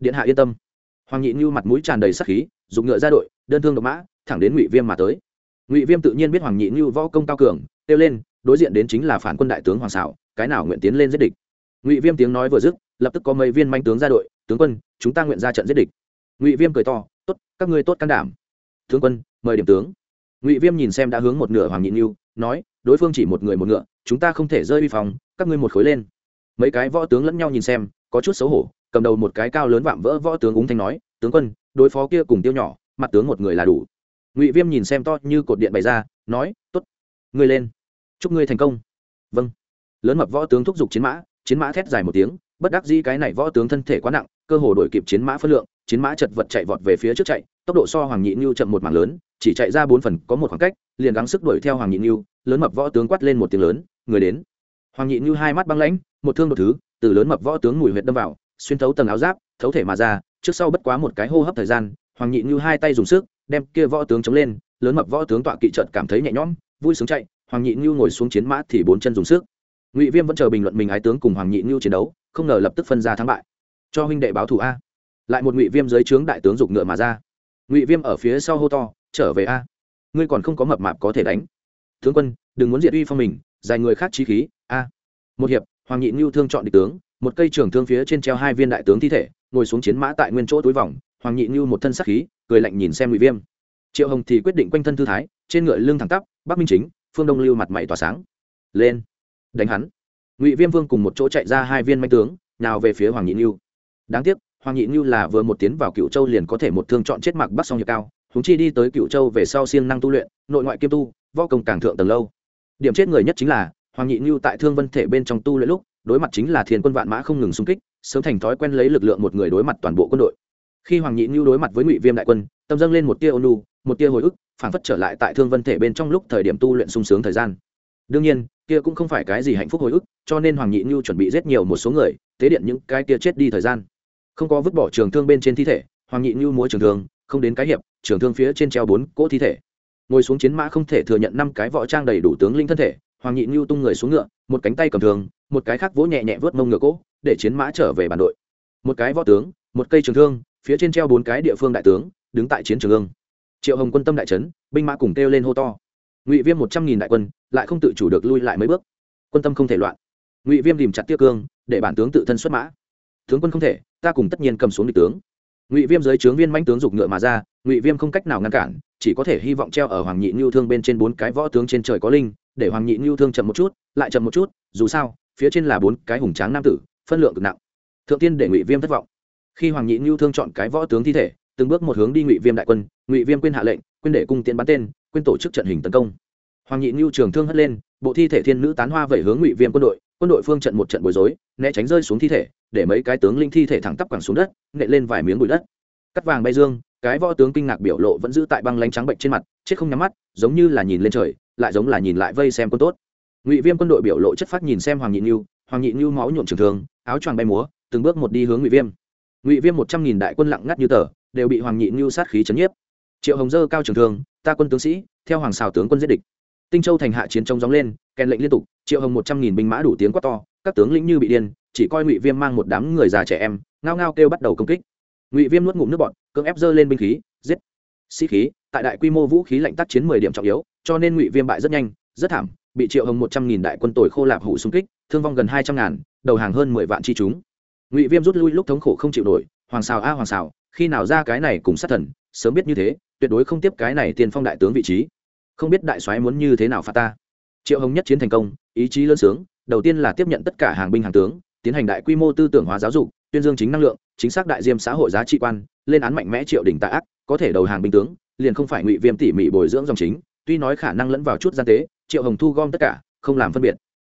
điện hạ yên tâm. Hoàng nhị như mặt mũi tràn đầy sắc khí, dùng ngựa ra đội, đơn thương độc mã, thẳng đến ngụy viêm mà tới. Ngụy viêm tự nhiên biết hoàng nhị như võ công cao cường, kêu lên, đối diện đến chính là phản quân đại tướng hoàng xảo cái nào nguyện tiến lên giết địch. Ngụy viêm tiếng nói vừa dứt, lập tức có mấy viên manh tướng ra đội, tướng quân, chúng ta nguyện ra trận giết địch. Ngụy viêm cười to, tốt, các ngươi tốt can đảm. Tướng quân, mời điểm tướng. Ngụy viêm nhìn xem đã hướng một nửa hoàng nhị như nói, đối phương chỉ một người một ngựa, chúng ta không thể rơi vi phòng các ngươi một khối lên. Mấy cái võ tướng lẫn nhau nhìn xem có chút xấu hổ, cầm đầu một cái cao lớn vạm vỡ võ tướng úng thanh nói, tướng quân, đối phó kia cùng tiêu nhỏ, mặt tướng một người là đủ. Ngụy viêm nhìn xem to như cột điện bày ra, nói t ố t ngươi lên. Chúc ngươi thành công. Vâng. Lớn mập võ tướng thúc giục chiến mã chiến mã thét dài một tiếng, bất đắc dĩ cái này võ tướng thân thể quá nặng, cơ hồ đổi kịp chiến mã phân lượng, chiến mã chật vật chạy vọt về phía trước chạy, tốc độ so hoàng nhị như chậm một mảng lớn, chỉ chạy ra bốn phần, có một khoảng cách, liền gắng sức đuổi theo hoàng nhị như lớn mập võ tướng quát lên một tiếng lớn, người đến. Hoàng nhị như hai mắt băng lãnh, một thương một thứ từ lớn mập võ tướng mùi huyệt đâm vào, xuyên thấu tầng áo giáp, thấu thể mà ra, trước sau bất quá một cái hô hấp thời gian, hoàng nhị như hai tay dùng sức, đem kia võ tướng chống lên, lớn mập võ tướng tọa kỵ trợt cảm thấy nhẹ nhõm, vui sướng chạy, hoàng nhị như ngồi xuống chiến mã thì bốn chân dùng sức. Ngụy viêm vẫn chờ bình luận mình ái tướng cùng hoàng nhị như chiến đấu, không ngờ lập tức phân ra thắng bại. Cho huynh đệ báo thù a. Lại một ngụy viêm dưới trướng đại tướng dục ngựa mà ra. Ngụy viêm ở phía sau hô to, trở về a. Ngươi còn không có mập mạp có thể đánh. Tướng quân, đừng muốn diệt uy phong mình, dài người khác trí khí, a. Một hiệp hoàng nhị như thương chọn địch tướng, một cây trường thương phía trên treo hai viên đại tướng thi thể, ngồi xuống chiến mã tại nguyên chỗ túi vòng. Hoàng nhị như một thân sắc khí, cười lạnh nhìn xem ngụy viêm. Triệu hồng thì quyết định quanh thân thư thái, trên ngựa lưng thẳng tắp, bắc minh chính, phương đông lưu mặt mày tỏa sáng. Lên, đánh hắn. Ngụy viêm vương cùng một chỗ chạy ra hai viên manh tướng, nào về phía hoàng nhị như đáng tiếc, hoàng nhị như là vừa một tiến vào cựu châu liền có thể một thương chọn chết mặc bắc song hiệp cao húng chi đi tới cựu châu về sau siêng năng tu luyện, nội ngoại kiêm tu, võ công càng thượng tầng lâu. Điểm chết người nhất chính là hoàng nhị như tại thương vân thể bên trong tu luyện lúc, đối mặt chính là thiên quân vạn mã không ngừng xung kích, sớm thành thói quen lấy lực lượng một người đối mặt toàn bộ quân đội. Khi hoàng nhị như đối mặt với ngụy viêm đại quân, tâm dâng lên một tia ônu một tia hồi ức phản phất trở lại tại thương vân thể bên trong lúc thời điểm tu luyện sung sướng thời gian. Đương nhiên, kia cũng không phải cái gì hạnh phúc hồi ức, cho nên hoàng nhị như chuẩn bị giết nhiều một số người, tế điện những cái kia chết đi thời gian. Không có vứt bỏ trường thương bên trên thi thể, hoàng nhị như múa trường thương, không đến cái hiệp, trường thương phía trên treo bốn cỗ thi thể. Ngồi xuống chiến mã không thể thừa nhận năm cái võ trang đầy đủ tướng linh thân thể hoàng nhị như tung người xuống ngựa, một cánh tay cầm thường một cái khác vỗ nhẹ nhẹ vớt mông ngựa cỗ, để chiến mã trở về bản đội. Một cái võ tướng, một cây trường thương, phía trên treo bốn cái địa phương đại tướng, đứng tại chiến trường ương. Triệu hồng quân tâm đại trấn binh mã cùng kêu lên hô to. Ngụy viêm một trăm nghìn đại quân, lại không tự chủ được lui lại mấy bước. Quân tâm không thể loạn. Ngụy viêm tìm chặt tiêu cương, để bản tướng tự thân xuất mã. Tướng quân không thể, ta cùng tất nhiên cầm xuống địch tướng. Ngụy viêm dưới trướng viên manh tướng giục ngựa mà ra, ngụy viêm không cách nào ngăn cản, chỉ có thể hy vọng treo ở hoàng nhị ngưu thương bên trên bốn cái võ tướng trên trời có linh để hoàng nhị ngưu thương chậm một chút, lại chậm một chút, dù sao, phía trên là bốn cái hùng tráng nam tử, phân lượng cực nặng. Thượng tiên để ngụy viêm thất vọng. Khi hoàng nhị ngưu thương chọn cái võ tướng thi thể, từng bước một hướng đi ngụy viêm đại quân, ngụy viêm quên hạ lệnh, quên để cung tiến bắn tên, quên tổ chức trận hình tấn công. Hoàng nhị ngưu trường thương hất lên, bộ thi thể thiên nữ tán hoa vẩy hướng ngụy viêm quân đội quân đội phương trận một trận bối rối, né tránh rơi xuống thi thể, để mấy cái tướng linh thi thể thẳng tắp quẳng xuống đất nệ lên vài miếng bụi đất. Cắt vàng bay dương, cái võ tướng kinh ngạc biểu lộ vẫn giữ tại băng lánh trắng bệnh trên mặt, chết không nhắm mắt, giống như là nhìn lên trời lại giống là nhìn lại vây xem quân tốt. Ngụy viêm quân đội biểu lộ chất phát nhìn xem hoàng nhị như hoàng nhị như máu nhuộm trường thương, áo choàng bay múa, từng bước một đi hướng ngụy viêm. Ngụy viêm một trăm nghìn đại quân lặng ngắt như tờ, đều bị hoàng nhị như sát khí chấn nhiếp. Triệu hồng dơ cao trường thương, ta quân tướng sĩ, theo hoàng xào tướng quân giết địch. Tinh châu thành hạ chiến trông gióng lên, kèn lệnh liên tục, triệu hồng một trăm nghìn binh mã đủ tiếng quát to, các tướng lĩnh như bị điên, chỉ coi ngụy viêm mang một đám người già trẻ em, ngao ngao kêu bắt đầu công kích. Ngụy viêm nuốt ngụm nước bọt, cưỡng ép dơ lên binh khí, giết. Sĩ khí, tại đại quy mô vũ khí lạnh tác chiến mười điểm trọng yếu cho nên ngụy viêm bại rất nhanh, rất thảm, bị triệu hồng một trăm nghìn đại quân tồi khô lạp hủ xung kích, thương vong gần hai trăm ngàn, đầu hàng hơn mười vạn chi chúng. Ngụy viêm rút lui lúc thống khổ không chịu nổi, hoàng xào a hoàng xào, khi nào ra cái này cùng sát thần, sớm biết như thế, tuyệt đối không tiếp cái này tiên phong đại tướng vị trí. Không biết đại soái muốn như thế nào phạt ta. Triệu hồng nhất chiến thành công, ý chí lớn sướng, đầu tiên là tiếp nhận tất cả hàng binh hàng tướng, tiến hành đại quy mô tư tưởng hóa giáo dục, tuyên dương chính năng lượng, chính xác đại diêm xã hội giá trị quan, lên án mạnh mẽ triệu đình tạ ác, có thể đầu hàng binh tướng, liền không phải ngụy viêm tỉ mỉ bồi dưỡng dòng chính tuy nói khả năng lẫn vào chút gian tế, triệu hồng thu gom tất cả, không làm phân biệt.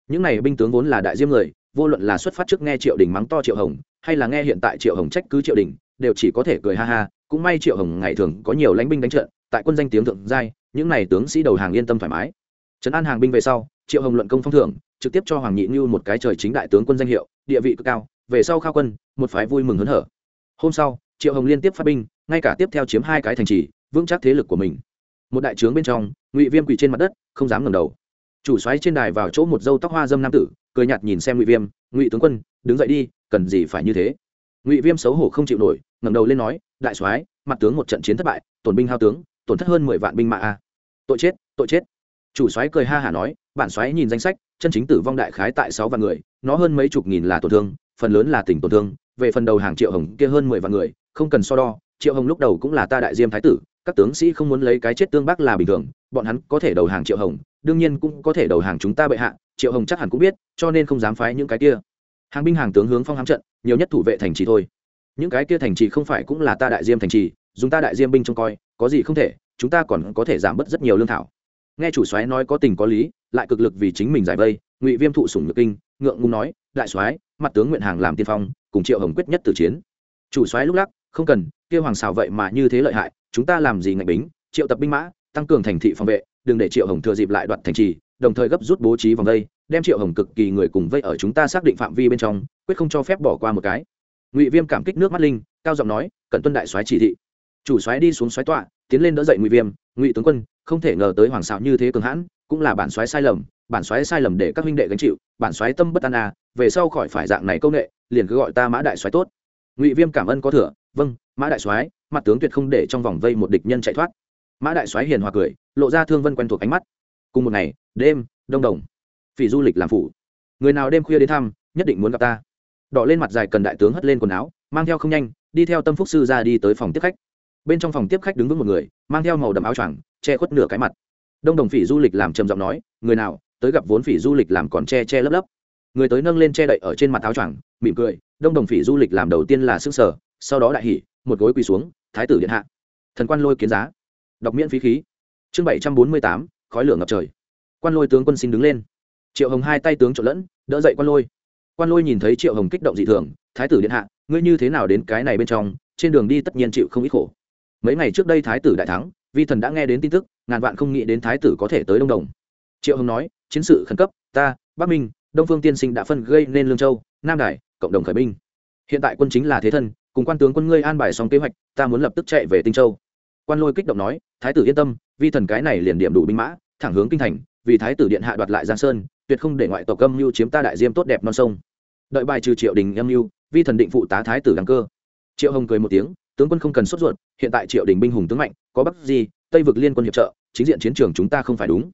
Những này binh tướng vốn là đại diêm người, vô luận là xuất phát trước nghe triệu đình mắng to triệu hồng, hay là nghe hiện tại triệu hồng trách cứ triệu đình, đều chỉ có thể cười ha ha, cũng may triệu hồng ngày thường có nhiều lãnh binh đánh trận, tại quân danh tiếng thượng giai, những này tướng sĩ đầu hàng yên tâm thoải mái. Trấn an hàng binh về sau, triệu hồng luận công phong thưởng, trực tiếp cho hoàng nhị như một cái trời chính đại tướng quân danh hiệu, địa vị cực cao, về sau khao quân, một phái vui mừng hớn hở. Hôm sau, triệu hồng liên tiếp phát binh, ngay cả tiếp theo chiếm hai cái thành trì, vững chắc thế lực của mình một đại trướng bên trong, ngụy viêm quỳ trên mặt đất, không dám ngẩng đầu. Chủ xoáy trên đài vào chỗ một dâu tóc hoa dâm nam tử, cười nhạt nhìn xem ngụy viêm, ngụy tướng quân, đứng dậy đi, cần gì phải như thế? Ngụy viêm xấu hổ không chịu nổi, ngẩng đầu lên nói, đại soái, mặt tướng một trận chiến thất bại, tổn binh hao tướng, tổn thất hơn mười vạn binh mã a. Tội chết tội chết. Chủ soái cười ha hả nói, bản soái nhìn danh sách, chân chính tử vong đại khái tại sáu vạn người, nó hơn mấy chục nghìn là tổn thương, phần lớn là tỉnh tổn thương, về phần đầu hàng triệu hồng kia hơn mười vạn người, không cần so đo, triệu hồng lúc đầu cũng là ta đại diêm thái tử các tướng sĩ không muốn lấy cái chết tương bắc là bình thường, bọn hắn có thể đầu hàng triệu hồng, đương nhiên cũng có thể đầu hàng chúng ta bệ hạ, triệu hồng chắc hẳn cũng biết, cho nên không dám phái những cái kia. Hàng binh hàng tướng hướng phong hám trận, nhiều nhất thủ vệ thành trì thôi. Những cái kia thành trì không phải cũng là ta đại diêm thành trì, dùng ta đại diêm binh trông coi, có gì không thể, chúng ta còn có thể giảm bớt rất nhiều lương thảo. Nghe chủ soái nói có tình có lý, lại cực lực vì chính mình giải vây, ngụy viêm thụ sủng nhược kinh, ngượng ngùng nói, đại soái, mặt tướng nguyện hàng làm tiên phong, cùng triệu hồng quyết nhất tử chiến. Chủ soái lúc lắc, không cần, kia hoàng xào vậy mà như thế lợi hại chúng ta làm gì ngạch bính, triệu tập binh mã, tăng cường thành thị phòng vệ, đừng để triệu hồng thừa dịp lại đoạt thành trì, đồng thời gấp rút bố trí vòng vây, đem triệu hồng cực kỳ người cùng vây ở chúng ta xác định phạm vi bên trong, quyết không cho phép bỏ qua một cái. Ngụy viêm cảm kích nước mắt linh, cao giọng nói cần tuân đại soái chỉ thị. Chủ soái đi xuống soái tọa, tiến lên đỡ dậy ngụy viêm, ngụy tướng quân, không thể ngờ tới hoàng xạo như thế cường hãn, cũng là bản soái sai lầm, bản soái sai lầm để các huynh đệ gánh chịu, bản soái tâm bất an à về sau khỏi phải dạng này công nghệ liền cứ gọi ta mã đại soái tốt ngụy viêm cảm ơn có thừa vâng mã đại soái mặt tướng tuyệt không để trong vòng vây một địch nhân chạy thoát mã đại soái hiền hòa cười lộ ra thương vân quen thuộc ánh mắt cùng một ngày đêm đông đồng phỉ du lịch làm phủ người nào đêm khuya đến thăm nhất định muốn gặp ta đỏ lên mặt dài cần đại tướng hất lên quần áo mang theo không nhanh đi theo tâm phúc sư ra đi tới phòng tiếp khách bên trong phòng tiếp khách đứng vững một người mang theo màu đậm áo choàng che khuất nửa cái mặt đông đồng phỉ du lịch làm trầm giọng nói người nào tới gặp vốn phỉ du lịch làm còn che che lấp lấp người tới nâng lên che đậy ở trên mặt áo choàng mỉm cười, đông đồng phỉ du lịch làm đầu tiên là xương sở, sau đó đại hỉ, một gối quỳ xuống, thái tử điện hạ. Thần quan lôi kiến giá. Đọc miễn phí khí. Chương bảy trăm bốn mươi tám, khói lửa ngập trời. Quan lôi tướng quân xin đứng lên. Triệu hồng hai tay tướng trộn lẫn, đỡ dậy quan lôi. Quan lôi nhìn thấy triệu hồng kích động dị thường, thái tử điện hạ, ngươi như thế nào đến cái này bên trong? Trên đường đi tất nhiên chịu không ít khổ. Mấy ngày trước đây thái tử đại thắng, vi thần đã nghe đến tin tức, ngàn vạn không nghĩ đến thái tử có thể tới đông đồng. Triệu hồng nói, chiến sự khẩn cấp, ta, bắc minh, đông phương tiên sinh đã phân gây nên lương châu, nam đài cộng đồng khởi binh. Hiện tại quân chính là thế thân, cùng quan tướng quân ngươi an bài xong kế hoạch, ta muốn lập tức chạy về tinh châu. Quan lôi kích động nói, thái tử yên tâm, vi thần cái này liền điểm đủ binh mã, thẳng hướng kinh thành, vì thái tử điện hạ đoạt lại giang sơn, tuyệt không để ngoại tộc âm mưu chiếm ta đại diêm tốt đẹp non sông. Đợi bài trừ triệu đình âm mưu, vi thần định phụ tá thái tử đăng cơ. Triệu hồng cười một tiếng, tướng quân không cần sốt ruột, hiện tại triệu đình binh hùng tướng mạnh, có bắc gì tây vực liên quân hiệp trợ, chính diện chiến trường chúng ta không phải đúng.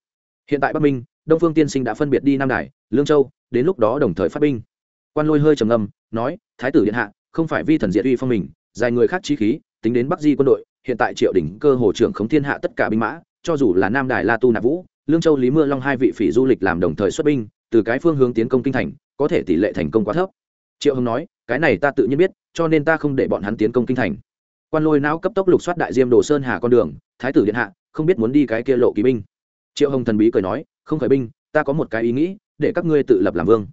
Hiện tại bắc minh, đông phương tiên sinh đã phân biệt đi nam đài, lương châu, đến lúc đó đồng thời phát binh quan lôi hơi trầm ngâm, nói, thái tử điện hạ, không phải vi thần diệt uy phong mình, dài người khác trí khí, tính đến bắc di quân đội, hiện tại triệu đình cơ hồ trưởng khống thiên hạ tất cả binh mã, cho dù là nam đài la tu nạp vũ, lương châu, lý mưa long hai vị phỉ du lịch làm đồng thời xuất binh, từ cái phương hướng tiến công kinh thành, có thể tỷ lệ thành công quá thấp. Triệu hồng nói, cái này ta tự nhiên biết, cho nên ta không để bọn hắn tiến công kinh thành. Quan lôi não cấp tốc lục soát đại diêm đồ sơn hà con đường, thái tử điện hạ, không biết muốn đi cái kia lộ kỳ binh. Triệu hồng thần bí cười nói, không khởi binh, ta có một cái ý nghĩ, để các ngươi tự lập làm vương.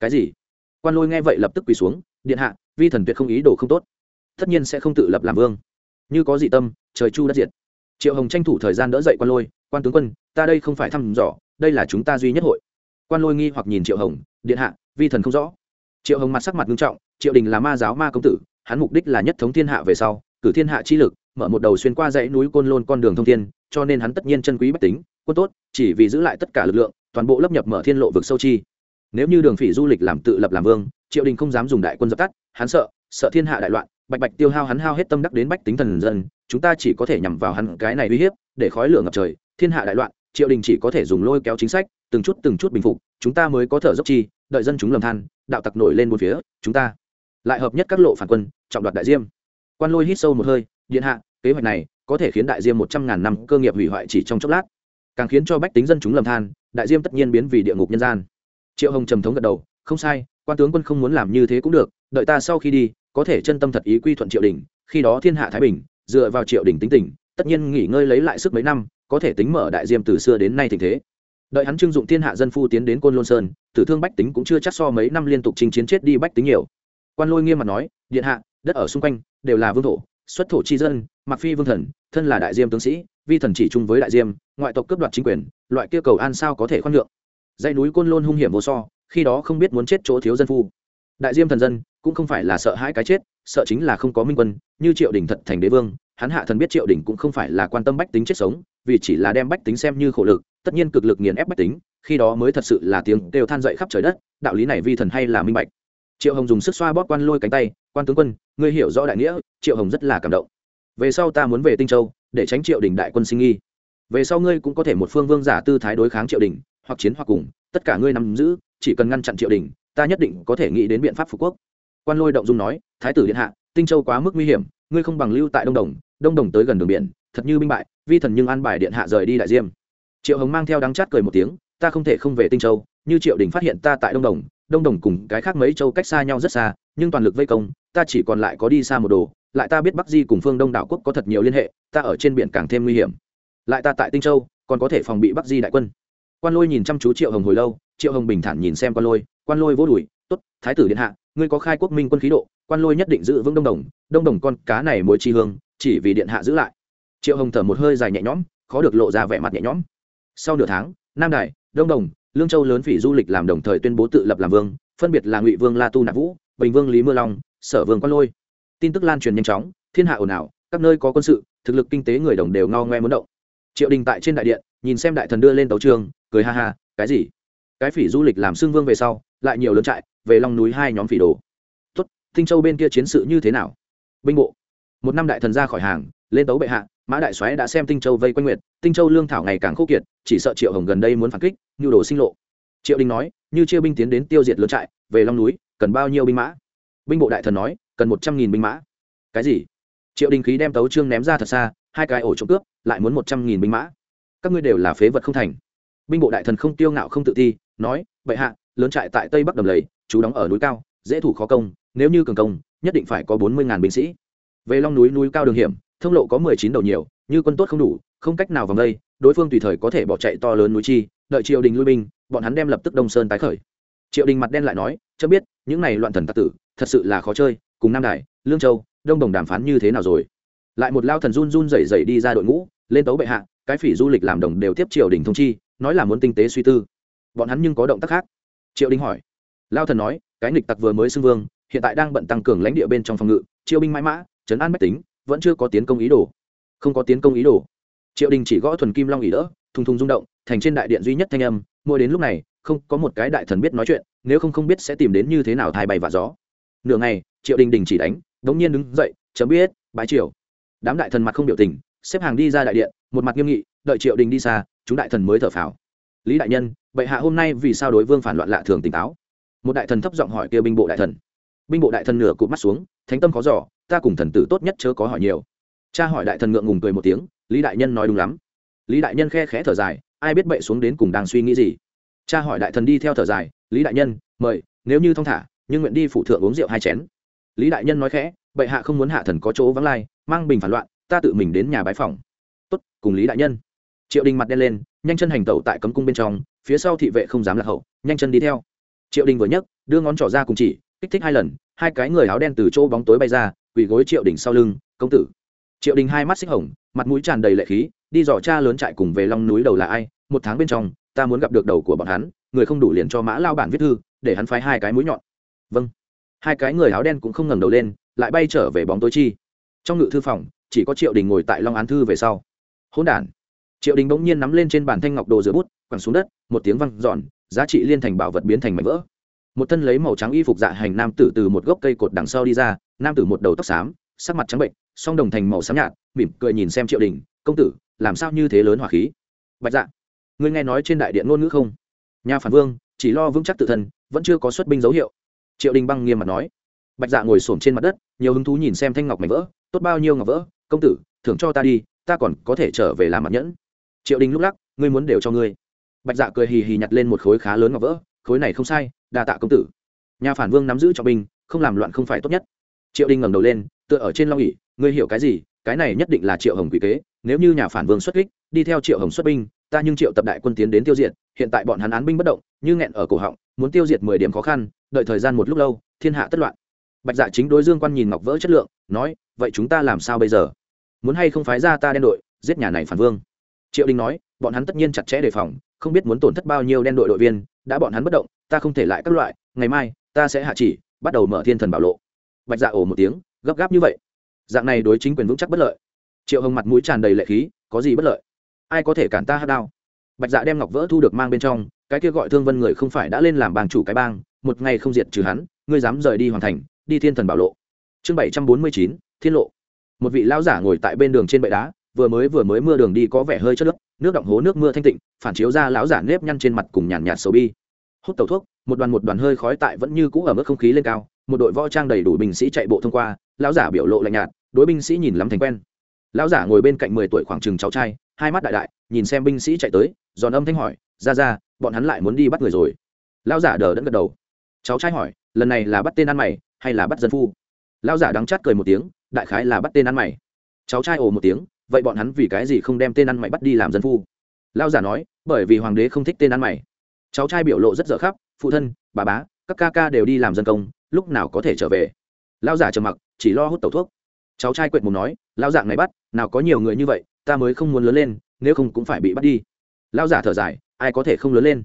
Cái gì? Quan lôi nghe vậy lập tức quỳ xuống, điện hạ, vi thần tuyệt không ý đồ không tốt. Tất nhiên sẽ không tự lập làm vương. Như có dị tâm, trời chu đất diệt. Triệu hồng tranh thủ thời gian đỡ dậy quan lôi, quan tướng quân, ta đây không phải thăm dò, đây là chúng ta duy nhất hội. Quan lôi nghi hoặc nhìn triệu hồng, điện hạ, vi thần không rõ. Triệu hồng mặt sắc mặt nghiêm trọng, triệu đình là ma giáo ma công tử, hắn mục đích là nhất thống thiên hạ về sau, cử thiên hạ chi lực, mở một đầu xuyên qua dãy núi côn lôn con đường thông thiên, cho nên hắn tất nhiên chân quý bách tính, quân tốt, chỉ vì giữ lại tất cả lực lượng, toàn bộ lấp nhập mở thiên lộ vực sâu chi nếu như đường phỉ du lịch làm tự lập làm vương, triệu đình không dám dùng đại quân dập tắt, hắn sợ sợ thiên hạ đại loạn, bạch bạch tiêu hao hắn hao hết tâm đắc đến bách tính thần dân, chúng ta chỉ có thể nhằm vào hắn cái này uy hiếp, để khói lửa ngập trời, thiên hạ đại loạn, triệu đình chỉ có thể dùng lôi kéo chính sách, từng chút từng chút bình phục, chúng ta mới có thở dốc chi, đợi dân chúng lầm than, đạo tặc nổi lên một phía, chúng ta lại hợp nhất các lộ phản quân, trọng đoạt đại diêm. Quan lôi hít sâu một hơi, điện hạ, kế hoạch này có thể khiến đại diêm một trăm ngàn năm cơ nghiệp hủy hoại chỉ trong chốc lát, càng khiến cho bách tính dân chúng lầm than, đại diêm tất nhiên biến vì địa ngục nhân gian triệu hồng trầm thống gật đầu, không sai, quan tướng quân không muốn làm như thế cũng được, đợi ta sau khi đi, có thể chân tâm thật ý quy thuận triệu đình, khi đó thiên hạ thái bình, dựa vào triệu đình tính tình, tất nhiên nghỉ ngơi lấy lại sức mấy năm, có thể tính mở đại diêm từ xưa đến nay tình thế. Đợi hắn trưng dụng thiên hạ dân phu tiến đến côn lôn sơn, tử thương bách tính cũng chưa chắc so mấy năm liên tục chinh chiến chết đi bách tính nhiều. Quan lôi nghiêm mặt nói, điện hạ, đất ở xung quanh, đều là vương thổ, xuất thổ chi dân, mặc phi vương thần, thân là đại diêm tướng sĩ, vi thần chỉ chung với đại diêm, ngoại tộc cướp đoạt chính quyền, loại kia cầu an sao có thể khoan nhượng? Dãy núi côn lôn hung hiểm vô so, khi đó không biết muốn chết chỗ thiếu dân phu. Đại diêm thần dân cũng không phải là sợ hãi cái chết, sợ chính là không có minh quân, như triệu đình thật thành đế vương, hắn hạ thần biết triệu đình cũng không phải là quan tâm bách tính chết sống, vì chỉ là đem bách tính xem như khổ lực, tất nhiên cực lực nghiền ép bách tính, khi đó mới thật sự là tiếng kêu than dậy khắp trời đất, đạo lý này vi thần hay là minh bạch. Triệu hồng dùng sức xoa bóp quan lôi cánh tay, quan tướng quân, ngươi hiểu rõ đại nghĩa, triệu hồng rất là cảm động. Về sau ta muốn về tinh châu, để tránh triệu đình đại quân sinh nghi. Về sau ngươi cũng có thể một phương vương giả tư thái đối kháng triệu đình hoặc chiến hoặc cùng, tất cả ngươi nắm giữ, chỉ cần ngăn chặn triệu đình, ta nhất định có thể nghĩ đến biện pháp phục quốc. Quan lôi động dung nói, thái tử điện hạ, tinh châu quá mức nguy hiểm, ngươi không bằng lưu tại đông đồng đông đồng tới gần đường biển, thật như binh bại, vi thần nhưng an bài điện hạ rời đi đại diêm. Triệu hồng mang theo đắng chát cười một tiếng, ta không thể không về tinh châu, như triệu đình phát hiện ta tại đông đồng đông đồng cùng cái khác mấy châu cách xa nhau rất xa, nhưng toàn lực vây công, ta chỉ còn lại có đi xa một đồ, lại ta biết bắc di cùng phương đông đảo quốc có thật nhiều liên hệ, ta ở trên biển càng thêm nguy hiểm. Lại ta tại tinh châu, còn có thể phòng bị bắc di đại quân quan lôi nhìn chăm chú triệu hồng hồi lâu, triệu hồng bình thản nhìn xem quan lôi quan lôi vô đùi t ố t thái tử điện hạ, ngươi có khai quốc minh quân khí độ, quan lôi nhất định giữ vững đông đồng đông đồng con cá này mối chi hương, chỉ vì điện hạ giữ lại. Triệu hồng thở một hơi dài nhẹ nhõm, khó được lộ ra vẻ mặt nhẹ nhõm. Sau nửa tháng, nam đại đông đồng, lương châu lớn phỉ du lịch làm đồng thời tuyên bố tự lập làm vương, phân biệt là ngụy vương la tu nạp vũ, bình vương lý mưa long, sở vương quan lôi. Tin tức lan truyền nhanh chóng, thiên hạ ồn ào, các nơi có quân sự, thực lực kinh tế người đồng đều ngao ngoe muốn động. Triệu đình tại trên đại điện, nhìn xem đại thần đưa lên tấu trường cười ha ha, cái gì? Cái phỉ du lịch làm xương vương về sau, lại nhiều lớn trại, về long núi hai nhóm phỉ đồ. Tốt, tinh châu bên kia chiến sự như thế nào? Binh bộ. Một năm đại thần ra khỏi hàng, lên tấu bệ hạ, mã đại soái đã xem tinh châu vây quanh nguyệt, tinh châu lương thảo ngày càng khô kiệt, chỉ sợ triệu hồng gần đây muốn phản kích, nhu đồ sinh lộ. Triệu đình nói, như chia binh tiến đến tiêu diệt lớn trại, về long núi, cần bao nhiêu binh mã? Binh bộ đại thần nói, cần một trăm nghìn binh mã. Cái gì? Triệu đình khí đem tấu trương ném ra thật xa, hai cái ổ trộm cướp, lại muốn một trăm nghìn binh mã. Các ngươi đều là phế vật không thành binh bộ đại thần không tiêu ngạo không tự ti, nói, bệ hạ, lớn trại tại tây bắc đầm lầy, chú đóng ở núi cao, dễ thủ khó công, nếu như cường công, nhất định phải có bốn mươi ngàn binh sĩ. Về long núi núi cao đường hiểm, thông lộ có mười chín đầu nhiều, như quân tốt không đủ, không cách nào vòng đây, đối phương tùy thời có thể bỏ chạy to lớn núi chi, đợi triều đình lui binh, bọn hắn đem lập tức đông sơn tái khởi. Triệu đình mặt đen lại nói cho biết, những này loạn thần tạc tử, thật sự là khó chơi, cùng nam đại lương châu, đông đồng đàm phán như thế nào rồi? Lại một lao thần run run rẩy rẩy đi ra đội ngũ, lên tấu bệ hạ, cái phỉ du lịch làm đồng đều tiếp triều đình thông chi nói là muốn tinh tế suy tư. Bọn hắn nhưng có động tác khác. Triệu đình hỏi. Lao thần nói, cái nghịch tặc vừa mới xưng vương, hiện tại đang bận tăng cường lãnh địa bên trong phòng ngự, chiêu binh mãi mã, trấn an mách tính, vẫn chưa có tiến công ý đồ. Không có tiến công ý đồ. Triệu đình chỉ gõ thuần kim long ỉ đỡ, thùng thùng rung động, thành trên đại điện duy nhất thanh âm, mỗi đến lúc này, không, có một cái đại thần biết nói chuyện, nếu không không biết sẽ tìm đến như thế nào thai bay và gió. Nửa ngày, triệu đình đình chỉ đánh, đống nhiên đứng dậy, chấm biết, bái triều. Đám đại thần mặt không biểu tình, xếp hàng đi ra đại điện, một mặt nghiêm nghị, đợi triệu đình đi xa chúng đại thần mới thở phào. Lý đại nhân, bệ hạ hôm nay vì sao đối vương phản loạn lạ thường tỉnh táo? Một đại thần thấp giọng hỏi kia binh bộ đại thần. Binh bộ đại thần nửa cụt mắt xuống, thánh tâm khó giỏ ta cùng thần tử tốt nhất chớ có hỏi nhiều. Cha hỏi đại thần ngượng ngùng cười một tiếng, lý đại nhân nói đúng lắm. Lý đại nhân khe khẽ thở dài, ai biết bậy xuống đến cùng đang suy nghĩ gì? Cha hỏi đại thần đi theo thở dài, lý đại nhân, mời, nếu như thong thả, nhưng nguyện đi phụ thượng uống rượu hai chén. Lý đại nhân nói khẽ, bệ hạ không muốn hạ thần có chỗ vắng lai, mang bình phản loạn, ta tự mình đến nhà bái phòng. Tốt, cùng lý đại nhân triệu đình mặt đen lên, nhanh chân hành tẩu tại cấm cung bên trong, phía sau thị vệ không dám lạc hậu, nhanh chân đi theo. Triệu đình vừa nhấc, đưa ngón trỏ ra cùng chỉ, kích thích hai lần, hai cái người áo đen từ chỗ bóng tối bay ra, quỳ gối triệu đình sau lưng, công tử. Triệu đình hai mắt xích hồng, mặt mũi tràn đầy lệ khí, đi dò cha lớn chạy cùng về long núi đầu là ai, một tháng bên trong, ta muốn gặp được đầu của bọn hắn, người không đủ liền cho mã lao bản viết thư, để hắn phái hai cái mũi nhọn. Vâng. Hai cái người áo đen cũng không ngẩng đầu lên, lại bay trở về bóng tối chi. Trong ngự thư phòng, chỉ có triệu đình ngồi tại long án thư về sau. Hỗn đản triệu đình bỗng nhiên nắm lên trên bàn thanh ngọc đồ rửa bút, quẳng xuống đất, một tiếng văng giòn giá trị liên thành bảo vật biến thành mảnh vỡ. Một thân lấy màu trắng y phục dạ hành nam tử từ một gốc cây cột đằng sau đi ra, nam tử một đầu tóc xám, sắc mặt trắng bệnh, song đồng thành màu xám nhạt, mỉm cười nhìn xem triệu đình, công tử, làm sao như thế lớn hỏa khí? Bạch dạ ngươi nghe nói trên đại điện ngôn ngữ không? Nhà phản vương, chỉ lo vững chắc tự thân, vẫn chưa có xuất binh dấu hiệu. Triệu đình băng nghiêm mặt nói. Bạch dạ ngồi xổm trên mặt đất, nhiều hứng thú nhìn xem thanh ngọc mảnh vỡ, tốt bao nhiêu ngọc vỡ, công tử, thưởng cho ta đi, ta còn có thể trở về làm mặt nhẫn triệu đình lúc lắc, ngươi muốn đều cho ngươi. Bạch dạ cười hì hì nhặt lên một khối khá lớn ngọc vỡ, khối này không sai, đa tạ công tử. Nhà phản vương nắm giữ trọng binh, không làm loạn không phải tốt nhất. Triệu đình ngẩng đầu lên, tựa ở trên long ỉ ngươi hiểu cái gì? Cái này nhất định là triệu hồng quỷ kế, nếu như nhà phản vương xuất kích, đi theo triệu hồng xuất binh, ta nhưng triệu tập đại quân tiến đến tiêu diệt, hiện tại bọn hắn án binh bất động, như nghẹn ở cổ họng, muốn tiêu diệt mười điểm khó khăn, đợi thời gian một lúc lâu, thiên hạ tất loạn. Bạch dạ chính đối dương quan nhìn ngọc vỡ chất lượng, nói, vậy chúng ta làm sao bây giờ? Muốn hay không phái ra ta đen đội, giết nhà này phản vương? Triệu đình nói, bọn hắn tất nhiên chặt chẽ đề phòng, không biết muốn tổn thất bao nhiêu đen đội đội viên, đã bọn hắn bất động, ta không thể lại các loại, ngày mai, ta sẽ hạ chỉ, bắt đầu mở thiên thần bảo lộ. Bạch dạ ổ một tiếng, gấp gáp như vậy. Dạng này đối chính quyền vững chắc bất lợi. Triệu hồng mặt mũi tràn đầy lệ khí, có gì bất lợi? Ai có thể cản ta hát đao? Bạch dạ đem ngọc vỡ thu được mang bên trong, cái kia gọi thương vân người không phải đã lên làm bang chủ cái bang, một ngày không diệt trừ hắn, ngươi dám rời đi hoàn thành, đi thiên thần bảo lộ. Chương bảy trăm bốn mươi chín, thiên lộ. Một vị lão giả ngồi tại bên đường trên bệ đá vừa mới vừa mới mưa đường đi có vẻ hơi chất nước nước động hố nước mưa thanh tịnh, phản chiếu ra lão giả nếp nhăn trên mặt cùng nhàn nhạt sầu bi. Hút tẩu thuốc, một đoàn một đoàn hơi khói tại vẫn như cũ ở mức không khí lên cao, một đội võ trang đầy đủ binh sĩ chạy bộ thông qua, lão giả biểu lộ lạnh nhạt, đối binh sĩ nhìn lắm thành quen. Lão giả ngồi bên cạnh mười tuổi khoảng chừng cháu trai, hai mắt đại đại, nhìn xem binh sĩ chạy tới, giòn âm thanh hỏi, ra ra, bọn hắn lại muốn đi bắt người rồi. Lão giả đờ đẫn gật đầu. Cháu trai hỏi, lần này là bắt tên ăn mày, hay là bắt dân phu? Lão giả đắng chát cười một tiếng, đại khái là bắt tên ăn mày. Cháu trai ồ một tiếng vậy bọn hắn vì cái gì không đem tên ăn mày bắt đi làm dân phu? Lão giả nói, bởi vì hoàng đế không thích tên ăn mày. Cháu trai biểu lộ rất dở khắp, phụ thân, bà bá, các ca ca đều đi làm dân công, lúc nào có thể trở về? Lão giả trầm mặc, chỉ lo hút tẩu thuốc. Cháu trai quệt mồm nói, lão dạng này bắt, nào có nhiều người như vậy, ta mới không muốn lớn lên, nếu không cũng phải bị bắt đi. Lão giả thở dài, ai có thể không lớn lên?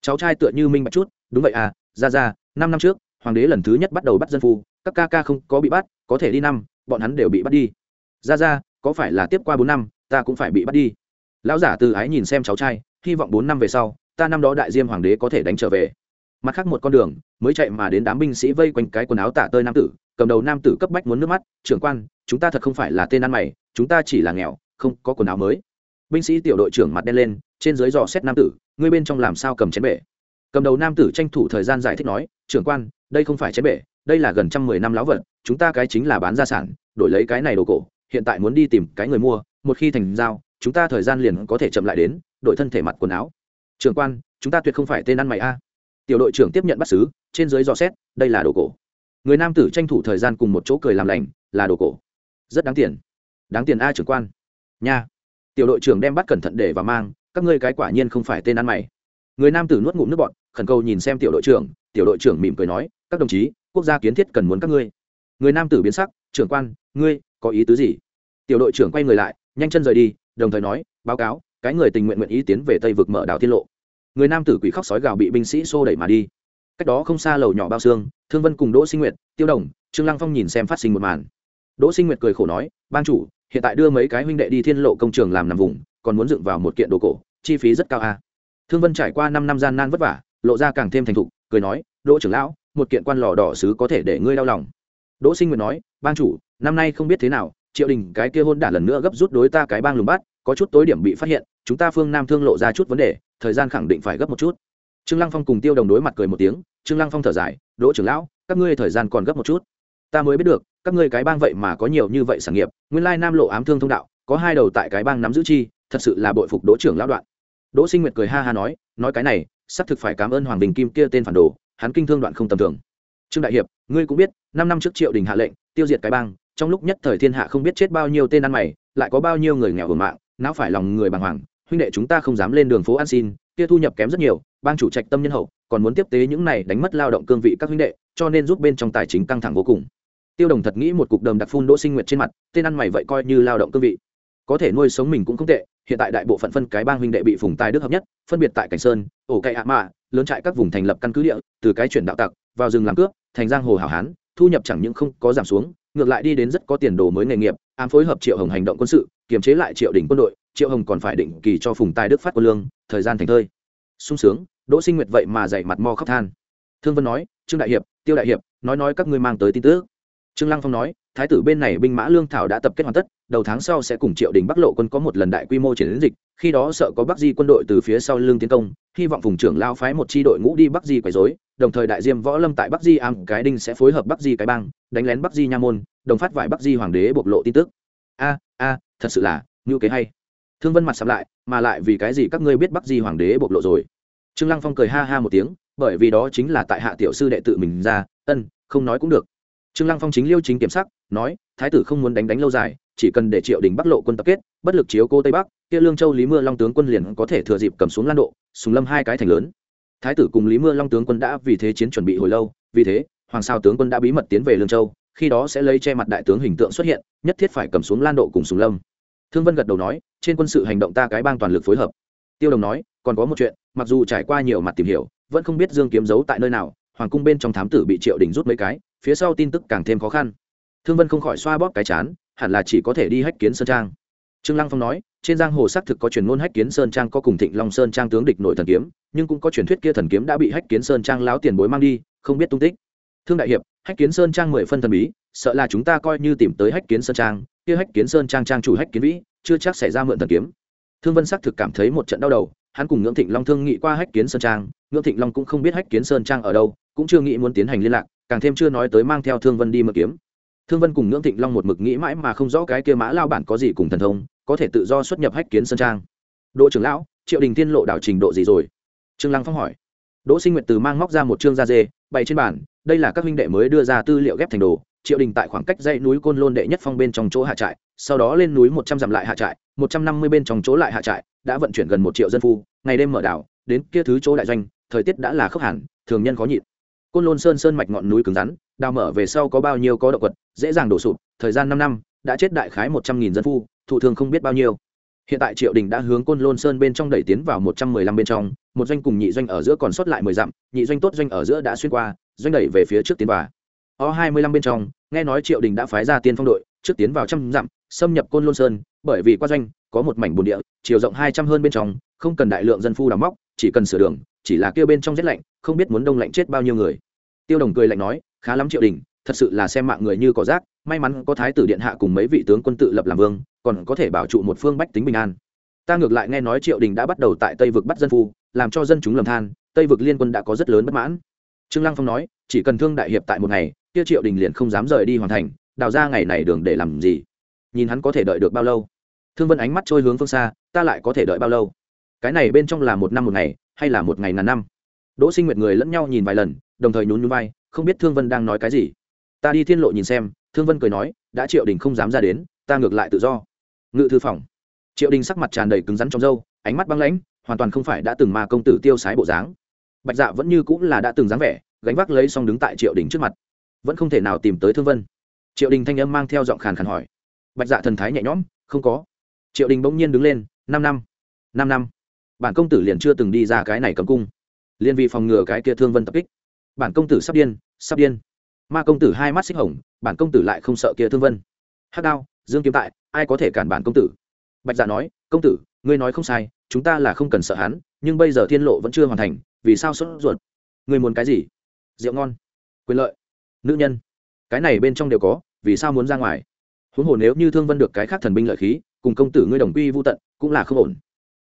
Cháu trai tựa như minh bạch chút, đúng vậy à ra ra, năm năm trước, hoàng đế lần thứ nhất bắt đầu bắt dân phu, các ca ca không có bị bắt, có thể đi năm, bọn hắn đều bị bắt đi. Ra ra có phải là tiếp qua bốn năm, ta cũng phải bị bắt đi. Lão giả từ ái nhìn xem cháu trai, hy vọng bốn năm về sau, ta năm đó đại diêm hoàng đế có thể đánh trở về. Mặt khác một con đường, mới chạy mà đến đám binh sĩ vây quanh cái quần áo tả tơi nam tử, cầm đầu nam tử cấp bách muốn nước mắt, trưởng quan, chúng ta thật không phải là tên ăn mày, chúng ta chỉ là nghèo, không có quần áo mới. Binh sĩ tiểu đội trưởng mặt đen lên, trên dưới dò xét nam tử, ngươi bên trong làm sao cầm chén bể? Cầm đầu nam tử tranh thủ thời gian giải thích nói, trưởng quan, đây không phải chén bể, đây là gần trăm mười năm láo vật, chúng ta cái chính là bán gia sản, đổi lấy cái này đồ cổ hiện tại muốn đi tìm cái người mua, một khi thành giao, chúng ta thời gian liền có thể chậm lại đến, đổi thân thể mặt quần áo. Trưởng quan, chúng ta tuyệt không phải tên ăn mày a. Tiểu đội trưởng tiếp nhận bắt xứ, trên dưới dò xét, đây là đồ cổ. Người nam tử tranh thủ thời gian cùng một chỗ cười làm lành, là đồ cổ. Rất đáng tiền. Đáng tiền a trưởng quan. Nha. Tiểu đội trưởng đem bắt cẩn thận để và mang, các ngươi cái quả nhiên không phải tên ăn mày. Người nam tử nuốt ngụm nước bọn khẩn cầu nhìn xem tiểu đội trưởng, tiểu đội trưởng mỉm cười nói, các đồng chí, quốc gia kiến thiết cần muốn các ngươi. Người nam tử biến sắc, trưởng quan, ngươi, có ý tứ gì? Tiểu đội trưởng quay người lại, nhanh chân rời đi, đồng thời nói, báo cáo, cái người tình nguyện nguyện ý tiến về tây vực mở đảo tiết lộ. Người nam tử quỷ khóc sói gào bị binh sĩ xô đẩy mà đi. Cách đó không xa lầu nhỏ bao xương, thương vân cùng đỗ sinh nguyệt, tiêu đồng, trương lăng phong nhìn xem phát sinh một màn. Đỗ sinh nguyệt cười khổ nói ban chủ, hiện tại đưa mấy cái huynh đệ đi thiên lộ công trường làm nằm vùng, còn muốn dựng vào một kiện đồ cổ, chi phí rất cao a thương vân trải qua năm năm gian nan vất vả, lộ ra càng thêm thành thục, cười nói, đỗ trưởng lão, một kiện quan lò đỏ sứ có thể để ngươi đau lòng. Đỗ sinh nguyệt nói ban chủ, năm nay không biết thế nào triệu đình, cái kia hôn đả lần nữa gấp rút đối ta cái bang lùng bắt có chút tối điểm bị phát hiện, chúng ta phương nam thương lộ ra chút vấn đề, thời gian khẳng định phải gấp một chút. Trương lăng phong cùng tiêu đồng đối mặt cười một tiếng, trương lăng phong thở dài, đỗ trưởng lão, các ngươi thời gian còn gấp một chút. Ta mới biết được, các ngươi cái bang vậy mà có nhiều như vậy sản nghiệp, nguyên lai nam lộ ám thương thông đạo, có hai đầu tại cái bang nắm giữ chi, thật sự là bội phục đỗ trưởng lão đoạn. Đỗ sinh nguyệt cười ha ha nói nói cái này, xác thực phải cảm ơn hoàng bình kim kia tên phản đồ, hắn kinh thương đoạn không tầm thường. Trương đại hiệp, ngươi cũng biết, năm năm trước triệu đình hạ lệnh, tiêu diệt cái bang trong lúc nhất thời thiên hạ không biết chết bao nhiêu tên ăn mày, lại có bao nhiêu người nghèo hưởng mạng, não phải lòng người bàng hoàng, huynh đệ chúng ta không dám lên đường phố ăn xin, kia thu nhập kém rất nhiều, bang chủ trạch tâm nhân hậu, còn muốn tiếp tế những này đánh mất lao động cương vị các huynh đệ, cho nên giúp bên trong tài chính căng thẳng vô cùng. Tiêu đồng thật nghĩ một cục đầm đặc phun đỗ sinh nguyệt trên mặt, tên ăn mày vậy coi như lao động cương vị. Có thể nuôi sống mình cũng không tệ, hiện tại đại bộ phận phân cái bang huynh đệ bị phùng tài đức hợp nhất, phân biệt tại cảnh sơn, ổ cậy ạ mạ, lớn trại các vùng thành lập căn cứ địa, từ cái chuyển đạo tặc, vào rừng làm cướp, thành giang hồ hảo hán, thu nhập chẳng những không có giảm xuống ngược lại đi đến rất có tiền đồ mới nghề nghiệp, ám phối hợp triệu hồng hành động quân sự, kiềm chế lại triệu đỉnh quân đội, triệu hồng còn phải định kỳ cho phùng tài đức phát quân lương, thời gian thành thơi. Sung sướng, đỗ sinh nguyệt vậy mà dạy mặt mo khóc than. Thương vân nói, trương đại hiệp, tiêu đại hiệp, nói nói các ngươi mang tới tin tức. Trương lăng phong nói, thái tử bên này binh mã lương thảo đã tập kết hoàn tất, đầu tháng sau sẽ cùng triệu đình bắc lộ quân có một lần đại quy mô triển dịch khi đó sợ có bắc di quân đội từ phía sau lưng tiến công, hy vọng vùng trưởng lao phái một chi đội ngũ đi bắc di quấy rối, đồng thời đại diêm võ lâm tại bắc di am cái đinh sẽ phối hợp bắc di cái bang, đánh lén bắc di nha môn, đồng phát vải bắc di hoàng đế bộc lộ tin tức. A a, thật sự là, ngữ kế hay. Thương vân mặt sắm lại, mà lại vì cái gì các ngươi biết bắc di hoàng đế bộc lộ rồi? Trương lăng phong cười ha ha một tiếng, bởi vì đó chính là tại hạ tiểu sư đệ tự mình ra, ân, không nói cũng được. Trương lăng phong chính liêu chính kiểm sắc, nói, thái tử không muốn đánh đánh lâu dài, chỉ cần để triệu đình bắc lộ quân tập kết, bất lực chiếu cô tây bắc kia lương châu lý mưa long tướng quân liền có thể thừa dịp cầm xuống lan độ, sùng lâm hai cái thành lớn. Thái tử cùng lý mưa long tướng quân đã vì thế chiến chuẩn bị hồi lâu, vì thế, hoàng sao tướng quân đã bí mật tiến về lương châu, khi đó sẽ lấy che mặt đại tướng hình tượng xuất hiện, nhất thiết phải cầm xuống lan độ cùng sùng lâm. Thương vân gật đầu nói, trên quân sự hành động ta cái bang toàn lực phối hợp. Tiêu đồng nói, còn có một chuyện, mặc dù trải qua nhiều mặt tìm hiểu, vẫn không biết dương kiếm giấu tại nơi nào, hoàng cung bên trong thám tử bị triệu đình rút mấy cái, phía sau tin tức càng thêm khó khăn. Thương vân không khỏi xoa bóp cái chán, hẳn là chỉ có thể đi hách kiến sơn trang trương lăng phong nói, trên giang hồ xác thực có truyền ngôn hách kiến sơn trang có cùng thịnh long sơn trang tướng địch nội thần kiếm, nhưng cũng có truyền thuyết kia thần kiếm đã bị hách kiến sơn trang láo tiền bối mang đi, không biết tung tích. Thương đại hiệp, hách kiến sơn trang mười phân thần bí, sợ là chúng ta coi như tìm tới hách kiến sơn trang, kia hách kiến sơn trang trang chủ hách kiến vĩ, chưa chắc xảy ra mượn thần kiếm. Thương vân xác thực cảm thấy một trận đau đầu, hắn cùng ngưỡng thịnh long thương nghị qua hách kiến sơn trang, ngưỡng thịnh long cũng không biết hách kiến sơn trang ở đâu, cũng chưa nghĩ muốn tiến hành liên lạc, càng thêm chưa nói tới mang theo thương vân đi mượn kiếm. Thương vân cùng ngưỡng thịnh long một mực nghĩ mãi mà không rõ cái kia mã lao bản có gì cùng thần thông có thể tự do xuất nhập hách kiến sơn trang. Đỗ trưởng lão, triệu đình tiên lộ đảo trình độ gì rồi? Trương lăng phong hỏi. Đỗ sinh nguyệt từ mang móc ra một chương da dê, bày trên bàn, đây là các huynh đệ mới đưa ra tư liệu ghép thành đồ. Triệu đình tại khoảng cách dãy núi côn lôn đệ nhất phong bên trong chỗ hạ trại, sau đó lên núi một trăm dặm lại hạ trại, một trăm năm mươi bên trong chỗ lại hạ trại, đã vận chuyển gần một triệu dân phu, ngày đêm mở đảo, đến kia thứ chỗ đại doanh, thời tiết đã là khốc hẳn, thường nhân khó nhịn. Côn lôn sơn sơn mạch ngọn núi cứng rắn, đào mở về sau có bao nhiêu có động vật dễ dàng đổ sụp, thời gian năm năm đã chết đại khái một trăm nghìn dân phu, thụ thường không biết bao nhiêu. Hiện tại triệu đình đã hướng côn lôn sơn bên trong đẩy tiến vào một trăm mười lăm bên trong, một doanh cùng nhị doanh ở giữa còn sót lại mười dặm, nhị doanh tốt doanh ở giữa đã xuyên qua, doanh đẩy về phía trước tiến vào. O hai mươi lăm bên trong, nghe nói triệu đình đã phái ra tiên phong đội, trước tiến vào trăm dặm, xâm nhập côn lôn sơn, bởi vì qua doanh, có một mảnh bồn địa, chiều rộng hai trăm hơn bên trong, không cần đại lượng dân phu đào móc, chỉ cần sửa đường, chỉ là kêu bên trong rét lạnh, không biết muốn đông lạnh chết bao nhiêu người. Tiêu đồng cười lạnh nói, khá lắm triệu đình, thật sự là xem mạng người như cỏ rác may mắn có thái tử điện hạ cùng mấy vị tướng quân tự lập làm vương, còn có thể bảo trụ một phương bách tính bình an. Ta ngược lại nghe nói triệu đình đã bắt đầu tại tây vực bắt dân phu, làm cho dân chúng lầm than, tây vực liên quân đã có rất lớn bất mãn. Trương lăng phong nói, chỉ cần thương đại hiệp tại một ngày, kia triệu đình liền không dám rời đi hoàn thành, đào ra ngày này đường để làm gì? Nhìn hắn có thể đợi được bao lâu? Thương vân ánh mắt trôi hướng phương xa, ta lại có thể đợi bao lâu? Cái này bên trong là một năm một ngày, hay là một ngày ngàn năm? Đỗ sinh nguyệt người lẫn nhau nhìn vài lần, đồng thời nhún nhún vai, không biết thương vân đang nói cái gì. Ta đi thiên lộ nhìn xem thương vân cười nói, đã triệu đình không dám ra đến, ta ngược lại tự do. Ngự thư phòng. Triệu đình sắc mặt tràn đầy cứng rắn trong râu, ánh mắt băng lãnh, hoàn toàn không phải đã từng mà công tử tiêu sái bộ dáng. Bạch dạ vẫn như cũng là đã từng dáng vẻ, gánh vác lấy xong đứng tại triệu đình trước mặt. Vẫn không thể nào tìm tới thương vân. Triệu đình thanh âm mang theo giọng khàn khàn hỏi. Bạch dạ thần thái nhẹ nhõm, không có. Triệu đình bỗng nhiên đứng lên, năm năm năm năm. Bản công tử liền chưa từng đi ra cái này cấm cung. Liên vì phòng ngừa cái kia thương vân tập kích. Bản công tử sắp điên sắp điên ma công tử hai mắt xích hồng, bản công tử lại không sợ kia thương vân. Hát đao, dương kiếm tại, ai có thể cản bản công tử? Bạch dạ nói, công tử, ngươi nói không sai, chúng ta là không cần sợ hắn, nhưng bây giờ thiên lộ vẫn chưa hoàn thành, vì sao sốt ruột? Ngươi muốn cái gì? Rượu ngon. Quyền lợi. Nữ nhân. Cái này bên trong đều có, vì sao muốn ra ngoài? Huống hồ nếu như thương vân được cái khác thần binh lợi khí, cùng công tử ngươi đồng quy vô tận, cũng là không ổn.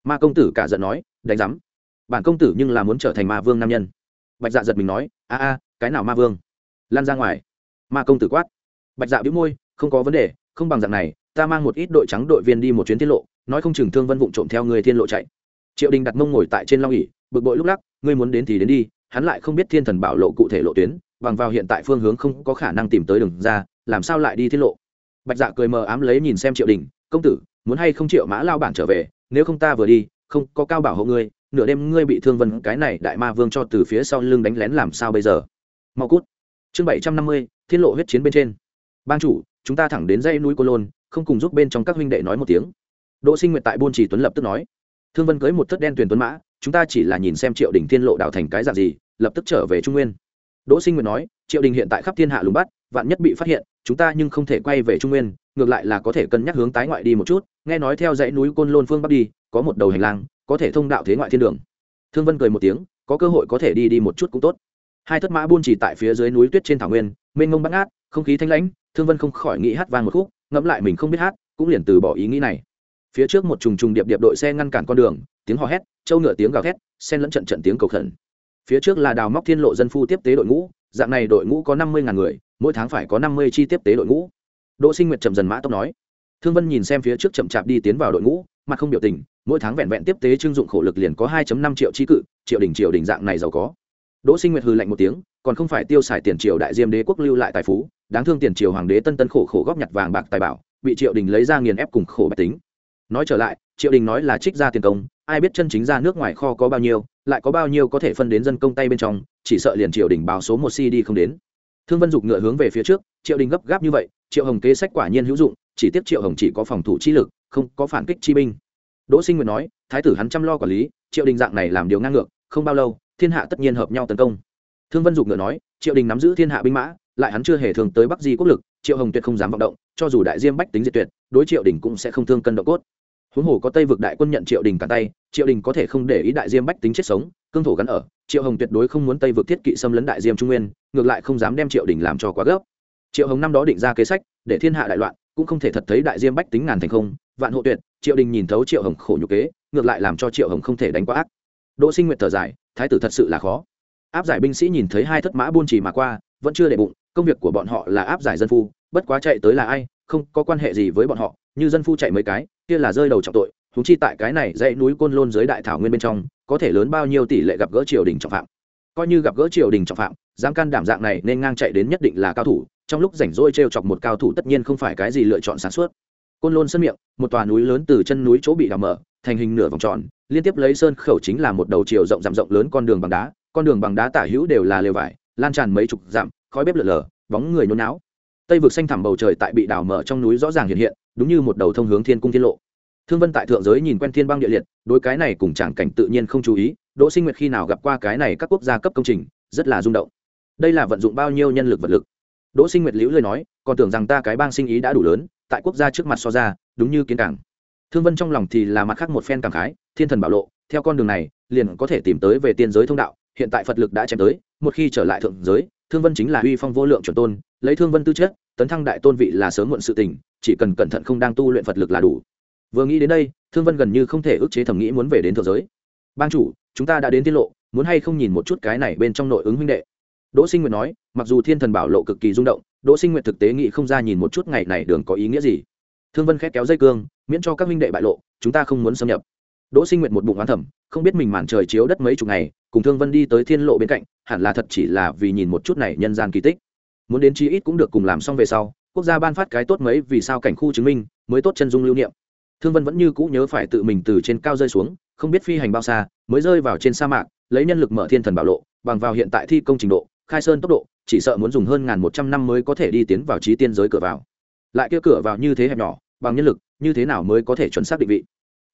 Ma công tử cả giận nói, đánh giám. Bản công tử nhưng là muốn trở thành ma vương nam nhân. Bạch dạ giật mình nói, a a, cái nào ma vương? Lan ra ngoài. Ma công tử quát. Bạch dạ biếu môi, không có vấn đề, không bằng dạng này, ta mang một ít đội trắng đội viên đi một chuyến tiết lộ, nói không chừng thương vân vụng trộm theo người thiên lộ chạy. Triệu đình đặt mông ngồi tại trên long ỉ bực bội lúc lắc, ngươi muốn đến thì đến đi, hắn lại không biết thiên thần bảo lộ cụ thể lộ tuyến, bằng vào hiện tại phương hướng không có khả năng tìm tới đường ra, làm sao lại đi tiết lộ? Bạch dạ cười mờ ám lấy nhìn xem triệu đình, công tử, muốn hay không triệu mã lao bản trở về, nếu không ta vừa đi, không có cao bảo hộ ngươi, nửa đêm ngươi bị thương vân cái này đại ma vương cho từ phía sau lưng đánh lén làm sao bây giờ? Mau cút chương bảy trăm năm mươi, thiên lộ huyết chiến bên trên. Ban chủ, chúng ta thẳng đến dãy núi cô lôn, không cùng giúp bên trong các huynh đệ nói một tiếng. Đỗ sinh nguyện tại buôn chỉ tuấn lập tức nói. Thương vân cưới một thất đen tuyển tuấn mã, chúng ta chỉ là nhìn xem triệu đình thiên lộ đảo thành cái dạng gì, lập tức trở về trung nguyên. Đỗ sinh nguyện nói, triệu đình hiện tại khắp thiên hạ lùng bắt, vạn nhất bị phát hiện, chúng ta nhưng không thể quay về trung nguyên, ngược lại là có thể cân nhắc hướng tái ngoại đi một chút, nghe nói theo dãy núi côn lôn phương bắc đi, có một đầu hành lang, có thể thông đạo thế ngoại thiên đường. Thương vân cười một tiếng, có cơ hội có thể đi đi một chút cũng tốt hai thất mã buôn chỉ tại phía dưới núi tuyết trên thảo nguyên, mênh mông bắt ngát, không khí thanh lãnh, thương vân không khỏi nghĩ hát vang một khúc, ngẫm lại mình không biết hát, cũng liền từ bỏ ý nghĩ này. Phía trước một trùng trùng điệp điệp đội xe ngăn cản con đường, tiếng hò hét, trâu ngựa tiếng gào thét sen lẫn trận trận tiếng cầu khẩn. Phía trước là đào móc thiên lộ dân phu tiếp tế đội ngũ, dạng này đội ngũ có năm mươi ngàn người, mỗi tháng phải có năm mươi chi tiếp tế đội ngũ. Đỗ sinh nguyệt chậm dần mã tốc nói. Thương vân nhìn xem phía trước chậm chạp đi tiến vào đội ngũ, mặt không biểu tình, mỗi tháng vẹn vẹn tiếp tế trưng dụng khổ lực liền có hai năm triệu chi cự, triệu đỉnh triệu đỉnh dạng này giàu có đỗ sinh nguyệt hừ lạnh một tiếng, còn không phải tiêu xài tiền triều đại diêm đế quốc lưu lại tài phú, đáng thương tiền triều hoàng đế tân tân khổ khổ góp nhặt vàng bạc tài bảo, bị triệu đình lấy ra nghiền ép cùng khổ bạch tính. Nói trở lại triệu đình nói là trích ra tiền công, ai biết chân chính ra nước ngoài kho có bao nhiêu, lại có bao nhiêu có thể phân đến dân công tay bên trong, chỉ sợ liền triệu đình báo số một cd không đến. Thương vân dục ngựa hướng về phía trước triệu đình gấp gáp như vậy, triệu hồng kế sách quả nhiên hữu dụng, chỉ tiếc triệu hồng chỉ có phòng thủ chi lực, không có phản kích chi binh. Đỗ sinh nguyện nói, thái tử hắn chăm lo quản lý triệu đình dạng này làm điều ngang ngược, không bao lâu thiên hạ tất nhiên hợp nhau tấn công. Thương vân dục ngựa nói, triệu đình nắm giữ thiên hạ binh mã, lại hắn chưa hề thường tới bắc di quốc lực, triệu hồng tuyệt không dám vọng động, cho dù đại diêm bách tính diệt tuyệt, đối triệu đình cũng sẽ không thương cân độ cốt. Huống hồ có tây vực đại quân nhận triệu đình cả tay, triệu đình có thể không để ý đại diêm bách tính chết sống, cương thổ gắn ở, triệu hồng tuyệt đối không muốn tây vực thiết kỵ xâm lấn đại diêm trung nguyên, ngược lại không dám đem triệu đình làm cho quá gấp. Triệu hồng năm đó định ra kế sách, để thiên hạ đại loạn, cũng không thể thật thấy đại diêm bách tính ngàn thành không, vạn hộ tuyệt, triệu đình nhìn thấu triệu hồng khổ nhục kế, ngược lại làm cho triệu hồng không thể đánh quá ác. Đỗ sinh nguyện thở dài thái tử thật sự là khó. Áp giải binh sĩ nhìn thấy hai thất mã buôn trì mà qua, vẫn chưa để bụng, công việc của bọn họ là áp giải dân phu, bất quá chạy tới là ai, không có quan hệ gì với bọn họ, như dân phu chạy mấy cái, kia là rơi đầu trọng tội húng chi tại cái này dãy núi côn lôn dưới đại thảo nguyên bên trong, có thể lớn bao nhiêu tỷ lệ gặp gỡ triều đình trọng phạm. Coi như gặp gỡ triều đình trọng phạm, dám can đảm dạng này nên ngang chạy đến nhất định là cao thủ, trong lúc rảnh rỗi t r e o chọc một cao thủ tất nhiên không phải cái gì lựa chọn sản xuất côn lôn sân miệng, một tòa núi lớn từ chân núi chỗ bị đào mở, thành hình nửa vòng tròn liên tiếp lấy sơn khẩu chính là một đầu chiều rộng dặm rộng lớn con đường bằng đá, con đường bằng đá tả hữu đều là lều vải, lan tràn mấy chục dặm, khói bếp lở lở, bóng người nôn não tây vực xanh thẳm bầu trời tại bị đào mở trong núi rõ ràng hiện hiện, đúng như một đầu thông hướng thiên cung thiên lộ. Thương vân tại thượng giới nhìn quen thiên băng địa liệt, đối cái này cùng chẳng cảnh tự nhiên không chú ý, đỗ sinh nguyệt khi nào gặp qua cái này các quốc gia cấp công trình, rất là rung động. Đây là vận dụng bao nhiêu nhân lực vật lực? Đỗ sinh nguyệt liễu lời nói, còn tưởng rằng ta cái bang sinh ý đã đủ lớn, tại quốc gia trước mặt so ra, đúng như kiến cảng thương vân trong lòng thì là mặt khác một phen cảm khái thiên thần bảo lộ, theo con đường này, liền có thể tìm tới về tiên giới thông đạo, hiện tại phật lực đã chém tới, một khi trở lại thượng giới, thương vân chính là uy phong vô lượng chuẩn tôn, lấy thương vân tư chất, tấn thăng đại tôn vị là sớm muộn sự tình, chỉ cần cẩn thận không đang tu luyện phật lực là đủ. Vừa nghĩ đến đây, thương vân gần như không thể ức chế thẩm nghĩ muốn về đến thượng giới. Ban chủ, chúng ta đã đến tiết lộ, muốn hay không nhìn một chút cái này bên trong nội ứng huynh đệ? Đỗ sinh nguyệt nói, mặc dù thiên thần bảo lộ cực kỳ rung động, đỗ sinh nguyệt thực tế nghĩ không ra nhìn một chút ngày này đường có ý nghĩa gì. Thương vân khét kéo dây cương, miễn cho các huynh đệ bại lộ, chúng ta không muốn xâm nhập đỗ sinh nguyệt một bụng oán thẩm không biết mình màn trời chiếu đất mấy chục ngày, cùng thương vân đi tới thiên lộ bên cạnh, hẳn là thật chỉ là vì nhìn một chút này nhân gian kỳ tích. Muốn đến chi ít cũng được cùng làm xong về sau, quốc gia ban phát cái tốt mấy vì sao cảnh khu chứng minh, mới tốt chân dung lưu niệm. Thương vân vẫn như cũ nhớ phải tự mình từ trên cao rơi xuống, không biết phi hành bao xa, mới rơi vào trên sa mạc, lấy nhân lực mở thiên thần bảo lộ, bằng vào hiện tại thi công trình độ, khai sơn tốc độ, chỉ sợ muốn dùng hơn ngàn một trăm năm mới có thể đi tiến vào trí tiên giới cửa vào. Lại kia cửa vào như thế hẹp nhỏ, bằng nhân lực, như thế nào mới có thể chuẩn xác định vị?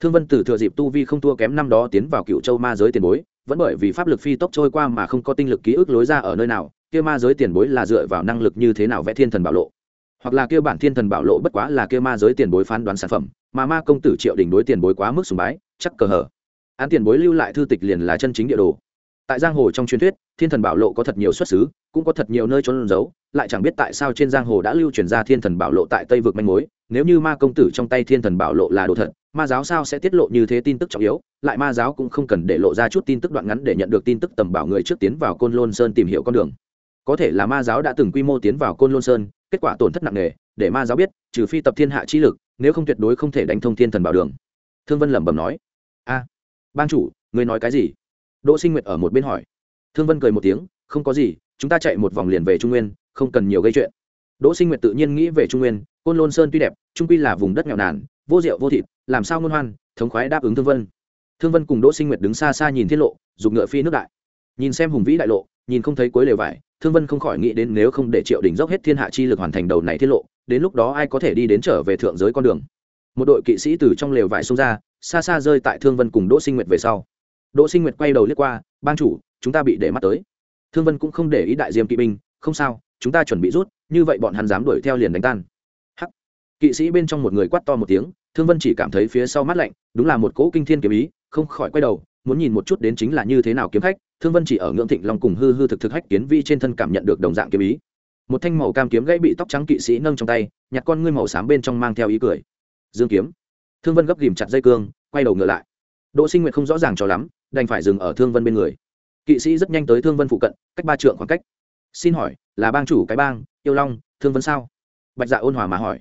Thương vân Tử thừa dịp tu vi không thua kém năm đó tiến vào cựu châu ma giới tiền bối, vẫn bởi vì pháp lực phi tốc trôi qua mà không có tinh lực ký ức lối ra ở nơi nào, kia ma giới tiền bối là dựa vào năng lực như thế nào vẽ thiên thần bảo lộ. Hoặc là kia bản thiên thần bảo lộ bất quá là kia ma giới tiền bối phán đoán sản phẩm, mà ma công tử triệu đình đối tiền bối quá mức sùng bái, chắc cờ hở. Án tiền bối lưu lại thư tịch liền là chân chính địa đồ. Tại giang hồ trong truyền thuyết thiên thần bảo lộ có thật nhiều xuất xứ cũng có thật nhiều nơi trốn giấu lại chẳng biết tại sao trên giang hồ đã lưu truyền ra thiên thần bảo lộ tại tây vực manh mối nếu như ma công tử trong tay thiên thần bảo lộ là đồ thật ma giáo sao sẽ tiết lộ như thế tin tức trọng yếu lại ma giáo cũng không cần để lộ ra chút tin tức đoạn ngắn để nhận được tin tức tầm bảo người trước tiến vào côn lôn sơn tìm hiểu con đường. Có thể là ma giáo đã từng quy mô tiến vào côn lôn sơn kết quả tổn thất nặng nề để ma giáo biết trừ phi tập thiên hạ chi lực nếu không tuyệt đối không thể đánh thông thiên thần bảo đường. Thương vân lẩm bẩm nói. A à, ban chủ người nói cái gì? Đỗ sinh nguyệt ở một bên hỏi thương vân cười một tiếng, không có gì, chúng ta chạy một vòng liền về trung nguyên, không cần nhiều gây chuyện. Đỗ sinh nguyệt tự nhiên nghĩ về trung nguyên, côn lôn sơn tuy đẹp trung quy là vùng đất nghèo nàn, vô rượu vô thịt, làm sao ngôn hoan, thống khoái đáp ứng thương vân. Thương vân cùng đỗ sinh nguyệt đứng xa xa nhìn thiết lộ dùng ngựa phi nước đại. Nhìn xem hùng vĩ đại lộ, nhìn không thấy cuối lều vải, thương vân không khỏi nghĩ đến nếu không để triệu đình dốc hết thiên hạ chi lực hoàn thành đầu này tiết lộ, đến lúc đó ai có thể đi đến trở về thượng giới con đường. Một đội kỵ sĩ từ trong lều vải xông ra, xa xa rơi tại thương vân cùng đỗ sinh nguyệt về sau. Đỗ sinh nguyệt quay đầu liếc qua ban chủ chúng ta bị để mắt tới. Thương vân cũng không để ý đại diêm kỵ binh, không sao, chúng ta chuẩn bị rút, như vậy bọn hắn dám đuổi theo liền đánh tan. Hắc. Kỵ sĩ bên trong một người quát to một tiếng, thương vân chỉ cảm thấy phía sau mắt lạnh, đúng là một cỗ kinh thiên kiếm ý, không khỏi quay đầu, muốn nhìn một chút đến chính là như thế nào kiếm khách, thương vân chỉ ở ngưỡng thịnh long cùng hư hư thực thực hách kiến vi trên thân cảm nhận được đồng dạng kiếm ý. Một thanh màu cam kiếm gãy bị tóc trắng kỵ sĩ nâng trong tay, nhặt con ngươi màu xám bên trong mang theo ý cười. Dương kiếm. Thương vân gấp ghìm chặt dây cương, quay đầu ngựa lại. Đỗ sinh nguyện không rõ ràng cho lắm, đành phải dừng ở thương vân bên người kỵ sĩ rất nhanh tới thương vân phụ cận, cách ba trượng khoảng cách. Xin hỏi, là bang chủ cái bang, yêu long, thương vân sao? Bạch dạ ôn hòa mà hỏi.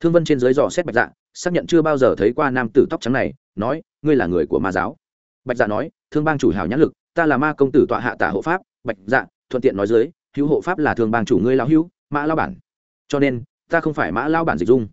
Thương vân trên dưới dò xét bạch dạ xác nhận chưa bao giờ thấy qua nam tử tóc trắng này, nói, ngươi là người của ma giáo. Bạch dạ nói, thương bang chủ hào nhãn lực, ta là ma công tử tọa hạ tả hộ pháp. Bạch dạ thuận tiện nói dưới, hữu hộ pháp là thương bang chủ ngươi lão hữu, mã lao bản. Cho nên, ta không phải mã lao bản dịch dung.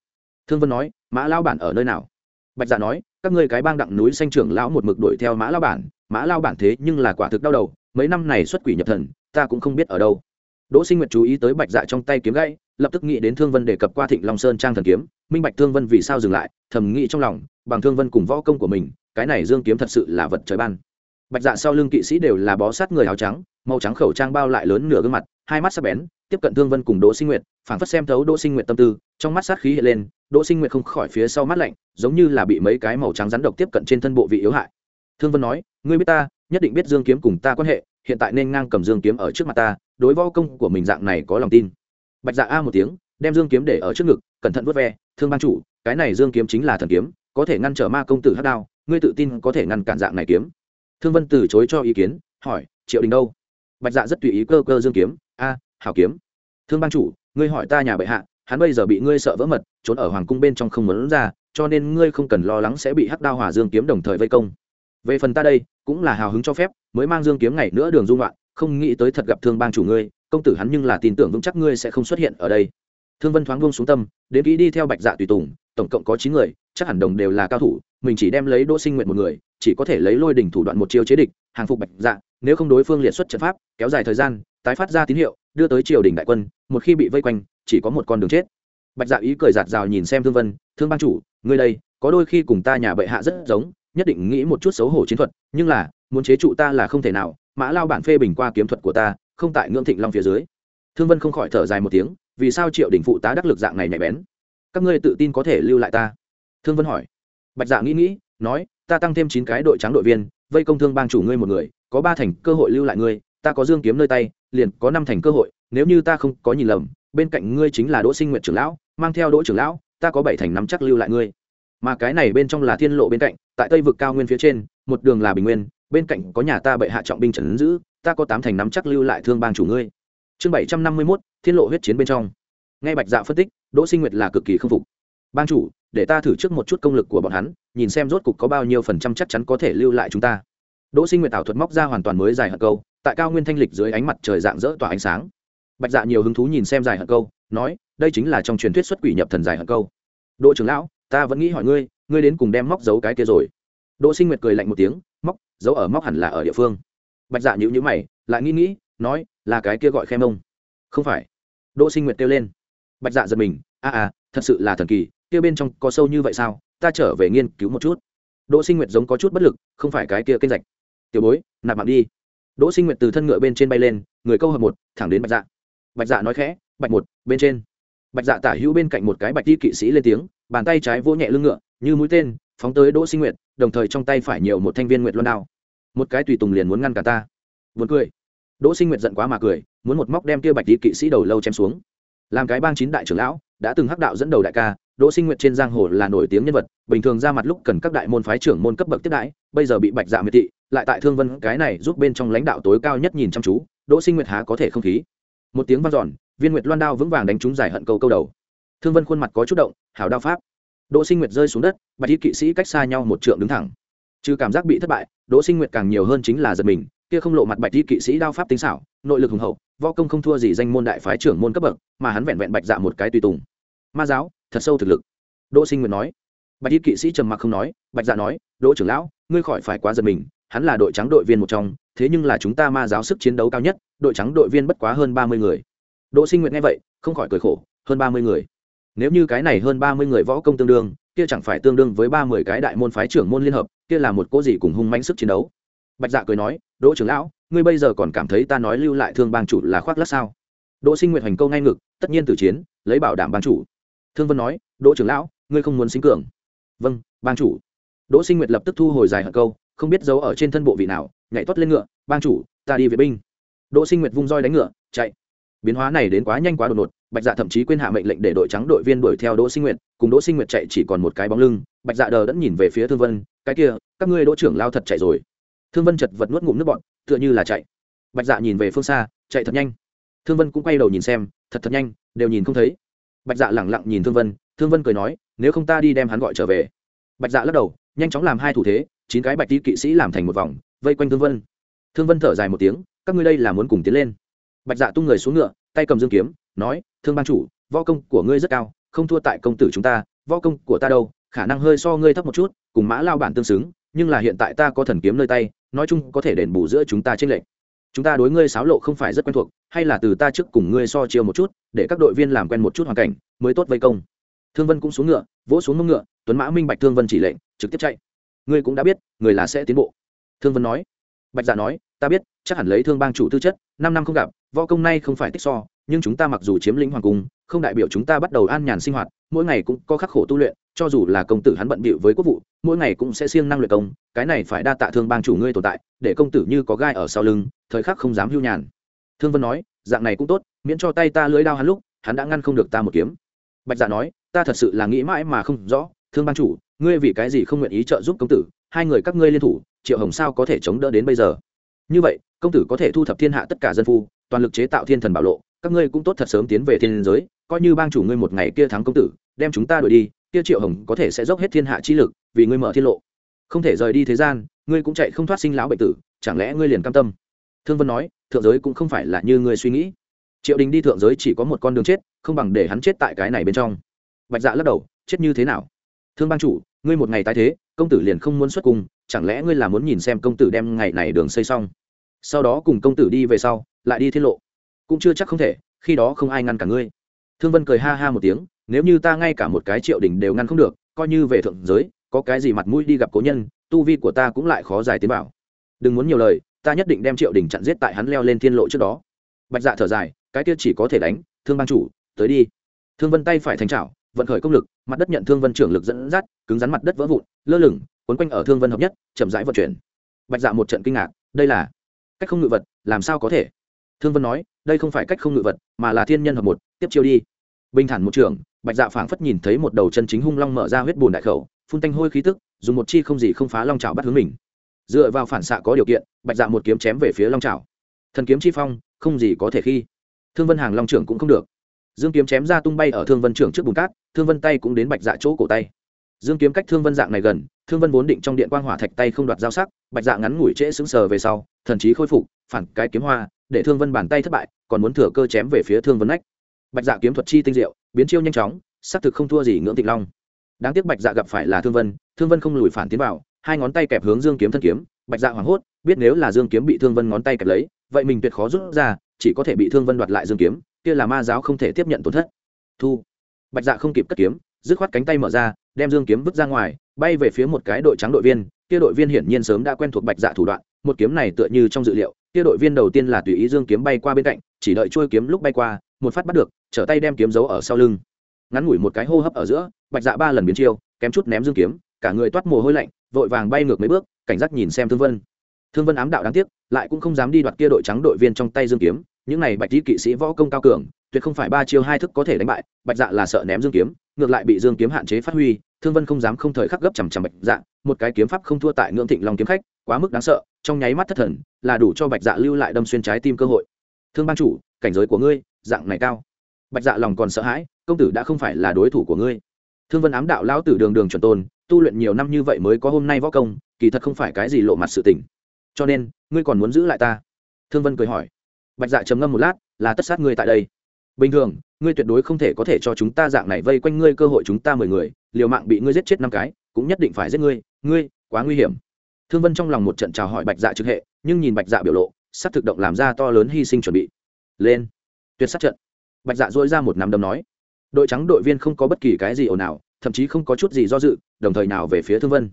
Thương vân nói, mã lao bản ở nơi nào? Bạch dạ nói, các ngươi cái bang đặng núi xanh trưởng lão một mực đuổi theo mã lao bản mã lao bản thế nhưng là quả thực đau đầu, mấy năm này xuất quỷ nhập thần, ta cũng không biết ở đâu. Đỗ sinh nguyệt chú ý tới bạch dạ trong tay kiếm gãy, lập tức nghĩ đến thương vân đề cập qua thịnh long sơn trang thần kiếm, minh bạch thương vân vì sao dừng lại, thầm nghĩ trong lòng, bằng thương vân cùng võ công của mình, cái này dương kiếm thật sự là vật trời ban. Bạch dạ sau lưng kỵ sĩ đều là bó sát người áo trắng, màu trắng khẩu trang bao lại lớn nửa gương mặt, hai mắt sắc bén, tiếp cận thương vân cùng đỗ sinh nguyệt, phảng phất xem thấu đỗ sinh nguyệt tâm tư, trong mắt sát khí hiện lên, đỗ sinh nguyệt không khỏi phía sau mắt lạnh, giống như là bị mấy cái màu trắng rắn độc tiếp cận trên thân bộ vị yếu hại thương vân nói, ngươi biết ta, nhất định biết dương kiếm cùng ta quan hệ, hiện tại nên ngang cầm dương kiếm ở trước mặt ta, đối võ công của mình dạng này có lòng tin. Bạch dạ a một tiếng, đem dương kiếm để ở trước ngực, cẩn thận vớt ve, thương ban chủ, cái này dương kiếm chính là thần kiếm, có thể ngăn trở ma công tử hát đao, ngươi tự tin có thể ngăn cản dạng này kiếm. Thương vân từ chối cho ý kiến, hỏi, triệu đình đâu? Bạch dạ rất tùy ý cơ cơ dương kiếm, a, hảo kiếm. Thương ban chủ, ngươi hỏi ta nhà bệ hạ, hắn bây giờ bị ngươi sợ vỡ mật, trốn ở hoàng cung bên trong không muốn ra, cho nên ngươi không cần lo lắng sẽ bị hắc đao hỏa dương kiếm đồng thời vây công về phần ta đây, cũng là hào hứng cho phép, mới mang dương kiếm ngày nữa đường dung loạn, không nghĩ tới thật gặp thương bang chủ ngươi, công tử hắn nhưng là tin tưởng vững chắc ngươi sẽ không xuất hiện ở đây. Thương vân thoáng buông xuống tâm, đến kỹ đi theo bạch dạ tùy tùng, tổng cộng có chín người, chắc hẳn đồng đều là cao thủ, mình chỉ đem lấy đỗ sinh nguyện một người, chỉ có thể lấy lôi đỉnh thủ đoạn một chiêu chế địch, hàng phục bạch dạ nếu không đối phương liệt xuất trận pháp, kéo dài thời gian, tái phát ra tín hiệu, đưa tới triều đình đại quân, một khi bị vây quanh, chỉ có một con đường chết. Bạch dạ ý cười giạt rào nhìn xem thương vân, thương ban chủ, ngươi đây, có đôi khi cùng ta nhà bệ hạ rất giống nhất định nghĩ một chút xấu hổ chiến thuật, nhưng là, muốn chế trụ ta là không thể nào, mã lao bản phê bình qua kiếm thuật của ta, không tại ngưỡng thịnh long phía dưới. Thương vân không khỏi thở dài một tiếng, vì sao triệu đình phụ tá đắc lực dạng này nhạy bén? Các ngươi tự tin có thể lưu lại ta? Thương vân hỏi. Bạch dạ nghĩ nghĩ, nói, ta tăng thêm chín cái đội trắng đội viên, vây công thương bang chủ ngươi một người, có ba thành cơ hội lưu lại ngươi, ta có dương kiếm nơi tay, liền có năm thành cơ hội, nếu như ta không có nhìn lầm, bên cạnh ngươi chính là đỗ sinh nguyện trưởng lão, mang theo đỗ trưởng lão, ta có bảy thành nắm chắc lưu lại ngươi. Mà cái này bên trong là thiên lộ bên cạnh tại tây vực cao nguyên phía trên, một đường là bình nguyên, bên cạnh có nhà ta bệ hạ trọng binh trần giữ, ta có tám thành nắm chắc lưu lại thương bang chủ ngươi. Chương bảy trăm năm mươi mốt, thiên lộ huyết chiến bên trong. Ngay bạch dạ phân tích, đỗ sinh nguyệt là cực kỳ k phục. Bang chủ, để ta thử trước một chút công lực của bọn hắn, nhìn xem rốt cục có bao nhiêu phần trăm chắc chắn có thể lưu lại chúng ta. Đỗ sinh nguyệt ảo thuật móc ra hoàn toàn mới dài hận câu, tại cao nguyên thanh lịch dưới ánh mặt trời dạng dỡ tỏa ánh sáng. Bạch dạ nhiều hứng thú nhìn xem dài hận câu, nói, đây chính là trong truyền thuyết xuất quỷ nhập thần dài hận câu. Đỗ trưởng lão, ta vẫn nghĩ hỏi ngươi ngươi đến cùng đem móc giấu cái kia rồi. Đỗ sinh nguyệt cười lạnh một tiếng móc giấu ở móc hẳn là ở địa phương. Bạch dạ nhữ nhữ mày lại nghĩ nghĩ nói là cái kia gọi khe mông. Không phải. Đỗ sinh nguyệt kêu lên. Bạch dạ giật mình a à, à thật sự là thần kỳ kia bên trong có sâu như vậy sao? Ta trở về nghiên cứu một chút. Đỗ sinh nguyệt giống có chút bất lực không phải cái kia kênh rạch. Tiểu bối nạp mạng đi. Đỗ sinh nguyệt từ thân ngựa bên trên bay lên người câu hợp một thẳng đến bạch dạ. Bạch dạ nói khẽ bạch một bên trên. Bạch dạ tả hữu bên cạnh một cái bạch đi kỵ sĩ lên tiếng bàn tay trái vỗ nhẹ lưng ngựa như mũi tên, phóng tới đỗ sinh nguyệt, đồng thời trong tay phải nhiều một thanh viên nguyệt loan đao. Một cái tùy tùng liền muốn ngăn cả ta. Vốn cười. Đỗ sinh nguyệt giận quá mà cười, muốn một móc đem kia bạch đi kỵ sĩ đầu lâu chém xuống. Làm cái bang chín đại trưởng lão, đã từng hắc đạo dẫn đầu đại ca, đỗ sinh nguyệt trên giang hồ là nổi tiếng nhân vật, bình thường ra mặt lúc cần các đại môn phái trưởng môn cấp bậc tiếp đãi, bây giờ bị bạch dạ miệt thị, lại tại thương vân, cái này giúp bên trong lãnh đạo tối cao nhất nhìn chăm chú, đỗ sinh nguyệt há có thể không khí. Một tiếng vang dọn, viên nguyệt loan đao vững vàng đánh trúng giải hận câu câu đầu. Thương vân khuôn mặt có chút động, hảo đao pháp đỗ sinh nguyệt rơi xuống đất, bạch y kỵ sĩ cách xa nhau một trượng đứng thẳng. Trừ cảm giác bị thất bại, đỗ sinh nguyệt càng nhiều hơn chính là giật mình, kia không lộ mặt bạch y kỵ sĩ đao pháp tính xảo, nội lực hùng hậu, võ công không thua gì danh môn đại phái trưởng môn cấp bậc, mà hắn vẹn vẹn bạch dạ một cái tùy tùng. Ma giáo, thật sâu thực lực. Đỗ sinh nguyệt nói. Bạch y kỵ sĩ trầm mặc không nói, bạch dạ nói, đỗ trưởng lão, ngươi khỏi phải quá giật mình, hắn là đội trắng đội viên một trong, thế nhưng là chúng ta ma giáo sức chiến đấu cao nhất, đội trắng đội viên bất quá hơn ba mươi người. Đỗ sinh nguyệt nghe vậy, không khỏi cười khổ, hơn ba mươi người nếu như cái này hơn ba mươi người võ công tương đương, kia chẳng phải tương đương với ba mươi cái đại môn phái trưởng môn liên hợp, kia là một cố gì cùng hung mãnh sức chiến đấu? Bạch dạ cười nói, đỗ trưởng lão, ngươi bây giờ còn cảm thấy ta nói lưu lại thương bang chủ là khoác lác sao? Đỗ sinh nguyệt hành câu ngay ngực, tất nhiên từ chiến, lấy bảo đảm bang chủ. Thương vân nói, đỗ trưởng lão, ngươi không muốn sinh cường. Vâng bang chủ. Đỗ sinh nguyệt lập tức thu hồi dài hận câu, không biết giấu ở trên thân bộ vị nào, nhảy toát lên ngựa, bang chủ, ta đi vệ binh. Đỗ sinh nguyệt vung roi đánh ngựa, chạy. Biến hóa này đến quá nhanh quá đột ngột bạch dạ thậm chí quên hạ mệnh lệnh để đội trắng đội viên đuổi theo đỗ sinh nguyệt, cùng đỗ sinh nguyệt chạy chỉ còn một cái bóng lưng. Bạch dạ đờ đẫn nhìn về phía thương vân, cái kia, các ngươi đỗ trưởng lao thật chạy rồi. Thương vân chật vật nuốt ngụm nước bọn tựa như là chạy. Bạch dạ nhìn về phương xa, chạy thật nhanh. Thương vân cũng quay đầu nhìn xem, thật thật nhanh, đều nhìn không thấy. Bạch dạ lẳng lặng nhìn thương vân thương vân cười nói, nếu không ta đi đem hắn gọi trở về. Bạch dạ lắc đầu, nhanh chóng làm hai thủ thế, chín cái bạch tí kỵ sĩ làm thành một vòng, vây quanh thương vân. Thương vân thở dài một tiếng, các ngươi đây là muốn cùng tiến lên. Bạch dạ tung người xuống ngựa, tay cầm dương kiếm nói, thương ban chủ, võ công của ngươi rất cao, không thua tại công tử chúng ta, võ công của ta đâu, khả năng hơi so ngươi thấp một chút, cùng mã lao bản tương xứng, nhưng là hiện tại ta có thần kiếm nơi tay, nói chung có thể đền bù giữa chúng ta trên lệnh chúng ta đối ngươi xáo lộ không phải rất quen thuộc, hay là từ ta trước cùng ngươi so chiều một chút, để các đội viên làm quen một chút hoàn cảnh, mới tốt vây công. Thương vân cũng xuống ngựa, vỗ xuống mông ngựa, tuấn mã minh bạch thương vân chỉ lệnh, trực tiếp chạy. Ngươi cũng đã biết, người là sẽ tiến bộ. Thương vân nói. Bạch dạ nói, ta biết, chắc hẳn lấy thương bang chủ tư chất, năm năm không gặp, võ công nay không phải tích so nhưng chúng ta mặc dù chiếm lĩnh hoàng cung, không đại biểu chúng ta bắt đầu an nhàn sinh hoạt, mỗi ngày cũng có khắc khổ tu luyện, cho dù là công tử hắn bận bịu với quốc vụ, mỗi ngày cũng sẽ siêng năng luyện công, cái này phải đa tạ thương bang chủ ngươi tồn tại, để công tử như có gai ở sau lưng, thời khắc không dám hưu nhàn. Thương vân nói, dạng này cũng tốt, miễn cho tay ta lưới đao hắn lúc, hắn đã ngăn không được ta một kiếm. Bạch dạ nói, ta thật sự là nghĩ mãi mà không rõ, thương bang chủ, ngươi vì cái gì không nguyện ý trợ giúp công tử, hai người các ngươi liên thủ, triệu hồng sao có thể chống đỡ đến bây giờ? Như vậy, công tử có thể thu thập thiên hạ tất cả dân phu, toàn lực chế tạo thiên thần bảo lộ các ngươi cũng tốt thật sớm tiến về thiên giới, coi như bang chủ ngươi một ngày kia thắng công tử, đem chúng ta đuổi đi, kia triệu hồng có thể sẽ dốc hết thiên hạ chi lực, vì ngươi mở thiên lộ. Không thể rời đi thế gian, ngươi cũng chạy không thoát sinh lão bệnh tử, chẳng lẽ ngươi liền cam tâm? Thương vân nói, thượng giới cũng không phải là như ngươi suy nghĩ. Triệu đình đi thượng giới chỉ có một con đường chết, không bằng để hắn chết tại cái này bên trong. Bạch dạ lắc đầu, chết như thế nào? Thương bang chủ, ngươi một ngày tái thế, công tử liền không muốn xuất cung, chẳng lẽ ngươi là muốn nhìn xem công tử đem ngày này đường xây xong? Sau đó cùng công tử đi về sau, lại đi tiết lộ cũng chưa chắc không thể, khi đó không ai ngăn cả ngươi. Thương vân cười ha ha một tiếng, nếu như ta ngay cả một cái triệu đình đều ngăn không được, coi như về thượng giới, có cái gì mặt mũi đi gặp cố nhân, tu vi của ta cũng lại khó dài tiến bảo đừng muốn nhiều lời, ta nhất định đem triệu đình chặn giết tại hắn leo lên thiên lộ trước đó. Bạch dạ thở dài, cái kia chỉ có thể đánh, thương ban chủ, tới đi. Thương vân tay phải thành trào vận khởi công lực, mặt đất nhận thương vân trưởng lực dẫn dắt, cứng rắn mặt đất vỡ vụn, lơ lửng quấn quanh ở thương vân hợp nhất, chậm rãi vận chuyển. Bạch dạ một trận kinh ngạc, đây là cách không ngự vật, làm sao có thể? Thương vân nói, đây không phải cách không ngự vật, mà là thiên nhân hợp một, tiếp chiêu đi. Bình thản một trường, bạch dạ phảng phất nhìn thấy một đầu chân chính hung long mở ra huyết bùn đại khẩu, phun tanh hôi khí tức, dùng một chi không gì không phá long trào bắt hướng mình. Dựa vào phản xạ có điều kiện, bạch dạ một kiếm chém về phía long trào thần kiếm chi phong, không gì có thể khi. Thương vân hàng long trưởng cũng không được. Dương kiếm chém ra tung bay ở thương vân trưởng trước bùn cát, thương vân tay cũng đến bạch dạ chỗ cổ tay. Dương kiếm cách thương vân dạng này gần, thương vân vốn định trong điện quang hỏa thạch tay không đoạt giao sắc, bạch dạ ngắn ngủi trễ sững sờ về sau, thần trí khôi phục, phản cái kiếm hoa để thương vân bàn tay thất bại, còn muốn thừa cơ chém về phía thương vân nách. Bạch dạ kiếm thuật chi tinh diệu, biến chiêu nhanh chóng, xác thực không thua gì ngưỡng tịnh long. Đáng tiếc bạch dạ gặp phải là thương vân thương vân không lùi phản tiến vào, hai ngón tay kẹp hướng dương kiếm thân kiếm, bạch dạ hoảng hốt, biết nếu là dương kiếm bị thương vân ngón tay kẹp lấy, vậy mình tuyệt khó rút ra, chỉ có thể bị thương vân đoạt lại dương kiếm, kia là ma giáo không thể tiếp nhận tổn thất. Thu. Bạch dạ không kịp cất kiếm, dứt khoát cánh tay mở ra, đem dương kiếm vứt ra ngoài, bay về phía một cái đội trắng đội viên, kia đội viên hiển nhiên sớm đã quen thuộc bạch dạ thủ đoạn, một kiếm này tựa như trong dự liệu kia đội viên đầu tiên là tùy ý dương kiếm bay qua bên cạnh, chỉ đợi trôi kiếm lúc bay qua, một phát bắt được, trở tay đem kiếm giấu ở sau lưng. Ngắn ngủi một cái hô hấp ở giữa, bạch dạ ba lần biến chiêu, kém chút ném dương kiếm, cả người toát mồ hôi lạnh, vội vàng bay ngược mấy bước, cảnh giác nhìn xem thương vân. Thương vân ám đạo đáng tiếc, lại cũng không dám đi đoạt kia đội trắng đội viên trong tay dương kiếm, những này bạch tí kỵ sĩ võ công cao cường, tuyệt không phải ba chiêu hai thức có thể đánh bại, bạch dạ là sợ ném dương kiếm, ngược lại bị dương kiếm hạn chế phát huy, thương vân không dám không thời khắc gấp chằm chằm bạch dạ một cái kiếm pháp không thua tại ngưỡng thịnh long kiếm khách quá mức đáng sợ, trong nháy mắt thất thần, là đủ cho bạch dạ lưu lại đâm xuyên trái tim cơ hội. Thương ban chủ, cảnh giới của ngươi, dạng này cao. Bạch dạ lòng còn sợ hãi, công tử đã không phải là đối thủ của ngươi. Thương vân ám đạo lão tử đường đường chuẩn tôn, tu luyện nhiều năm như vậy mới có hôm nay võ công, kỳ thật không phải cái gì lộ mặt sự tình. Cho nên, ngươi còn muốn giữ lại ta? Thương vân cười hỏi. Bạch dạ trầm ngâm một lát, là tất sát ngươi tại đây. Bình thường, ngươi tuyệt đối không thể có thể cho chúng ta dạng này vây quanh ngươi cơ hội chúng ta mười người, liều mạng bị ngươi giết chết năm cái, cũng nhất định phải giết ngươi ngươi, quá nguy hiểm thương vân trong lòng một trận chào hỏi bạch dạ trực hệ, nhưng nhìn bạch dạ biểu lộ sắp thực động làm ra to lớn hy sinh chuẩn bị. Lên. Tuyệt sát trận. Bạch dạ dỗi ra một nắm đấm nói. Đội trắng đội viên không có bất kỳ cái gì ồn ào, thậm chí không có chút gì do dự, đồng thời nào về phía thương vân.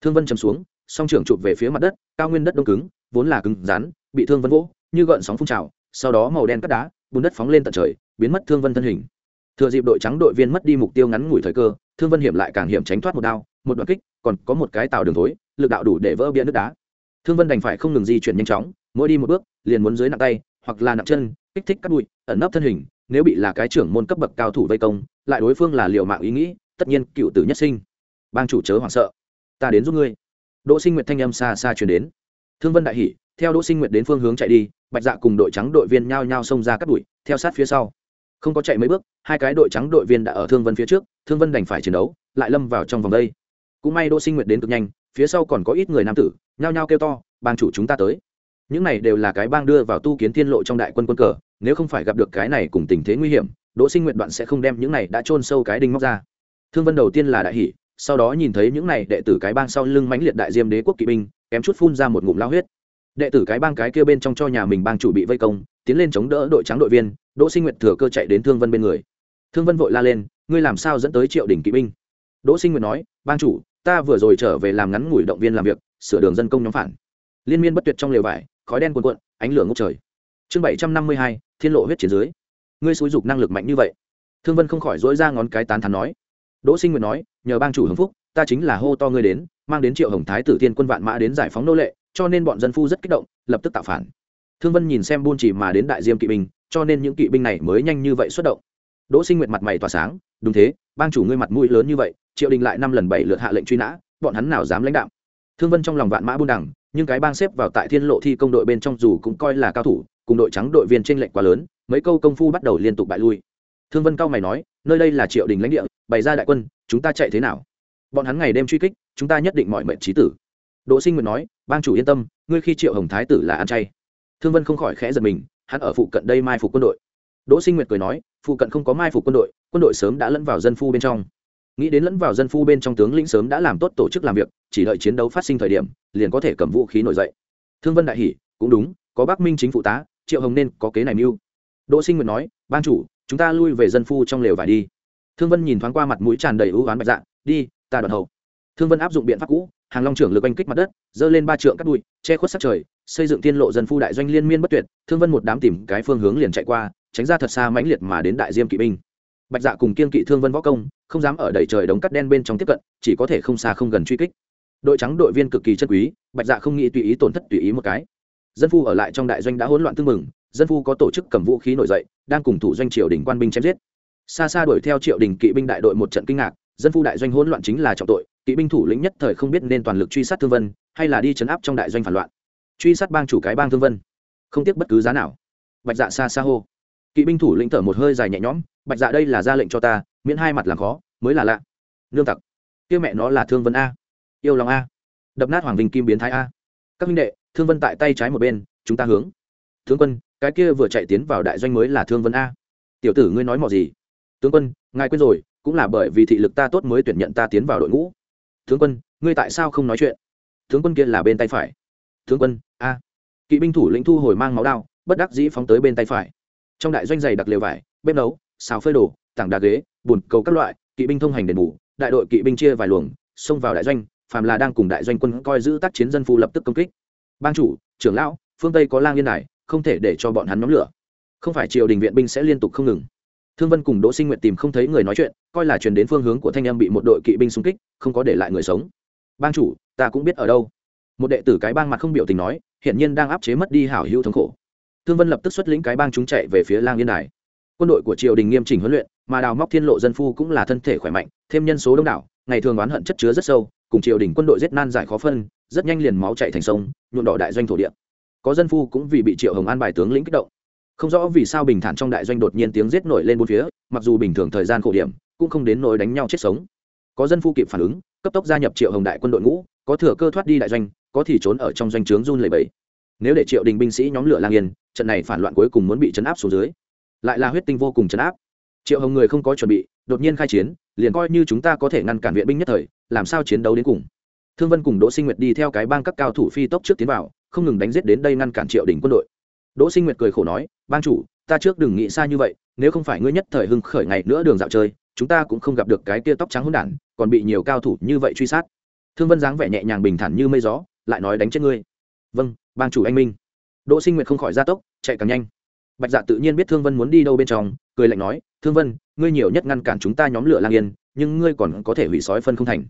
Thương vân chầm xuống, song trưởng chụp về phía mặt đất, cao nguyên đất đông cứng, vốn là cứng rắn, bị thương vân vỗ, như gợn sóng phun trào, sau đó màu đen cắt đá, bùn đất phóng lên tận trời, biến mất thương vân thân hình. Thừa dịp đội trắng đội viên mất đi mục tiêu ngắn ngủi thời cơ, thương vân hiểm lại càng hiểm tránh thoát một đao, một đoạn kích, còn có một cái tàu đường thối lực đạo đủ để vỡ bia nước đá. Thương vân đành phải không ngừng di chuyển nhanh chóng mỗi đi một bước liền muốn dưới nặng tay hoặc là nặng chân kích thích cắt bụi ẩn nấp thân hình nếu bị là cái trưởng môn cấp bậc cao thủ vây công lại đối phương là liệu mạng ý nghĩ tất nhiên cựu tử nhất sinh. Bang chủ chớ hoảng sợ. Ta đến giúp ngươi. Đỗ sinh nguyệt thanh âm xa xa chuyển đến. Thương vân đại hỉ, theo đỗ sinh nguyệt đến phương hướng chạy đi bạch dạ cùng đội trắng đội viên nhao nhao xông ra cắt đuổi theo sát phía sau. Không có chạy mấy bước hai cái đội trắng đội viên đã ở thương vân phía trước thương vân đành phải chiến đấu lại lâm vào trong vòng đây. Cũng may đỗ sinh nguyệt đến cực nhanh phía sau còn có ít người nam tử, nhao nhao kêu to, bang chủ chúng ta tới. Những này đều là cái bang đưa vào tu kiến thiên lộ trong đại quân quân cờ, nếu không phải gặp được cái này cùng tình thế nguy hiểm, đỗ sinh nguyện đoạn sẽ không đem những này đã chôn sâu cái đinh móc ra. Thương vân đầu tiên là đại hỷ sau đó nhìn thấy những này đệ tử cái bang sau lưng mãnh liệt đại diêm đế quốc kỵ binh, kém chút phun ra một ngụm lao huyết. Đệ tử cái bang cái kia bên trong cho nhà mình bang chủ bị vây công, tiến lên chống đỡ đội trắng đội viên, đỗ sinh nguyện thừa cơ chạy đến thương vân bên người. Thương vân vội la lên, ngươi làm sao dẫn tới triệu đỉnh kỵ binh? Đỗ sinh nguyện nói, bang chủ ta vừa rồi trở về làm ngắn ngủi động viên làm việc, sửa đường dân công nhóm phản. Liên miên bất tuyệt trong lều vải, khói đen cuồn cuộn, ánh lửa ngốc trời. Chương bảy trăm năm mươi hai, thiên lộ huyết chiến dưới. Ngươi xúi dục năng lực mạnh như vậy. Thương vân không khỏi dỗi ra ngón cái tán thắn nói. Đỗ sinh nguyệt nói, nhờ bang chủ hưng phúc, ta chính là hô to ngươi đến, mang đến triệu hồng thái tử tiên quân vạn mã đến giải phóng nô lệ, cho nên bọn dân phu rất kích động, lập tức tạo phản. Thương vân nhìn xem buôn chỉ mà đến đại diêm kỵ binh, cho nên những kỵ binh này mới nhanh như vậy xuất động. Đỗ sinh nguyệt mặt mày tỏa sáng, đúng thế, bang chủ ngươi mặt mũi lớn như vậy triệu đình lại năm lần bảy lượt hạ lệnh truy nã, bọn hắn nào dám lãnh đạo? Thương vân trong lòng vạn mã buôn đẳng, nhưng cái bang xếp vào tại thiên lộ thi công đội bên trong dù cũng coi là cao thủ, cùng đội trắng đội viên trên lệnh quá lớn, mấy câu công phu bắt đầu liên tục bại lui. Thương vân cao mày nói, nơi đây là triệu đình lãnh địa, bày ra đại quân, chúng ta chạy thế nào? Bọn hắn ngày đêm truy kích, chúng ta nhất định mọi mệnh trí tử. Đỗ sinh nguyệt nói, bang chủ yên tâm, ngươi khi triệu hồng thái tử là ăn chay. Thương vân không khỏi khẽ giật mình, hắn ở phụ cận đây mai phục quân đội. Đỗ sinh nguyệt cười nói, phụ cận không có mai phục quân đội quân đội sớm đã lẫn vào dân phu bên trong nghĩ đến lẫn vào dân phu bên trong tướng lĩnh sớm đã làm tốt tổ chức làm việc, chỉ đợi chiến đấu phát sinh thời điểm, liền có thể cầm vũ khí nổi dậy. Thương vân đại hỷ cũng đúng, có bắc minh chính phụ tá, triệu hồng nên có kế này mưu. Đỗ sinh nguyện nói, ban chủ, chúng ta lui về dân phu trong lều vải đi. Thương vân nhìn thoáng qua mặt mũi tràn đầy ưu oán bạch dạ đi, ta đoạn hậu. Thương vân áp dụng biện pháp cũ, hàng long trưởng lực oanh kích mặt đất dơ lên ba trượng cắt bụi, che khuất sát trời, xây dựng tiên lộ dân phu đại doanh liên miên bất tuyệt. Thương vân một đám tìm cái phương hướng liền chạy qua, tránh ra thật xa mãnh liệt mà đến đại diêm kỵ binh. Bạch dạ cùng kiên kỵ thương vân võ công không dám ở đầy trời đống cắt đen bên trong tiếp cận, chỉ có thể không xa không gần truy kích. Đội trắng đội viên cực kỳ chân quý, bạch dạ không nghĩ tùy ý tổn thất tùy ý một cái. Dân phu ở lại trong đại doanh đã hỗn loạn tương mừng dân phu có tổ chức cầm vũ khí nổi dậy, đang cùng thủ doanh triều đình quan binh chém giết. Xa xa đuổi theo triệu đình kỵ binh đại đội một trận kinh ngạc, dân phu đại doanh hỗn loạn chính là trọng tội, kỵ binh thủ lĩnh nhất thời không biết nên toàn lực truy sát thương vân, hay là đi chấn áp trong đại doanh phản loạn. Truy sát bang chủ cái bang thương vân, không tiếc bất cứ giá nào. Bạch dạ xa xa hô kỵ binh thủ lĩnh thở một hơi dài nhẹ nhõm, bạch dạ đây là ra lệnh cho ta, miễn hai mặt làm khó, mới là lạ. Nương tặc, kia mẹ nó là thương vân a. Yêu lòng a. Đập nát hoàng vinh kim biến thái a. Các minh đệ, thương vân tại tay trái một bên, chúng ta hướng. Thương quân, cái kia vừa chạy tiến vào đại doanh mới là thương vân a. Tiểu tử ngươi nói mò gì? Tướng quân, ngài quên rồi, cũng là bởi vì thị lực ta tốt mới tuyển nhận ta tiến vào đội ngũ. Tướng quân, ngươi tại sao không nói chuyện? Tướng quân kia là bên tay phải. Tướng quân, a. Kỵ binh thủ lĩnh thu hồi mang máu đao, bất đắc dĩ phóng tới bên tay phải trong đại doanh giày đặc lều vải, bếp nấu, xào phơi đồ, tảng đá ghế bùn cầu các loại, kỵ binh thông hành đền bù, đại đội kỵ binh chia vài luồng, xông vào đại doanh, phàm là đang cùng đại doanh quân coi giữ tác chiến dân phu lập tức công kích. Ban chủ, trưởng lão, phương tây có lang yên này không thể để cho bọn hắn nhóm lửa. Không phải triều đình viện binh sẽ liên tục không ngừng. Thương vân cùng đỗ sinh nguyện tìm không thấy người nói chuyện, coi là truyền đến phương hướng của thanh em bị một đội kỵ binh xung kích, không có để lại người sống. Ban chủ, ta cũng biết ở đâu. Một đệ tử cái bang mặt không biểu tình nói hiện nhiên đang áp chế mất đi hảo hữu thống khổ thương vân lập tức xuất lĩnh cái bang chúng chạy về phía lang yên đài. Quân đội của triều đình nghiêm chỉnh huấn luyện, mà đào móc thiên lộ dân phu cũng là thân thể khỏe mạnh, thêm nhân số đông đảo, ngày thường oán hận chất chứa rất sâu, cùng triều đình quân đội giết nan giải khó phân, rất nhanh liền máu chạy thành sông nhuộm đỏ đại doanh thổ địa. Có dân phu cũng vì bị triệu hồng an bài tướng lĩnh kích động. Không rõ vì sao bình thản trong đại doanh đột nhiên tiếng giết nổi lên bốn phía, mặc dù bình thường thời gian khổ điểm, cũng không đến nỗi đánh nhau chết sống. Có dân phu kịp phản ứng, cấp tốc gia nhập triệu hồng đại quân đội ngũ, có thừa cơ thoát đi đại doanh, có thì trốn ở trong doanh trướng run lầy bẫy nếu để triệu đình binh sĩ nhóm lửa lang yên, trận này phản loạn cuối cùng muốn bị chấn áp xuống dưới. Lại là huyết tinh vô cùng chấn áp. Triệu hồng người không có chuẩn bị, đột nhiên khai chiến, liền coi như chúng ta có thể ngăn cản viện binh nhất thời, làm sao chiến đấu đến cùng? Thương vân cùng đỗ sinh nguyệt đi theo cái bang các cao thủ phi tốc trước tiến vào, không ngừng đánh giết đến đây ngăn cản triệu đình quân đội. Đỗ sinh nguyệt cười khổ nói, bang chủ, ta trước đừng nghĩ xa như vậy, nếu không phải ngươi nhất thời hưng khởi ngày nữa đường dạo chơi, chúng ta cũng không gặp được cái kia tóc trắng hôn đản, còn bị nhiều cao thủ như vậy truy sát. Thương vân dáng vẻ nhẹ nhàng bình thản như mây gió, lại nói đánh chết ngươi. Vâng bang chủ anh minh. Đỗ sinh nguyệt không khỏi gia tốc, chạy càng nhanh. Bạch dạ tự nhiên biết thương vân muốn đi đâu bên trong, cười lạnh nói, thương vân, ngươi nhiều nhất ngăn cản chúng ta nhóm lửa lang yên, nhưng ngươi còn có thể hủy sói phân không thành.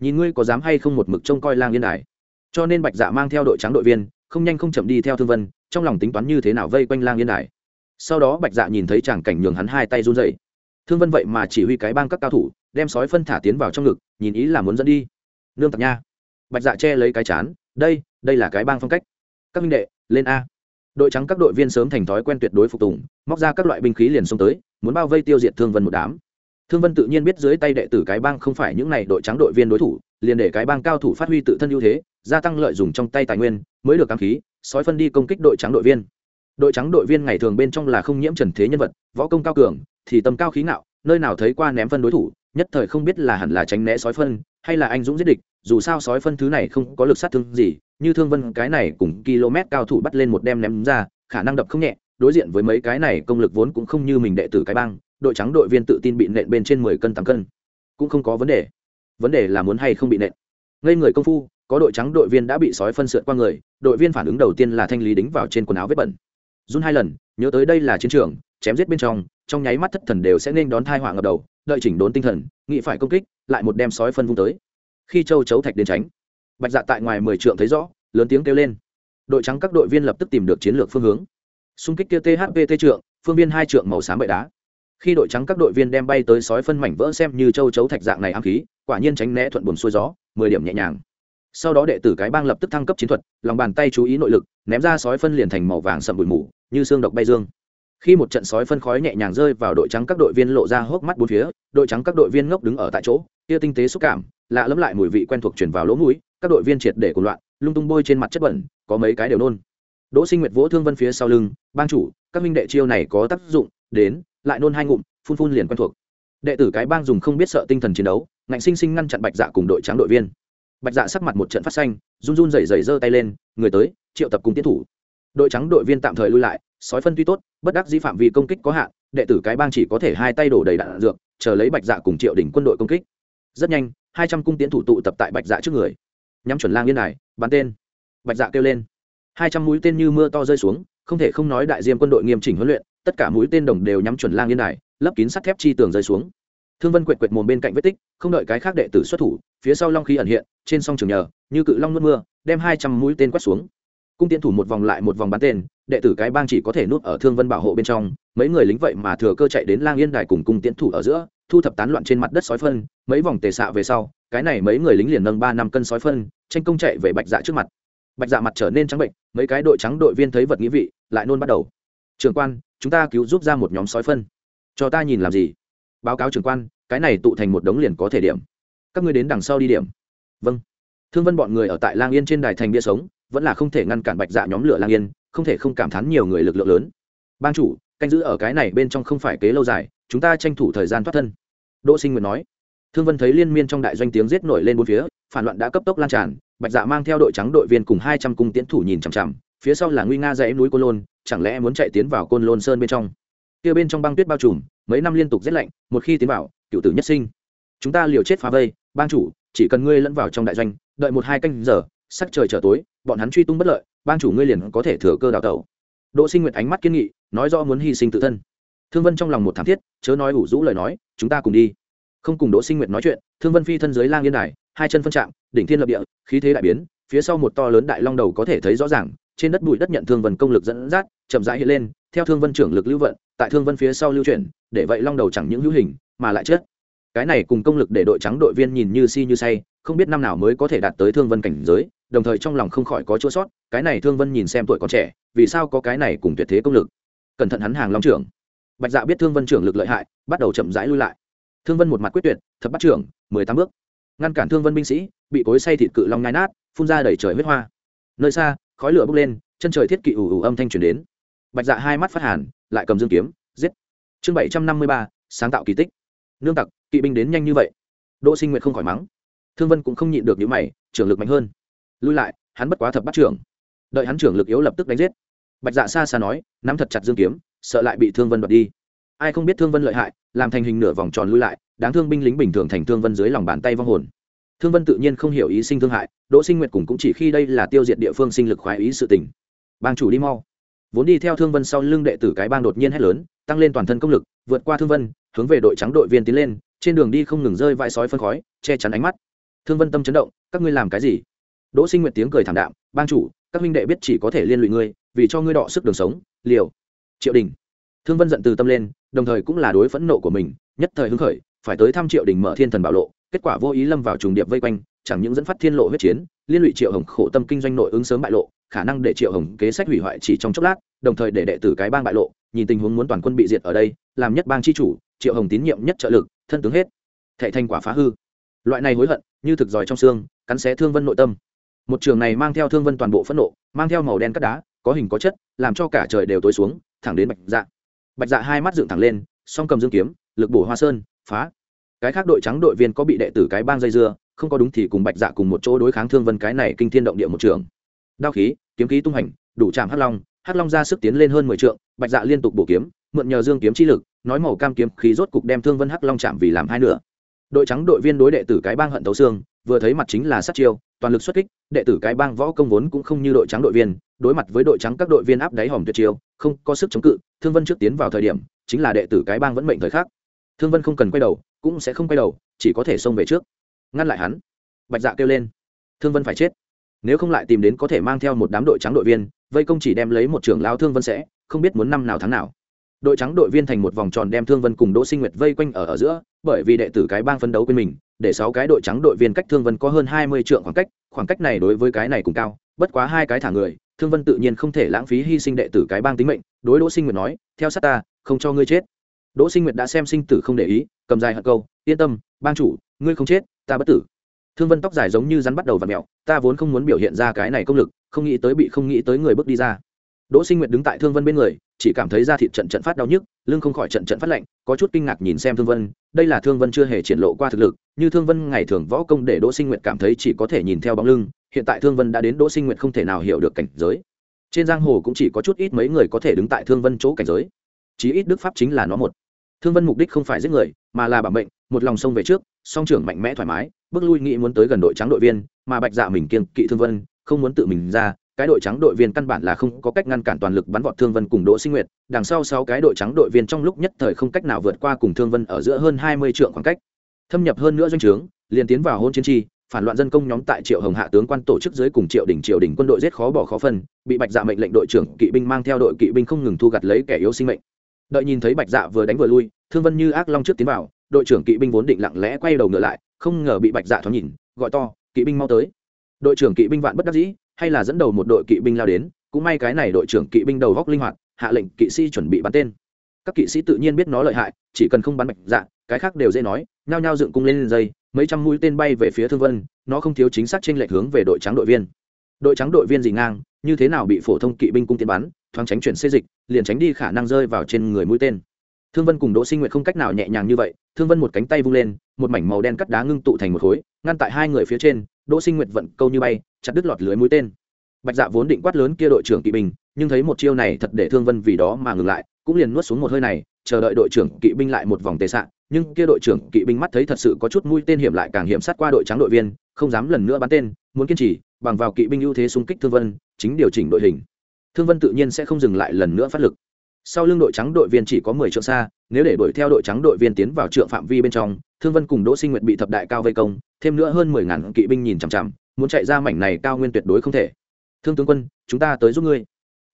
Nhìn ngươi có dám hay không một mực trông coi lang yên đài. Cho nên bạch dạ mang theo đội trắng đội viên, không nhanh không chậm đi theo thương vân, trong lòng tính toán như thế nào vây quanh lang yên đài. Sau đó bạch dạ nhìn thấy chàng cảnh nhường hắn hai tay run dậy thương vân vậy mà chỉ huy cái bang các cao thủ, đem sói phân thả tiến vào trong ngực, nhìn ý là muốn dẫn đi. Nương tặc nha. Bạch dạ che lấy cái chán, đây đây là cái bang phong cách các minh đệ, lên a. Đội trắng các đội viên sớm thành thói quen tuyệt đối phục tùng, móc ra các loại binh khí liền xông tới, muốn bao vây tiêu diệt thương vân một đám. Thương vân tự nhiên biết dưới tay đệ tử cái bang không phải những n à y đội trắng đội viên đối thủ, liền để cái bang cao thủ phát huy tự thân ưu thế, gia tăng lợi dụng trong tay tài nguyên, mới được cam khí, sói phân đi công kích đội trắng đội viên. Đội trắng đội viên ngày thường bên trong là không nhiễm trần thế nhân vật, võ công cao cường, thì tầm cao khí ngạo, nơi nào thấy qua ném phân đối thủ nhất thời không biết là hẳn là tránh né sói phân, hay là anh dũng giết địch, dù sao sói phân thứ này không có lực sát thương gì, như thương vân cái này cùng km cao thủ bắt lên một đem ném ra, khả năng đập không nhẹ, đối diện với mấy cái này công lực vốn cũng không như mình đệ tử cái bang, đội trắng đội viên tự tin bị nện bên trên mười cân tám cân, cũng không có vấn đề. Vấn đề là muốn hay không bị nện. Ngây người công phu, có đội trắng đội viên đã bị sói phân sượt qua người, đội viên phản ứng đầu tiên là thanh lý đính vào trên quần áo vết bẩn. Run hai lần, nhớ tới đây là chiến trường, chém giết bên trong trong nháy mắt thất thần đều sẽ nên đón thai họa ngập đầu đợi chỉnh đốn tinh thần, nghĩ phải công kích, lại một đem sói phân vung tới. Khi châu chấu thạch đến tránh, bạch dạ tại ngoài mười trượng thấy rõ, lớn tiếng kêu lên. Đội trắng các đội viên lập tức tìm được chiến lược phương hướng. Xung kích kia thpt trượng, phương viên hai trượng màu xám bệ đá. Khi đội trắng các đội viên đem bay tới sói phân mảnh vỡ xem như châu chấu thạch dạng này ám khí, quả nhiên tránh né thuận buồn xuôi gió, mười điểm nhẹ nhàng. Sau đó đệ tử cái bang lập tức thăng cấp chiến thuật, lòng bàn tay chú ý nội lực, ném ra sói phân liền thành màu vàng sậm bụi mù, như xương độc bay dương khi một trận sói phân khói nhẹ nhàng rơi vào đội trắng các đội viên lộ ra hốc mắt bốn phía, đội trắng các đội viên ngốc đứng ở tại chỗ, kia tinh tế xúc cảm, lạ lẫm lại mùi vị quen thuộc chuyển vào lỗ mũi, các đội viên triệt để của loạn, lung tung bôi trên mặt chất bẩn, có mấy cái đều nôn. Đỗ sinh nguyệt vỗ thương vân phía sau lưng, bang chủ, các minh đệ chiêu này có tác dụng, đến, lại nôn hai ngụm, phun phun liền quen thuộc. Đệ tử cái bang dùng không biết sợ tinh thần chiến đấu, ngạnh sinh sinh ngăn chặn bạch dạ cùng đội trắng đội viên. Bạch dạ sắc mặt một trận phát xanh, run run rẩy rẩy giơ tay lên, người tới, triệu tập cùng tiến thủ. Đội trắng đội viên tạm thời lui lại, sói phân tuy tốt bất đắc dĩ phạm vi công kích có hạn, đệ tử cái bang chỉ có thể hai tay đổ đầy đạn dược, chờ lấy bạch dạ cùng triệu đỉnh quân đội công kích. Rất nhanh, hai trăm cung tiến thủ tụ tập tại bạch dạ trước người. Nhắm chuẩn lang yên đài, bắn tên. Bạch dạ kêu lên. Hai trăm mũi tên như mưa to rơi xuống, không thể không nói đại diêm quân đội nghiêm chỉnh huấn luyện, tất cả mũi tên đồng đều nhắm chuẩn lang yên đài, lấp kín sắt thép chi tường rơi xuống. Thương vân quệt quệt mồm bên cạnh vết tích, không đợi cái khác đệ tử xuất thủ, phía sau long khí ẩn hiện, trên song trường nhờ, như cự long mưa mưa, đem hai trăm mũi tên quét xuống cung tiến thủ một vòng lại một vòng bắn tên, đệ tử cái bang chỉ có thể núp ở thương vân bảo hộ bên trong, mấy người lính vậy mà thừa cơ chạy đến lang yên đài cùng cung tiến thủ ở giữa, thu thập tán loạn trên mặt đất sói phân, mấy vòng tề xạ về sau, cái này mấy người lính liền nâng ba năm cân sói phân, tranh công chạy về bạch dạ trước mặt. Bạch dạ mặt trở nên trắng bệnh, mấy cái đội trắng đội viên thấy vật nghĩ vị, lại nôn bắt đầu. Trường quan, chúng ta cứu giúp ra một nhóm sói phân. Cho ta nhìn làm gì? Báo cáo trường quan, cái này tụ thành một đống liền có thể điểm. Các ngươi đến đằng sau đi điểm. Vâng. Thương vân bọn người ở tại lang yên trên đài thành bia sống vẫn là không thể ngăn cản bạch dạ nhóm lửa lang yên, không thể không cảm thán nhiều người lực lượng lớn. Ban chủ, canh giữ ở cái này bên trong không phải kế lâu dài, chúng ta tranh thủ thời gian thoát thân. Đỗ sinh nguyện nói. Thương vân thấy liên miên trong đại doanh tiếng giết nổi lên bốn phía, phản loạn đã cấp tốc lan tràn, bạch dạ mang theo đội trắng đội viên cùng hai trăm cung tiến thủ nhìn chằm chằm, phía sau là nguy nga dãy núi côn lôn, chẳng lẽ muốn chạy tiến vào côn lôn sơn bên trong? Kia bên trong băng tuyết bao trùm, mấy năm liên tục rét lạnh, một khi tiến vào, cựu tử nhất sinh. Chúng ta liều chết phá vây, bang chủ, chỉ cần ngươi lẫn vào trong đại doanh, đợi một hai canh giờ sắc trời trở tối, bọn hắn truy tung bất lợi, bang chủ ngươi liền có thể thừa cơ đào tẩu. Đỗ sinh nguyệt ánh mắt kiên nghị, nói rõ muốn hy sinh tự thân. Thương vân trong lòng một thảm thiết, chớ nói ủ rũ lời nói, chúng ta cùng đi. Không cùng đỗ sinh nguyệt nói chuyện, thương vân phi thân dưới lang yên đài, hai chân phân chạm, đỉnh thiên lập địa, khí thế đại biến, phía sau một to lớn đại long đầu có thể thấy rõ ràng, trên đất bụi đất nhận thương vân công lực dẫn dắt, chậm rãi hiện lên, theo thương vân trưởng lực lưu vận, tại thương vân phía sau lưu chuyển, để vậy long đầu chẳng những hữu hình, mà lại chết. Cái này cùng công lực để đội trắng đội viên nhìn như si như say, không biết năm nào mới có thể đạt tới thương vân cảnh giới đồng thời trong lòng không khỏi có chua sót, cái này thương vân nhìn xem tuổi còn trẻ, vì sao có cái này cùng tuyệt thế công lực? Cẩn thận hắn hàng long trưởng. Bạch dạ biết thương vân trưởng lực lợi hại, bắt đầu chậm rãi lui lại. Thương vân một mặt quyết tuyệt, thập bắt trưởng, mười tám bước. Ngăn cản thương vân binh sĩ, bị cối say thịt cự long ngai nát, phun ra đầy trời huyết hoa. Nơi xa, khói lửa bốc lên, chân trời thiết kỵ ủ ủ âm thanh truyền đến. Bạch dạ hai mắt phát hàn, lại cầm dương kiếm, giết. Chương bảy trăm năm mươi ba, sáng tạo kỳ tích. Nương tặc, kỵ binh đến nhanh như vậy. Đỗ sinh nguyện không khỏi mắng. Thương vân cũng không nhịn được những mày, trưởng lực mạnh hơn lui lại, hắn bất quá thập bắt trưởng. Đợi hắn trưởng lực yếu lập tức đánh giết. Bạch dạ xa xa nói, nắm thật chặt dương kiếm, sợ lại bị thương vân đoạt đi. Ai không biết thương vân lợi hại, làm thành hình nửa vòng tròn lui lại, đáng thương binh lính bình thường thành thương vân dưới lòng bàn tay vong hồn. Thương vân tự nhiên không hiểu ý sinh thương hại, đỗ sinh nguyệt cùng cũng chỉ khi đây là tiêu diệt địa phương sinh lực khoái ý sự tình. Bang chủ đi mau. Vốn đi theo thương vân sau lưng đệ tử cái bang đột nhiên hét lớn, tăng lên toàn thân công lực, vượt qua thương vân, hướng về đội trắng đội viên tiến lên, trên đường đi không ngừng rơi vãi sói phân khói, che chắn ánh mắt. Thương vân tâm chấn động, các ngươi làm cái gì? Đỗ sinh nguyệt tiếng cười thảm đạm, bang chủ, các huynh đệ biết chỉ có thể liên lụy ngươi, vì cho ngươi đọ sức đường sống, liều. Triệu đình. Thương vân giận từ tâm lên, đồng thời cũng là đối phẫn nộ của mình, nhất thời hứng khởi, phải tới thăm triệu đình mở thiên thần bảo lộ, kết quả vô ý lâm vào trùng điệp vây quanh, chẳng những dẫn phát thiên lộ huyết chiến, liên lụy triệu hồng khổ tâm kinh doanh nội ứng sớm bại lộ, khả năng để triệu hồng kế sách hủy hoại chỉ trong chốc lát, đồng thời để đệ tử cái bang bại lộ, nhìn tình huống muốn toàn quân bị diệt ở đây, làm nhất bang chi chủ, triệu hồng tín nhiệm nhất trợ lực, thân tướng hết. Thệ thành quả phá hư. Loại này hối hận, như thực giỏi trong xương, cắn xé thương vân nội tâm một trường này mang theo thương vân toàn bộ phẫn nộ, mang theo màu đen cắt đá, có hình có chất, làm cho cả trời đều tối xuống, thẳng đến bạch dạ. Bạch dạ hai mắt dựng thẳng lên, song cầm dương kiếm, lực bổ hoa sơn, phá. Cái khác đội trắng đội viên có bị đệ tử cái bang dây dưa, không có đúng thì cùng bạch dạ cùng một chỗ đối kháng thương vân cái này kinh thiên động địa một trường. Đao khí, kiếm khí tung hành, đủ chạm hắc long hắc long ra sức tiến lên hơn mười trượng, bạch dạ liên tục bổ kiếm, mượn nhờ dương kiếm chi lực, nói màu cam kiếm khí rốt cục đem thương vân hắc long chạm vì làm hai nửa đội trắng đội viên đối đệ tử cái bang hận tấu xương, vừa thấy mặt chính là sát chiêu, toàn lực xuất kích, đệ tử cái bang võ công vốn cũng không như đội trắng đội viên, đối mặt với đội trắng các đội viên áp đáy hòm tuyệt chiêu, không có sức chống cự, thương vân trước tiến vào thời điểm, chính là đệ tử cái bang vẫn mệnh thời khắc. Thương vân không cần quay đầu, cũng sẽ không quay đầu, chỉ có thể xông về trước. Ngăn lại hắn. Bạch dạ kêu lên. Thương vân phải chết. Nếu không lại tìm đến có thể mang theo một đám đội trắng đội viên, vây công chỉ đem lấy một trưởng lao thương vân sẽ, không biết muốn năm nào tháng nào đội trắng đội viên thành một vòng tròn đem thương vân cùng đỗ sinh nguyệt vây quanh ở ở giữa, bởi vì đệ tử cái bang phân đấu quên mình, để sáu cái đội trắng đội viên cách thương vân có hơn hai mươi trượng khoảng cách khoảng cách này đối với cái này cũng cao, bất quá hai cái thả người, thương vân tự nhiên không thể lãng phí hy sinh đệ tử cái bang tính mệnh, đối đỗ sinh nguyệt nói, theo sát ta, không cho ngươi chết. Đỗ sinh nguyệt đã xem sinh tử không để ý, cầm dài hận câu, yên tâm, bang chủ, ngươi không chết, ta bất tử. Thương vân tóc dài giống như rắn bắt đầu và mẹo ta vốn không muốn biểu hiện ra cái này công lực, không nghĩ tới bị, không nghĩ tới người bước đi ra. Đỗ sinh nguyệt đứng tại thương vân bên người chỉ cảm thấy da thịt trận trận phát đau nhức, lưng không khỏi trận trận phát lạnh, có chút kinh ngạc nhìn xem thương vân, đây là thương vân chưa hề triển lộ qua thực lực, như thương vân ngày thường võ công để đỗ sinh nguyệt cảm thấy chỉ có thể nhìn theo bóng lưng, hiện tại thương vân đã đến đỗ sinh nguyệt không thể nào hiểu được cảnh giới. Trên giang hồ cũng chỉ có chút ít mấy người có thể đứng tại thương vân chỗ cảnh giới. Chí ít đức pháp chính là nó một. Thương vân mục đích không phải giết người, mà là bảo mệnh, một lòng sông về trước, song trưởng mạnh mẽ thoải mái, bước lui nghĩ muốn tới gần đội trắng đội viên, mà bạch dạ mình kiên kỵ thương vân, không muốn tự mình ra cái đội trắng đội viên căn bản là không có cách ngăn cản toàn lực bắn vọt thương vân cùng đỗ sinh nguyệt, đằng sau sáu cái đội trắng đội viên trong lúc nhất thời không cách nào vượt qua cùng thương vân ở giữa hơn hai mươi trượng khoảng cách. Thâm nhập hơn nữa doanh trướng, liền tiến vào hôn chiến tri phản loạn dân công nhóm tại triệu hồng hạ tướng quan tổ chức dưới cùng triệu đỉnh triệu đỉnh quân đội giết khó bỏ khó phân, bị bạch dạ mệnh lệnh đội trưởng kỵ binh mang theo đội kỵ binh không ngừng thu gặt lấy kẻ yếu sinh mệnh. Đợi nhìn thấy bạch dạ vừa đánh vừa lui, thương vân như ác long trước tiến vào, đội trưởng kỵ binh vốn định lặng lẽ quay đầu ngựa lại, không ngờ bị bạch dạ thoáng nhìn, gọi to, kỵ binh mau tới. Đội trưởng kỵ binh vạn bất đắc dĩ hay là dẫn đầu một đội kỵ binh lao đến, cũng may cái này đội trưởng kỵ binh đầu góc linh hoạt, hạ lệnh kỵ sĩ chuẩn bị bắn tên. Các kỵ sĩ tự nhiên biết nó lợi hại, chỉ cần không bắn bạch dạ cái khác đều dễ nói, nhao nhao dựng cung lên dây, mấy trăm mũi tên bay về phía thương vân, nó không thiếu chính xác trên lệch hướng về đội trắng đội viên. Đội trắng đội viên gì ngang, như thế nào bị phổ thông kỵ binh cung tiến bắn, thoáng tránh chuyển xê dịch, liền tránh đi khả năng rơi vào trên người mũi tên. Thương vân cùng đỗ sinh nguyện không cách nào nhẹ nhàng như vậy, thương vân một cánh tay vung lên, một mảnh màu đen cắt đá ngưng tụ thành một khối, ngăn tại hai người phía trên đỗ sinh Nguyệt vận câu như bay, chặt đứt lọt lưới mũi tên. Bạch dạ vốn định quát lớn kia đội trưởng kỵ binh, nhưng thấy một chiêu này thật để thương vân vì đó mà ngừng lại, cũng liền nuốt xuống một hơi này, chờ đợi đội trưởng kỵ binh lại một vòng tề sạn nhưng kia đội trưởng kỵ binh mắt thấy thật sự có chút mũi tên hiểm lại càng hiểm sát qua đội trắng đội viên, không dám lần nữa bắn tên, muốn kiên trì, bằng vào kỵ binh ưu thế xung kích thương vân, chính điều chỉnh đội hình. Thương vân tự nhiên sẽ không dừng lại lần nữa phát lực. Sau lưng đội trắng đội viên chỉ có mười trượng xa, nếu để đuổi theo đội trắng đội viên tiến vào trượng phạm vi bên trong thương vân cùng đỗ sinh nguyện bị thập đại cao vây công, thêm nữa hơn mười ngàn kỵ binh nhìn chằm chằm, muốn chạy ra mảnh này cao nguyên tuyệt đối không thể. Thương tướng quân, chúng ta tới giúp ngươi.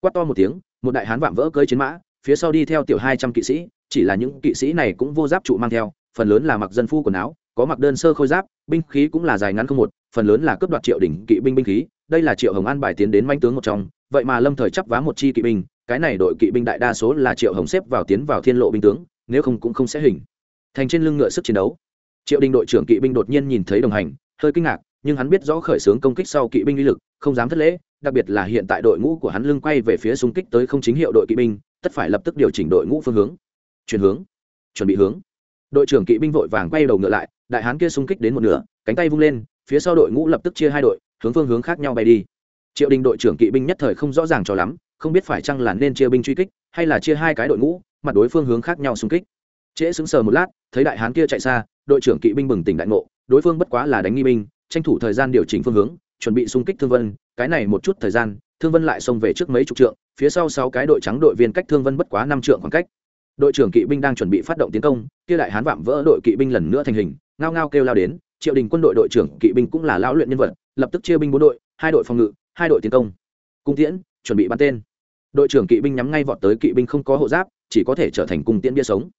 Quát to một tiếng, một đại hán vạm vỡ cơi chiến mã, phía sau đi theo tiểu hai trăm kỵ sĩ, chỉ là những kỵ sĩ này cũng vô giáp trụ mang theo, phần lớn là mặc dân phu quần áo, có mặc đơn sơ khôi giáp, binh khí cũng là dài ngắn không một, phần lớn là cướp đoạt triệu đỉnh kỵ binh binh khí, đây là triệu hồng an bài tiến đến manh tướng một trong, vậy mà lâm thời chấp vá một chi kỵ binh, cái này đội kỵ binh đại đa số là triệu hồng xếp vào tiến vào thiên lộ binh tướng, nếu không cũng không sẽ hình thành trên lưng ngựa sức chiến đấu. Triệu đình đội trưởng kỵ binh đột nhiên nhìn thấy đồng hành, hơi kinh ngạc, nhưng hắn biết rõ khởi xướng công kích sau kỵ binh uy lực, không dám thất lễ, đặc biệt là hiện tại đội ngũ của hắn lưng quay về phía xung kích tới không chính hiệu đội kỵ binh, tất phải lập tức điều chỉnh đội ngũ phương hướng. Chuyển hướng. Chuẩn bị hướng. Đội trưởng kỵ binh vội vàng quay đầu ngựa lại, đại hán kia xung kích đến một nửa, cánh tay vung lên, phía sau đội ngũ lập tức chia hai đội, hướng phương hướng khác nhau bay đi. Triệu đình đội trưởng kỵ binh nhất thời không rõ ràng cho lắm, không biết phải chăng là nên chia binh truy kích, hay là chia hai cái đội ngũ, mặt đối phương hướng khác nhau xung kích. Trễ sững sờ một lát thấy đại hán kia chạy xa, đội trưởng kỵ binh bừng tỉnh đại ngộ, đối phương bất quá là đánh nghi binh, tranh thủ thời gian điều chỉnh phương hướng, chuẩn bị xung kích thương vân. Cái này một chút thời gian, thương vân lại xông về trước mấy chục trượng, phía sau sáu cái đội trắng đội viên cách thương vân bất quá năm trượng khoảng cách. Đội trưởng kỵ binh đang chuẩn bị phát động tiến công, kia đại hán vạm vỡ đội kỵ binh lần nữa thành hình, ngao ngao kêu lao đến, triệu đình quân đội đội trưởng kỵ binh cũng là lão luyện nhân vật, lập tức chia binh bốn đội, hai đội phòng ngự, hai đội tiến công. Cung tiễn, chuẩn bị bắn tên. Đội trưởng kỵ binh nhắm ngay vọt tới kỵ binh không có hộ giáp, chỉ có thể trở thành cung tiễn bia sống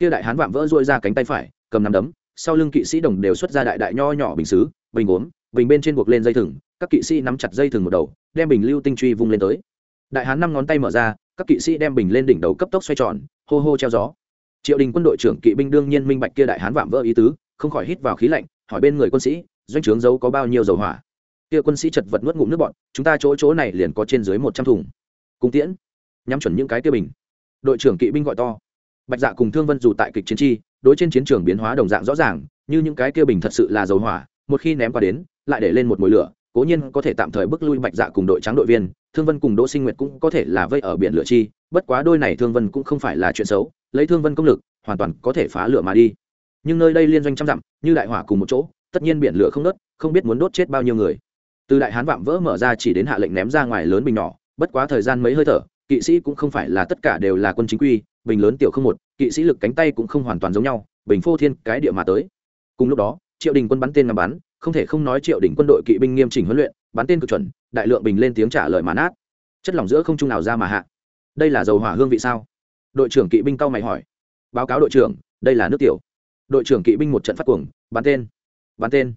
kia đại hán vạm vỡ dội ra cánh tay phải, cầm nắm đấm, sau lưng kỵ sĩ đồng đều xuất ra đại đại nho nhỏ bình xứ, bình gốm, bình bên trên buộc lên dây thừng, các kỵ sĩ nắm chặt dây thừng một đầu, đem bình lưu tinh truy vung lên tới. Đại hán năm ngón tay mở ra, các kỵ sĩ đem bình lên đỉnh đầu cấp tốc xoay tròn, hô hô treo gió. Triệu đình quân đội trưởng kỵ binh đương nhiên minh bạch kia đại hán vạm vỡ ý tứ, không khỏi hít vào khí lạnh, hỏi bên người quân sĩ, doanh trướng giấu có bao nhiêu dầu hỏa? Kia quân sĩ chật vật nuốt ngụm nước bọn chúng ta chỗ chỗ này liền có trên dưới một trăm thùng. Cung tiễn. Nhắm chuẩn những cái kia bình. Đội trưởng kỵ binh gọi to bạch dạ cùng thương vân dù tại kịch chiến chi đối trên chiến trường biến hóa đồng dạng rõ ràng như những cái kia bình thật sự là dầu hỏa một khi ném qua đến lại để lên một mùi lửa cố nhiên có thể tạm thời bước lui bạch dạ cùng đội trắng đội viên thương vân cùng đỗ sinh nguyệt cũng có thể là vây ở biển lửa chi bất quá đôi này thương vân cũng không phải là chuyện xấu lấy thương vân công lực hoàn toàn có thể phá lửa mà đi. Nhưng nơi đây liên doanh trăm dặm như đại hỏa cùng một chỗ tất nhiên biển lửa không đốt, không biết muốn đốt chết bao nhiêu người. Từ đại hán vạm vỡ mở ra chỉ đến hạ lệnh ném ra ngoài lớn bình nhỏ bất quá thời gian mấy hơi thở kỵ sĩ cũng không phải là tất cả đều là quân chính quy bình lớn tiểu không một, kỵ sĩ lực cánh tay cũng không hoàn toàn giống nhau, bình phô thiên cái địa mà tới. Cùng lúc đó, triệu đình quân bắn tên ngắm bắn, không thể không nói triệu đình quân đội kỵ binh nghiêm chỉnh huấn luyện, bắn tên cực chuẩn, đại lượng bình lên tiếng trả lời mà nát. Chất lỏng giữa không trung nào ra mà hạ. Đây là dầu hỏa hương vị sao? Đội trưởng kỵ binh cao mày hỏi. Báo cáo đội trưởng, đây là nước tiểu. Đội trưởng kỵ binh một trận phát cuồng, bắn tên bắn tên.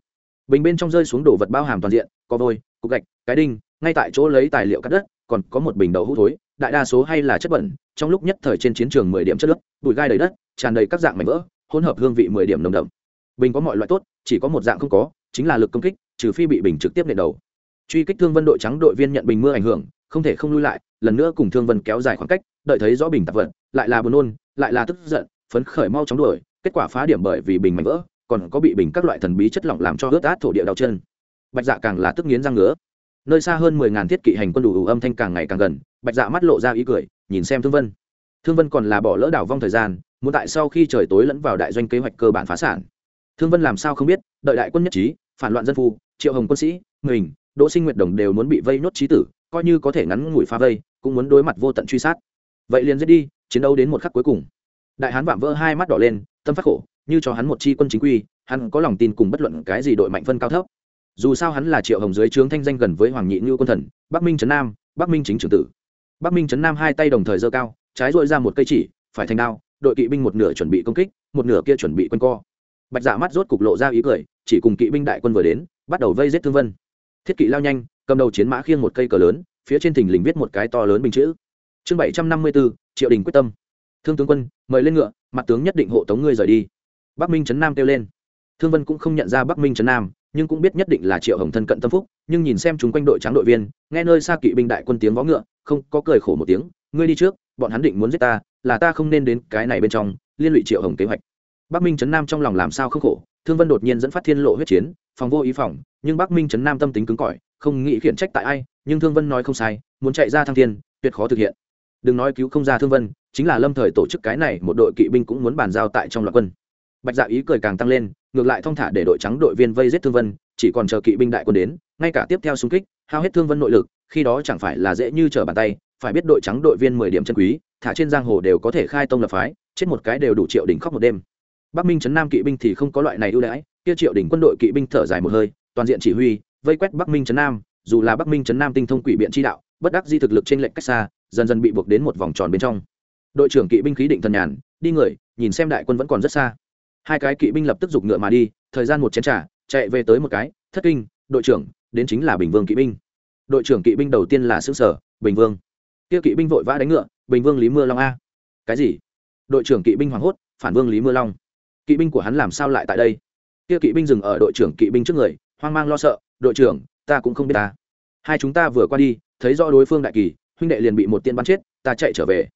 Bình bên trong rơi xuống đồ vật bao hàm toàn diện, có vôi, cục gạch, cái đinh, ngay tại chỗ lấy tài liệu cắt đất, còn có một bình đậu hũ thối đại đa số hay là chất bẩn, trong lúc nhất thời trên chiến trường mười điểm chất lớp bụi gai đầy đất, tràn đầy các dạng mảnh vỡ, hỗn hợp hương vị mười điểm nồng đậm. Bình có mọi loại tốt, chỉ có một dạng không có, chính là lực công kích, trừ phi bị bình trực tiếp nện đầu. Truy kích thương vân đội trắng đội viên nhận bình mưa ảnh hưởng, không thể không lui lại, lần nữa cùng thương vân kéo dài khoảng cách, đợi thấy rõ bình tạp vật, lại là buồn nôn, lại là tức giận, phấn khởi mau chóng đuổi, kết quả phá điểm bởi vì bình mảnh vỡ, còn có bị bình các loại thần bí chất lỏng làm cho ướt át thổ địa đau chân. Bạch dạ càng là tức nghiến răng ngứa nơi xa hơn mười ngàn thiết kỵ hành quân đủ, ủ âm thanh càng ngày càng gần bạch dạ mắt lộ ra ý cười nhìn xem thương vân. Thương vân còn là bỏ lỡ đảo vong thời gian muốn tại sau khi trời tối lẫn vào đại doanh kế hoạch cơ bản phá sản. Thương vân làm sao không biết đợi đại quân nhất trí phản loạn dân phu triệu hồng quân sĩ mình đỗ sinh nguyệt đồng đều muốn bị vây nốt trí tử coi như có thể ngắn ngủi phá vây cũng muốn đối mặt vô tận truy sát. Vậy liền giết đi chiến đấu đến một khắc cuối cùng. Đại hán vạm vỡ hai mắt đỏ lên tâm phát khổ như cho hắn một chi quân chính quy hắn có lòng tin cùng bất luận cái gì đội mạnh phân cao thấp dù sao hắn là triệu hồng dưới trướng thanh danh gần với hoàng nhị như quân thần, bắc minh trấn nam, bắc minh chính trưởng tử. bắc minh trấn nam hai tay đồng thời giơ cao, trái dội ra một cây chỉ, phải thành đao, đội kỵ binh một nửa chuẩn bị công kích, một nửa kia chuẩn bị quân co. bạch dạ mắt rốt cục lộ ra ý cười, chỉ cùng kỵ binh đại quân vừa đến, bắt đầu vây giết thương vân. thiết kỵ lao nhanh, cầm đầu chiến mã khiêng một cây cờ lớn, phía trên thình lình viết một cái to lớn bình chữ. chương bảy trăm năm mươi bốn, triệu đình quyết tâm. thương tướng quân, mời lên ngựa, mặt tướng nhất định hộ tống ngươi rời đi. bắc minh trấn nam kêu lên. thương vân cũng không nhận ra bắc minh trấn nam nhưng cũng biết nhất định là triệu hồng thân cận tâm phúc, nhưng nhìn xem chúng quanh đội trắng đội viên, nghe nơi xa kỵ binh đại quân tiếng vó ngựa, không có cười khổ một tiếng, ngươi đi trước, bọn hắn định muốn giết ta, là ta không nên đến cái này bên trong, liên lụy triệu hồng kế hoạch. Bắc minh trấn nam trong lòng làm sao không khổ, thương vân đột nhiên dẫn phát thiên lộ huyết chiến, phòng vô ý phòng, nhưng bắc minh trấn nam tâm tính cứng cỏi, không nghĩ khiển trách tại ai, nhưng thương vân nói không sai, muốn chạy ra thăng thiên, tuyệt khó thực hiện. Đừng nói cứu không ra thương vân, chính là lâm thời tổ chức cái này, một đội kỵ binh cũng muốn bàn giao tại trong loạt quân bạch dạ ý cười càng tăng lên, ngược lại thong thả để đội trắng đội viên vây giết thương vân, chỉ còn chờ kỵ binh đại quân đến, ngay cả tiếp theo xung kích, hao hết thương vân nội lực, khi đó chẳng phải là dễ như trở bàn tay, phải biết đội trắng đội viên mười điểm chân quý, thả trên giang hồ đều có thể khai tông lập phái, chết một cái đều đủ triệu đỉnh khóc một đêm. Bắc minh trấn nam kỵ binh thì không có loại này ưu đãi, kia triệu đỉnh quân đội kỵ binh thở dài một hơi, toàn diện chỉ huy, vây quét bắc minh trấn nam, dù là bắc minh trấn nam tinh thông quỷ biện chi đạo, bất đắc di thực lực trên lệnh cách xa, dần dần bị buộc đến một vòng tròn bên trong. Đội trưởng kỵ binh khí định thần nhàn, đi người, nhìn xem đại quân vẫn còn rất xa hai cái kỵ binh lập tức giục ngựa mà đi, thời gian một chén trả chạy về tới một cái, thất kinh, đội trưởng, đến chính là bình vương kỵ binh. Đội trưởng kỵ binh đầu tiên là xứ sở, bình vương. Kia kỵ binh vội vã đánh ngựa, bình vương lý mưa long a. Cái gì? Đội trưởng kỵ binh hoảng hốt, phản vương lý mưa long. Kỵ binh của hắn làm sao lại tại đây? Kia kỵ binh dừng ở đội trưởng kỵ binh trước người, hoang mang lo sợ, đội trưởng, ta cũng không biết ta. Hai chúng ta vừa qua đi, thấy rõ đối phương đại kỳ, huynh đệ liền bị một tiên bắn chết, ta chạy trở về.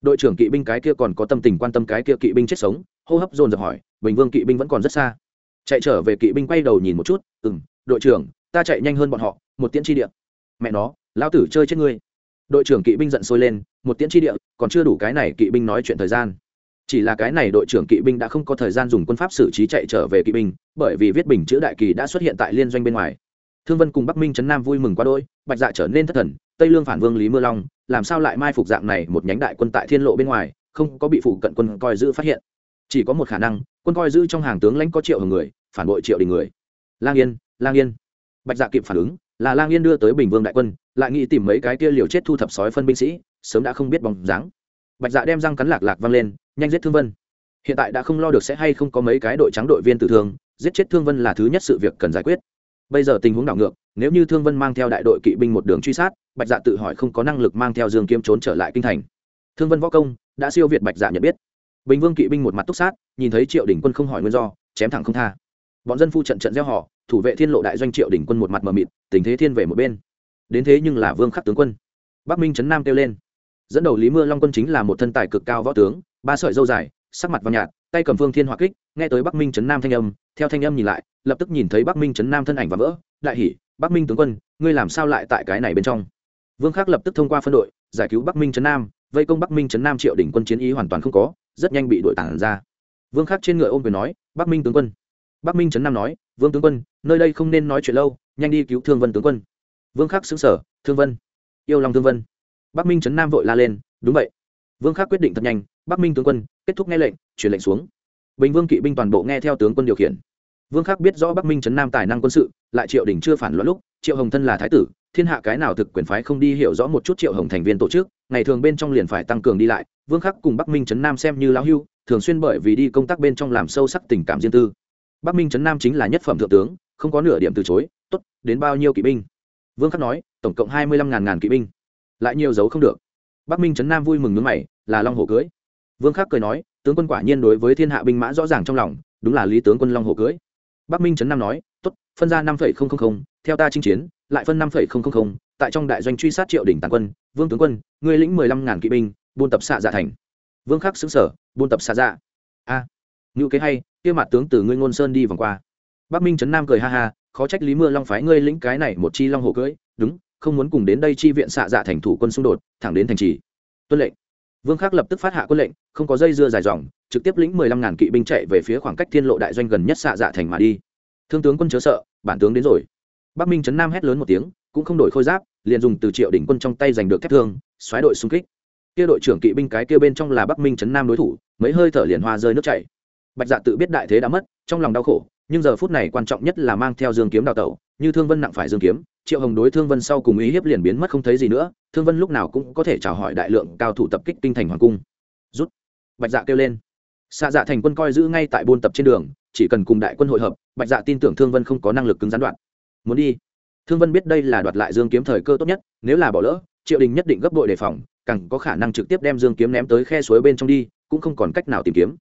Đội trưởng kỵ binh cái kia còn có tâm tình quan tâm cái kia kỵ binh chết sống hô hấp dồn dập hỏi, bình vương kỵ binh vẫn còn rất xa. Chạy trở về kỵ binh quay đầu nhìn một chút ừ m đội trưởng, ta chạy nhanh hơn bọn họ, một tiễn tri địa. Mẹ nó, lão tử chơi chết ngươi. Đội trưởng kỵ binh giận sôi lên, một tiễn tri địa, còn chưa đủ cái này kỵ binh nói chuyện thời gian. Chỉ là cái này đội trưởng kỵ binh đã không có thời gian dùng quân pháp xử trí chạy trở về kỵ binh, bởi vì viết bình chữ đại kỳ đã xuất hiện tại liên doanh bên ngoài. Thương vân cùng bắc minh trấn nam vui mừng quá đôi bạch dạ trở nên thất thần, tây lương phản vương lý mưa long, làm sao lại mai phục dạng này một nhánh đại quân tại thiên lộ bên ngoài, không có bị phụ cận quân coi giữ phát hiện chỉ có một khả năng, quân coi giữ trong hàng tướng lãnh có triệu hồng người, phản bội triệu đình người. Lang yên lang yên. Bạch dạ kịp phản ứng, là lang yên đưa tới bình vương đại quân, lại nghĩ tìm mấy cái kia liều chết thu thập sói phân binh sĩ, sớm đã không biết bóng dáng. Bạch dạ đem răng cắn lạc lạc văng lên, nhanh giết thương vân. Hiện tại đã không lo được sẽ hay không có mấy cái đội trắng đội viên tử thương, giết chết thương vân là thứ nhất sự việc cần giải quyết. Bây giờ tình huống đảo ngược, nếu như thương vân mang theo đại đội kỵ binh một đường truy sát, bạch dạ tự hỏi không có năng lực mang theo dương kiếm trốn trở lại kinh thành. Thương vân võ công, đã siêu việt bạch dạ nhận biết bình vương kỵ binh một mặt túc sát, nhìn thấy triệu đỉnh quân không hỏi nguyên do, chém thẳng không tha. Bọn dân phu trận trận gieo họ, thủ vệ thiên lộ đại doanh triệu đỉnh quân một mặt mờ mịt, tình thế thiên về một bên. Đến thế nhưng là vương khắc tướng quân. Bắc minh trấn nam kêu lên. Dẫn đầu lý mưa long quân chính là một thân tài cực cao võ tướng, ba sợi dâu dài, sắc mặt vàng nhạt, tay cầm phương thiên hỏa kích, nghe tới bắc minh trấn nam thanh âm, theo thanh âm nhìn lại, lập tức nhìn thấy bắc minh trấn nam thân ảnh và vỡ, đại hỉ, bắc minh tướng quân, ngươi làm sao lại tại cái này bên trong? Vương khắc lập tức thông qua phân đội, giải cứu bắc minh trấn nam, vây công bắc minh trấn nam triệu đỉnh quân chiến ý hoàn toàn không có rất nhanh bị đội tản ra. Vương khắc trên ngựa ôm quyền nói, bắc minh tướng quân. Bắc minh trấn nam nói, vương tướng quân, nơi đây không nên nói chuyện lâu, nhanh đi cứu thương vân tướng quân. Vương khắc xứng sở thương vân, yêu lòng thương vân. Bắc minh trấn nam vội la lên, đúng vậy. Vương khắc quyết định thật nhanh, bắc minh tướng quân, kết thúc nghe lệnh, truyền lệnh xuống. Bình vương kỵ binh toàn bộ nghe theo tướng quân điều khiển. Vương khắc biết rõ bắc minh trấn nam tài năng quân sự, lại triệu đình chưa phản loạn lúc, triệu hồng thân là thái tử, thiên hạ cái nào thực quyền phái không đi hiểu rõ một chút triệu hồng thành viên tổ chức, ngày thường bên trong liền phải tăng cường đi lại vương khắc cùng bắc minh trấn nam xem như lão hưu, thường xuyên bởi vì đi công tác bên trong làm sâu sắc tình cảm riêng tư. Bắc minh trấn nam chính là nhất phẩm thượng tướng, không có nửa điểm từ chối, tốt, đến bao nhiêu kỵ binh? Vương khắc nói, tổng cộng hai mươi lăm ngàn ngàn kỵ binh. Lại nhiều dấu không được. Bắc minh trấn nam vui mừng nước mày, là long hồ cưới. Vương khắc cười nói, tướng quân quả nhiên đối với thiên hạ binh mã rõ ràng trong lòng, đúng là lý tướng quân long hồ cưới. Bắc minh trấn nam nói, tốt, phân ra năm theo ta chinh chiến, lại phân năm tại trong đại doanh truy sát triệu đỉnh tàn quân, vương tướng quân, ngươi lĩnh mười lăm ngàn kỵ binh buôn tập xạ dạ thành. Vương khắc xứng sở buôn tập xạ dạ. A à, ngữ kế hay kia mặt tướng từ ngươi ngôn sơn đi vòng qua. Bắc minh trấn nam cười ha ha khó trách lý mưa long phái ngươi lĩnh cái này một chi long hồ cưỡi. Đúng không muốn cùng đến đây chi viện xạ dạ thành thủ quân xung đột thẳng đến thành trì. Tuân lệnh. Vương khắc lập tức phát hạ quân lệnh không có dây dưa dài dòng trực tiếp lĩnh mười lăm ngàn kỵ binh chạy về phía khoảng cách thiên lộ đại doanh gần nhất xạ dạ thành mà đi. Thương tướng quân chớ sợ bản tướng đến rồi. Bắc minh trấn nam hét lớn một tiếng cũng không đổi khôi giáp liền dùng từ triệu đỉnh quân trong tay giành được thép thương xoáy đội xung kích kia đội trưởng kỵ binh cái kia bên trong là bắc minh trấn nam đối thủ, mấy hơi thở liền hoa rơi nước chảy. Bạch dạ tự biết đại thế đã mất, trong lòng đau khổ, nhưng giờ phút này quan trọng nhất là mang theo dương kiếm đào tẩu, như thương vân nặng phải dương kiếm, triệu hồng đối thương vân sau cùng ý hiếp liền biến mất không thấy gì nữa, thương vân lúc nào cũng có thể chào hỏi đại lượng cao thủ tập kích kinh thành hoàng cung. Rút. Bạch dạ kêu lên. Xạ dạ thành quân coi giữ ngay tại buôn tập trên đường, chỉ cần cùng đại quân hội hợp, bạch dạ tin tưởng thương vân không có năng lực cứng gián đoạn. Muốn đi. Thương vân biết đây là đoạt lại dương kiếm thời cơ tốt nhất, nếu là bỏ lỡ, triệu đình nhất định gấp đội đề phòng càng có khả năng trực tiếp đem dương kiếm ném tới khe suối bên trong đi, cũng không còn cách nào tìm kiếm.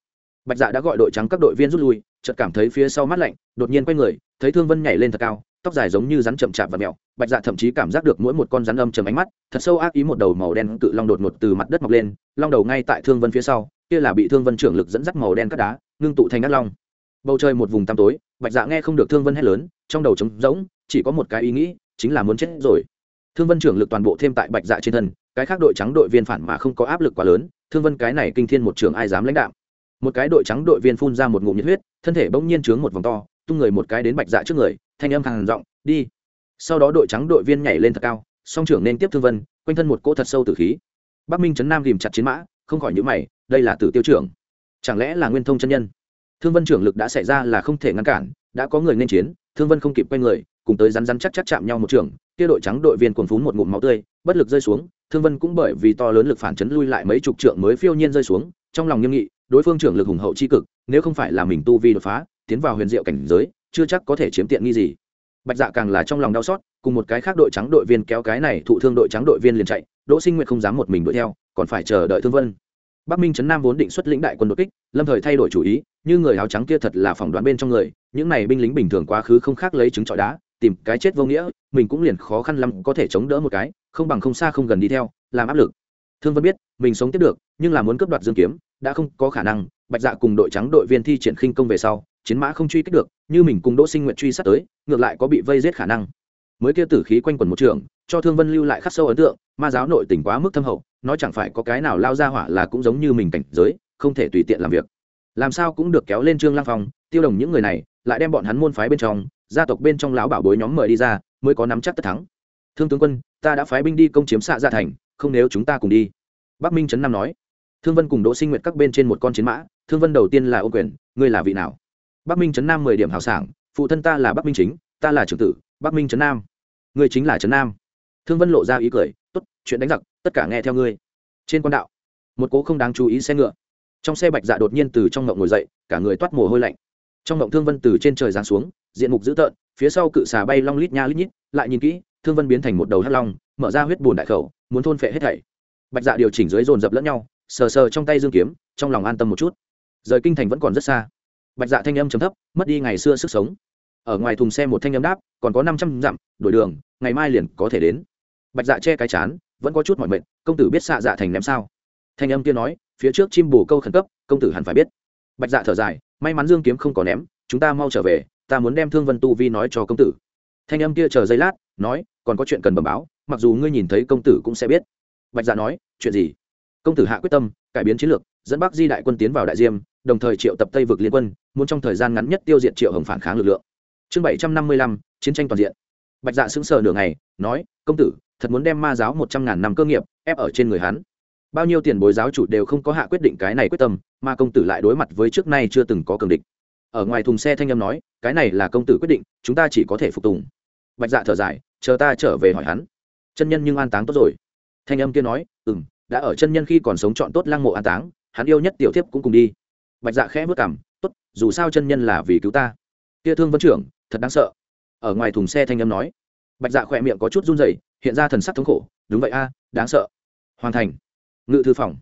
Bạch dạ đã gọi đội trắng các đội viên rút lui, chợt cảm thấy phía sau mát lạnh, đột nhiên quay người, thấy thương vân nhảy lên thật cao, tóc dài giống như rắn chậm chạp và mẹo. Bạch dạ thậm chí cảm giác được mỗi một con rắn âm chầm ánh mắt, thật sâu ác ý một đầu màu đen cự long đột ngột từ mặt đất mọc lên, long đầu ngay tại thương vân phía sau, kia là bị thương vân trưởng lực dẫn dắt màu đen cắt đá, ngưng tụ thành ác long. Bầu trời một vùng tăm tối, bạch dạ nghe không được thương vân hét lớn, trong đầu trống rỗng, chỉ có một cái ý nghĩ, chính là muốn chết rồi. Thương vân trưởng lực toàn bộ thêm tại bạch dạ trên thân cái khác đội trắng đội viên phản mà không có áp lực quá lớn, thương vân cái này kinh thiên một trường ai dám lãnh đạo một cái đội trắng đội viên phun ra một ngụm nhiệt huyết, thân thể bỗng nhiên trướng một vòng to, tung người một cái đến bạch dạ trước người, thanh âm khàn giọng, đi. Sau đó đội trắng đội viên nhảy lên thật cao, song trưởng nên tiếp thương vân, quanh thân một cỗ thật sâu tử khí. Bắc minh trấn nam ghìm chặt chiến mã, không khỏi nhữ mày, đây là tử tiêu trưởng. Chẳng lẽ là nguyên thông chân nhân? Thương vân trưởng lực đã xảy ra là không thể ngăn cản, đã có người nên chiến, thương vân không kịp quay người cùng tới rắn rắn chắc chắc chạm nhau một trường, kia đội trắng đội viên cuồng phún một ngụm máu tươi, bất lực rơi xuống, thương vân cũng bởi vì to lớn lực phản chấn lui lại mấy chục trượng mới phiêu nhiên rơi xuống, trong lòng nghiêm nghị, đối phương trưởng lực hùng hậu chi cực, nếu không phải là mình tu vi đột phá, tiến vào huyền diệu cảnh giới, chưa chắc có thể chiếm tiện nghi gì. Bạch dạ càng là trong lòng đau xót, cùng một cái khác đội trắng đội viên kéo cái này thụ thương đội trắng đội viên liền chạy, đỗ sinh nguyệt không dám một mình đuổi theo, còn phải chờ đợi thương vân. Bắc minh trấn nam vốn định xuất lĩnh đại quân đột kích, lâm thời thay đổi chủ ý, như người áo trắng kia thật là phỏng đoán bên trong người, những này binh lính bình thường quá khứ không khác lấy trứng trọi đá tìm cái chết vô nghĩa, mình cũng liền khó khăn lắm có thể chống đỡ một cái, không bằng không xa không gần đi theo, làm áp lực. Thương vân biết, mình sống tiếp được, nhưng là muốn cướp đoạt dương kiếm, đã không có khả năng, bạch dạ cùng đội trắng đội viên thi triển khinh công về sau, chiến mã không truy kích được, như mình cùng đỗ sinh nguyện truy sát tới, ngược lại có bị vây giết khả năng. Mới kia tử khí quanh quần một trường, cho thương vân lưu lại khắc sâu ấn tượng, ma giáo nội tỉnh quá mức thâm hậu, nói chẳng phải có cái nào lao ra hỏa là cũng giống như mình cảnh giới, không thể tùy tiện làm việc. Làm sao cũng được kéo lên trương lang phong, tiêu đồng những người này lại đem bọn hắn môn phái bên trong, gia tộc bên trong lão bảo bối nhóm mời đi ra, mới có nắm chắc tất thắng. Thương tướng quân, ta đã phái binh đi công chiếm xạ gia thành, không nếu chúng ta cùng đi. Bắc minh trấn nam nói. Thương vân cùng đỗ sinh nguyệt các bên trên một con chiến mã, thương vân đầu tiên là ô quyền, ngươi là vị nào? Bắc minh trấn nam mười điểm hào sảng, phụ thân ta là bắc minh chính, ta là trưởng tử, bắc minh trấn nam. Ngươi chính là trấn nam. Thương vân lộ ra ý cười, tốt, chuyện đánh giặc, tất cả nghe theo ngươi. Trên quan đạo, một cố không đáng chú ý xe ngựa. Trong xe bạch dạ đột nhiên từ trong ngộng ngồi dậy, cả người toát mồ hôi lạnh trong động thương vân từ trên trời giáng xuống, diện mục dữ tợn, phía sau cự xà bay long lít nha lít nhít, lại nhìn kỹ, thương vân biến thành một đầu hắc long, mở ra huyết bùn đại khẩu, muốn thôn phệ hết thảy. Bạch dạ điều chỉnh dưới dồn dập lẫn nhau, sờ sờ trong tay dương kiếm, trong lòng an tâm một chút. Rời kinh thành vẫn còn rất xa. Bạch dạ thanh âm chấm thấp, mất đi ngày xưa sức sống. Ở ngoài thùng xe một thanh âm đáp, còn có năm trăm dặm, đổi đường, ngày mai liền có thể đến. Bạch dạ che cái chán, vẫn có chút mọi mệnh công tử biết xạ dạ thành ném sao? Thanh âm kia nói, phía trước chim bồ câu khẩn cấp, công tử hẳn phải biết bạch dạ thở dài, may mắn dương kiếm không có ném, chúng ta mau trở về, ta muốn đem thương vân tu vi nói cho công tử. Thanh âm kia chờ giây lát, nói, còn có chuyện cần bẩm báo, mặc dù ngươi nhìn thấy công tử cũng sẽ biết. Bạch dạ nói, chuyện gì? Công tử hạ quyết tâm, cải biến chiến lược, dẫn bắc di đại quân tiến vào đại diêm, đồng thời triệu tập tây vực liên quân, muốn trong thời gian ngắn nhất tiêu diệt triệu hồng phản kháng lực lượng. Chương bảy trăm năm mươi lăm, chiến tranh toàn diện. Bạch dạ sững sờ nửa ngày, nói, công tử, thật muốn đem ma giáo một trăm ngàn năm cơ nghiệp, ép ở trên người hắn bao nhiêu tiền bối giáo chủ đều không có hạ quyết định cái này quyết tâm, mà công tử lại đối mặt với trước nay chưa từng có cường địch. Ở ngoài thùng xe thanh âm nói, cái này là công tử quyết định, chúng ta chỉ có thể phục tùng. Bạch dạ thở dài, chờ ta trở về hỏi hắn. Chân nhân nhưng an táng tốt rồi. Thanh âm kia nói ừ m đã ở chân nhân khi còn sống chọn tốt lăng mộ an táng, hắn yêu nhất tiểu thiếp cũng cùng đi. Bạch dạ khẽ vất cảm tốt, dù sao chân nhân là vì cứu ta. Kia thương vân trưởng, thật đáng sợ. Ở ngoài thùng xe thanh âm nói, bạch dạ khỏe miệng có chút run rẩy, hiện ra thần sắc thống khổ, đúng vậy a, đáng sợ. Hoàn thành ngự thư phòng.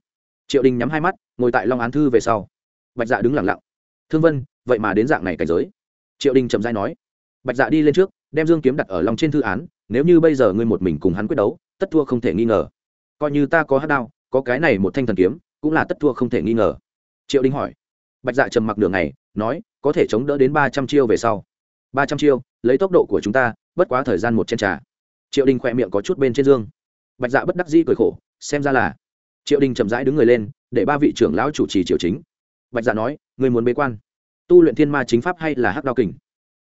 Triệu đình nhắm hai mắt, ngồi tại long án thư về sau. Bạch dạ đứng lặng lặng. Thương vân, vậy mà đến dạng này cảnh giới. Triệu đình chậm dai nói. Bạch dạ đi lên trước, đem dương kiếm đặt ở lòng trên thư án, nếu như bây giờ ngươi một mình cùng hắn quyết đấu, tất thua không thể nghi ngờ. Coi như ta có hát đao, có cái này một thanh thần kiếm, cũng là tất thua không thể nghi ngờ. Triệu đình hỏi. Bạch dạ trầm mặc đường này nói, có thể chống đỡ đến ba trăm chiêu về sau. Ba trăm chiêu, lấy tốc độ của chúng ta, bất quá thời gian một chen trà. Triệu đình khỏe miệng có chút bên trên dương. Bạch dạ bất đắc dĩ cười khổ, xem ra là triệu đình chậm rãi đứng người lên, để ba vị trưởng lão chủ trì triệu chính. Bạch dạ nói người muốn bế quan. Tu luyện thiên ma chính pháp hay là hắc đao kình?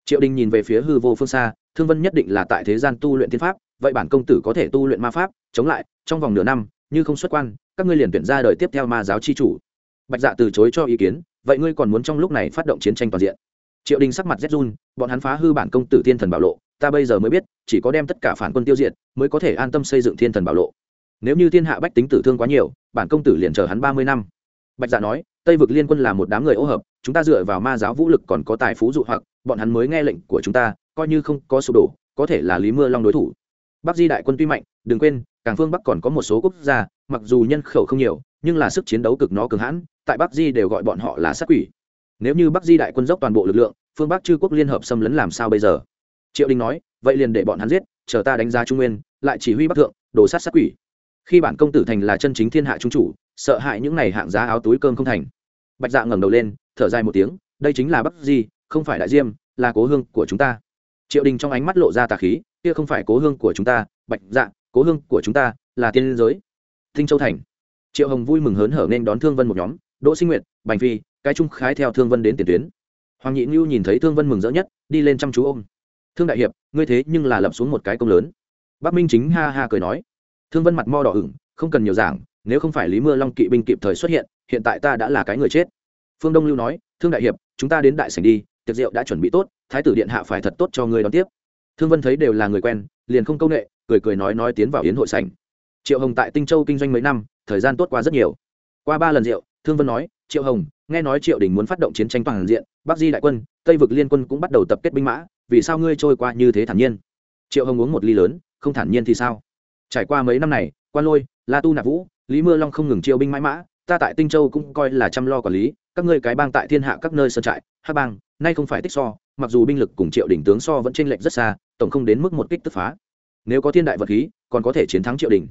Triệu đình nhìn về phía hư vô phương xa, thương vân nhất định là tại thế gian tu luyện thiên pháp, vậy bản công tử có thể tu luyện ma pháp, chống lại, trong vòng nửa năm, như không xuất quan, các ngươi liền tuyển ra đời tiếp theo ma giáo chi chủ. Bạch dạ từ chối cho ý kiến, vậy ngươi còn muốn trong lúc này phát động chiến tranh toàn diện? Triệu đình sắc mặt rét run, bọn hắn phá hư bản công tử thiên thần bảo lộ, ta bây giờ mới biết, chỉ có đem tất cả phản quân tiêu diệt, mới có thể an tâm xây dựng thiên thần bảo lộ nếu như thiên hạ bách tính tử thương quá nhiều, bản công tử liền chờ hắn ba mươi năm. Bạch dạ nói, tây vực liên quân là một đám người ô hợp, chúng ta dựa vào ma giáo vũ lực còn có tài phú dụ hoặc, bọn hắn mới nghe lệnh của chúng ta, coi như không có sụp đổ, có thể là lý mưa long đối thủ. Bắc di đại quân tuy mạnh, đừng quên, càng phương bắc còn có một số quốc gia, mặc dù nhân khẩu không nhiều, nhưng là sức chiến đấu cực nó cường hãn, tại bắc di đều gọi bọn họ là sát quỷ. Nếu như bắc di đại quân dốc toàn bộ lực lượng, phương bắc chư quốc liên hợp xâm lấn làm sao bây giờ? Triệu đình nói, vậy liền để bọn hắn giết, chờ ta đánh giá trung nguyên, lại chỉ huy bắc thượng, đồ sát sát quỷ khi bản công tử thành là chân chính thiên hạ trung chủ, sợ hại những này hạng giá áo túi cơm không thành. Bạch dạ ngẩng đầu lên, thở dài một tiếng, đây chính là bắc di không phải đại diêm, là cố hương của chúng ta. Triệu đình trong ánh mắt lộ ra tà khí, kia không phải cố hương của chúng ta, bạch dạ cố hương của chúng ta là tiên giới. Thinh châu thành. Triệu hồng vui mừng hớn hở nên đón thương vân một nhóm, đỗ sinh nguyệt, bành phi, cái trung khái theo thương vân đến tiền tuyến. Hoàng nhị ngưu nhìn thấy thương vân mừng rỡ nhất, đi lên chăm chú ôm. Thương đại hiệp, ngươi thế nhưng là lập xuống một cái công lớn. Bắc minh chính ha ha cười nói thương vân mặt mo đỏ ửng, không cần nhiều giảng, nếu không phải lý mưa long kỵ binh kịp thời xuất hiện hiện tại ta đã là cái người chết. Phương đông lưu nói, thương đại hiệp, chúng ta đến đại sảnh đi, tiệc rượu đã chuẩn bị tốt, thái tử điện hạ phải thật tốt cho người đón tiếp. Thương vân thấy đều là người quen, liền không công nghệ cười cười nói nói tiến vào yến hội sảnh. Triệu hồng tại tinh châu kinh doanh mấy năm, thời gian tốt qua rất nhiều. Qua ba lần rượu, thương vân nói, triệu hồng, nghe nói triệu đình muốn phát động chiến tranh toàn diện, bắc di đại quân, tây vực liên quân cũng bắt đầu tập kết binh mã, vì sao ngươi trôi qua như thế thản nhiên? Triệu hồng uống một ly lớn, không thản nhiên thì sao? Trải qua mấy năm này, quan lôi, la tu nạp vũ, lý mưa long không ngừng chiêu binh mãi mã, ta tại tinh châu cũng coi là chăm lo quản lý, các ngươi cái bang tại thiên hạ các nơi sơn trại hát bang, nay không phải tích so, mặc dù binh lực cùng triệu đỉnh tướng so vẫn t r ê n lệch rất xa, tổng không đến mức một kích tức phá. Nếu có thiên đại vật khí, còn có thể chiến thắng triệu đình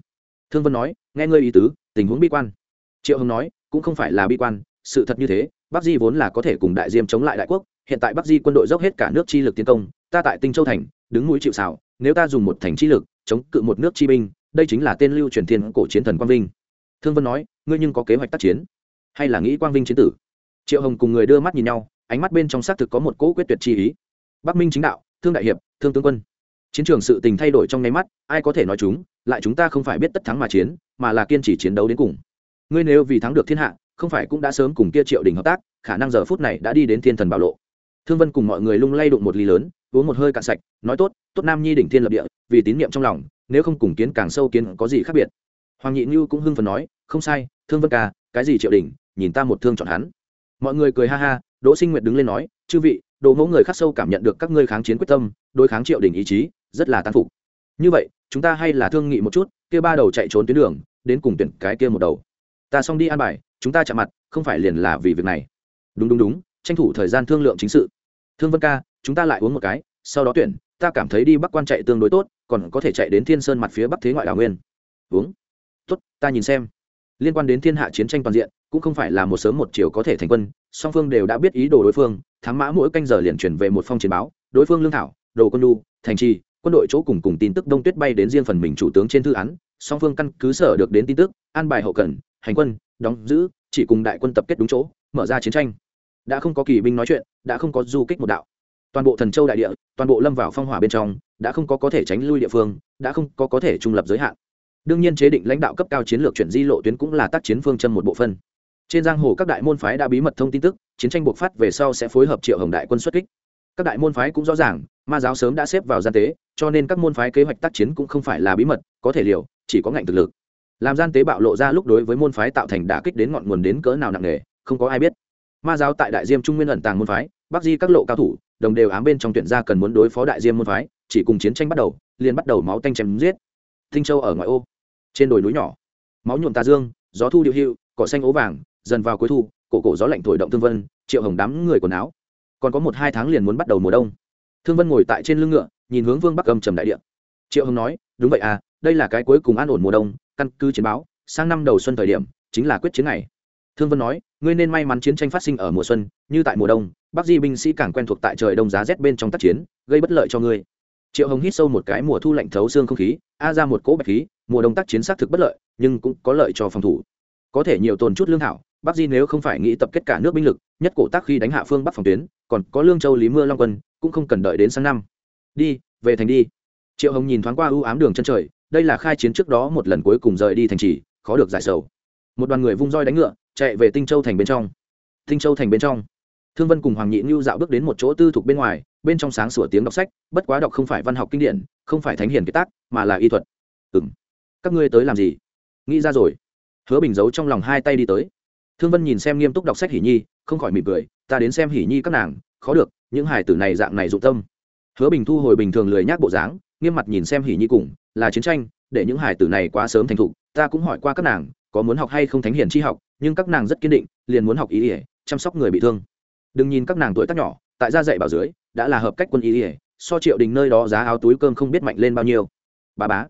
thương vân nói, nghe ngươi ý tứ, tình huống bi quan. Triệu hồng nói, cũng không phải là bi quan, sự thật như thế, bắc di vốn là có thể cùng đại diêm chống lại đại quốc, hiện tại bắc di quân đội dốc hết cả nước chi lực tiến công, ta tại tinh châu thành, đứng mũi chịu xảo nếu ta dùng một thành chi lực chống cự một nước chi binh, đây chính là tên lưu truyền thiên cổ chiến thần quang vinh. Thương vân nói, ngươi nhưng có kế hoạch tác chiến? Hay là nghĩ quang vinh chiến tử? Triệu hồng cùng người đưa mắt nhìn nhau, ánh mắt bên trong xác thực có một cỗ quyết tuyệt chi ý. Bắc minh chính đạo, thương đại hiệp, thương tướng quân. Chiến trường sự tình thay đổi trong nháy mắt, ai có thể nói chúng, lại chúng ta không phải biết tất thắng mà chiến, mà là kiên trì chiến đấu đến cùng. Ngươi nếu vì thắng được thiên hạ, không phải cũng đã sớm cùng kia triệu đình hợp tác, khả năng giờ phút này đã đi đến thiên thần bảo lộ. Thương vân cùng mọi người lung lay đụng một ly lớn uống một hơi cạn sạch, nói tốt tốt nam nhi đỉnh thiên lập địa, vì tín nhiệm trong lòng, nếu không cùng kiến càng sâu kiến có gì khác biệt. Hoàng nhị như cũng hưng phần nói, không sai, thương vân ca, cái gì triệu đình nhìn ta một thương chọn hắn. Mọi người cười ha ha, đỗ sinh nguyệt đứng lên nói, chư vị, đồ mẫu người khắc sâu cảm nhận được các ngươi kháng chiến quyết tâm, đối kháng triệu đình ý chí, rất là tan phục. Như vậy, chúng ta hay là thương nghị một chút, kia ba đầu chạy trốn tuyến đường, đến cùng tuyển cái kia một đầu. Ta xong đi an bài, chúng ta chạm mặt, không phải liền là vì việc này. Đúng đúng đúng, tranh thủ thời gian thương lượng chính sự. Thương vân ca chúng ta lại uống một cái, sau đó tuyển, ta cảm thấy đi bắc quan chạy tương đối tốt, còn có thể chạy đến thiên sơn mặt phía bắc thế ngoại đào nguyên. Uống. Tốt, ta nhìn xem. Liên quan đến thiên hạ chiến tranh toàn diện, cũng không phải là một sớm một chiều có thể thành quân, song phương đều đã biết ý đồ đối phương thám mã mỗi canh giờ liền chuyển về một phong chiến báo, đối phương lương thảo, đồ quân lu thành trì, quân đội chỗ cùng cùng tin tức đông tuyết bay đến riêng phần mình chủ tướng trên thư án, song phương căn cứ sở được đến tin tức, an bài hậu cần, hành quân, đóng giữ, chỉ cùng đại quân tập kết đúng chỗ, mở ra chiến tranh. Đã không có kỳ binh nói chuyện, đã không có du kích một đạo toàn bộ thần châu đại địa, toàn bộ lâm vào phong hỏa bên trong, đã không có có thể tránh lui địa phương, đã không có có thể trung lập giới hạn. Đương nhiên chế định lãnh đạo cấp cao chiến lược chuyển di lộ tuyến cũng là tác chiến phương châm một bộ phân trên giang hồ các đại môn phái đã bí mật thông tin tức, chiến tranh buộc phát về sau sẽ phối hợp triệu hồng đại quân xuất kích. Các đại môn phái cũng rõ ràng, ma giáo sớm đã xếp vào gian tế, cho nên các môn phái kế hoạch tác chiến cũng không phải là bí mật, có thể liều, chỉ có ngạnh thực lực. Làm gian tế bạo lộ ra lúc đối với môn phái tạo thành đả kích đến ngọn nguồn đến cỡ nào nặng nề, không có ai biết. Ma giáo tại đại diêm trung nguyên ẩn tàng môn phái, bắc di các lộ cao thủ đồng đều ám bên trong tuyển gia cần muốn đối phó đại diêm môn phái, chỉ cùng chiến tranh bắt đầu, liền bắt đầu máu tanh chém giết. Tinh châu ở ngoại ô, trên đồi núi nhỏ, máu nhuộm tà dương, gió thu điệu hiệu, cỏ xanh ố vàng, dần vào cuối thu, cổ cổ gió lạnh thổi động thương vân, triệu hồng đám người quần áo. Còn có một hai tháng liền muốn bắt đầu mùa đông. Thương vân ngồi tại trên lưng ngựa, nhìn hướng vương bắc cầm trầm đại điện triệu hồng nói, đúng vậy à đây là cái cuối cùng an ổn mùa đông, căn cứ chiến báo, sang năm đầu xuân thời điểm, chính là quyết chiến này thương vân nói ngươi nên may mắn chiến tranh phát sinh ở mùa xuân, như tại mùa đông, bắc di binh sĩ càng quen thuộc tại trời đông giá rét bên trong tác chiến, gây bất lợi cho ngươi. Triệu hồng hít sâu một cái mùa thu lạnh thấu xương không khí, a ra một cỗ bạch khí, mùa đông tác chiến xác thực bất lợi, nhưng cũng có lợi cho phòng thủ. Có thể nhiều tồn chút lương thảo, bắc di nếu không phải nghĩ tập kết cả nước binh lực, nhất cổ tác khi đánh hạ phương bắc phòng tuyến, còn có lương châu lý mưa long quân, cũng không cần đợi đến sang năm. Đi, về thành đi. Triệu hồng nhìn thoáng qua ưu ám đường chân trời, đây là khai chiến trước đó một lần cuối cùng rời đi thành trì, khó được giải sầu một đoàn người vung roi đánh ngựa, chạy về tinh châu thành bên trong. Tinh châu thành bên trong, thương vân cùng hoàng nhị ngưu dạo bước đến một chỗ tư thục bên ngoài, bên trong sáng sủa tiếng đọc sách, bất quá đọc không phải văn học kinh điển, không phải thánh hiền kế tác, mà là y thuật. Ừ m các ngươi tới làm gì? Nghĩ ra rồi. Hứa bình giấu trong lòng hai tay đi tới. Thương vân nhìn xem nghiêm túc đọc sách hỉ nhi, không khỏi mỉm cười, ta đến xem hỉ nhi các nàng, khó được, những hải tử này dạng này dụng tâm. Hứa bình thu hồi bình thường lười nhác bộ dáng, nghiêm mặt nhìn xem hỉ nhi cùng, là chiến tranh, để những hải tử này quá sớm thành thục, ta cũng hỏi qua các nàng có muốn học hay không thánh hiền chi học, nhưng các nàng rất kiên định, liền muốn học ý ỉa chăm sóc người bị thương. Đừng nhìn các nàng tuổi tác nhỏ, tại gia dạy bảo dưới, đã là hợp cách quân ý ỉa so triệu đình nơi đó giá áo túi cơm không biết mạnh lên bao nhiêu. Bà bá.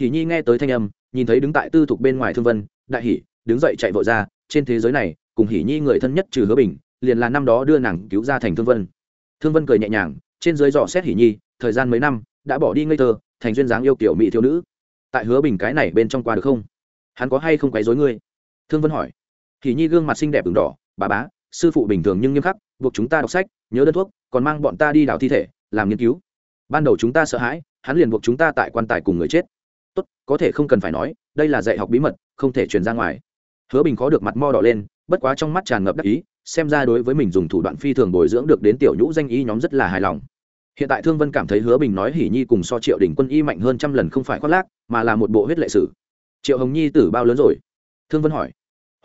Hỉ nhi nghe tới thanh âm, nhìn thấy đứng tại tư thục bên ngoài thương vân, đại hỉ đứng dậy chạy vội ra, trên thế giới này, cùng hỉ nhi người thân nhất trừ hứa bình, liền là năm đó đưa nàng cứu ra thành thương vân. Thương vân cười nhẹ nhàng, trên dưới dò xét hỉ nhi, thời gian mấy năm, đã bỏ đi ngây thơ, thành duyên dáng yêu kiểu mỹ thiếu nữ. Tại hứa bình cái này bên trong qua được không? Hắn có hay không quấy dối ngươi? Thương vân hỏi. Thì nhi gương mặt xinh đẹp ửng đỏ, bà bá, sư phụ bình thường nhưng nghiêm khắc, buộc chúng ta đọc sách, nhớ đơn thuốc, còn mang bọn ta đi đảo thi thể, làm nghiên cứu. Ban đầu chúng ta sợ hãi, hắn liền buộc chúng ta tại quan tài cùng người chết. Tốt, có thể không cần phải nói, đây là dạy học bí mật, không thể truyền ra ngoài. Hứa bình khó được mặt mo đỏ lên, bất quá trong mắt tràn ngập đắc ý, xem ra đối với mình dùng thủ đoạn phi thường bồi dưỡng được đến tiểu nhũ danh y nhóm rất là hài lòng. Hiện tại thương vân cảm thấy hứa bình nói hỉ nhi cùng so triệu đỉnh quân y mạnh hơn trăm lần không phải khoác lác, mà là một bộ huyết lệ sử triệu hồng nhi tử bao lớn rồi? Thương vân hỏi.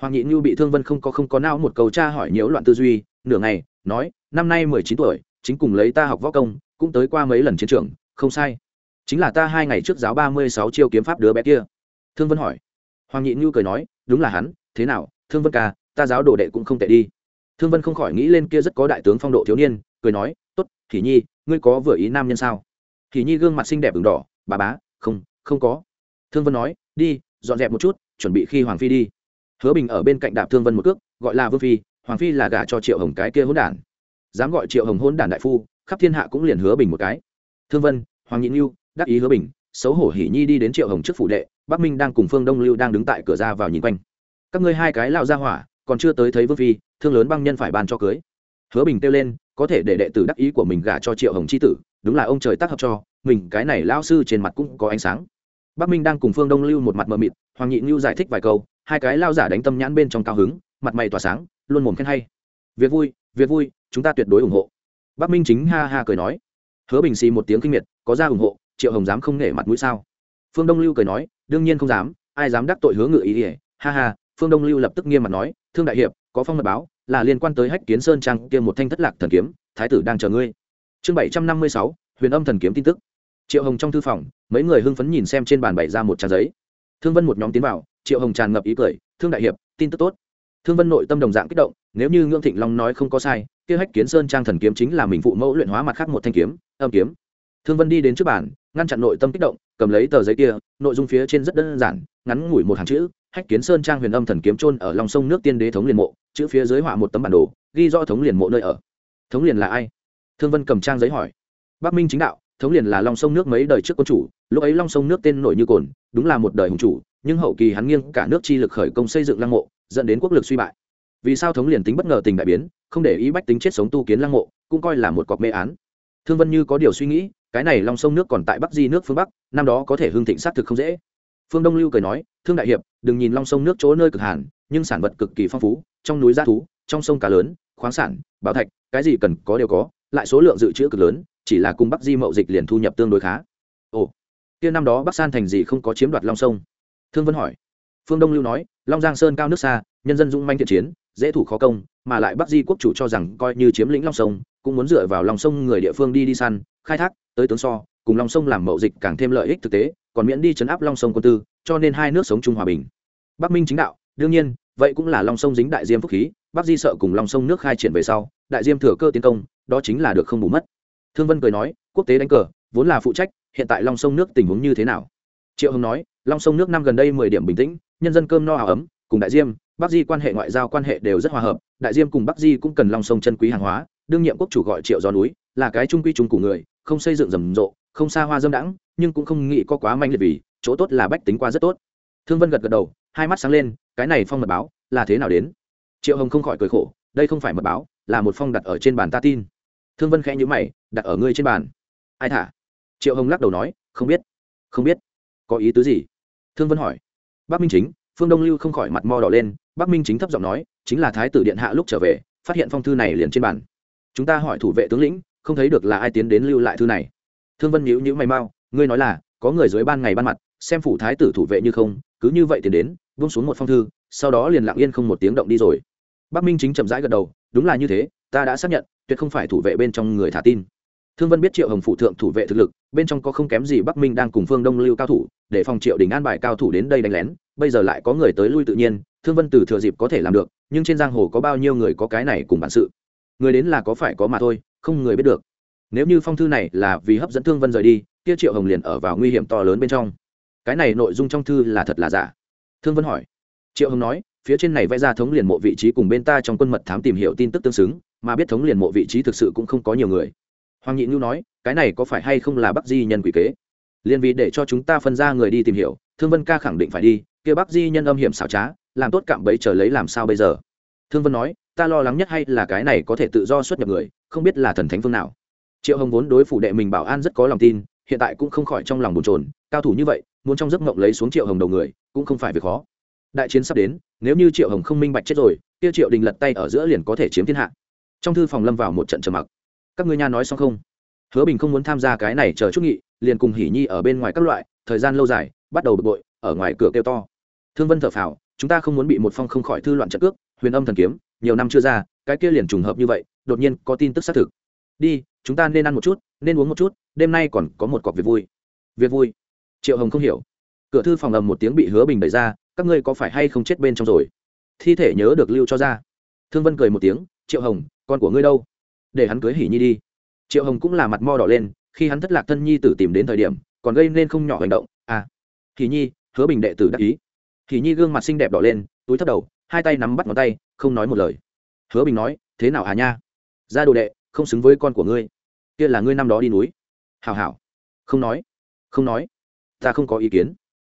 Hoàng nhị như bị thương vân không có không có não một câu tra hỏi nhiễu loạn tư duy, nửa ngày, nói, năm nay mười chín tuổi, chính cùng lấy ta học võ công, cũng tới qua mấy lần chiến trường, không sai. Chính là ta hai ngày trước giáo ba mươi sáu chiêu kiếm pháp đứa bé kia. Thương vân hỏi. Hoàng nhị như cười nói, đúng là hắn, thế nào, thương vân ca, ta giáo đồ đệ cũng không tệ đi. Thương vân không khỏi nghĩ lên kia rất có đại tướng phong độ thiếu niên, cười nói t ố t thì nhi, ngươi có vừa ý nam nhân sao? Thì nhi gương mặt xinh đẹp ửng đỏ, bà bá, không không có. Thương vân nói, đi dọn dẹp một chút chuẩn bị khi hoàng phi đi. Hứa bình ở bên cạnh đạp thương vân một cước gọi là vương phi hoàng phi là gả cho triệu hồng cái kia hôn đản. Dám gọi triệu hồng hôn đản đại phu khắp thiên hạ cũng liền hứa bình một cái. Thương vân hoàng nhị lưu, đắc ý hứa bình xấu hổ hỉ nhi đi đến triệu hồng trước phủ đệ bắc minh đang cùng phương đông lưu đang đứng tại cửa ra vào nhìn quanh. Các ngươi hai cái lao ra hỏa còn chưa tới thấy vương phi thương lớn băng nhân phải bàn cho cưới. Hứa bình kêu lên có thể để đệ tử đắc ý của mình gả cho triệu hồng c h i tử đúng là ông trời tác hợp cho mình cái này lao sư trên mặt cũng có ánh sáng bắc minh đang cùng phương đông lưu một mặt mờ mịt, hoàng nhị ngưu giải thích vài câu, hai cái lao giả đánh tâm nhãn bên trong cao hứng, mặt mày tỏa sáng, luôn mồm khen hay. Việc vui việc vui, chúng ta tuyệt đối ủng hộ. Bắc minh chính ha ha cười nói. Hứa bình xì một tiếng kinh miệt, có ra ủng hộ, triệu hồng dám không nể mặt mũi sao? Phương đông lưu cười nói, đương nhiên không dám, ai dám đắc tội hứa ngự ý ỉa. Ha ha, phương đông lưu lập tức nghiêm mặt nói, thương đại hiệp, có phong mật báo, là liên quan tới hách kiến sơn trang kia một thanh thất lạc thần kiếm, thái tử đang chờ ngươi. Chương bảy trăm năm mươi sáu, huyền âm thần kiếm tin tức triệu hồng trong thư phòng, mấy người hưng phấn nhìn xem trên bàn bày ra một trang giấy. Thương vân một nhóm tiến vào, triệu hồng tràn ngập ý cười, thương đại hiệp, tin tức tốt. Thương vân nội tâm đồng dạng kích động, nếu như ngưỡng thịnh long nói không có sai, kia hách kiến sơn trang thần kiếm chính là mình phụ mẫu luyện hóa mặt khác một thanh kiếm, âm kiếm. Thương vân đi đến trước bàn, ngăn chặn nội tâm kích động, cầm lấy tờ giấy kia, nội dung phía trên rất đơn giản, ngắn ngủi một hàng chữ, hách kiến sơn trang huyền âm thần kiếm trôn ở lòng sông nước tiên đế thống liền mộ, chữ phía dưới họa một tấm bản đồ, ghi rõ thống liền mộ nơi ở. Thống liền là ai? Thương vân cầm trang giấy hỏi. Bắc minh chính đạo thống liền là long sông nước mấy đời trước quân chủ, lúc ấy long sông nước tên nổi như cồn, đúng là một đời hùng chủ, nhưng hậu kỳ hắn nghiêng cả nước chi lực khởi công xây dựng lăng mộ, dẫn đến quốc lực suy bại. Vì sao thống liền tính bất ngờ tình đại biến, không để ý bách tính chết sống tu kiến lăng mộ, cũng coi là một cọc mê án. Thương vân như có điều suy nghĩ, cái này long sông nước còn tại bắc di nước phương bắc, năm đó có thể hương thịnh xác thực không dễ. Phương đông lưu cười nói, thương đại hiệp, đừng nhìn long sông nước chỗ nơi cực hàn, nhưng sản vật cực kỳ phong phú, trong núi g thú, trong sông cá lớn, khoáng sản, bảo thạch, cái gì cần có đều có, lại số lượng dự trữ cực lớn chỉ là cùng bắc di mậu dịch liền thu nhập tương đối khá. Ồ, kia năm đó bắc san thành gì không có chiếm đoạt long sông? Thương vân hỏi. Phương đông lưu nói, long giang sơn cao nước xa, nhân dân dũng manh thiện chiến, dễ thủ khó công, mà lại bắc di quốc chủ cho rằng coi như chiếm lĩnh long sông, cũng muốn dựa vào lòng sông người địa phương đi đi săn, khai thác, tới tướng so, cùng lòng sông làm mậu dịch càng thêm lợi ích thực tế, còn miễn đi chấn áp long sông quân tư, cho nên hai nước sống chung hòa bình. Bắc minh chính đạo, đương nhiên, vậy cũng là long sông dính đại diêm phúc khí, bắc di sợ cùng long sông nước khai triển về sau, đại diêm thừa cơ tiến công, đó chính là được không bù mất thương vân cười nói, quốc tế đánh cờ, vốn là phụ trách, hiện tại long sông nước tình huống như thế nào? Triệu hưng nói, long sông nước năm gần đây mười điểm bình tĩnh, nhân dân cơm no áo ấm, cùng đại diêm, bắc di quan hệ ngoại giao quan hệ đều rất hòa hợp, đại diêm cùng bắc di cũng cần long sông chân quý hàng hóa, đương nhiệm quốc chủ gọi triệu gió núi, là cái trung quy trung của người, không xây dựng rầm rộ, không xa hoa dâm đãng, nhưng cũng không nghĩ có quá manh liệt vì, chỗ tốt là bách tính qua rất tốt. Thương vân gật gật đầu, hai mắt sáng lên, cái này phong mật báo, là thế nào đến? Triệu hồng không khỏi cười khổ, đây không phải mật báo, là một phong đặt ở trên bàn ta tin thương vân khẽ nhữ mày, đặt ở ngươi trên bàn. Ai thả? Triệu hồng lắc đầu nói, không biết không biết. Có ý tứ gì? Thương vân hỏi. Bác minh chính, phương đông lưu không khỏi mặt mò đỏ lên bác minh chính thấp giọng nói, chính là thái tử điện hạ lúc trở về, phát hiện phong thư này liền trên bàn. Chúng ta hỏi thủ vệ tướng lĩnh, không thấy được là ai tiến đến lưu lại thư này. Thương vân nhíu nhíu mày mau, ngươi nói là, có người dưới ban ngày ban mặt, xem phủ thái tử thủ vệ như không, cứ như vậy tiến đến, buông xuống một phong thư, sau đó liền lặng yên không một tiếng động đi rồi. Bắc minh chính chậm rãi gật đầu, đúng là như thế ta đã xác nhận, tuyệt không phải thủ vệ bên trong người thả tin. Thương vân biết triệu hồng phụ thượng thủ vệ thực lực, bên trong có không kém gì bắc minh đang cùng phương đông lưu cao thủ, để phòng triệu đình an bài cao thủ đến đây đánh lén, bây giờ lại có người tới lui tự nhiên, thương vân từ thừa dịp có thể làm được, nhưng trên giang hồ có bao nhiêu người có cái này cùng bản sự? Người đến là có phải có mà thôi, không người biết được. Nếu như phong thư này là vì hấp dẫn thương vân rời đi, kia triệu hồng liền ở vào nguy hiểm to lớn bên trong. Cái này nội dung trong thư là thật là giả? Thương vân hỏi. Triệu hồng nói, phía trên này vẽ ra thống liền mộ vị trí cùng bên ta trong quân mật thám tìm hiểu tin tức tương xứng mà biết thống liền mộ vị trí thực sự cũng không có nhiều người. Hoàng nhị nhu nói, cái này có phải hay không là bắc di nhân quỷ kế? Liền vì để cho chúng ta phân ra người đi tìm hiểu, thương vân ca khẳng định phải đi, kia bắc di nhân âm hiểm xảo trá, làm tốt cạm bẫy chờ lấy làm sao bây giờ? Thương vân nói, ta lo lắng nhất hay là cái này có thể tự do xuất nhập người, không biết là thần thánh phương nào. Triệu hồng vốn đối phủ đệ mình bảo an rất có lòng tin, hiện tại cũng không khỏi trong lòng bồn trồn cao thủ như vậy, muốn trong giấc mộng lấy xuống triệu hồng đầu người, cũng không phải việc khó. Đại chiến sắp đến, nếu như triệu hồng không minh bạch chết rồi, kia triệu đình lật tay ở giữa liền có thể chiếm thiên hạ trong thư phòng lâm vào một trận trầm mặc. Các ngươi nha nói xong không? Hứa bình không muốn tham gia cái này chờ chút nghị, liền cùng hỉ nhi ở bên ngoài các loại, thời gian lâu dài, bắt đầu bực bội, ở ngoài cửa kêu to. Thương vân thở phào, chúng ta không muốn bị một phong không khỏi thư loạn trận cước, huyền âm thần kiếm, nhiều năm chưa ra, cái kia liền trùng hợp như vậy, đột nhiên có tin tức xác thực. Đi, chúng ta nên ăn một chút, nên uống một chút, đêm nay còn có một cọc việc vui. Việc vui? Triệu hồng không hiểu. Cửa thư phòng ầm một tiếng bị hứa bình đẩy ra, các ngươi có phải hay không chết bên trong rồi? Thi thể nhớ được lưu cho ra. Thương vân cười một tiếng triệu hồng, con của ngươi đâu? Để hắn cưới hỉ nhi đi. Triệu hồng cũng là mặt mo đỏ lên, khi hắn thất lạc thân nhi tử tìm đến thời điểm, còn gây nên không nhỏ hành động. À hỉ nhi, hứa bình đệ tử đắc ý. Hỉ nhi gương mặt xinh đẹp đỏ lên, túi thấp đầu, hai tay nắm bắt ngón tay, không nói một lời. Hứa bình nói, thế nào hà nha? Ra đồ đệ, không xứng với con của ngươi. Kia là ngươi năm đó đi núi. Hảo hảo. Không nói. Không nói. Ta không có ý kiến.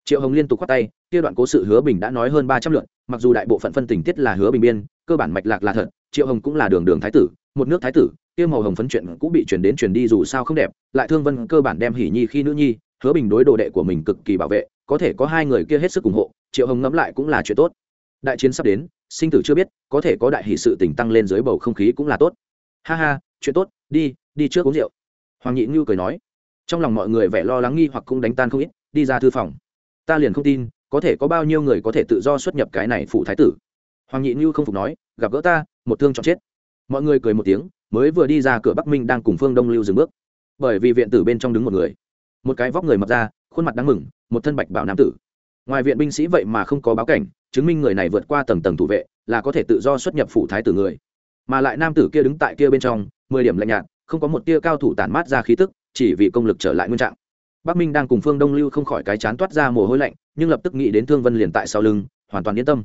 Triệu hồng liên tục khoát tay, kia đoạn cố sự hứa bình đã nói hơn ba trăm lượt, mặc dù đại bộ phận phân tình tiết là hứa bình biên, cơ bản mạch lạc là thật triệu hồng cũng là đường đường thái tử, một nước thái tử kia màu hồng phấn chuyện cũng bị chuyển đến chuyển đi dù sao không đẹp, lại thương vân cơ bản đem hỉ nhi khi nữ nhi, hứa bình đối đồ đệ của mình cực kỳ bảo vệ, có thể có hai người kia hết sức ủng hộ, triệu hồng ngẫm lại cũng là chuyện tốt. Đại chiến sắp đến, sinh tử chưa biết, có thể có đại hỷ sự tình tăng lên dưới bầu không khí cũng là tốt. Ha ha, chuyện tốt, đi đi trước uống rượu. Hoàng nhị ngưu cười nói. Trong lòng mọi người vẻ lo lắng nghi hoặc cũng đánh tan không ít, đi ra thư phòng. Ta liền không tin, có thể có bao nhiêu người có thể tự do xuất nhập cái này phụ thái tử. Hoàng nhị ngưu không phục nói, gặp gỡ ta một thương chọn chết. Mọi người cười một tiếng, mới vừa đi ra cửa bắc minh đang cùng phương đông lưu dừng bước. Bởi vì viện tử bên trong đứng một người. Một cái vóc người mập ra khuôn mặt đáng mừng, một thân bạch bảo nam tử. Ngoài viện binh sĩ vậy mà không có báo cảnh, chứng minh người này vượt qua tầng tầng thủ vệ, là có thể tự do xuất nhập phủ thái tử người. Mà lại nam tử kia đứng tại kia bên trong, mười điểm lạnh nhạt, không có một tia cao thủ tản mát ra khí tức, chỉ vì công lực trở lại nguyên trạng. Bắc minh đang cùng phương đông lưu không khỏi cái chán toát ra mồ hôi lạnh, nhưng lập tức nghĩ đến thương vân liền tại sau lưng, hoàn toàn yên tâm.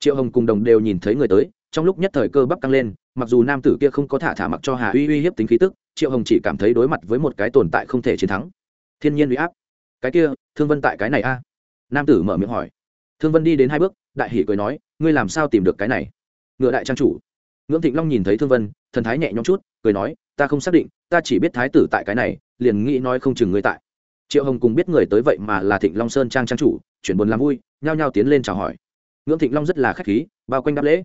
Triệu hồng cùng đồng đều nhìn thấy người tới trong lúc nhất thời cơ bắp tăng lên, mặc dù nam tử kia không có thả thả mặc cho hà uy uy hiếp tính khí tức, triệu hồng chỉ cảm thấy đối mặt với một cái tồn tại không thể chiến thắng. Thiên nhiên uy áp. Cái kia, thương vân tại cái này a? Nam tử mở miệng hỏi. Thương vân đi đến hai bước, đại hỷ cười nói, ngươi làm sao tìm được cái này? Ngựa đại trang chủ. Ngưỡng thịnh long nhìn thấy thương vân, thần thái nhẹ nhõm chút, cười nói, ta không xác định, ta chỉ biết thái tử tại cái này, liền nghĩ nói không chừng ngươi tại. Triệu hồng cùng biết người tới vậy mà là thịnh long sơn trang trang chủ, chuyển buồn làm vui, nhao nhao tiến lên chào hỏi. Ngưỡng thịnh long rất là k h á c h khí, bao quanh đáp lễ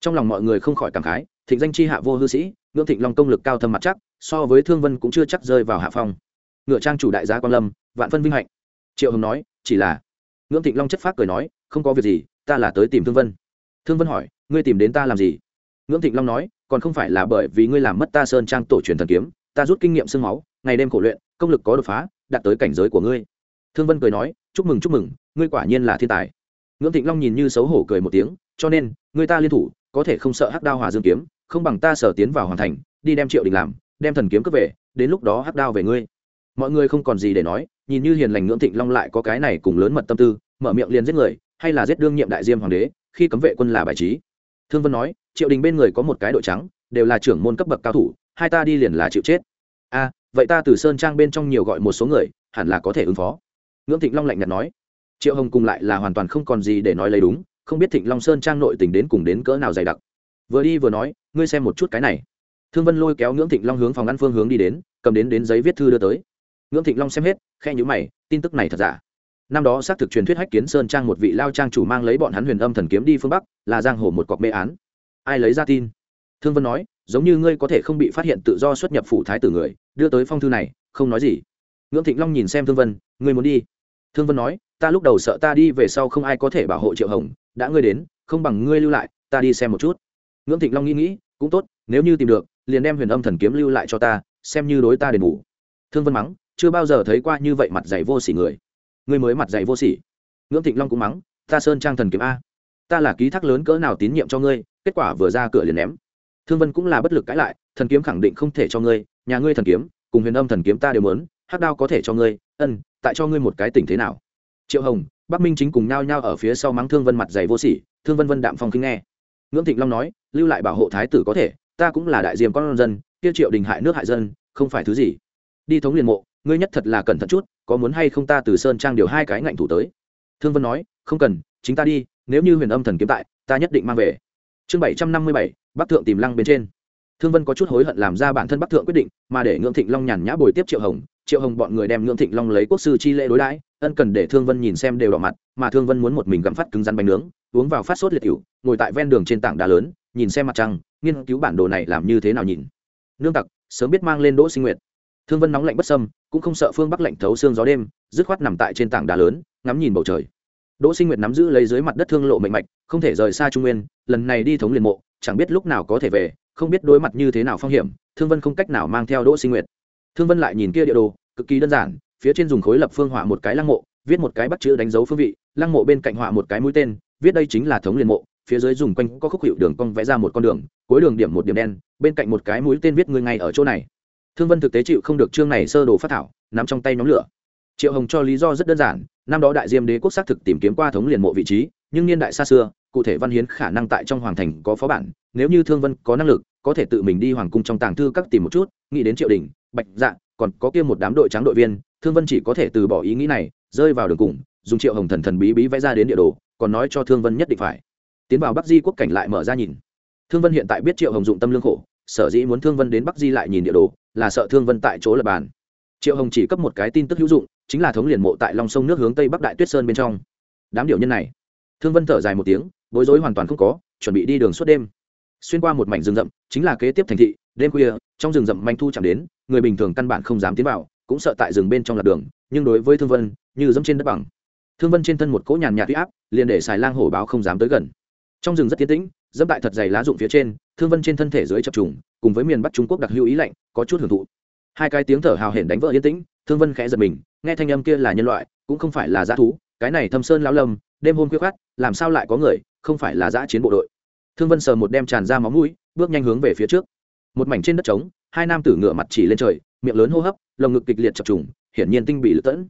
trong lòng mọi người không khỏi cảm khái, thịnh danh chi hạ vô hư sĩ, ngưỡng thịnh long công lực cao thâm mặt chắc, so với thương vân cũng chưa chắc rơi vào hạ phong. Ngựa trang chủ đại gia quan lâm, vạn phân vinh hạnh. Triệu hồng nói, chỉ là, ngưỡng thịnh long chất phác cười nói, không có việc gì, ta là tới tìm thương vân. Thương vân hỏi, ngươi tìm đến ta làm gì? Ngưỡng thịnh long nói, còn không phải là bởi vì ngươi làm mất ta sơn trang tổ truyền thần kiếm, ta rút kinh nghiệm sương máu, ngày đêm khổ luyện, công lực có đột phá, đạt tới cảnh giới của ngươi. Thương vân cười nói, chúc mừng chúc mừng, ngươi quả nhiên là thiên tài. Ngưỡng thịnh long nhìn như xấu hổ cười một tiếng, cho nên người ta liên thủ có thể không sợ hắc đao hòa dương kiếm, không bằng ta sở tiến vào hoàn thành, đi đem triệu đình làm, đem thần kiếm cướp về, đến lúc đó hắc đao về ngươi. Mọi người không còn gì để nói, nhìn như hiền lành ngưỡng thịnh long lại có cái này cùng lớn mật tâm tư, mở miệng liền giết người, hay là giết đương nhiệm đại diêm hoàng đế, khi cấm vệ quân là bài trí. Thương vân nói, triệu đình bên người có một cái đội trắng, đều là trưởng môn cấp bậc cao thủ, hai ta đi liền là chịu chết. A vậy ta từ sơn trang bên trong nhiều gọi một số người, hẳn là có thể ứng phó. Ngưỡng thịnh long lạnh nhạt nói. Triệu hồng cùng lại là hoàn toàn không còn gì để nói lấy đúng không biết thịnh long sơn trang nội tình đến cùng đến cỡ nào dày đặc. Vừa đi vừa nói, ngươi xem một chút cái này. Thương vân lôi kéo ngưỡng thịnh long hướng phòng ăn phương hướng đi đến, cầm đến đến giấy viết thư đưa tới. Ngưỡng thịnh long xem hết khe nhữ mày, tin tức này thật giả? Năm đó xác thực truyền thuyết hách kiến sơn trang một vị lao trang chủ mang lấy bọn hắn huyền âm thần kiếm đi phương bắc, là giang hồ một cọc mê án. Ai lấy ra tin? Thương vân nói, giống như ngươi có thể không bị phát hiện tự do xuất nhập phủ thái tử người, đưa tới phong thư này, không nói gì. Ngưỡng thịnh long nhìn xem thương vân, ngươi muốn đi? Thương vân nói, ta lúc đầu sợ ta đi về sau không ai có thể bảo hộ triệu hồng đã ngươi đến, không bằng ngươi lưu lại, ta đi xem một chút. Ngưỡng thịnh long nghĩ nghĩ, cũng tốt, nếu như tìm được, liền đem huyền âm thần kiếm lưu lại cho ta, xem như đối ta đền bù. Thương vân mắng, chưa bao giờ thấy qua như vậy mặt dày vô s ỉ người. Ngươi mới mặt dày vô s ỉ ngưỡng thịnh long cũng mắng, ta sơn trang thần kiếm a. Ta là ký thác lớn cỡ nào tín nhiệm cho ngươi, kết quả vừa ra cửa liền ném. Thương vân cũng là bất lực cãi lại, thần kiếm khẳng định không thể cho ngươi, nhà ngươi thần kiếm, cùng huyền âm thần kiếm ta đều muốn, hắc đao có thể cho ngươi, ân, tại cho ngươi một cái tình thế nào? Triệu hồng bắc minh chính cùng nhau nhau ở phía sau mắng thương vân mặt dày vô sỉ, thương vân vân đạm phong khinh nghe. Ngưỡng thịnh long nói, lưu lại bảo hộ thái tử có thể, ta cũng là đại diêm con dân, kia triệu đình hại nước hại dân, không phải thứ gì. Đi thống liền mộ, ngươi nhất thật là cẩn thận chút, có muốn hay không ta từ sơn trang điều hai cái ngạnh thủ tới? Thương vân nói, không cần, chính ta đi, nếu như huyền âm thần kiếm tại, ta nhất định mang về. Chương bảy trăm năm mươi bảy, bắc thượng tìm lăng bên trên. Thương vân có chút hối hận làm ra bản thân bắc thượng quyết định, mà để ngưỡng thịnh long nhàn nhã bồi tiếp triệu hồng triệu hồng bọn người đem ngưỡng thịnh long lấy quốc sư chi lễ đối đãi ân cần để thương vân nhìn xem đều đỏ mặt, mà thương vân muốn một mình gặm phát cứng rắn bánh nướng, uống vào phát sốt liệt cựu ngồi tại ven đường trên tảng đá lớn, nhìn xem mặt trăng, nghiên cứu bản đồ này làm như thế nào nhìn. Nương tặc, sớm biết mang lên đỗ sinh nguyệt. Thương vân nóng lạnh bất sâm cũng không sợ phương bắc lạnh thấu xương gió đêm, dứt khoát nằm tại trên tảng đá lớn, ngắm nhìn bầu trời. Đỗ sinh nguyệt nắm giữ lấy dưới mặt đất thương lộ mệnh mạch, không thể rời xa trung nguyên, lần này đi thống liền mộ, chẳng biết lúc nào có thể về, không biết đối mặt như thế nào phong hiểm, thương vân không cách nào mang theo đỗ sinh nguyệt. Thương vân lại nhìn kia địa đồ, cực kỳ đơn giản phía trên dùng khối lập phương họa một cái lăng mộ, viết một cái bắt chữ đánh dấu phương vị, lăng mộ bên cạnh họa một cái mũi tên, viết đây chính là thống liền mộ, phía dưới dùng quanh có khúc hiệu đường cong vẽ ra một con đường, cuối đường điểm một điểm đen, bên cạnh một cái mũi tên viết ngươi ngay ở chỗ này. Thương vân thực tế chịu không được chương này sơ đồ phát thảo nằm trong tay nhóm lửa. Triệu hồng cho lý do rất đơn giản, năm đó đại diêm đế quốc xác thực tìm kiếm qua thống liền mộ vị trí, nhưng niên đại xa xưa, cụ thể văn hiến khả năng tại trong hoàng thành có phó bản, nếu như thương vân có năng lực, có thể tự mình đi hoàng cung trong tàng thư các tìm một chút, nghĩ đến triệu đình, bạch dạ còn có kia một đám đội trắng đội viên thương vân chỉ có thể từ bỏ ý nghĩ này, rơi vào đường cùng, dùng triệu hồng thần thần bí bí vẽ ra đến địa đồ, còn nói cho thương vân nhất định phải. Tiến vào bắc di quốc cảnh lại mở ra nhìn. Thương vân hiện tại biết triệu hồng dụng tâm lương khổ, sở dĩ muốn thương vân đến bắc di lại nhìn địa đồ, là sợ thương vân tại chỗ lập bàn. Triệu hồng chỉ cấp một cái tin tức hữu dụng, chính là thống liền mộ tại lòng sông nước hướng tây bắc đại tuyết sơn bên trong. Đám điệu nhân này. Thương vân thở dài một tiếng, bối rối hoàn toàn không có, chuẩn bị đi đường suốt đêm. Xuyên qua một mảnh rừng rậm, chính là kế tiếp thành thị, đêm khuya, trong rừng rậm manh thu chẳng đến, người bình thường căn bản không dám tiến vào cũng sợ tại rừng bên trong lạc đường, nhưng đối với thương vân, như dẫm trên đất bằng. Thương vân trên thân một cỗ nhàn nhạt huy áp, liền để xài lang hổ báo không dám tới gần. Trong rừng rất tiến tĩnh, dẫm tại thật dày lá rụng phía trên, thương vân trên thân thể dưới chập trùng, cùng với miền bắc trung quốc đặc hữu ý lạnh, có chút hưởng thụ. Hai cái tiếng thở hào hển đánh vỡ yên tĩnh, thương vân khẽ giật mình, nghe thanh âm kia là nhân loại, cũng không phải là dã thú, cái này thâm sơn lão lâm, đêm hôm khuya khát làm sao lại có người, không phải là dã chiến bộ đội. Thương vân sờ một đem tràn ra máu mũi, bước nhanh hướng về phía trước. Một mảnh trên đất trống, hai nam tử ngựa mặt chỉ lên trời, miệng lớn hô hấp lồng ngực kịch liệt chập trùng, hiển nhiên tinh bị lật tẫn.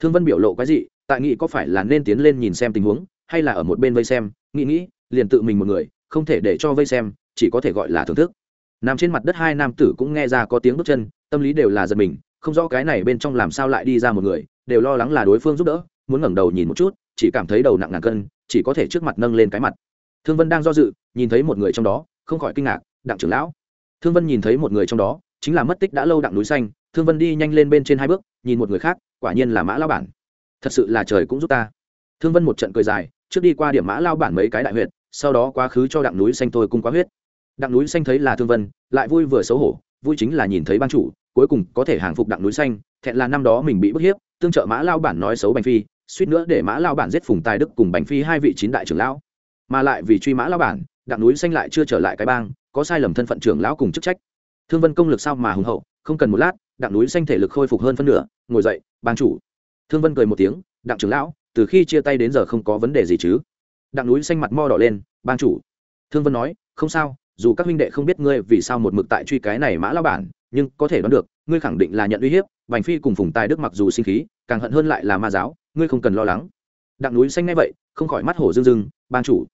Thương vân biểu lộ cái gì tại Nghị có phải là nên tiến lên nhìn xem tình huống, hay là ở một bên vây xem, nghĩ nghĩ, liền tự mình một người, không thể để cho vây xem, chỉ có thể gọi là thưởng thức. Nằm trên mặt đất hai nam tử cũng nghe ra có tiếng bước chân, tâm lý đều là giật mình, không rõ cái này bên trong làm sao lại đi ra một người, đều lo lắng là đối phương giúp đỡ, muốn ngẩng đầu nhìn một chút, chỉ cảm thấy đầu nặng ngàn cân, chỉ có thể trước mặt nâng lên cái mặt. Thương vân đang do dự, nhìn thấy một người trong đó, không khỏi kinh ngạc, đặng trưởng lão. Thương vân nhìn thấy một người trong đó, chính là mất tích đã lâu đặng núi xanh thương vân đi nhanh lên bên trên hai bước, nhìn một người khác, quả nhiên là mã lao bản. Thật sự là trời cũng giúp ta. Thương vân một trận cười dài, trước đi qua điểm mã lao bản mấy cái đại huyệt, sau đó quá khứ cho đặng núi xanh tôi cung quá huyết. Đặng núi xanh thấy là thương vân, lại vui vừa xấu hổ, vui chính là nhìn thấy ban chủ, cuối cùng có thể hàng phục đặng núi xanh, thẹn là năm đó mình bị bức hiếp, tương trợ mã lao bản nói xấu bành phi, suýt nữa để mã lao bản giết phùng tài đức cùng bành phi hai vị chín đại trưởng lão. Mà lại vì truy mã lao bản, đặng núi xanh lại chưa trở lại cái bang, có sai lầm thân phận trưởng lão cùng chức trách. Thương vân công lực sao mà hùng hậu, không cần một lát đặng núi xanh thể lực khôi phục hơn phân nửa, ngồi dậy ban chủ. Thương vân cười một tiếng, đặng trưởng lão, từ khi chia tay đến giờ không có vấn đề gì chứ? Đặng núi xanh mặt mo đỏ lên ban chủ. Thương vân nói, không sao, dù các huynh đệ không biết ngươi vì sao một mực tại truy cái này mã lao bản, nhưng có thể đoán được, ngươi khẳng định là nhận uy hiếp, bành phi cùng phùng tài đức mặc dù sinh khí, càng hận hơn lại là ma giáo, ngươi không cần lo lắng. Đặng núi xanh ngay vậy, không khỏi mắt hổ rưng rưng ban chủ.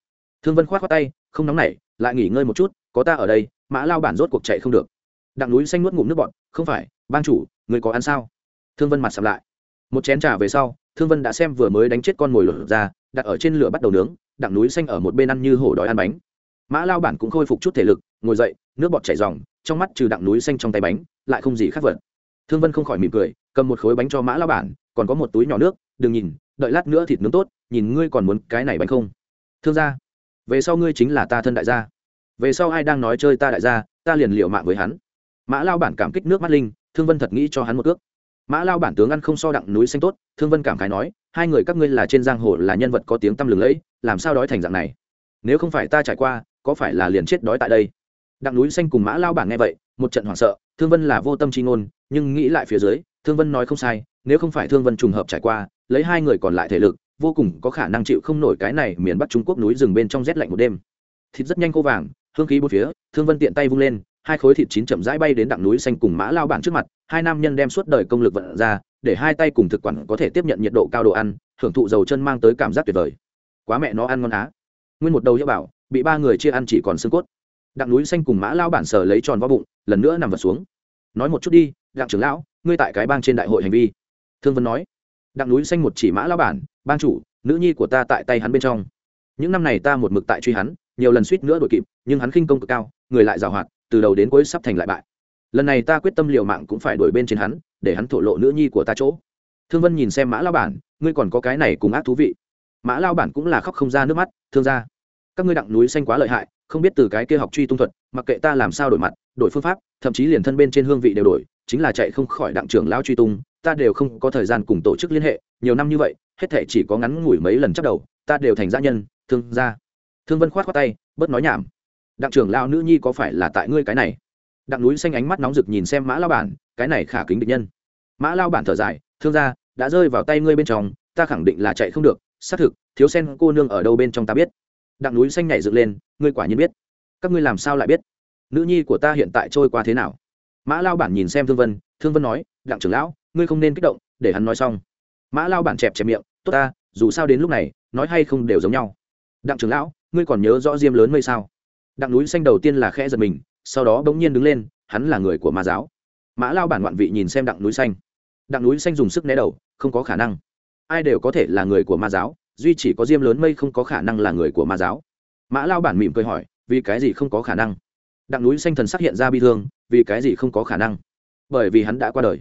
Thương vân k h o á t khoác tay, không nóng nảy, lại nghỉ ngơi một chút, có ta ở đây, mã lao bản rốt cuộc chạy không được đặng núi xanh nuốt ngụm nước bọn không phải ban chủ, người có ăn sao? Thương vân mặt sầm lại. Một chén trà về sau, thương vân đã xem vừa mới đánh chết con mồi lửa ra, đặt ở trên lửa bắt đầu nướng, đặng núi xanh ở một bên ăn như hổ đói ăn bánh. Mã lao bản cũng khôi phục chút thể lực, ngồi dậy, nước bọt chảy dòng trong mắt trừ đặng núi xanh trong tay bánh, lại không gì khác vật. Thương vân không khỏi mỉm cười, cầm một khối bánh cho mã lao bản, còn có một túi nhỏ nước, đừng nhìn, đợi lát nữa thịt nướng tốt, nhìn ngươi còn muốn cái này bánh không. Thương gia, về sau ngươi chính là ta thân đại gia. Về sau ai đang nói chơi ta đại gia, ta liền liệu mạng với hắn mã lao bản cảm kích nước mắt linh, thương vân thật nghĩ cho hắn một cước. Mã lao bản tướng ăn không so đặng núi xanh tốt, thương vân cảm khái nói, hai người các ngươi là trên giang hồ là nhân vật có tiếng tăm lừng lẫy, làm sao đói thành dạng này? Nếu không phải ta trải qua, có phải là liền chết đói tại đây? Đặng núi xanh cùng mã lao bản nghe vậy, một trận hoảng sợ, thương vân là vô tâm c h i ngôn, nhưng nghĩ lại phía dưới, thương vân nói không sai, nếu không phải thương vân trùng hợp trải qua, lấy hai người còn lại thể lực, vô cùng có khả năng chịu không nổi cái này miền bắc trung quốc núi rừng bên trong rét lạnh một đêm. Thịt rất nhanh khô vàng, hương khí bốn phía, thương vân tiện tay vung lên hai khối thịt chín chậm rãi bay đến đặng núi xanh cùng mã lao bản trước mặt, hai nam nhân đem suốt đời công lực vận ra, để hai tay cùng thực quản có thể tiếp nhận nhiệt độ cao độ ăn hưởng thụ dầu chân mang tới cảm giác tuyệt vời. Quá mẹ nó ăn ngon á. Nguyên một đầu hiệu bảo, bị ba người chia ăn chỉ còn xương cốt. Đặng núi xanh cùng mã lao bản sờ lấy tròn vào bụng, lần nữa nằm vật xuống. Nói một chút đi, đặng trưởng lão, ngươi tại cái bang trên đại hội hành vi. Thương vân nói. Đặng núi xanh một chỉ mã lao bản, bang chủ, nữ nhi của ta tại tay hắn bên trong. Những năm này ta một mực tại truy hắn, nhiều lần suýt nữa đội kịp, nhưng hắn khinh công cực cao, người lại giàu hoạt từ đầu đến cuối sắp thành lại bại. Lần này ta quyết tâm liều mạng cũng phải đổi bên trên hắn, để hắn thổ lộ nữ nhi của ta chỗ. Thương vân nhìn xem mã lao bản, ngươi còn có cái này cùng ác thú vị. Mã lao bản cũng là khóc không ra nước mắt, thương ra các ngươi đặng núi xanh quá lợi hại, không biết từ cái kia học truy tung thuật, mặc kệ ta làm sao đổi mặt, đổi phương pháp, thậm chí liền thân bên trên hương vị đều đổi, chính là chạy không khỏi đặng trưởng lao truy tung, ta đều không có thời gian cùng tổ chức liên hệ, nhiều năm như vậy, hết thể chỉ có ngắn ngủi mấy lần chắc đầu, ta đều thành gia nhân, thương gia. Thương vân khoát khoát tay, bớt nói nhảm đặng trưởng lao nữ nhi có phải là tại ngươi cái này? Đặng núi xanh ánh mắt nóng rực nhìn xem mã lao bản, cái này khả kính địch nhân. Mã lao bản thở dài, thương gia, đã rơi vào tay ngươi bên trong, ta khẳng định là chạy không được, xác thực, thiếu sen cô nương ở đâu bên trong ta biết. Đặng núi xanh nhảy dựng lên, ngươi quả nhiên biết. Các ngươi làm sao lại biết? Nữ nhi của ta hiện tại trôi qua thế nào? Mã lao bản nhìn xem thương vân thương vân nói, đặng trưởng lão, ngươi không nên kích động, để hắn nói xong. Mã lao bản chẹp chẹp miệng, tốt ta, dù sao đến lúc này, nói hay không đều giống nhau. Đặng trưởng lão, ngươi còn nhớ rõ diêm lớn mây sao? Đặng núi xanh đầu tiên là khẽ giật mình, sau đó bỗng nhiên đứng lên, hắn là người của ma giáo. Mã lao bản ngoạn vị nhìn xem đặng núi xanh. Đặng núi xanh dùng sức né đầu, không có khả năng. Ai đều có thể là người của ma giáo, duy chỉ có diêm lớn mây không có khả năng là người của ma giáo. Mã lao bản mỉm cười hỏi, vì cái gì không có khả năng? Đặng núi xanh thần sắc hiện ra bi thương, vì cái gì không có khả năng? Bởi vì hắn đã qua đời.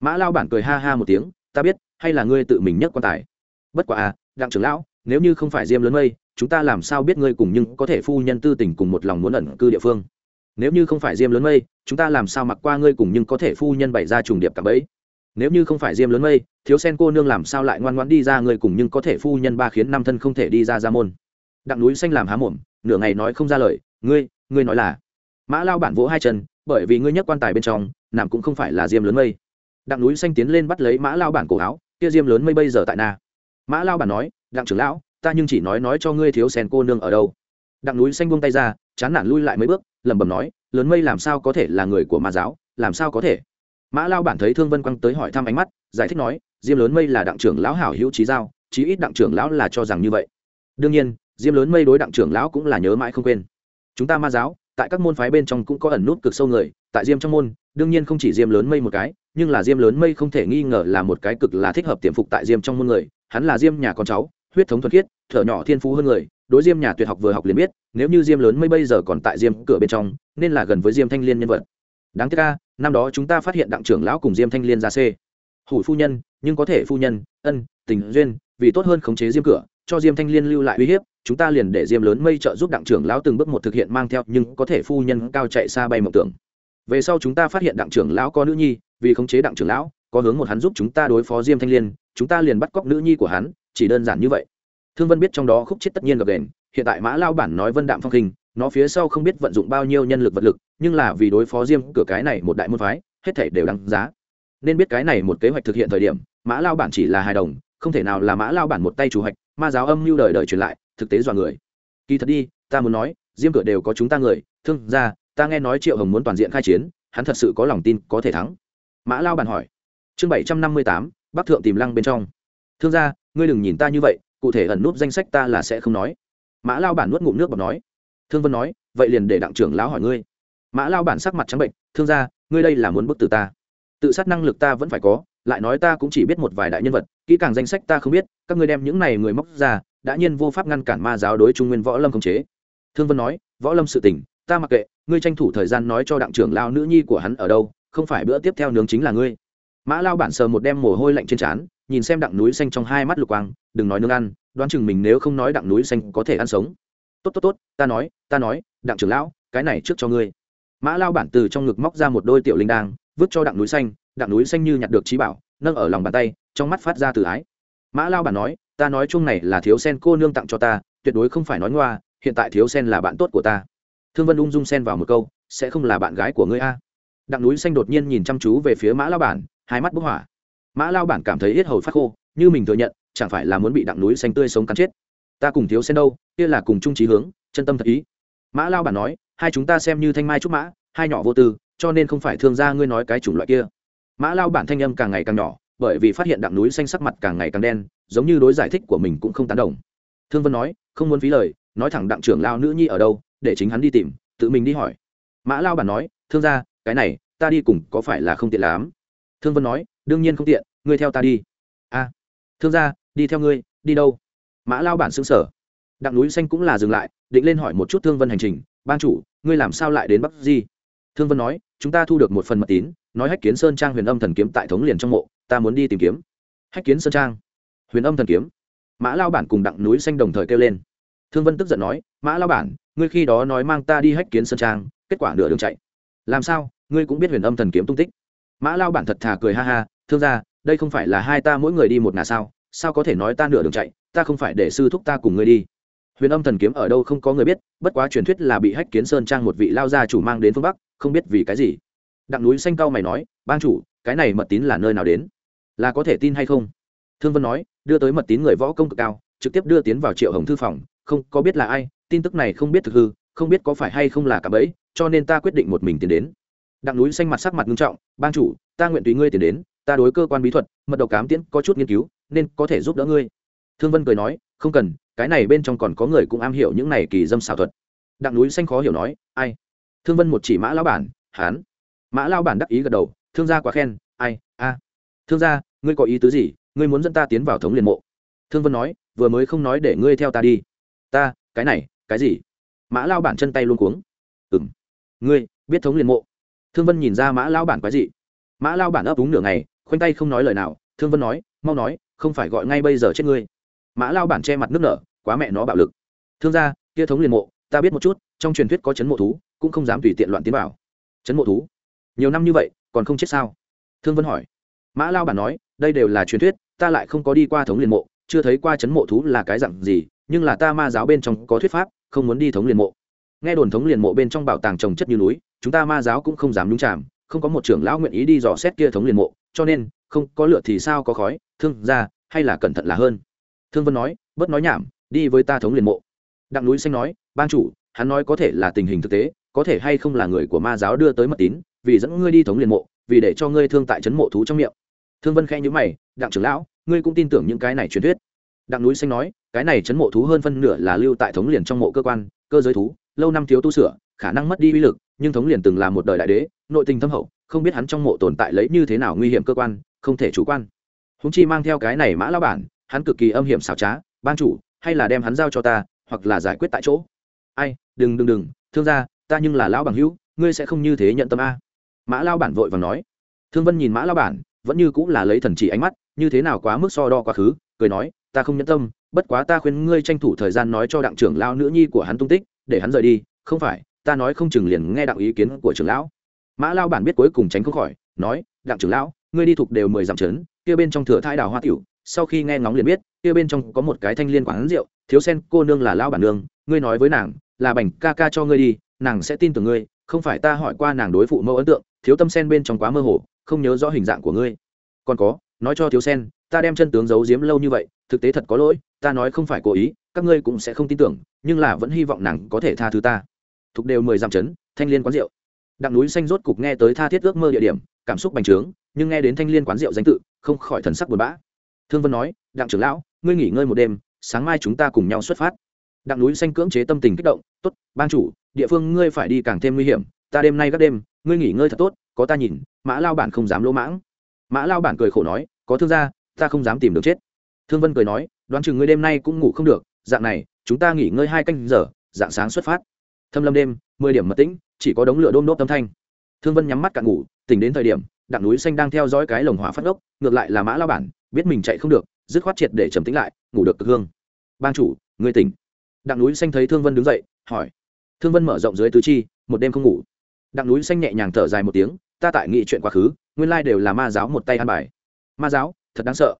Mã lao bản cười ha ha một tiếng, ta biết, hay là ngươi tự mình nhất quan tài. Bất quả à đặng trưởng lão, nếu như không phải diêm lớn mây chúng ta làm sao biết ngươi cùng nhưng có thể phu nhân tư tình cùng một lòng muốn ẩn cư địa phương? Nếu như không phải diêm lớn mây, chúng ta làm sao mặc qua ngươi cùng nhưng có thể phu nhân bày ra trùng điệp cả bấy nếu như không phải diêm lớn mây, thiếu sen cô nương làm sao lại ngoan ngoãn đi ra ngươi cùng nhưng có thể phu nhân ba khiến năm thân không thể đi ra ra môn? Đặng núi xanh làm há mồm, nửa ngày nói không ra lời, ngươi ngươi nói là mã lao bản vỗ hai chân, bởi vì ngươi nhất quan tài bên trong, nằm cũng không phải là diêm lớn mây. Đặng núi xanh tiến lên bắt lấy mã lao bản cổ áo, kia diêm lớn mây bây giờ tại na. Mã lao bản nói, đặng trưởng lão ta nhưng chỉ nói nói cho ngươi thiếu sen cô nương ở đâu. Đặng núi xanh buông tay ra, chán nản lui lại mấy bước, lẩm bẩm nói, lớn mây làm sao có thể là người của ma giáo, làm sao có thể? Mã lao bản thấy thương vân quăng tới hỏi thăm ánh mắt, giải thích nói, diêm lớn mây là đặng trưởng lão hảo hữu trí giao, chí ít đặng trưởng lão là cho rằng như vậy. Đương nhiên, diêm lớn mây đối đặng trưởng lão cũng là nhớ mãi không quên. Chúng ta ma giáo, tại các môn phái bên trong cũng có ẩn nút cực sâu người, tại diêm trong môn, đương nhiên không chỉ diêm lớn mây một cái, nhưng là diêm lớn mây không thể nghi ngờ là một cái cực là thích hợp tiềm phục tại diêm trong môn người, hắn là diêm nhà con cháu huyết thống thuần khiết, thở nhỏ thiên phú hơn người, đối diêm nhà tuyệt học vừa học liền biết, nếu như diêm lớn mây bây giờ còn tại diêm cửa bên trong, nên là gần với diêm thanh liên nhân vật. Đáng tiếc ca năm đó chúng ta phát hiện đặng trưởng lão cùng diêm thanh liên ra c. Hủ phu nhân, nhưng có thể phu nhân, ân, tình, duyên, vì tốt hơn khống chế diêm cửa, cho diêm thanh liên lưu lại uy hiếp, chúng ta liền để diêm lớn mây trợ giúp đặng trưởng lão từng bước một thực hiện mang theo, nhưng có thể phu nhân cao chạy xa bay mộng tưởng. Về sau chúng ta phát hiện đặng trưởng lão có nữ nhi, vì khống chế đặng trưởng lão, có hướng một hắn giúp chúng ta đối phó diêm thanh liên, chúng ta liền bắt cóc nữ nhi của hắn chỉ đơn giản như vậy. Thương vân biết trong đó khúc chết tất nhiên gặp đền, hiện tại mã lao bản nói vân đạm phong khinh nó phía sau không biết vận dụng bao nhiêu nhân lực vật lực, nhưng là vì đối phó diêm cửa cái này một đại môn phái, hết thể đều đáng giá. Nên biết cái này một kế hoạch thực hiện thời điểm, mã lao bản chỉ là hài đồng, không thể nào là mã lao bản một tay chủ hoạch, ma giáo âm lưu đời đời truyền lại, thực tế dọa người. Kỳ thật đi, ta muốn nói diêm cửa đều có chúng ta người, thương ra ta nghe nói triệu hồng muốn toàn diện khai chiến, hắn thật sự có lòng tin có thể thắng. Mã lao bản hỏi. Chương bảy trăm năm mươi tám, bắc thượng tìm lăng bên trong thương gia, ngươi đừng nhìn ta như vậy, cụ thể ẩn nút danh sách ta là sẽ không nói. Mã lao bản nuốt ngụm nước bọc nói. Thương vân nói, vậy liền để đặng trưởng lão hỏi ngươi. Mã lao bản sắc mặt trắng bệnh, thương gia, ngươi đây là muốn bức từ ta. Tự sát năng lực ta vẫn phải có, lại nói ta cũng chỉ biết một vài đại nhân vật, kỹ càng danh sách ta không biết, các ngươi đem những này người móc ra, đã nhiên vô pháp ngăn cản ma giáo đối trung nguyên võ lâm khống chế. Thương vân nói, võ lâm sự tình, ta mặc kệ, ngươi tranh thủ thời gian nói cho đặng trưởng lao nữ nhi của hắn ở đâu, không phải bữa tiếp theo nướng chính là ngươi. Mã lao bản sờ một đem mồ hôi lạnh trên trán nhìn xem đặng núi xanh trong hai mắt lục quang, đừng nói nương ăn, đoán chừng mình nếu không nói đặng núi xanh có thể ăn sống. Tốt tốt tốt, ta nói ta nói, đặng trưởng lão, cái này trước cho ngươi. Mã lao bản từ trong ngực móc ra một đôi tiểu linh đang vứt cho đặng núi xanh, đặng núi xanh như nhặt được trí bảo, nâng ở lòng bàn tay, trong mắt phát ra từ ái. Mã lao bản nói, ta nói chung này là thiếu sen cô nương tặng cho ta, tuyệt đối không phải nói ngoa, hiện tại thiếu sen là bạn tốt của ta. Thương vân ung dung sen vào một câu, sẽ không là bạn gái của ngươi a. Đặng núi xanh đột nhiên nhìn chăm chú về phía mã lao bản, hai mắt bức hỏa mã lao bản cảm thấy hết hầu phát khô, như mình thừa nhận, chẳng phải là muốn bị đặng núi xanh tươi sống cắn chết. Ta cùng thiếu sen đâu, kia là cùng chung trí hướng, chân tâm thật ý. Mã lao bản nói, hai chúng ta xem như thanh mai trúc mã, hai nhỏ vô tư, cho nên không phải thương gia ngươi nói cái chủng loại kia. Mã lao bản thanh âm càng ngày càng nhỏ, bởi vì phát hiện đặng núi xanh sắc mặt càng ngày càng đen, giống như đối giải thích của mình cũng không tán đồng. Thương vân nói, không muốn phí lời, nói thẳng đặng trưởng lao nữ nhi ở đâu, để chính hắn đi tìm, tự mình đi hỏi. Mã lao bản nói, thương gia, cái này, ta đi cùng có phải là không tiện lắm? Thương vân nói đương nhiên không tiện, ngươi theo ta đi. A, thương gia, đi theo ngươi, đi đâu? Mã lao bản xương sở đặng núi xanh cũng là dừng lại, định lên hỏi một chút thương vân hành trình. Ban chủ, ngươi làm sao lại đến bắc di? Thương vân nói, chúng ta thu được một phần mật tín, nói hách kiến sơn trang huyền âm thần kiếm tại thống liền trong mộ, ta muốn đi tìm kiếm. Hách kiến sơn trang, huyền âm thần kiếm. Mã lao bản cùng đặng núi xanh đồng thời kêu lên. Thương vân tức giận nói, mã lao bản, ngươi khi đó nói mang ta đi hách kiến sơn trang, kết quả nửa đường chạy. Làm sao? Ngươi cũng biết huyền âm thần kiếm tung tích mã lao bản thật thà cười ha ha, thương ra đây không phải là hai ta mỗi người đi một ngả sao? Sao có thể nói ta nửa đường chạy? Ta không phải để sư thúc ta cùng ngươi đi. Huyền âm thần kiếm ở đâu không có người biết, bất quá truyền thuyết là bị hách kiến sơn trang một vị lao gia chủ mang đến phương bắc, không biết vì cái gì. Đặng núi xanh cao mày nói ban chủ, cái này mật tín là nơi nào đến? Là có thể tin hay không? Thương vân nói, đưa tới mật tín người võ công cực cao, trực tiếp đưa tiến vào triệu hồng thư phòng, không có biết là ai, tin tức này không biết thực hư, không biết có phải hay không là cả bẫy, cho nên ta quyết định một mình tiến đến đặng núi xanh mặt sắc mặt nghiêm trọng ban chủ, ta nguyện tùy ngươi tiến đến, ta đối cơ quan bí thuật, mật độc cám tiễn có chút nghiên cứu, nên có thể giúp đỡ ngươi. Thương vân cười nói, không cần, cái này bên trong còn có người cũng am hiểu những này kỳ dâm xảo thuật. Đặng núi xanh khó hiểu nói, ai? Thương vân một chỉ mã lão bản, hán. Mã lao bản đắc ý gật đầu, thương gia quá khen, ai, a. Thương gia, ngươi có ý tứ gì? Ngươi muốn dẫn ta tiến vào thống liền mộ? Thương vân nói, vừa mới không nói để ngươi theo ta đi. Ta, cái này, cái gì? Mã lao bản chân tay luôn cuống. Ừng ngươi biết thống liền mộ? Thương vân nhìn ra mã lao bản quái dị, mã lao bản ấp úng nửa ngày khoanh tay không nói lời nào. Thương vân nói mau nói không phải gọi ngay bây giờ chết ngươi. Mã lao bản che mặt nước nở quá mẹ nó bạo lực. Thương gia kia thống liền mộ ta biết một chút trong truyền thuyết có chấn mộ thú cũng không dám tùy tiện loạn tiến vào. Chấn mộ thú? Nhiều năm như vậy còn không chết sao? Thương vân hỏi. Mã lao bản nói đây đều là truyền thuyết ta lại không có đi qua thống liền mộ chưa thấy qua chấn mộ thú là cái dặn gì nhưng là ta ma giáo bên trong có thuyết pháp không muốn đi thống liền mộ. Nghe đồn thống liền mộ bên trong bảo tàng trồng chất như núi chúng ta ma giáo cũng không dám nhúng chàm, không có một trưởng lão nguyện ý đi dò xét kia thống liền mộ, cho nên, không có lửa thì sao có khói, thương ra, hay là cẩn thận là hơn. Thương vân nói, bớt nói nhảm, đi với ta thống liền mộ. Đặng núi xanh nói, ban chủ, hắn nói có thể là tình hình thực tế, có thể hay không là người của ma giáo đưa tới mật tín, vì dẫn ngươi đi thống liền mộ, vì để cho ngươi thương tại trấn mộ thú trong miệng. Thương vân khẽ nhữ mày, đặng trưởng lão, ngươi cũng tin tưởng những cái này truyền thuyết. Đặng núi xanh nói, cái này trấn mộ thú hơn phân nửa là lưu tại thống liền trong mộ cơ quan, cơ giới thú, lâu năm thiếu tu sửa khả năng mất đi uy lực, nhưng thống liền từng là một đời đại đế, nội tình thâm hậu, không biết hắn trong mộ tồn tại lấy như thế nào nguy hiểm cơ quan, không thể chủ quan. Húng chi mang theo cái này mã lao bản, hắn cực kỳ âm hiểm xảo trá, ban chủ, hay là đem hắn giao cho ta, hoặc là giải quyết tại chỗ. Ai, đừng đừng đừng, thương gia, ta nhưng là lão bằng hữu, ngươi sẽ không như thế nhận tâm a. Mã lao bản vội và nói. Thương vân nhìn mã lao bản, vẫn như cũng là lấy thần chỉ ánh mắt, như thế nào quá mức so đo quá khứ, cười nói, ta không nhẫn tâm, bất quá ta khuyên ngươi tranh thủ thời gian nói cho đặng trưởng lao nữ nhi của hắn tung tích, để hắn rời đi, không phải ta nói không chừng liền nghe đặng ý kiến của trưởng lão. Mã lao bản biết cuối cùng tránh không khỏi, nói, đặng trưởng lão, ngươi đi thuộc đều mười dặm trấn, kia bên trong thừa thai đào hoa tiểu, sau khi nghe ngóng liền biết, kia bên trong có một cái thanh liên quán rượu, thiếu sen, cô nương là lao bản nương, ngươi nói với nàng, là bành ca ca cho ngươi đi, nàng sẽ tin tưởng ngươi, không phải ta hỏi qua nàng đối phụ mẫu ấn tượng, thiếu tâm sen bên trong quá mơ hồ, không nhớ rõ hình dạng của ngươi. Còn có, nói cho thiếu sen, ta đem chân tướng giấu giếm lâu như vậy, thực tế thật có lỗi, ta nói không phải cố ý, các ngươi cũng sẽ không tin tưởng, nhưng là vẫn hy vọng nàng có thể tha thứ ta thuộc đều mười dặm chấn thanh liên quán rượu. Đặng núi xanh rốt cục nghe tới tha thiết ước mơ địa điểm, cảm xúc bành trướng, nhưng nghe đến thanh liên quán rượu danh tự, không khỏi thần sắc buồn bã. Thương vân nói, đặng trưởng lão, ngươi nghỉ ngơi một đêm, sáng mai chúng ta cùng nhau xuất phát. Đặng núi xanh cưỡng chế tâm tình kích động, tốt, ban chủ, địa phương ngươi phải đi càng thêm nguy hiểm, ta đêm nay các đêm, ngươi nghỉ ngơi thật tốt, có ta nhìn, mã lao bản không dám lỗ mãng. Mã lao bản cười khổ nói, có thương gia, ta không dám tìm được chết. Thương vân cười nói, đoán chừng ngươi đêm nay cũng ngủ không được, dạng này, chúng ta nghỉ ngơi hai canh giờ, dạng sáng xuất phát thâm lâm đêm, mười điểm mật tĩnh, chỉ có đống lửa đôm đốt âm thanh. Thương vân nhắm mắt cạn ngủ, tỉnh đến thời điểm, đặng núi xanh đang theo dõi cái lồng hỏa phát ốc ngược lại là mã lao bản, biết mình chạy không được, dứt khoát triệt để trầm tĩnh lại, ngủ được cực hương. Ban chủ người tỉnh. Đặng núi xanh thấy thương vân đứng dậy, hỏi. Thương vân mở rộng dưới tứ chi, một đêm không ngủ. Đặng núi xanh nhẹ nhàng thở dài một tiếng, ta tại nghị chuyện quá khứ, nguyên lai đều là ma giáo một tay ăn bài. Ma giáo? Thật đáng sợ.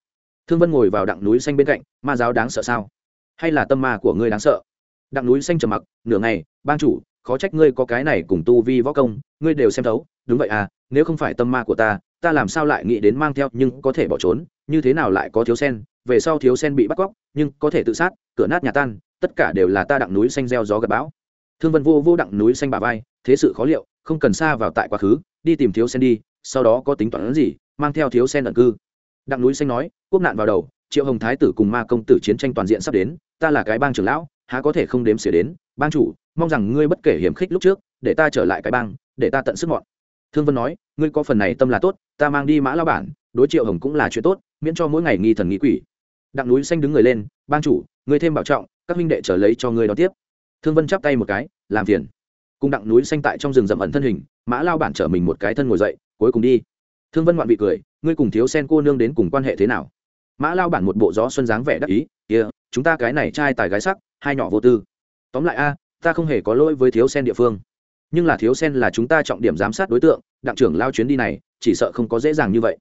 Thương vân ngồi vào đặng núi xanh bên cạnh, ma giáo đáng sợ sao? Hay là tâm ma của ngươi đáng sợ? Đặng núi xanh trầm mặc, nửa ngày ban chủ, khó trách ngươi có cái này cùng tu vi võ công, ngươi đều xem thấu. Đúng vậy à nếu không phải tâm ma của ta ta làm sao lại nghĩ đến mang theo nhưng có thể bỏ trốn, như thế nào lại có thiếu sen, về sau thiếu sen bị bắt cóc, nhưng có thể tự sát, cửa nát nhà tan, tất cả đều là ta đặng núi xanh gieo gió gặp bão. Thương vân vô vô đặng núi xanh bà vai, thế sự khó liệu, không cần xa vào tại quá khứ, đi tìm thiếu sen đi, sau đó có tính toán gì, mang theo thiếu sen ẩn cư. Đặng núi xanh nói, quốc nạn vào đầu, triệu hồng thái tử cùng ma công tử chiến tranh toàn diện sắp đến, ta là cái bang trưởng lão há có thể không đếm xỉa đến bang chủ mong rằng ngươi bất kể hiểm khích lúc trước để ta trở lại cái bang để ta tận sức mọn thương vân nói ngươi có phần này tâm là tốt ta mang đi mã lao bản đối triệu hồng cũng là chuyện tốt miễn cho mỗi ngày nghi thần nghĩ quỷ. Đặng núi xanh đứng người lên bang chủ ngươi thêm bảo trọng các huynh đệ trở lấy cho ngươi đón tiếp. Thương vân chắp tay một cái làm phiền. Cùng đặng núi xanh tại trong rừng rậm ẩn thân hình mã lao bản trở mình một cái thân ngồi dậy cuối cùng đi. Thương vân ngoạn vị cười ngươi cùng thiếu sen cô nương đến cùng quan hệ thế nào? Mã lao bản một bộ gió xuân dáng vẻ đắc ý kia、yeah, chúng ta cái này trai tài gái sắc hai nhỏ vô tư. Tóm lại a, ta không hề có lỗi với thiếu sen địa phương. Nhưng là thiếu sen là chúng ta trọng điểm giám sát đối tượng, đặng trưởng lao chuyến đi này, chỉ sợ không có dễ dàng như vậy.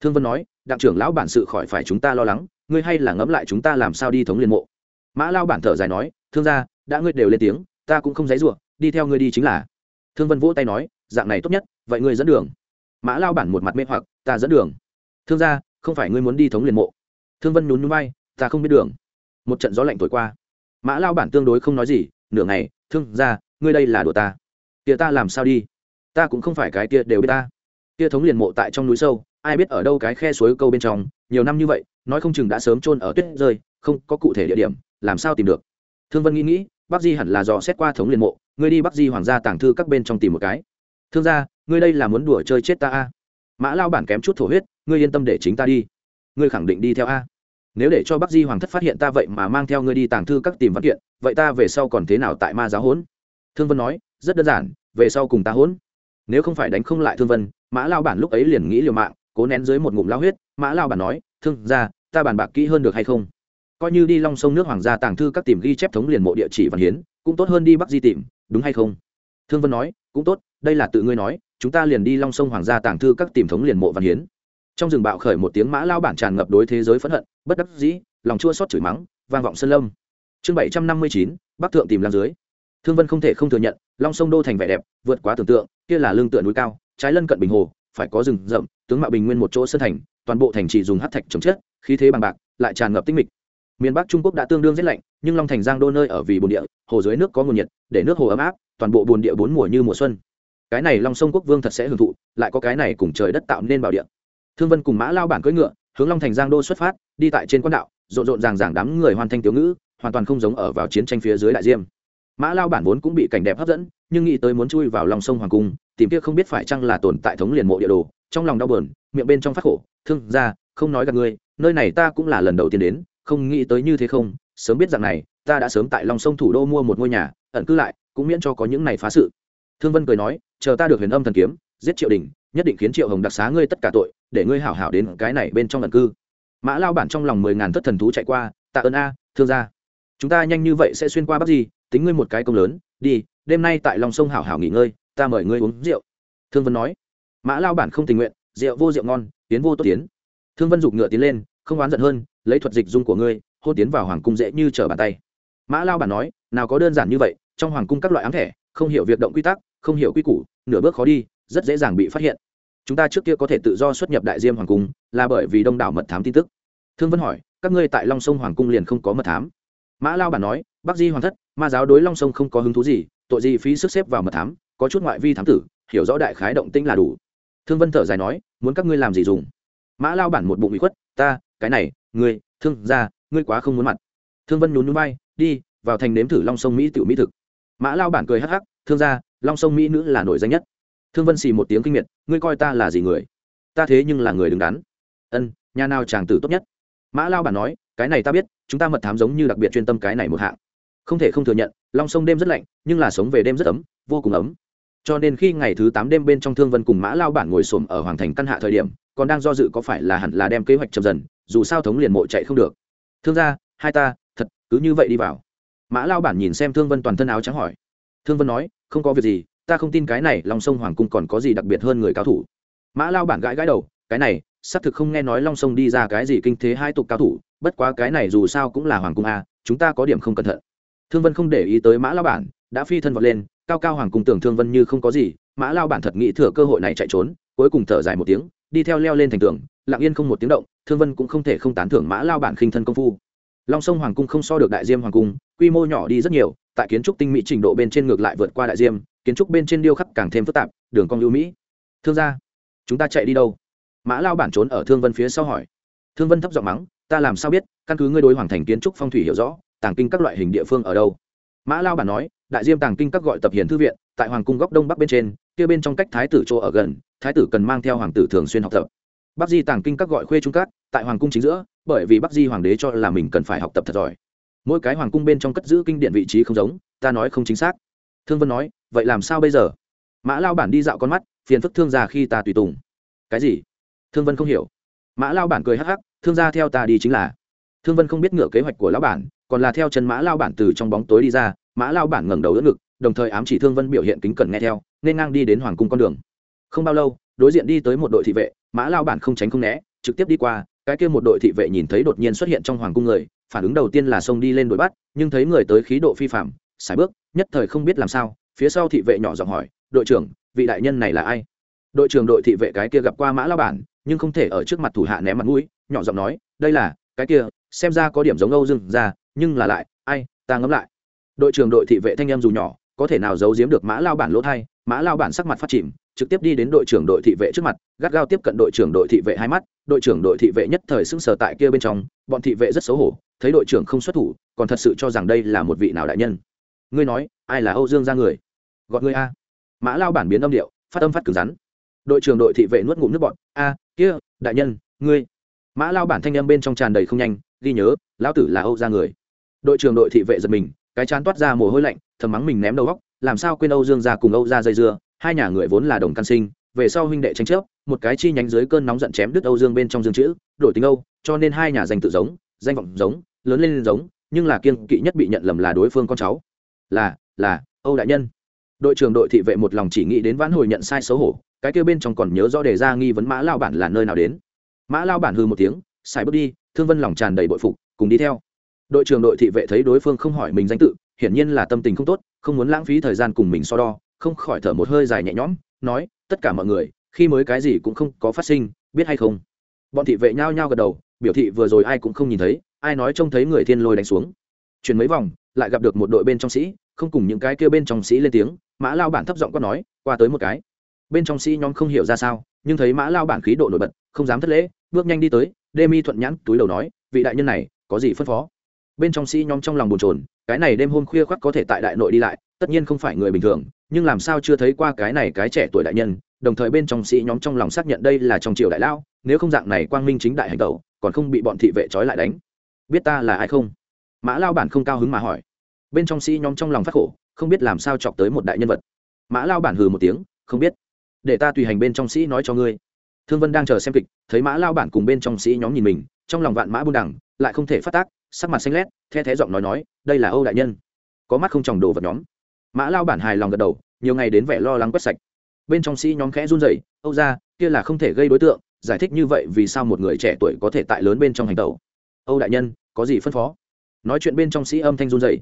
Thương vân nói, đặng trưởng lão bản sự khỏi phải chúng ta lo lắng, ngươi hay là ngẫm lại chúng ta làm sao đi thống liên mộ. Mã lao bản thở dài nói, thương gia, đã ngươi đều lên tiếng, ta cũng không dãy ruộng đi theo ngươi đi chính là. Thương vân vỗ tay nói, dạng này tốt nhất, vậy ngươi dẫn đường. Mã lao bản một mặt mê hoặc, ta dẫn đường. Thương gia, không phải ngươi muốn đi thống liền mộ. Thương vân nhún nhún bay ta không biết đường. Một trận gió lạnh thổi qua mã lao bản tương đối không nói gì, nửa ngày, thương gia, ngươi đây là đùa ta. Tia ta làm sao đi? Ta cũng không phải cái tia đều biết ta. Tia thống liền mộ tại trong núi sâu, ai biết ở đâu cái khe suối câu bên trong, nhiều năm như vậy, nói không chừng đã sớm trôn ở tuyết rơi, không có cụ thể địa điểm, làm sao tìm được? Thương vân nghĩ nghĩ, bắc di hẳn là dò xét qua thống liền mộ, ngươi đi bắc di hoàng gia tàng thư các bên trong tìm một cái. Thương gia, ngươi đây là muốn đùa chơi chết ta a? Mã lao bản kém chút thổ huyết, ngươi yên tâm để chính ta đi. Ngươi khẳng định đi theo a nếu để cho bắc di hoàng thất phát hiện ta vậy mà mang theo ngươi đi tàng thư các tìm văn kiện, vậy ta về sau còn thế nào tại ma giáo hỗn thương vân nói, rất đơn giản, về sau cùng ta hỗn nếu không phải đánh không lại thương vân, mã lao bản lúc ấy liền nghĩ liều mạng, cố nén dưới một ngụm lao huyết. Mã lao bản nói, thương ra ta bàn bạc kỹ hơn được hay không? Coi như đi long sông nước hoàng gia tàng thư các tìm ghi chép thống liền mộ địa chỉ văn hiến, cũng tốt hơn đi bắc di tìm, đúng hay không? Thương vân nói, cũng tốt, đây là tự ngươi nói, chúng ta liền đi long sông hoàng gia tàng thư các tìm thống liền mộ văn hiến trong rừng bạo khởi một tiếng mã lao bản tràn ngập đối thế giới phẫn hận, bất đắc dĩ, lòng chua xót chửi mắng, vang vọng sơn lâm. Chương bảy trăm năm mươi chín, bắc thượng tìm làm dưới. Thương vân không thể không thừa nhận, long sông đô thành vẻ đẹp, vượt quá tưởng tượng, kia là lương tựa núi cao, trái lân cận bình hồ, phải có rừng rậm, tướng mạo bình nguyên một chỗ sơn thành, toàn bộ thành chỉ dùng hát thạch trồng chết khí thế bằng bạc, lại tràn ngập tinh mịch. Miền bắc trung quốc đã tương đương rét lạnh, nhưng long thành giang đô nơi ở vì bồn địa, hồ dưới nước có nguồn nhiệt, để nước hồ ấm áp, toàn bộ bồn địa bốn mùa như mùa xuân. Cái này long sông quốc vương thật sẽ hưởng thụ, lại có cái này cùng trời đất tạo nên bảo địa thương vân cùng mã lao bản cưỡi ngựa, hướng long thành giang đô xuất phát, đi tại trên quan đạo, rộn rộn ràng ràng đám người hoàn thành tiểu ngữ, hoàn toàn không giống ở vào chiến tranh phía dưới đại diêm. Mã lao bản vốn cũng bị cảnh đẹp hấp dẫn, nhưng nghĩ tới muốn chui vào lòng sông hoàng cung, tìm kia không biết phải chăng là tồn tại thống liền mộ địa đồ, trong lòng đau bờn miệng bên trong phát khổ, thương ra không nói gặp ngươi, nơi này ta cũng là lần đầu tiên đến, không nghĩ tới như thế không, sớm biết rằng này, ta đã sớm tại lòng sông thủ đô mua một ngôi nhà, ẩn cư lại, cũng miễn cho có những này phá sự. Thương vân cười nói, chờ ta được huyền âm thần kiếm, giết triệu đình nhất định khiến triệu hồng đặc xá ngươi tất cả tội, để ngươi hảo hảo đến cái này bên trong lần cư. Mã lao bản trong lòng mười ngàn thất thần thú chạy qua, tạ ơn a, thương gia. Chúng ta nhanh như vậy sẽ xuyên qua bắc gì tính ngươi một cái công lớn, đi, đêm nay tại lòng sông hảo hảo nghỉ ngơi, ta mời ngươi uống rượu. Thương vân nói. Mã lao bản không tình nguyện, rượu vô rượu ngon, tiến vô tốt tiến. Thương vân giục ngựa tiến lên, không oán giận hơn, lấy thuật dịch dung của ngươi, hôn tiến vào hoàng cung dễ như trở bàn tay. Mã lao bản nói, nào có đơn giản như vậy, trong hoàng cung các loại ám thẻ, không hiểu việc động quy tắc, không hiểu quy củ, nửa bước khó đi, rất dễ dàng bị phát hiện chúng ta trước kia có thể tự do xuất nhập đại diêm hoàng cung, là bởi vì đông đảo mật thám tin tức. Thương vân hỏi, các ngươi tại long sông hoàng cung liền không có mật thám? Mã lao bản nói, bắc di hoàng thất, ma giáo đối long sông không có hứng thú gì, tội gì phí sức xếp vào mật thám, có chút ngoại vi thám tử, hiểu rõ đại khái động tĩnh là đủ. Thương vân thở dài nói, muốn các ngươi làm gì dùng? Mã lao bản một bụng bị khuất, ta, cái này, ngươi, thương ra ngươi quá không muốn mặt. Thương vân nhún núi bay đi, vào thành nếm thử long sông mỹ tiểu mỹ thực. Mã lao bản cười hắc hắc, thương ra long sông mỹ nữ là nổi danh nhất thương vân xì một tiếng kinh miệt, ngươi coi ta là gì người? Ta thế nhưng là người đứng đắn. Ân, nhà nào chàng tử tốt nhất? Mã lao bản nói, cái này ta biết, chúng ta mật thám giống như đặc biệt chuyên tâm cái này một hạng. Không thể không thừa nhận, long sông đêm rất lạnh, nhưng là sống về đêm rất ấm, vô cùng ấm. Cho nên khi ngày thứ tám đêm bên trong thương vân cùng mã lao bản ngồi xổm ở hoàng thành căn hạ thời điểm, còn đang do dự có phải là hẳn là đem kế hoạch chậm dần, dù sao thống liền mộ chạy không được. Thương gia, hai ta, thật, cứ như vậy đi vào. Mã lao bản nhìn xem thương vân toàn thân áo trắng hỏi. Thương vân nói, không có việc gì ta không tin cái này long sông hoàng cung còn có gì đặc biệt hơn người cao thủ. Mã lao bản gãi gãi đầu, cái này, xác thực không nghe nói long sông đi ra cái gì kinh thế hai tục cao thủ, bất quá cái này dù sao cũng là hoàng cung a, chúng ta có điểm không cẩn thận. Thương vân không để ý tới mã lao bản, đã phi thân vọt lên, cao cao hoàng cung tưởng thương vân như không có gì, mã lao bản thật nghĩ thừa cơ hội này chạy trốn, cuối cùng thở dài một tiếng, đi theo leo lên thành tường, lặng yên không một tiếng động, thương vân cũng không thể không tán thưởng mã lao bản khinh thân công phu. Long sông hoàng cung không so được đại diêm hoàng cung, quy mô nhỏ đi rất nhiều, tại kiến trúc tinh mỹ trình độ bên trên ngược lại vượt qua đại diêm kiến trúc bên trên điêu khắc càng thêm phức tạp, đường cong lưu mỹ. Thương gia, chúng ta chạy đi đâu? Mã lao bản trốn ở thương vân phía sau hỏi. Thương vân thấp giọng mắng, ta làm sao biết, căn cứ ngươi đối hoàng thành kiến trúc phong thủy hiểu rõ, tàng kinh các loại hình địa phương ở đâu? Mã lao bản nói, đại diêm tàng kinh các gọi tập hiền thư viện, tại hoàng cung góc đông bắc bên trên, kia bên trong cách thái tử chỗ ở gần, thái tử cần mang theo hoàng tử thường xuyên học tập. Bắc di tàng kinh các gọi khuê trung các, tại hoàng cung chính giữa, bởi vì bắc di hoàng đế cho là mình cần phải học tập thật giỏi. Mỗi cái hoàng cung bên trong cất giữ kinh điển vị trí không giống, ta nói không chính xác thương vân nói, vậy làm sao bây giờ? Mã lao bản đi dạo con mắt, phiền phức thương gia khi ta tùy tùng. Cái gì? Thương vân không hiểu. Mã lao bản cười hắc hắc, thương gia theo ta đi chính là. Thương vân không biết ngựa kế hoạch của lão bản, còn là theo chân mã lao bản từ trong bóng tối đi ra, mã lao bản ngẩng đầu đỡ ngực, đồng thời ám chỉ thương vân biểu hiện kính cẩn nghe theo, nên ngang đi đến hoàng cung con đường. Không bao lâu, đối diện đi tới một đội thị vệ, mã lao bản không tránh không né, trực tiếp đi qua, cái kia một đội thị vệ nhìn thấy đột nhiên xuất hiện trong hoàng cung người, phản ứng đầu tiên là xông đi lên đuổi bắt, nhưng thấy người tới khí độ phi phạm sải bước, nhất thời không biết làm sao, phía sau thị vệ nhỏ giọng hỏi, đội trưởng, vị đại nhân này là ai? Đội trưởng đội thị vệ cái kia gặp qua mã lao bản, nhưng không thể ở trước mặt thủ hạ ném mặt mũi, nhỏ giọng nói, đây là, cái kia, xem ra có điểm giống âu dưng ra nhưng là lại, ai, ta ngẫm lại. Đội trưởng đội thị vệ thanh em dù nhỏ, có thể nào giấu giếm được mã lao bản lỗ thay mã lao bản sắc mặt phát chìm, trực tiếp đi đến đội trưởng đội thị vệ trước mặt, gắt gao tiếp cận đội trưởng đội thị vệ hai mắt, đội trưởng đội thị vệ nhất thời sững sờ tại kia bên trong, bọn thị vệ rất xấu hổ, thấy đội trưởng không xuất thủ, còn thật sự cho rằng đây là một vị nào đại nhân ngươi nói, ai là âu dương ra người? Gọi ngươi a. Mã lao bản biến âm điệu, phát âm phát cứng rắn. Đội trưởng đội thị vệ nuốt ngụm nước bọn a, kia, đại nhân, ngươi. Mã lao bản thanh âm bên trong tràn đầy không nhanh, ghi nhớ, lão tử là âu ra người. Đội trưởng đội thị vệ giật mình, cái chán toát ra mồ hôi lạnh, thầm mắng mình ném đầu góc, làm sao quên âu dương ra cùng âu ra dây dưa? Hai nhà người vốn là đồng căn sinh, về sau huynh đệ tranh chấp, một cái chi nhánh dưới cơn nóng giận chém đứt âu dương bên trong dương chữ, đổi tính âu, cho nên hai nhà danh tự giống, danh vọng giống, lớn lên giống, nhưng là kiên kỵ nhất bị nhận lầm là đối phương con cháu là là, âu đại nhân. Đội trưởng đội thị vệ một lòng chỉ nghĩ đến vãn hồi nhận sai xấu hổ, cái kêu bên trong còn nhớ rõ đề ra nghi vấn mã lao bản là nơi nào đến. Mã lao bản hư một tiếng xài bước đi, thương vân lòng tràn đầy bội phục, cùng đi theo. Đội trưởng đội thị vệ thấy đối phương không hỏi mình danh tự, hiển nhiên là tâm tình không tốt, không muốn lãng phí thời gian cùng mình so đo, không khỏi thở một hơi dài nhẹ nhõm, nói, tất cả mọi người, khi mới cái gì cũng không có phát sinh, biết hay không? Bọn thị vệ nhao nhao gật đầu, biểu thị vừa rồi ai cũng không nhìn thấy, ai nói trông thấy người thiên lôi đánh xuống. Chuyển mấy vòng lại gặp được một đội bên trong sĩ, không cùng những cái kia bên trong sĩ lên tiếng, mã lao bản thấp giọng có nói, qua tới một cái. Bên trong sĩ nhóm không hiểu ra sao, nhưng thấy mã lao bản khí độ nổi bật, không dám thất lễ, bước nhanh đi tới, đê mi thuận nhãn túi đầu nói, vị đại nhân này, có gì phân phó? Bên trong sĩ nhóm trong lòng bồn chồn, cái này đêm hôm khuya khoác có thể tại đại nội đi lại, tất nhiên không phải người bình thường, nhưng làm sao chưa thấy qua cái này cái trẻ tuổi đại nhân, đồng thời bên trong sĩ nhóm trong lòng xác nhận đây là trong triều đại lao nếu không dạng này quang minh chính đại hành tẩu, còn không bị bọn thị vệ trói lại đánh. Biết ta là ai không? Mã lao bản không cao hứng mà hỏi. Bên trong sĩ nhóm trong lòng phát khổ, không biết làm sao chọc tới một đại nhân vật. Mã lao bản hừ một tiếng, không biết. Để ta tùy hành bên trong sĩ nói cho ngươi. Thương vân đang chờ xem kịch, thấy mã lao bản cùng bên trong sĩ nhóm nhìn mình, trong lòng vạn mã buôn đẳng, lại không thể phát tác, sắc mặt xanh lét, the thé giọng nói nói, đây là âu đại nhân. Có mắt không tròng đồ vật nhóm. Mã lao bản hài lòng gật đầu, nhiều ngày đến vẻ lo lắng quét sạch. Bên trong sĩ nhóm khẽ run rẩy, âu ra kia là không thể gây đối tượng, giải thích như vậy vì sao một người trẻ tuổi có thể tại lớn bên trong hành tẩu? Âu đại nhân, có gì phân phó? Nói chuyện bên trong sĩ âm thanh run rẩy.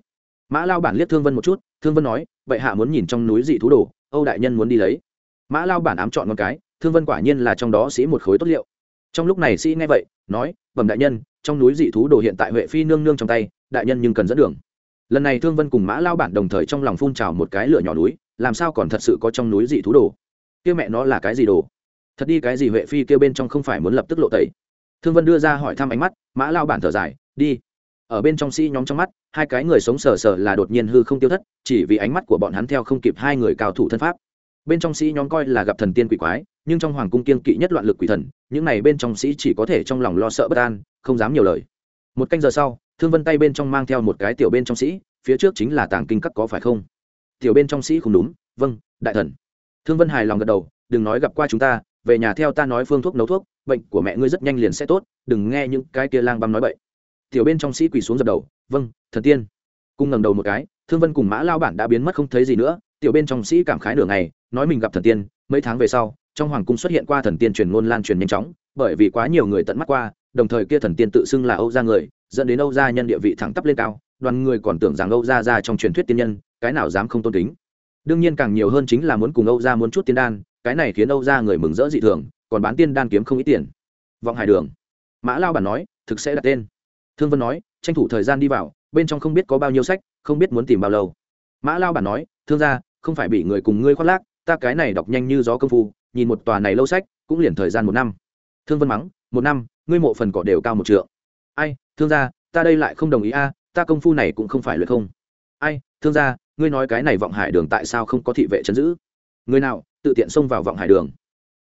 Mã lao bản liếc thương vân một chút, thương vân nói, vậy hạ muốn nhìn trong núi dị thú đồ, âu đại nhân muốn đi lấy. Mã lao bản ám chọn con cái, thương vân quả nhiên là trong đó sĩ một khối tốt liệu. Trong lúc này sĩ nghe vậy, nói, bẩm đại nhân, trong núi dị thú đồ hiện tại huệ phi nương nương trong tay, đại nhân nhưng cần dẫn đường. Lần này thương vân cùng mã lao bản đồng thời trong lòng phun trào một cái lửa nhỏ núi, làm sao còn thật sự có trong núi dị thú đồ? Kia mẹ nó là cái gì đồ? Thật đi cái gì huệ phi kêu bên trong không phải muốn lập tức lộ tẩy. Thương vân đưa ra hỏi thăm ánh mắt, mã lao bản thở dài, đi ở bên trong sĩ nhóm trong mắt, hai cái người sống sờ sờ là đột nhiên hư không tiêu thất, chỉ vì ánh mắt của bọn hắn theo không kịp hai người cao thủ thân pháp. Bên trong sĩ nhóm coi là gặp thần tiên quỷ quái, nhưng trong hoàng cung kiên kỵ nhất loạn lực quỷ thần, những này bên trong sĩ chỉ có thể trong lòng lo sợ bất an, không dám nhiều lời. Một canh giờ sau, thương vân tay bên trong mang theo một cái tiểu bên trong sĩ, phía trước chính là tàng kinh các có phải không? Tiểu bên trong sĩ không đúng vâng đại thần. Thương vân hài lòng gật đầu, đừng nói gặp qua chúng ta, về nhà theo ta nói phương thuốc nấu thuốc, bệnh của mẹ ngươi rất nhanh liền sẽ tốt, đừng nghe những cái kia lang băm nói bậy tiểu bên trong sĩ quỳ xuống dập đầu vâng thần tiên. Cung ngẩng đầu một cái, thương vân cùng mã lao bản đã biến mất không thấy gì nữa, tiểu bên trong sĩ cảm khái nửa ngày, nói mình gặp thần tiên, mấy tháng về sau, trong hoàng cung xuất hiện qua thần tiên truyền ngôn lan truyền nhanh chóng, bởi vì quá nhiều người tận mắt qua, đồng thời kia thần tiên tự xưng là âu gia người, dẫn đến âu gia nhân địa vị thẳng tắp lên cao, đoàn người còn tưởng rằng âu gia ra trong truyền thuyết tiên nhân, cái nào dám không tôn kính. Đương nhiên càng nhiều hơn chính là muốn cùng âu gia muốn chút tiên đan, cái này khiến âu gia người mừng rỡ dị thường, còn bán tiên đan kiếm không ít tiền. Vọng hải đường. Mã lao bản nói, thực sẽ đặt tên thương vân nói, tranh thủ thời gian đi vào, bên trong không biết có bao nhiêu sách, không biết muốn tìm bao lâu. Mã lao bản nói, thương gia, không phải bị người cùng ngươi khoác lác, ta cái này đọc nhanh như gió công phu, nhìn một tòa này lâu sách, cũng liền thời gian một năm. Thương vân mắng, một năm, ngươi mộ phần cỏ đều cao một trượng. Ai, thương gia, ta đây lại không đồng ý a, ta công phu này cũng không phải luyện không. Ai, thương gia, ngươi nói cái này vọng hải đường tại sao không có thị vệ chấn giữ? Người nào, tự tiện xông vào vọng hải đường.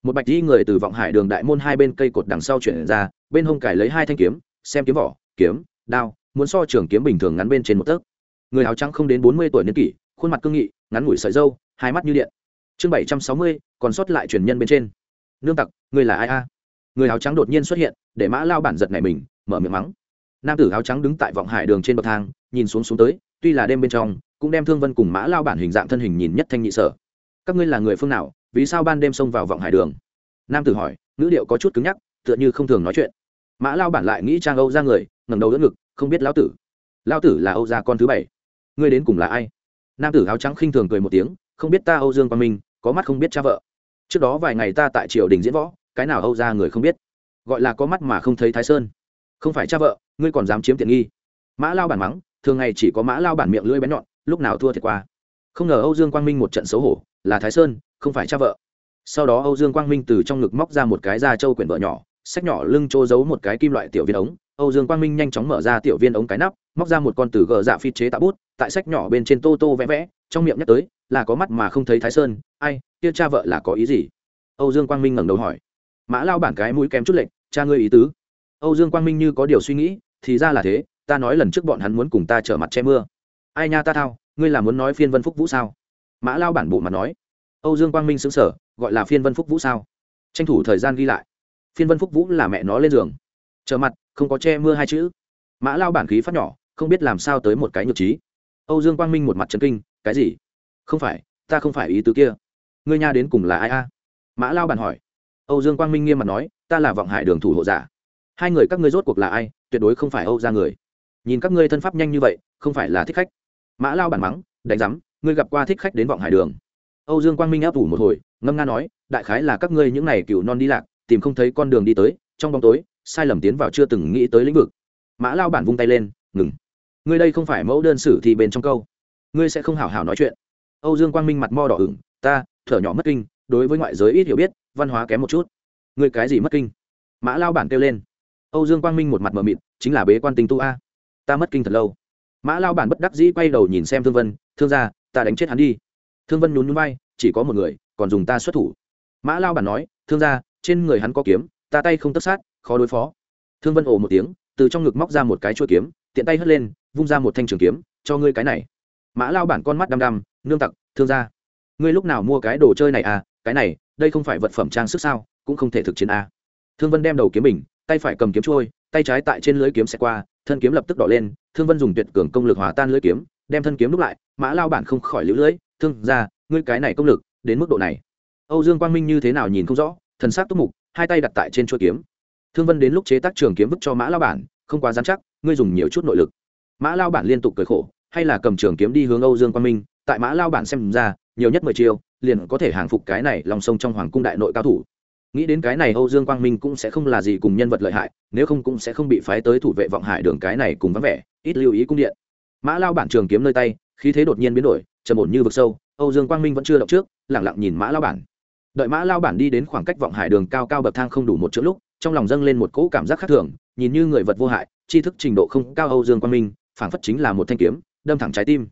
Một bạch di người từ vọng hải đường đại môn hai bên cây cột đằng sau chuyển ra, bên hông cải lấy hai thanh kiếm, xem kiếm vỏ kiếm, đao, muốn so trường kiếm bình thường ngắn bên trên một tấc. Người áo trắng không đến bốn mươi tuổi niên kỷ, khuôn mặt cương nghị, ngắn ngủi sợi dâu hai mắt như điện. Chương bảy trăm sáu mươi, còn sót lại truyền nhân bên trên. Nương tặc người là ai a? Người áo trắng đột nhiên xuất hiện, để mã lao bản giật này mình, mở miệng mắng. Nam tử áo trắng đứng tại vọng hải đường trên bậc thang, nhìn xuống xuống tới, tuy là đêm bên trong, cũng đem thương vân cùng mã lao bản hình dạng thân hình nhìn nhất thanh nhị sở. Các ngươi là người phương nào, vì sao ban đêm xông vào vọng hải đường? Nam tử hỏi, ngữ điệu có chút cứng nhắc, tựa như không thường nói chuyện. Mã lao bản lại nghĩ trang âu ra người ngẩng đầu đỡ ngực, không biết lão tử. Lão tử là âu gia con thứ bảy. Ngươi đến cùng là ai? Nam tử áo trắng khinh thường cười một tiếng, không biết ta âu dương quang minh, có mắt không biết cha vợ. Trước đó vài ngày ta tại triều đình diễn võ, cái nào âu ra người không biết? Gọi là có mắt mà không thấy thái sơn. Không phải cha vợ, ngươi còn dám chiếm tiện nghi. Mã lao bản mắng, thường ngày chỉ có mã lao bản miệng lưỡi bén nhọn, lúc nào thua thiệt qua. Không ngờ âu dương quang minh một trận xấu hổ, là thái sơn, không phải cha vợ. Sau đó âu dương quang minh từ trong ngực móc ra một cái da trâu quyển vợ nhỏ sách nhỏ lưng trô giấu một cái kim loại tiểu viên ống âu dương quang minh nhanh chóng mở ra tiểu viên ống cái nắp móc ra một con từ gờ dạ phi chế tạ bút tại sách nhỏ bên trên tô tô vẽ vẽ trong miệng nhắc tới là có mắt mà không thấy thái sơn ai kia cha vợ là có ý gì? Âu dương quang minh ngẩng đầu hỏi. Mã lao bản cái mũi kém chút lệnh cha ngươi ý tứ. Âu dương quang minh như có điều suy nghĩ thì ra là thế ta nói lần trước bọn hắn muốn cùng ta trở mặt che mưa. Ai nha ta thao ngươi là muốn nói phiên vân phúc vũ sao? Mã lao bản bộ mặt nói. Âu dương quang minh sững sờ, gọi là phiên vân phúc vũ sao? Tranh thủ thời gian ghi lại. Phiên vân phúc vũ là mẹ nó lên giường trở mặt, không có che mưa hai chữ. Mã lao bản khí phát nhỏ, không biết làm sao tới một cái nhược trí. Âu dương quang minh một mặt trấn kinh, cái gì? Không phải, ta không phải ý tứ kia. Ngươi nha đến cùng là ai a? Mã lao bản hỏi. Âu dương quang minh nghiêm mặt nói, ta là vọng hải đường thủ hộ giả. Hai người các ngươi rốt cuộc là ai? Tuyệt đối không phải âu ra người. Nhìn các ngươi thân pháp nhanh như vậy, không phải là thích khách. Mã lao bản mắng, đánh giám ngươi gặp qua thích khách đến vọng hải đường. Âu dương quang minh áp ủ một hồi, ngâm nga nói, đại khái là các ngươi những n à y cựu non đi lạc, tìm không thấy con đường đi tới, trong bóng tối sai lầm tiến vào chưa từng nghĩ tới lĩnh vực. Mã lao bản vung tay lên, ngừng. Ngươi đây không phải mẫu đơn sử thì bên trong câu. Ngươi sẽ không hảo hảo nói chuyện. Âu dương quang minh mặt mo đỏ ửng, ta, thở nhỏ mất kinh, đối với ngoại giới ít hiểu biết, văn hóa kém một chút. Ngươi cái gì mất kinh? Mã lao bản kêu lên. Âu dương quang minh một mặt mờ mịt, chính là bế quan tinh tu a. Ta mất kinh thật lâu. Mã lao bản bất đắc dĩ quay đầu nhìn xem thương vân, thương gia, ta đánh chết hắn đi. Thương vân nhún nhún bay chỉ có một người, còn dùng ta xuất thủ. Mã lao bản nói, thương gia, trên người hắn có kiếm, ta tay không tất sát khó đối phó. Thương vân ồ một tiếng, từ trong ngực móc ra một cái chuôi kiếm, tiện tay hất lên, vung ra một thanh trường kiếm, cho ngươi cái này. Mã lao bản con mắt đăm đăm, nương tặc, thương gia, ngươi lúc nào mua cái đồ chơi này à? Cái này, đây không phải vật phẩm trang sức sao? Cũng không thể thực chiến à. thương vân đem đầu kiếm mình, tay phải cầm kiếm trôi tay trái tại trên lưới kiếm sẽ qua, thân kiếm lập tức đỏ lên, thương vân dùng tuyệt cường công lực hòa tan lưới kiếm, đem thân kiếm đúc lại. Mã lao bản không khỏi lũ lưới thương ra ngươi cái này công lực, đến mức độ này. Âu dương quang minh như thế nào nhìn không rõ, thần sắc túc mục, hai tay đặt tại trên chuôi kiếm thương vân đến lúc chế tác trường kiếm vứt cho mã lao bản, không quá dán chắc, ngươi dùng nhiều chút nội lực. Mã lao bản liên tục cười khổ, hay là cầm trường kiếm đi hướng âu dương quang minh, tại mã lao bản xem ra, nhiều nhất mười chiêu, liền có thể hàng phục cái này lòng sông trong hoàng cung đại nội cao thủ. Nghĩ đến cái này âu dương quang minh cũng sẽ không là gì cùng nhân vật lợi hại, nếu không cũng sẽ không bị phái tới thủ vệ vọng hải đường cái này cùng vắng vẻ, ít lưu ý cung điện. Mã lao bản trường kiếm nơi tay, khí thế đột nhiên biến đổi, trầm ổn như vực sâu, âu dương quang minh vẫn chưa động trước lẳng lặng nhìn mã lao bản. Đợi mã lao bản đi đến khoảng cách vọng hải đường cao cao bậc thang không đủ một chỗ lúc trong lòng dâng lên một cỗ cảm giác khác thường, nhìn như người vật vô hại, tri thức trình độ không cao âu dương quang minh, phảng phất chính là một thanh kiếm, đâm thẳng trái tim.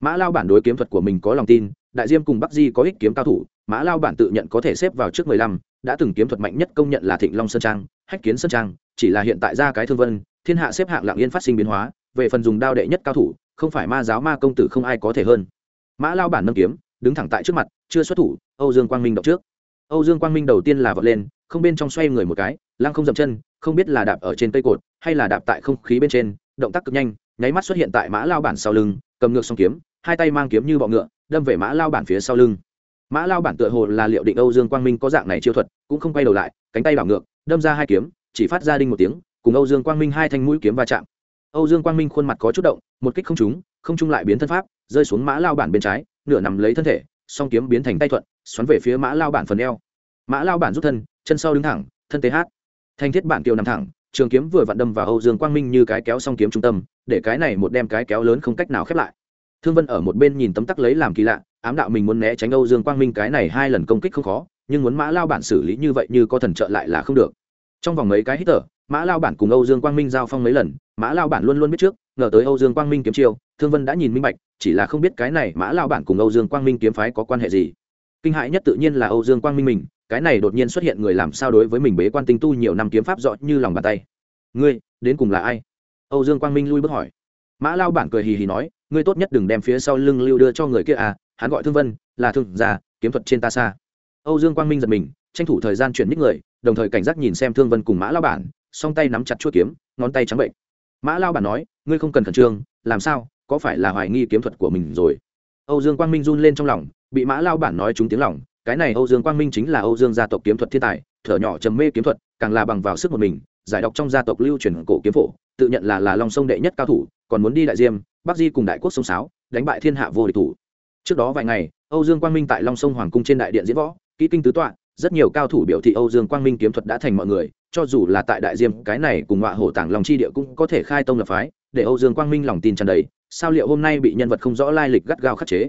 Mã lao bản đối kiếm thuật của mình có lòng tin, đại diêm cùng bắc di có ích kiếm cao thủ, mã lao bản tự nhận có thể xếp vào trước mười lăm, đã từng kiếm thuật mạnh nhất công nhận là thịnh long sơn trang, hách kiến sơn trang, chỉ là hiện tại ra cái thương vân, thiên hạ xếp hạng lạng yên phát sinh biến hóa, về phần dùng đao đệ nhất cao thủ, không phải ma giáo ma công tử không ai có thể hơn. Mã lao bản nâng kiếm, đứng thẳng tại trước mặt, chưa xuất thủ, âu dương quang minh động trước. Âu dương quang minh đầu tiên là vọt lên không bên trong xoay người một cái, lăng không dậm chân, không biết là đạp ở trên cây cột, hay là đạp tại không khí bên trên, động tác cực nhanh, nháy mắt xuất hiện tại mã lao bản sau lưng, cầm ngược song kiếm, hai tay mang kiếm như bọ ngựa, đâm về mã lao bản phía sau lưng. Mã lao bản tựa hồ là liệu định âu dương quang minh có dạng này chiêu thuật, cũng không quay đầu lại, cánh tay bảo ngược, đâm ra hai kiếm, chỉ phát ra đinh một tiếng, cùng âu dương quang minh hai thanh mũi kiếm va chạm. Âu dương quang minh khuôn mặt có chút động, một kích không trúng, không trung lại biến thân pháp, rơi xuống mã lao bản bên trái, nửa nằm lấy thân thể, song kiếm biến thành tay thuận, xoắn về phía mã lao bản phần eo. Mã lao bản rút thân chân sau đứng thẳng, thân tế hát. Thanh thiết bản kiều nằm thẳng, trường kiếm vừa vặn đâm vào âu dương quang minh như cái kéo song kiếm trung tâm, để cái này một đem cái kéo lớn không cách nào khép lại. Thương vân ở một bên nhìn tấm tắc lấy làm kỳ lạ, ám đạo mình muốn né tránh âu dương quang minh cái này hai lần công kích không khó, nhưng muốn mã lao bản xử lý như vậy như có thần trợ lại là không được. Trong vòng mấy cái hít thở, mã lao bản cùng âu dương quang minh giao phong mấy lần, mã lao bản luôn luôn biết trước, ngờ tới âu dương quang minh kiếm chiêu, thương vân đã nhìn minh bạch, chỉ là không biết cái này mã lao bản cùng âu dương quang minh kiếm phái có quan hệ gì kinh hại nhất tự nhiên là âu dương quang minh mình, cái này đột nhiên xuất hiện người làm sao đối với mình bế quan tinh tu nhiều năm kiếm pháp rõ như lòng bàn tay. Ngươi, đến cùng là ai? Âu dương quang minh lui bước hỏi. Mã lao bản cười hì hì nói, ngươi tốt nhất đừng đem phía sau lưng lưu đưa cho người kia à hắn gọi thương vân, là thương già kiếm thuật trên ta xa. Âu dương quang minh giật mình, tranh thủ thời gian chuyển ních người, đồng thời cảnh giác nhìn xem thương vân cùng mã lao bản, song tay nắm chặt chuỗi kiếm, ngón tay trắng bệnh. Mã lao bản nói, ngươi không cần khẩn trương, làm sao, có phải là hoài nghi kiếm thuật của mình rồi? Âu dương quang minh run lên trong lòng bị mã lao bản nói trúng tiếng lòng, cái này âu dương quang minh chính là âu dương gia tộc kiếm thuật thiên tài, thở nhỏ trầm mê kiếm thuật, càng là bằng vào sức một mình, giải đọc trong gia tộc lưu truyền cổ kiếm phổ, tự nhận là là long sông đệ nhất cao thủ, còn muốn đi đại diêm, bắc di cùng đại quốc sông sáo, đánh bại thiên hạ vô địch thủ. Trước đó vài ngày, âu dương quang minh tại long sông hoàng cung trên đại điện diễn võ, kỹ kinh tứ tọa, rất nhiều cao thủ biểu thị âu dương quang minh kiếm thuật đã thành mọi người, cho dù là tại đại diêm, cái này cùng ngọa hổ tảng lòng chi địa cũng có thể khai tông lập phái, để âu dương quang minh lòng tin tràn đầy, sao liệu hôm nay bị nhân vật không rõ lai lịch gắt gao khắc chế?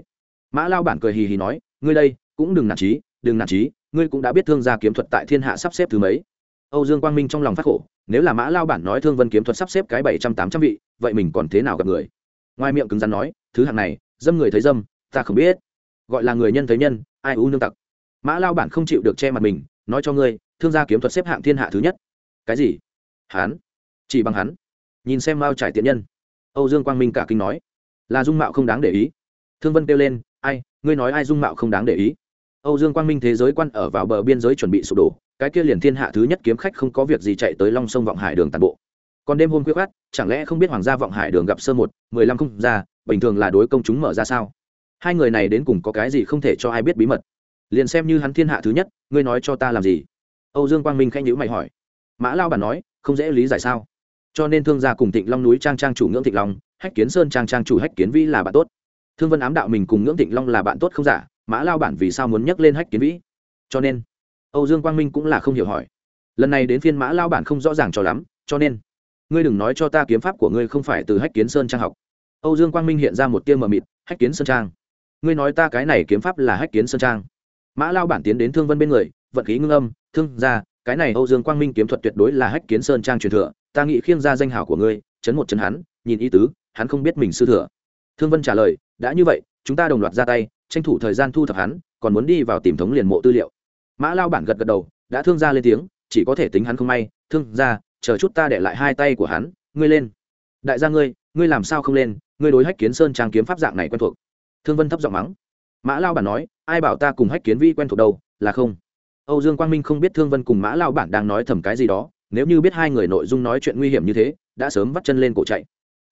Mã lao bản cười hì hì nói, ngươi đây, cũng đừng nản trí, đừng nản trí, ngươi cũng đã biết thương gia kiếm thuật tại thiên hạ sắp xếp thứ mấy. Âu dương quang minh trong lòng phát khổ, nếu là mã lao bản nói thương vân kiếm thuật sắp xếp cái bảy trăm tám trăm vị, vậy mình còn thế nào gặp người? Ngoài miệng cứng rắn nói, thứ hạng này, dâm người thấy dâm, ta không biết. Gọi là người nhân thấy nhân, ai u nương tặc. Mã lao bản không chịu được che mặt mình, nói cho ngươi, thương gia kiếm thuật xếp hạng thiên hạ thứ nhất. Cái gì? Hán chỉ bằng hắn. Nhìn xem mao trải tiện nhân. Âu dương quang minh cả kinh nói, là dung mạo không đáng để ý. Thương vân kêu lên ai, ngươi nói ai dung mạo không đáng để ý. Âu dương quang minh thế giới quan ở vào bờ biên giới chuẩn bị sụp đổ, cái kia liền thiên hạ thứ nhất kiếm khách không có việc gì chạy tới long sông vọng hải đường tàn bộ. Còn đêm hôm khuya khát chẳng lẽ không biết hoàng gia vọng hải đường gặp sơ một, mười lăm không ra, bình thường là đối công chúng mở ra sao? Hai người này đến cùng có cái gì không thể cho ai biết bí mật? Liền xem như hắn thiên hạ thứ nhất, ngươi nói cho ta làm gì? Âu dương quang minh khanh nhữ mày hỏi. Mã lao bản nói, không dễ lý giải sao? Cho nên thương gia cùng thịnh long núi trang trang chủ ngưỡng thịnh long, hách kiến sơn trang trang chủ hách kiến vĩ là bạn tốt thương vân ám đạo mình cùng ngưỡng thịnh long là bạn tốt không giả, mã lao bản vì sao muốn nhắc lên hách kiến vĩ? Cho nên, âu dương quang minh cũng là không hiểu hỏi. Lần này đến phiên mã lao bản không rõ ràng cho lắm, cho nên, ngươi đừng nói cho ta kiếm pháp của ngươi không phải từ hách kiến sơn trang học. Âu dương quang minh hiện ra một tiêu mờ mịt, hách kiến sơn trang. Ngươi nói ta cái này kiếm pháp là hách kiến sơn trang. Mã lao bản tiến đến thương vân bên người, vận khí ngưng âm, thương ra cái này âu dương quang minh kiếm thuật tuyệt đối là hách kiến sơn trang truyền thừa, ta nghĩ khiêng ra danh hảo của ngươi, chấn một chấn hắn, nhìn ý tứ, hắn không biết mình sư thừa thương vân trả lời, đã như vậy, chúng ta đồng loạt ra tay, tranh thủ thời gian thu thập hắn, còn muốn đi vào tìm thống liền mộ tư liệu. Mã lao bản gật gật đầu, đã thương ra lên tiếng, chỉ có thể tính hắn không may. Thương ra chờ chút ta để lại hai tay của hắn, ngươi lên. Đại gia ngươi ngươi làm sao không lên? Ngươi đối hách kiến sơn trang kiếm pháp dạng này quen thuộc. Thương vân thấp giọng mắng. Mã lao bản nói, ai bảo ta cùng hách kiến vi quen thuộc đâu, là không. Âu dương quang minh không biết thương vân cùng mã lao bản đang nói thầm cái gì đó, nếu như biết hai người nội dung nói chuyện nguy hiểm như thế, đã sớm vắt chân lên cổ chạy.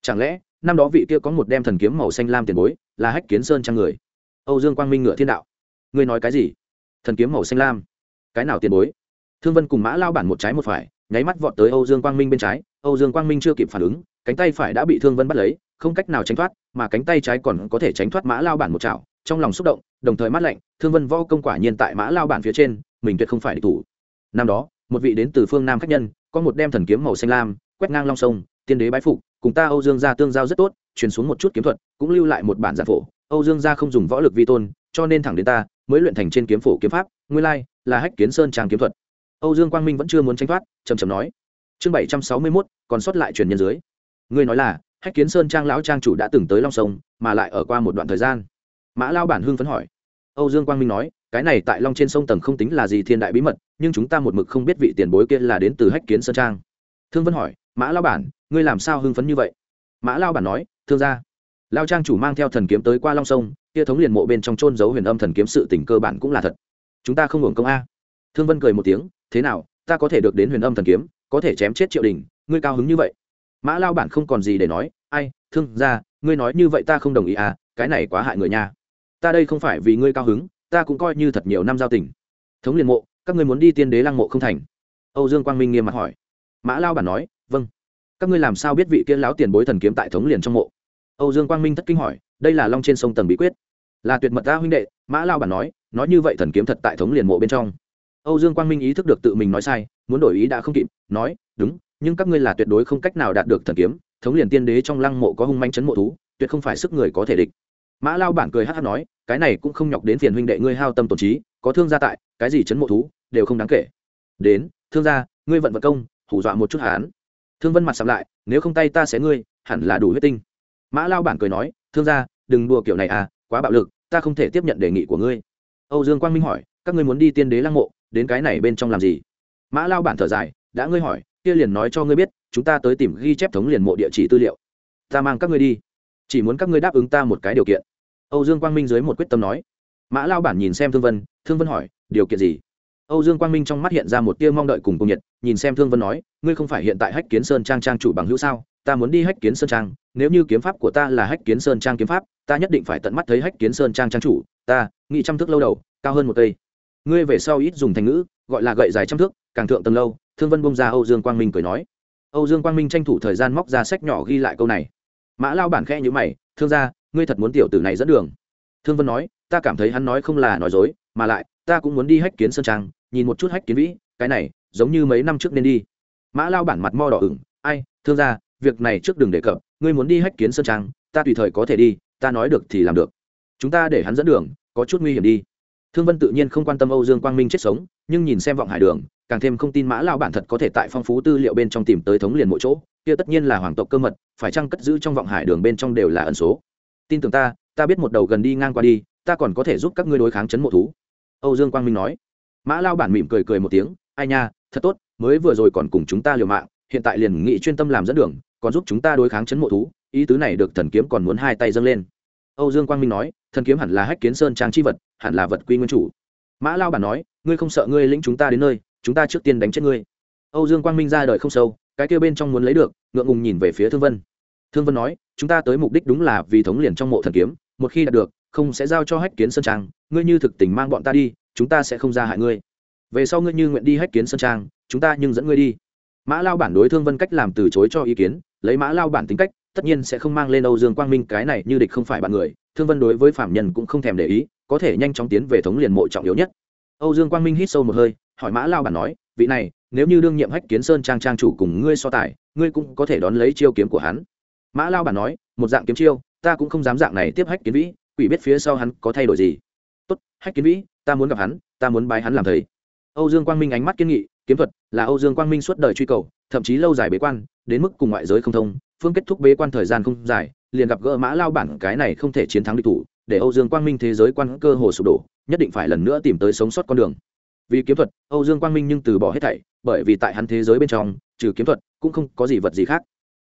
Chẳng lẽ năm đó vị kia có một đem thần kiếm màu xanh lam tiền bối, là hách kiến sơn trang người. Âu dương quang minh ngựa thiên đạo. Ngươi nói cái gì? Thần kiếm màu xanh lam. Cái nào tiền bối? Thương vân cùng mã lao bản một trái một phải, nháy mắt vọt tới âu dương quang minh bên trái. Âu dương quang minh chưa kịp phản ứng, cánh tay phải đã bị thương vân bắt lấy, không cách nào tránh thoát, mà cánh tay trái còn có thể tránh thoát mã lao bản một chảo, trong lòng xúc động, đồng thời mát lạnh, thương vân võ công quả nhiên tại mã lao bản phía trên, mình tuyệt không phải địch thủ. Năm đó, một vị đến từ phương nam khách nhân, có một đem thần kiếm màu xanh lam, quét ngang long sông, tiên đế bái phục cùng ta âu dương gia tương giao rất tốt, truyền xuống một chút kiếm thuật, cũng lưu lại một bản giản phổ. Âu dương gia không dùng võ lực vi tôn, cho nên thẳng đến ta mới luyện thành trên kiếm phổ kiếm pháp, nguyên lai là hách kiến sơn trang kiếm thuật. Âu dương quang minh vẫn chưa muốn tranh thoát trầm trầm nói. Chương bảy trăm sáu mươi mốt, còn sót lại truyền nhân dưới. Ngươi nói là, hách kiến sơn trang lão trang chủ đã từng tới long sông, mà lại ở qua một đoạn thời gian. Mã Lão bản hưng phấn hỏi. Âu dương quang minh nói, cái này tại long trên sông tầng không tính là gì thiên đại bí mật, nhưng chúng ta một mực không biết vị tiền bối kia là đến từ hách kiến sơn trang. Thương vân hỏi mã lao bản ngươi làm sao hưng phấn như vậy? Mã lao bản nói thương gia. Lao trang chủ mang theo thần kiếm tới qua long sông kia thống liền mộ bên trong trôn giấu huyền âm thần kiếm sự tình cơ bản cũng là thật. Chúng ta không hưởng công a. Thương vân cười một tiếng thế nào ta có thể được đến huyền âm thần kiếm có thể chém chết triệu đình ngươi cao hứng như vậy? Mã lao bản không còn gì để nói ai thương gia, ngươi nói như vậy ta không đồng ý à cái này quá hại người nha. Ta đây không phải vì ngươi cao hứng ta cũng coi như thật nhiều năm giao tình. Thống liền mộ các ngươi muốn đi tiên đế lăng mộ không thành. Âu dương quang minh nghiêm mặt hỏi. Mã lao bản nói vâng. Các ngươi làm sao biết vị kia lão tiền bối thần kiếm tại thống liền trong mộ? Âu dương quang minh thất kinh hỏi, đây là long trên sông tầng bí quyết. Là tuyệt mật ta huynh đệ, mã lao bản nói nói như vậy thần kiếm thật tại thống liền mộ bên trong. Âu dương quang minh ý thức được tự mình nói sai, muốn đổi ý đã không kịp, nói, đúng, nhưng các ngươi là tuyệt đối không cách nào đạt được thần kiếm, thống liền tiên đế trong lăng mộ có hung manh chấn mộ thú, tuyệt không phải sức người có thể địch. Mã lao bản cười hát hát nói, cái này cũng không nhọc đến phiền huynh đệ ngươi hao tâm tổn trí, có thương gia tại, cái gì chấn mộ thú, đều không đáng kể. Đến, thương gia, ngươi vận vật công hủ dọa một chút hán thương vân mặt sắm lại, nếu không tay ta sẽ ngươi, hẳn là đủ huyết tinh. Mã lao bản cười nói, thương gia, đừng đùa kiểu này à quá bạo lực, ta không thể tiếp nhận đề nghị của ngươi. Âu dương quang minh hỏi, các ngươi muốn đi tiên đế lăng mộ, đến cái này bên trong làm gì? Mã lao bản thở dài, đã ngươi hỏi, kia liền nói cho ngươi biết, chúng ta tới tìm ghi chép thống liền mộ địa chỉ tư liệu. Ta mang các ngươi đi, chỉ muốn các ngươi đáp ứng ta một cái điều kiện. Âu dương quang minh dưới một quyết tâm nói. Mã lao bản nhìn xem thương vân thương vân hỏi, điều kiện gì? Âu dương quang minh trong mắt hiện ra một tia mong đợi cùng cung nhiệt, nhìn xem thương vân nói, ngươi không phải hiện tại hách kiến sơn trang trang chủ bằng hữu sao? Ta muốn đi hách kiến sơn trang, nếu như kiếm pháp của ta là hách kiến sơn trang kiếm pháp, ta nhất định phải tận mắt thấy hách kiến sơn trang trang chủ. Ta nghị trăm thước lâu đầu, cao hơn một cây. Ngươi về sau ít dùng thành ngữ, gọi là gậy dài trăm thước, càng thượng tầng lâu. Thương vân buông ra âu dương quang minh cười nói. Âu dương quang minh tranh thủ thời gian móc ra sách nhỏ ghi lại câu này. Mã lao bản khẽ nhíu mày, thương gia, ngươi thật muốn tiểu tử này dẫn đường? Thương vân nói, ta cảm thấy hắn nói không là nói dối, mà lại, ta cũng muốn đi hách kiến sơn trang nhìn một chút hách kiến vĩ, cái này, giống như mấy năm trước nên đi. Mã lao bản mặt mo đỏ ửng, ai, thương gia, việc này trước đừng đề cập, ngươi muốn đi hách kiến sơn trang, ta tùy thời có thể đi, ta nói được thì làm được. Chúng ta để hắn dẫn đường, có chút nguy hiểm đi. Thương vân tự nhiên không quan tâm âu dương quang minh chết sống, nhưng nhìn xem vọng hải đường, càng thêm không tin mã lao bản thật có thể tại phong phú tư liệu bên trong tìm tới thống liền mỗi chỗ, kia tất nhiên là hoàng tộc cơ mật, phải chăng cất giữ trong vọng hải đường bên trong đều là ẩn số. Tin tưởng ta ta biết một đầu gần đi ngang qua đi, ta còn có thể giúp các ngươi đối kháng chấn mộ thú. Âu dương quang minh nói mã lao bản mỉm cười cười một tiếng, ai nha, thật tốt, mới vừa rồi còn cùng chúng ta liều mạng, hiện tại liền nghị chuyên tâm làm dẫn đường, còn giúp chúng ta đối kháng chấn mộ thú, ý tứ này được thần kiếm còn muốn hai tay dâng lên. Âu dương quang minh nói, thần kiếm hẳn là hách kiến sơn trang chi vật, hẳn là vật quy nguyên chủ. Mã lao bản nói, ngươi không sợ ngươi lĩnh chúng ta đến nơi, chúng ta trước tiên đánh chết ngươi. Âu dương quang minh ra đời không sâu, cái kêu bên trong muốn lấy được, ngượng ngùng nhìn về phía thương vân. Thương vân nói, chúng ta tới mục đích đúng là vì thống liền trong mộ thần kiếm, một khi đạt được, không sẽ giao cho hách kiến sơn trang, ngươi như thực tình mang bọn ta đi chúng ta sẽ không ra hại ngươi. Về sau ngươi như nguyện đi hách kiến sơn trang, chúng ta nhưng dẫn ngươi đi. Mã lao bản đối thương vân cách làm từ chối cho ý kiến, lấy mã lao bản tính cách, tất nhiên sẽ không mang lên âu dương quang minh cái này như địch không phải bạn người. Thương vân đối với phạm nhân cũng không thèm để ý, có thể nhanh chóng tiến về thống liền mộ trọng yếu nhất. Âu dương quang minh hít sâu một hơi, hỏi mã lao bản nói, vị này, nếu như đương nhiệm hách kiến sơn trang trang chủ cùng ngươi so tài, ngươi cũng có thể đón lấy chiêu kiếm của hắn. Mã lao bản nói, một dạng kiếm chiêu, ta cũng không dám dạng này tiếp hách kiến vĩ, quỷ biết phía sau hắn có thay đổi gì tốt, hách kiến vĩ, ta muốn gặp hắn, ta muốn bái hắn làm thầy. Âu dương quang minh ánh mắt kiên nghị, kiếm thuật là âu dương quang minh suốt đời truy cầu, thậm chí lâu dài bế quan, đến mức cùng ngoại giới không thông, phương kết thúc bế quan thời gian không dài, liền gặp gỡ mã lao bản, cái này không thể chiến thắng địch thủ, để âu dương quang minh thế giới quan cơ hồ sụp đổ, nhất định phải lần nữa tìm tới sống sót con đường. Vì kiếm thuật, âu dương quang minh nhưng từ bỏ hết thảy, bởi vì tại hắn thế giới bên trong, trừ kiếm thuật cũng không có gì vật gì khác.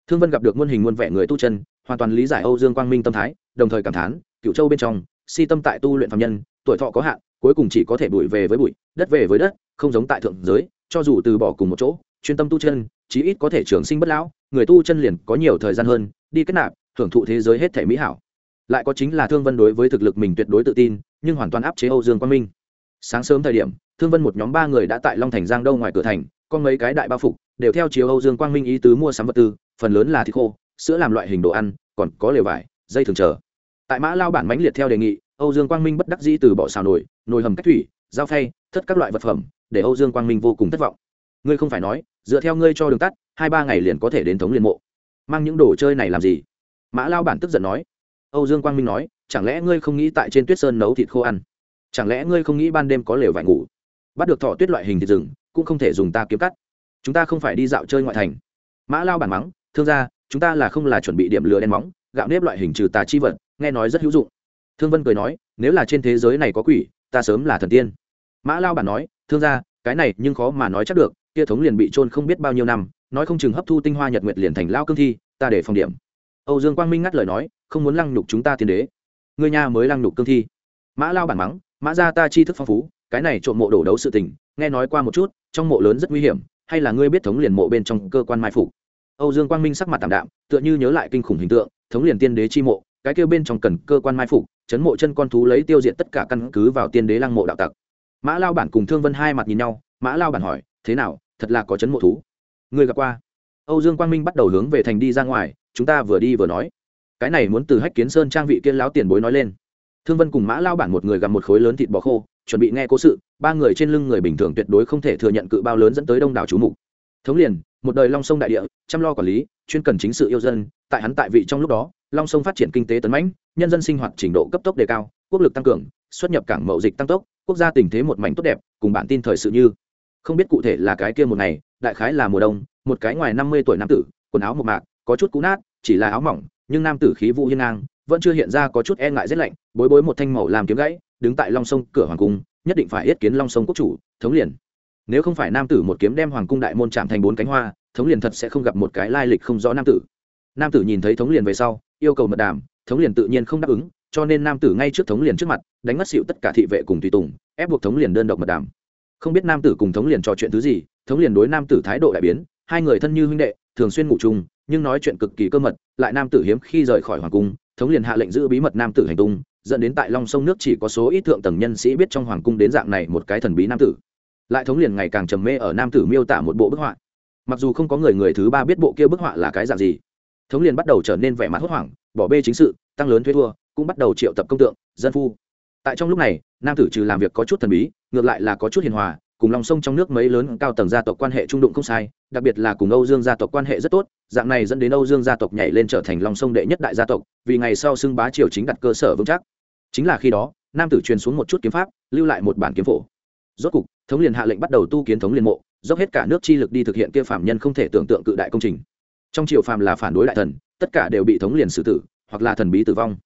Thương vân gặp được muôn hình muôn vẻ người tu chân, hoàn toàn lý giải âu dương quang minh tâm thái, đồng thời cảm thán cựu châu bên trong, si tâm tại tu luyện phạm nhân tuổi thọ có hạn, cuối cùng chỉ có thể bụi về với bụi, đất về với đất, không giống tại thượng giới, cho dù từ bỏ cùng một chỗ, chuyên tâm tu chân, chí ít có thể trường sinh bất lão, người tu chân liền có nhiều thời gian hơn, đi kết nạp hưởng thụ thế giới hết thể mỹ hảo. Lại có chính là thương vân đối với thực lực mình tuyệt đối tự tin, nhưng hoàn toàn áp chế âu dương quang minh. Sáng sớm thời điểm, thương vân một nhóm ba người đã tại long thành giang đâu ngoài cửa thành, có mấy cái đại bao phục, đều theo chiều âu dương quang minh ý tứ mua sắm vật tư, phần lớn là thịt khô, sữa làm loại hình đồ ăn, còn có lều vải, dây thường chờ. Tại mã lao bản mãnh liệt theo đề nghị âu dương quang minh bất đắc dĩ từ bỏ xào nồi nồi hầm cách thủy, dao phay, thất các loại vật phẩm, để âu dương quang minh vô cùng thất vọng. Ngươi không phải nói, dựa theo ngươi cho đường tắt, hai ba ngày liền có thể đến thống liên mộ. Mang những đồ chơi này làm gì? Mã lao bản tức giận nói. Âu dương quang minh nói, chẳng lẽ ngươi không nghĩ tại trên tuyết sơn nấu thịt khô ăn? Chẳng lẽ ngươi không nghĩ ban đêm có lều vải ngủ? Bắt được thọ tuyết loại hình thịt rừng, cũng không thể dùng ta kiếm cắt. Chúng ta không phải đi dạo chơi ngoại thành. Mã lao bản mắng, thương gia, chúng ta là không là chuẩn bị điểm lừa đen móng, gạo nếp loại hình trừ tà chi vật, nghe nói rất hữu dụng thương vân cười nói, nếu là trên thế giới này có quỷ, ta sớm là thần tiên. Mã lao bản nói, thương gia, cái này nhưng khó mà nói chắc được, kia thống liền bị trôn không biết bao nhiêu năm, nói không chừng hấp thu tinh hoa nhật nguyệt liền thành lao cương thi, ta để phòng điểm. Âu dương quang minh ngắt lời nói, không muốn lăng nhục chúng ta tiên đế. Người nhà mới lăng nhục cương thi. Mã lao bản mắng, mã ra ta chi thức phong phú, cái này trộm mộ đổ đấu sự tình, nghe nói qua một chút, trong mộ lớn rất nguy hiểm, hay là ngươi biết thống liền mộ bên trong cơ quan mai phục? Âu dương quang minh sắc mặt tạm đạm, tựa như nhớ lại kinh khủng hình tượng, thống liền tiên đế chi mộ, cái kêu bên trong cần cơ quan mai phục chấn mộ chân con thú lấy tiêu diệt tất cả căn cứ vào tiên đế lăng mộ đạo tặc. Mã lao bản cùng thương vân hai mặt nhìn nhau, mã lao bản hỏi, thế nào, thật là có chấn mộ thú? Người gặp qua? Âu dương quang minh bắt đầu hướng về thành đi ra ngoài, chúng ta vừa đi vừa nói. Cái này muốn từ hách kiến sơn trang vị kiên lão tiền bối nói lên. Thương vân cùng mã lao bản một người gặp một khối lớn thịt bò khô, chuẩn bị nghe cố sự, ba người trên lưng người bình thường tuyệt đối không thể thừa nhận cự bao lớn dẫn tới đông đảo chú mục. Thống liền, một đời long sông đại địa, chăm lo quản lý, chuyên cần chính sự yêu dân, tại hắn tại vị trong lúc đó long sông phát triển kinh tế tấn mãnh, nhân dân sinh hoạt trình độ cấp tốc đề cao, quốc lực tăng cường, xuất nhập cảng mậu dịch tăng tốc, quốc gia tình thế một mảnh tốt đẹp, cùng bản tin thời sự như. Không biết cụ thể là cái kia một ngày, đại khái là mùa đông, một cái ngoài năm mươi tuổi nam tử, quần áo một mạc, có chút cũ nát, chỉ là áo mỏng, nhưng nam tử khí vũ hiên ngang, vẫn chưa hiện ra có chút e ngại rét lạnh, bối bối một thanh màu làm kiếm gãy, đứng tại long sông cửa hoàng cung, nhất định phải yết kiến long sông quốc chủ, thống liền. Nếu không phải nam tử một kiếm đem hoàng cung đại môn chạm thành bốn cánh hoa, thống liền thật sẽ không gặp một cái lai lịch không rõ nam tử nam tử nhìn thấy thống liền về sau, yêu cầu mật đàm, thống liền tự nhiên không đáp ứng, cho nên nam tử ngay trước thống liền trước mặt, đánh mất xịu tất cả thị vệ cùng tùy tùng, ép buộc thống liền đơn độc mật đàm. Không biết nam tử cùng thống liền trò chuyện thứ gì, thống liền đối nam tử thái độ đại biến, hai người thân như huynh đệ, thường xuyên ngủ chung, nhưng nói chuyện cực kỳ cơ mật, lại nam tử hiếm khi rời khỏi hoàng cung, thống liền hạ lệnh giữ bí mật nam tử hành tung, dẫn đến tại long sông nước chỉ có số ít thượng tầng nhân sĩ biết trong hoàng cung đến dạng này một cái thần bí nam tử. Lại thống liền ngày càng trầm mê ở nam tử miêu tả một bộ bức họa. Mặc dù không có người người thứ ba biết bộ kia bức họa là cái dạng gì thống liền bắt đầu trở nên vẻ mặt hốt hoảng, bỏ bê chính sự, tăng lớn thuế thua, cũng bắt đầu triệu tập công tượng, dân phu. Tại trong lúc này, nam tử trừ làm việc có chút thần bí, ngược lại là có chút hiền hòa, cùng lòng sông trong nước mấy lớn cao tầng gia tộc quan hệ trung đụng không sai, đặc biệt là cùng âu dương gia tộc quan hệ rất tốt, dạng này dẫn đến âu dương gia tộc nhảy lên trở thành lòng sông đệ nhất đại gia tộc, vì ngày sau xưng bá triều chính đặt cơ sở vững chắc. Chính là khi đó, nam tử truyền xuống một chút kiếm pháp, lưu lại một bản kiếm phổ. Rốt cục, thống liền hạ lệnh bắt đầu tu kiến thống liên mộ, dốc hết cả nước chi lực đi thực hiện kia phạm nhân không thể tưởng tượng cự đại công trình trong triều phàm là phản đối đại thần, tất cả đều bị thống liền xử tử, hoặc là thần bí tử vong.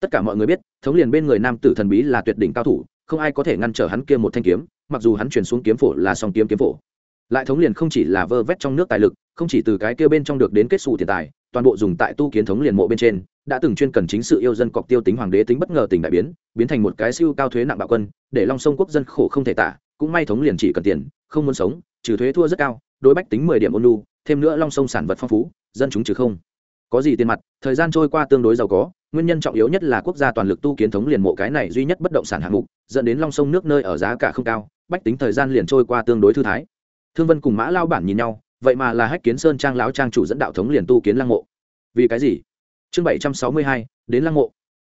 Tất cả mọi người biết, thống liền bên người nam tử thần bí là tuyệt đỉnh cao thủ, không ai có thể ngăn trở hắn kia một thanh kiếm, mặc dù hắn chuyển xuống kiếm phổ là song kiếm kiếm phổ. Lại thống liền không chỉ là vơ vét trong nước tài lực, không chỉ từ cái kia bên trong được đến kết xù tiền tài, toàn bộ dùng tại tu kiến thống liền mộ bên trên, đã từng chuyên cần chính sự yêu dân cọc tiêu tính hoàng đế tính bất ngờ tình đại biến biến thành một cái siêu cao thuế nặng bạo quân, để long sông quốc dân khổ không thể tả, cũng may thống liền chỉ cần tiền, không muốn sống, trừ thuế thua rất cao, đối bách tính mười điểm ôn lu thêm nữa long sông sản vật phong phú dân chúng trừ không. Có gì tiền mặt, thời gian trôi qua tương đối giàu có, nguyên nhân trọng yếu nhất là quốc gia toàn lực tu kiến thống liền mộ cái này duy nhất bất động sản hạng mục, dẫn đến long sông nước nơi ở giá cả không cao, bách tính thời gian liền trôi qua tương đối thư thái. Thương vân cùng mã lao bản nhìn nhau, vậy mà là hách kiến sơn trang lão trang chủ dẫn đạo thống liền tu kiến lăng mộ. Vì cái gì? Chương bảy trăm sáu mươi hai, đến lăng mộ.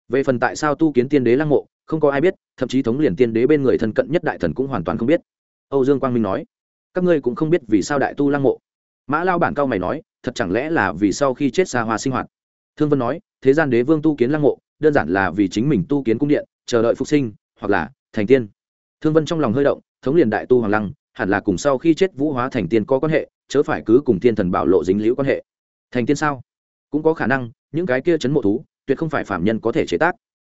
Về phần tại sao tu kiến tiên đế lăng mộ, không có ai biết, thậm chí thống liền tiên đế bên người thân cận nhất đại thần cũng hoàn toàn không biết. Âu dương quang minh nói, các ngươi cũng không biết vì sao đại tu lăng mộ mã lao bản cao mày nói, thật chẳng lẽ là vì sau khi chết xa hoa sinh hoạt? Thương vân nói, thế gian đế vương tu kiến lăng mộ, đơn giản là vì chính mình tu kiến cung điện, chờ đợi phục sinh, hoặc là thành tiên. Thương vân trong lòng hơi động, thống liền đại tu hoàng lăng, hẳn là cùng sau khi chết vũ hóa thành tiên có quan hệ, chớ phải cứ cùng thiên thần bảo lộ dính liễu quan hệ. Thành tiên sao? Cũng có khả năng, những cái kia chấn mộ thú, tuyệt không phải phạm nhân có thể chế tác.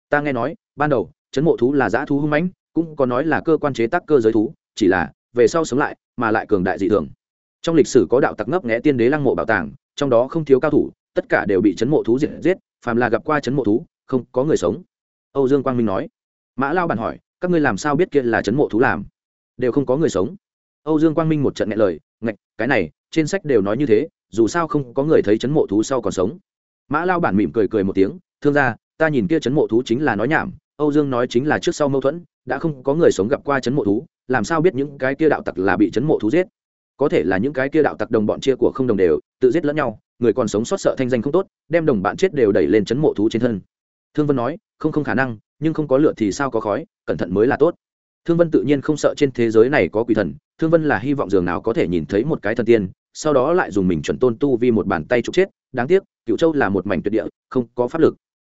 Ta nghe nói, ban đầu, chấn mộ thú là dã thú hung mãnh, cũng có nói là cơ quan chế tác cơ giới thú, chỉ là, về sau sống lại, mà lại cường đại dị thường trong lịch sử có đạo tặc ngấp nghẽ tiên đế lăng mộ bảo tàng, trong đó không thiếu cao thủ, tất cả đều bị chấn mộ thú diệt giết, phàm là gặp qua chấn mộ thú, không có người sống. Âu dương quang minh nói. Mã lao bản hỏi, các ngươi làm sao biết kia là chấn mộ thú làm? Đều không có người sống. Âu dương quang minh một trận nghe lời, ngạch, cái này, trên sách đều nói như thế, dù sao không có người thấy chấn mộ thú sau còn sống. Mã lao bản mỉm cười cười một tiếng, thương ra ta nhìn kia chấn mộ thú chính là nói nhảm, âu dương nói chính là trước sau mâu thuẫn, đã không có người sống gặp qua chấn mộ thú, làm sao biết những cái kia đạo tặc là bị chấn mộ thú giết? Có thể là những cái kia đạo tặc đồng bọn chia của không đồng đều, tự giết lẫn nhau, người còn sống sót sợ thanh danh không tốt, đem đồng bạn chết đều đẩy lên chấn mộ thú trên thân. Thương vân nói, không không khả năng, nhưng không có lửa thì sao có khói, cẩn thận mới là tốt. Thương vân tự nhiên không sợ trên thế giới này có quỷ thần, thương vân là hy vọng dường nào có thể nhìn thấy một cái thần tiên, sau đó lại dùng mình chuẩn tôn tu vi một bàn tay trục chết, đáng tiếc cựu châu là một mảnh tuyệt địa, không có pháp lực.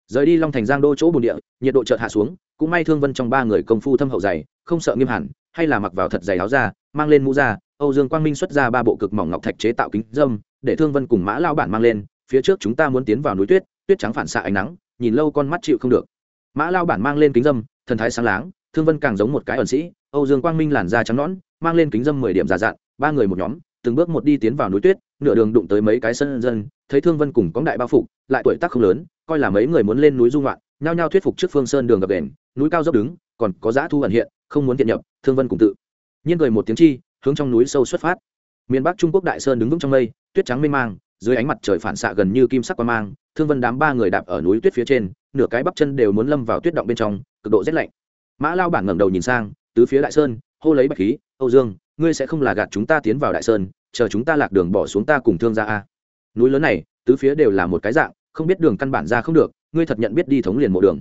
Rời đi long thành giang đô chỗ bồn địa, nhiệt độ chợt hạ xuống, cũng may thương vân trong ba người công phu thâm hậu dày, không sợ nghiêm hẳn, hay là mặc vào thật dày áo ra mang lên mũ ra âu dương quang minh xuất ra ba bộ cực mỏng ngọc thạch chế tạo kính dâm để thương vân cùng mã Lão bản mang lên phía trước chúng ta muốn tiến vào núi tuyết tuyết trắng phản xạ ánh nắng nhìn lâu con mắt chịu không được. Mã Lão bản mang lên kính dâm thần thái sáng láng thương vân càng giống một cái ẩn sĩ âu dương quang minh làn da trắng nõn mang lên kính dâm mười điểm giả dặn ba người một nhóm từng bước một đi tiến vào núi tuyết nửa đường đụng tới mấy cái sân dân thấy thương vân cùng có đại bao phục lại tuổi tác không lớn coi là mấy người muốn lên núi dung loạn nhao nhao thuyết phục trước phương sơn đường gặp đèn, núi cao dốc đứng còn có giã thu ẩn hiện không muốn tiện nhập thương vân cùng tự. Nhiên cười một tiếng chi hướng trong núi sâu xuất phát. Miền bắc trung quốc đại sơn đứng vững trong mây, tuyết trắng mênh mang, dưới ánh mặt trời phản xạ gần như kim sắc qua mang, thương vân đám ba người đạp ở núi tuyết phía trên, nửa cái bắp chân đều muốn lâm vào tuyết động bên trong, cực độ rét lạnh. Mã lao bản ngẩng đầu nhìn sang, tứ phía đại sơn, hô lấy bạch khí, âu dương, ngươi sẽ không là gạt chúng ta tiến vào đại sơn, chờ chúng ta lạc đường bỏ xuống ta cùng thương ra a. Núi lớn này, tứ phía đều là một cái dạng, không biết đường căn bản ra không được, ngươi thật nhận biết đi thống liền mộ đường.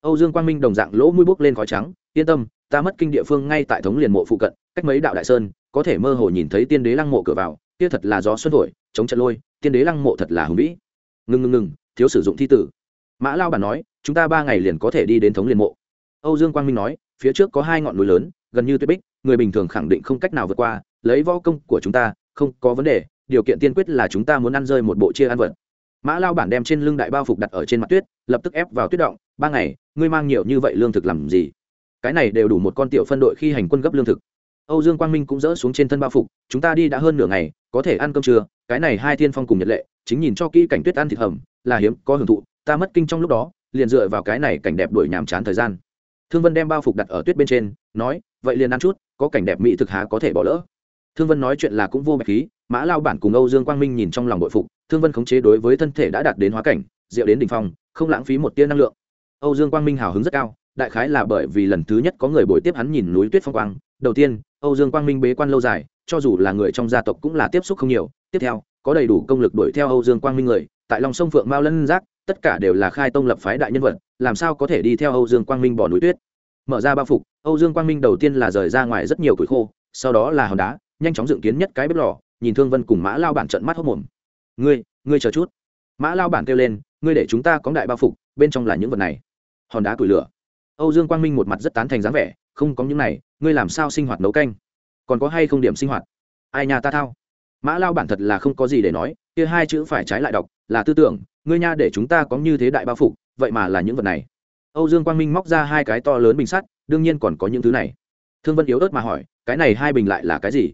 Âu dương quang minh đồng dạng lỗ mũi bốc lên khói trắng, yên tâm, ta mất kinh địa phương ngay tại thống liền mộ phụ cận, cách mấy đạo đại sơn có thể mơ hồ nhìn thấy tiên đế lăng mộ cửa vào, kia thật là gió xuân thổi, chống trận lôi, tiên đế lăng mộ thật là hùng vĩ. Ngừng ngừng ngừng thiếu sử dụng thi tử. Mã lao bản nói, chúng ta ba ngày liền có thể đi đến thống liền mộ. Âu dương quang minh nói, phía trước có hai ngọn núi lớn, gần như tuyết bích, người bình thường khẳng định không cách nào vượt qua, lấy võ công của chúng ta, không có vấn đề, điều kiện tiên quyết là chúng ta muốn ăn rơi một bộ chia ăn vật. Mã lao bản đem trên lưng đại bao phục đặt ở trên mặt tuyết, lập tức ép vào tuyết động, ba ngày, ngươi mang nhiều như vậy lương thực làm gì? Cái này đều đủ một con tiểu phân đội khi hành quân gấp lương thực âu dương quang minh cũng dỡ xuống trên thân bao phục, chúng ta đi đã hơn nửa ngày, có thể ăn cơm trưa, cái này hai thiên phong cùng nhật lệ, chính nhìn cho kỹ cảnh tuyết ăn thịt hầm, là hiếm, có hưởng thụ, ta mất kinh trong lúc đó, liền dựa vào cái này cảnh đẹp đuổi nhàm chán thời gian. Thương vân đem bao phục đặt ở tuyết bên trên, nói, vậy liền ăn chút, có cảnh đẹp mỹ thực há có thể bỏ lỡ. Thương vân nói chuyện là cũng vô bạch khí, mã lao bản cùng âu dương quang minh nhìn trong lòng bội phục, thương vân khống chế đối với thân thể đã đạt đến hóa cảnh diệu đến đỉnh phong, không lãng phí một tia năng lượng. Âu dương quang minh hào hứng rất cao đại khái là bởi vì lần thứ nhất có người bồi tiếp hắn nhìn núi tuyết phong quang. Đầu tiên, âu dương quang minh bế quan lâu dài, cho dù là người trong gia tộc cũng là tiếp xúc không nhiều. Tiếp theo, có đầy đủ công lực đuổi theo âu dương quang minh người, tại lòng sông phượng mao lân giác, tất cả đều là khai tông lập phái đại nhân vật, làm sao có thể đi theo âu dương quang minh bỏ núi tuyết? Mở ra bao phục, âu dương quang minh đầu tiên là rời ra ngoài rất nhiều củi khô, sau đó là hòn đá, nhanh chóng dựng kiến nhất cái bếp lò, nhìn thương vân cùng mã lao bản trận mắt hốc mồm. Ngươi ngươi chờ chút. Mã lao bản kêu lên, ngươi để chúng ta có đại bao phục, bên trong là những vật này. Hòn đá củi lửa âu dương quang minh một mặt rất tán thành dáng vẻ, không có những này, ngươi làm sao sinh hoạt nấu canh? Còn có hay không điểm sinh hoạt? Ai nhà ta thao? Mã lao bản thật là không có gì để nói, kia hai chữ phải trái lại đọc, là tư tưởng, ngươi nha để chúng ta có như thế đại bao phục, vậy mà là những vật này. Âu dương quang minh móc ra hai cái to lớn bình sắt, đương nhiên còn có những thứ này. Thương vân yếu ớt mà hỏi, cái này hai bình lại là cái gì?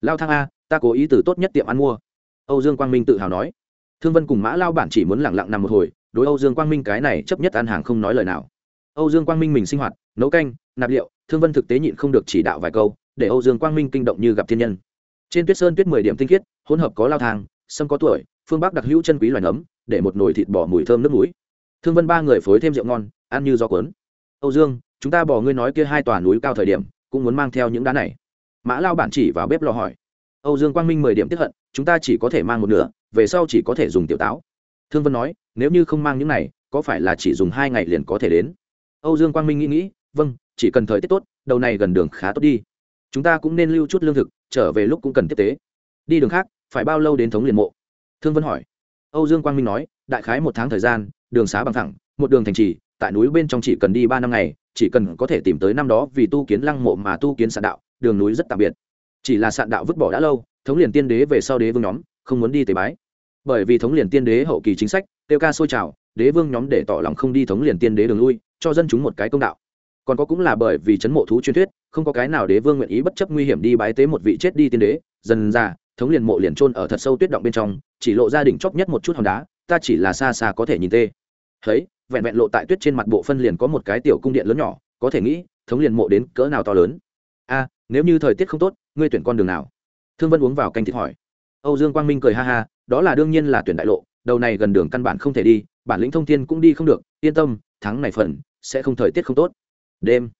Lao thang a, ta cố ý từ tốt nhất tiệm ăn mua. Âu dương quang minh tự hào nói. Thương vân cùng mã lao bản chỉ muốn lẳng lặng nằm một hồi, đối âu dương quang minh cái này chấp nhất ăn hàng không nói lời nào âu dương quang minh mình sinh hoạt, nấu canh, nạp liệu, thương vân thực tế nhịn không được chỉ đạo vài câu, để âu dương quang minh kinh động như gặp thiên nhân. Trên tuyết sơn tuyết mười điểm tinh khiết, hỗn hợp có lao thang, sâm có tuổi, phương bắc đặc hữu chân quý loài nấm, để một nồi thịt bò mùi thơm nước mũi. Thương vân ba người phối thêm rượu ngon, ăn như gió cuốn. Âu dương, chúng ta bỏ ngươi nói kia hai tòa núi cao thời điểm, cũng muốn mang theo những đá này. Mã lao bản chỉ vào bếp lò hỏi. Âu dương quang minh mười điểm tiếc hận, chúng ta chỉ có thể mang một nửa, về sau chỉ có thể dùng tiểu táo. Thương vân nói, nếu như không mang những này, có phải là chỉ dùng hai ngày liền có thể đến? Âu dương quang minh nghĩ nghĩ vâng chỉ cần thời tiết tốt, đầu này gần đường khá tốt đi. Chúng ta cũng nên lưu chút lương thực, trở về lúc cũng cần tiếp tế. Đi đường khác, phải bao lâu đến thống liền mộ? Thương vân hỏi. Âu dương quang minh nói, đại khái một tháng thời gian, đường xá bằng thẳng, một đường thành trì, tại núi bên trong chỉ cần đi ba năm ngày, chỉ cần có thể tìm tới năm đó vì tu kiến lăng mộ mà tu kiến sạn đạo, đường núi rất tạm biệt. Chỉ là sạn đạo vứt bỏ đã lâu, thống liền tiên đế về sau đế vương nhóm, không muốn đi tế bái. Bởi vì thống liền tiên đế hậu kỳ chính sách tiêu ca sôi trào, đế vương nhóm để tỏ lòng không đi thống liền tiên đế đường lui cho dân chúng một cái công đạo. Còn có cũng là bởi vì chấn mộ thú truyền thuyết, không có cái nào đế vương nguyện ý bất chấp nguy hiểm đi bái tế một vị chết đi tiên đế, dần ra thống liền mộ liền trôn ở thật sâu tuyết động bên trong, chỉ lộ gia đỉnh chóp nhất một chút hòn đá, ta chỉ là xa xa có thể nhìn tê. Thấy vẹn vẹn lộ tại tuyết trên mặt bộ phân liền có một cái tiểu cung điện lớn nhỏ, có thể nghĩ, thống liền mộ đến cỡ nào to lớn. A, nếu như thời tiết không tốt, ngươi tuyển con đường nào? Thương vân uống vào canh thịt hỏi. Âu dương quang minh cười ha ha, đó là đương nhiên là tuyển đại lộ, đầu này gần đường căn bản không thể đi, bản lĩnh thông thiên cũng đi không được, yên tâm, thắng này phần sẽ không thời tiết không tốt. Đêm.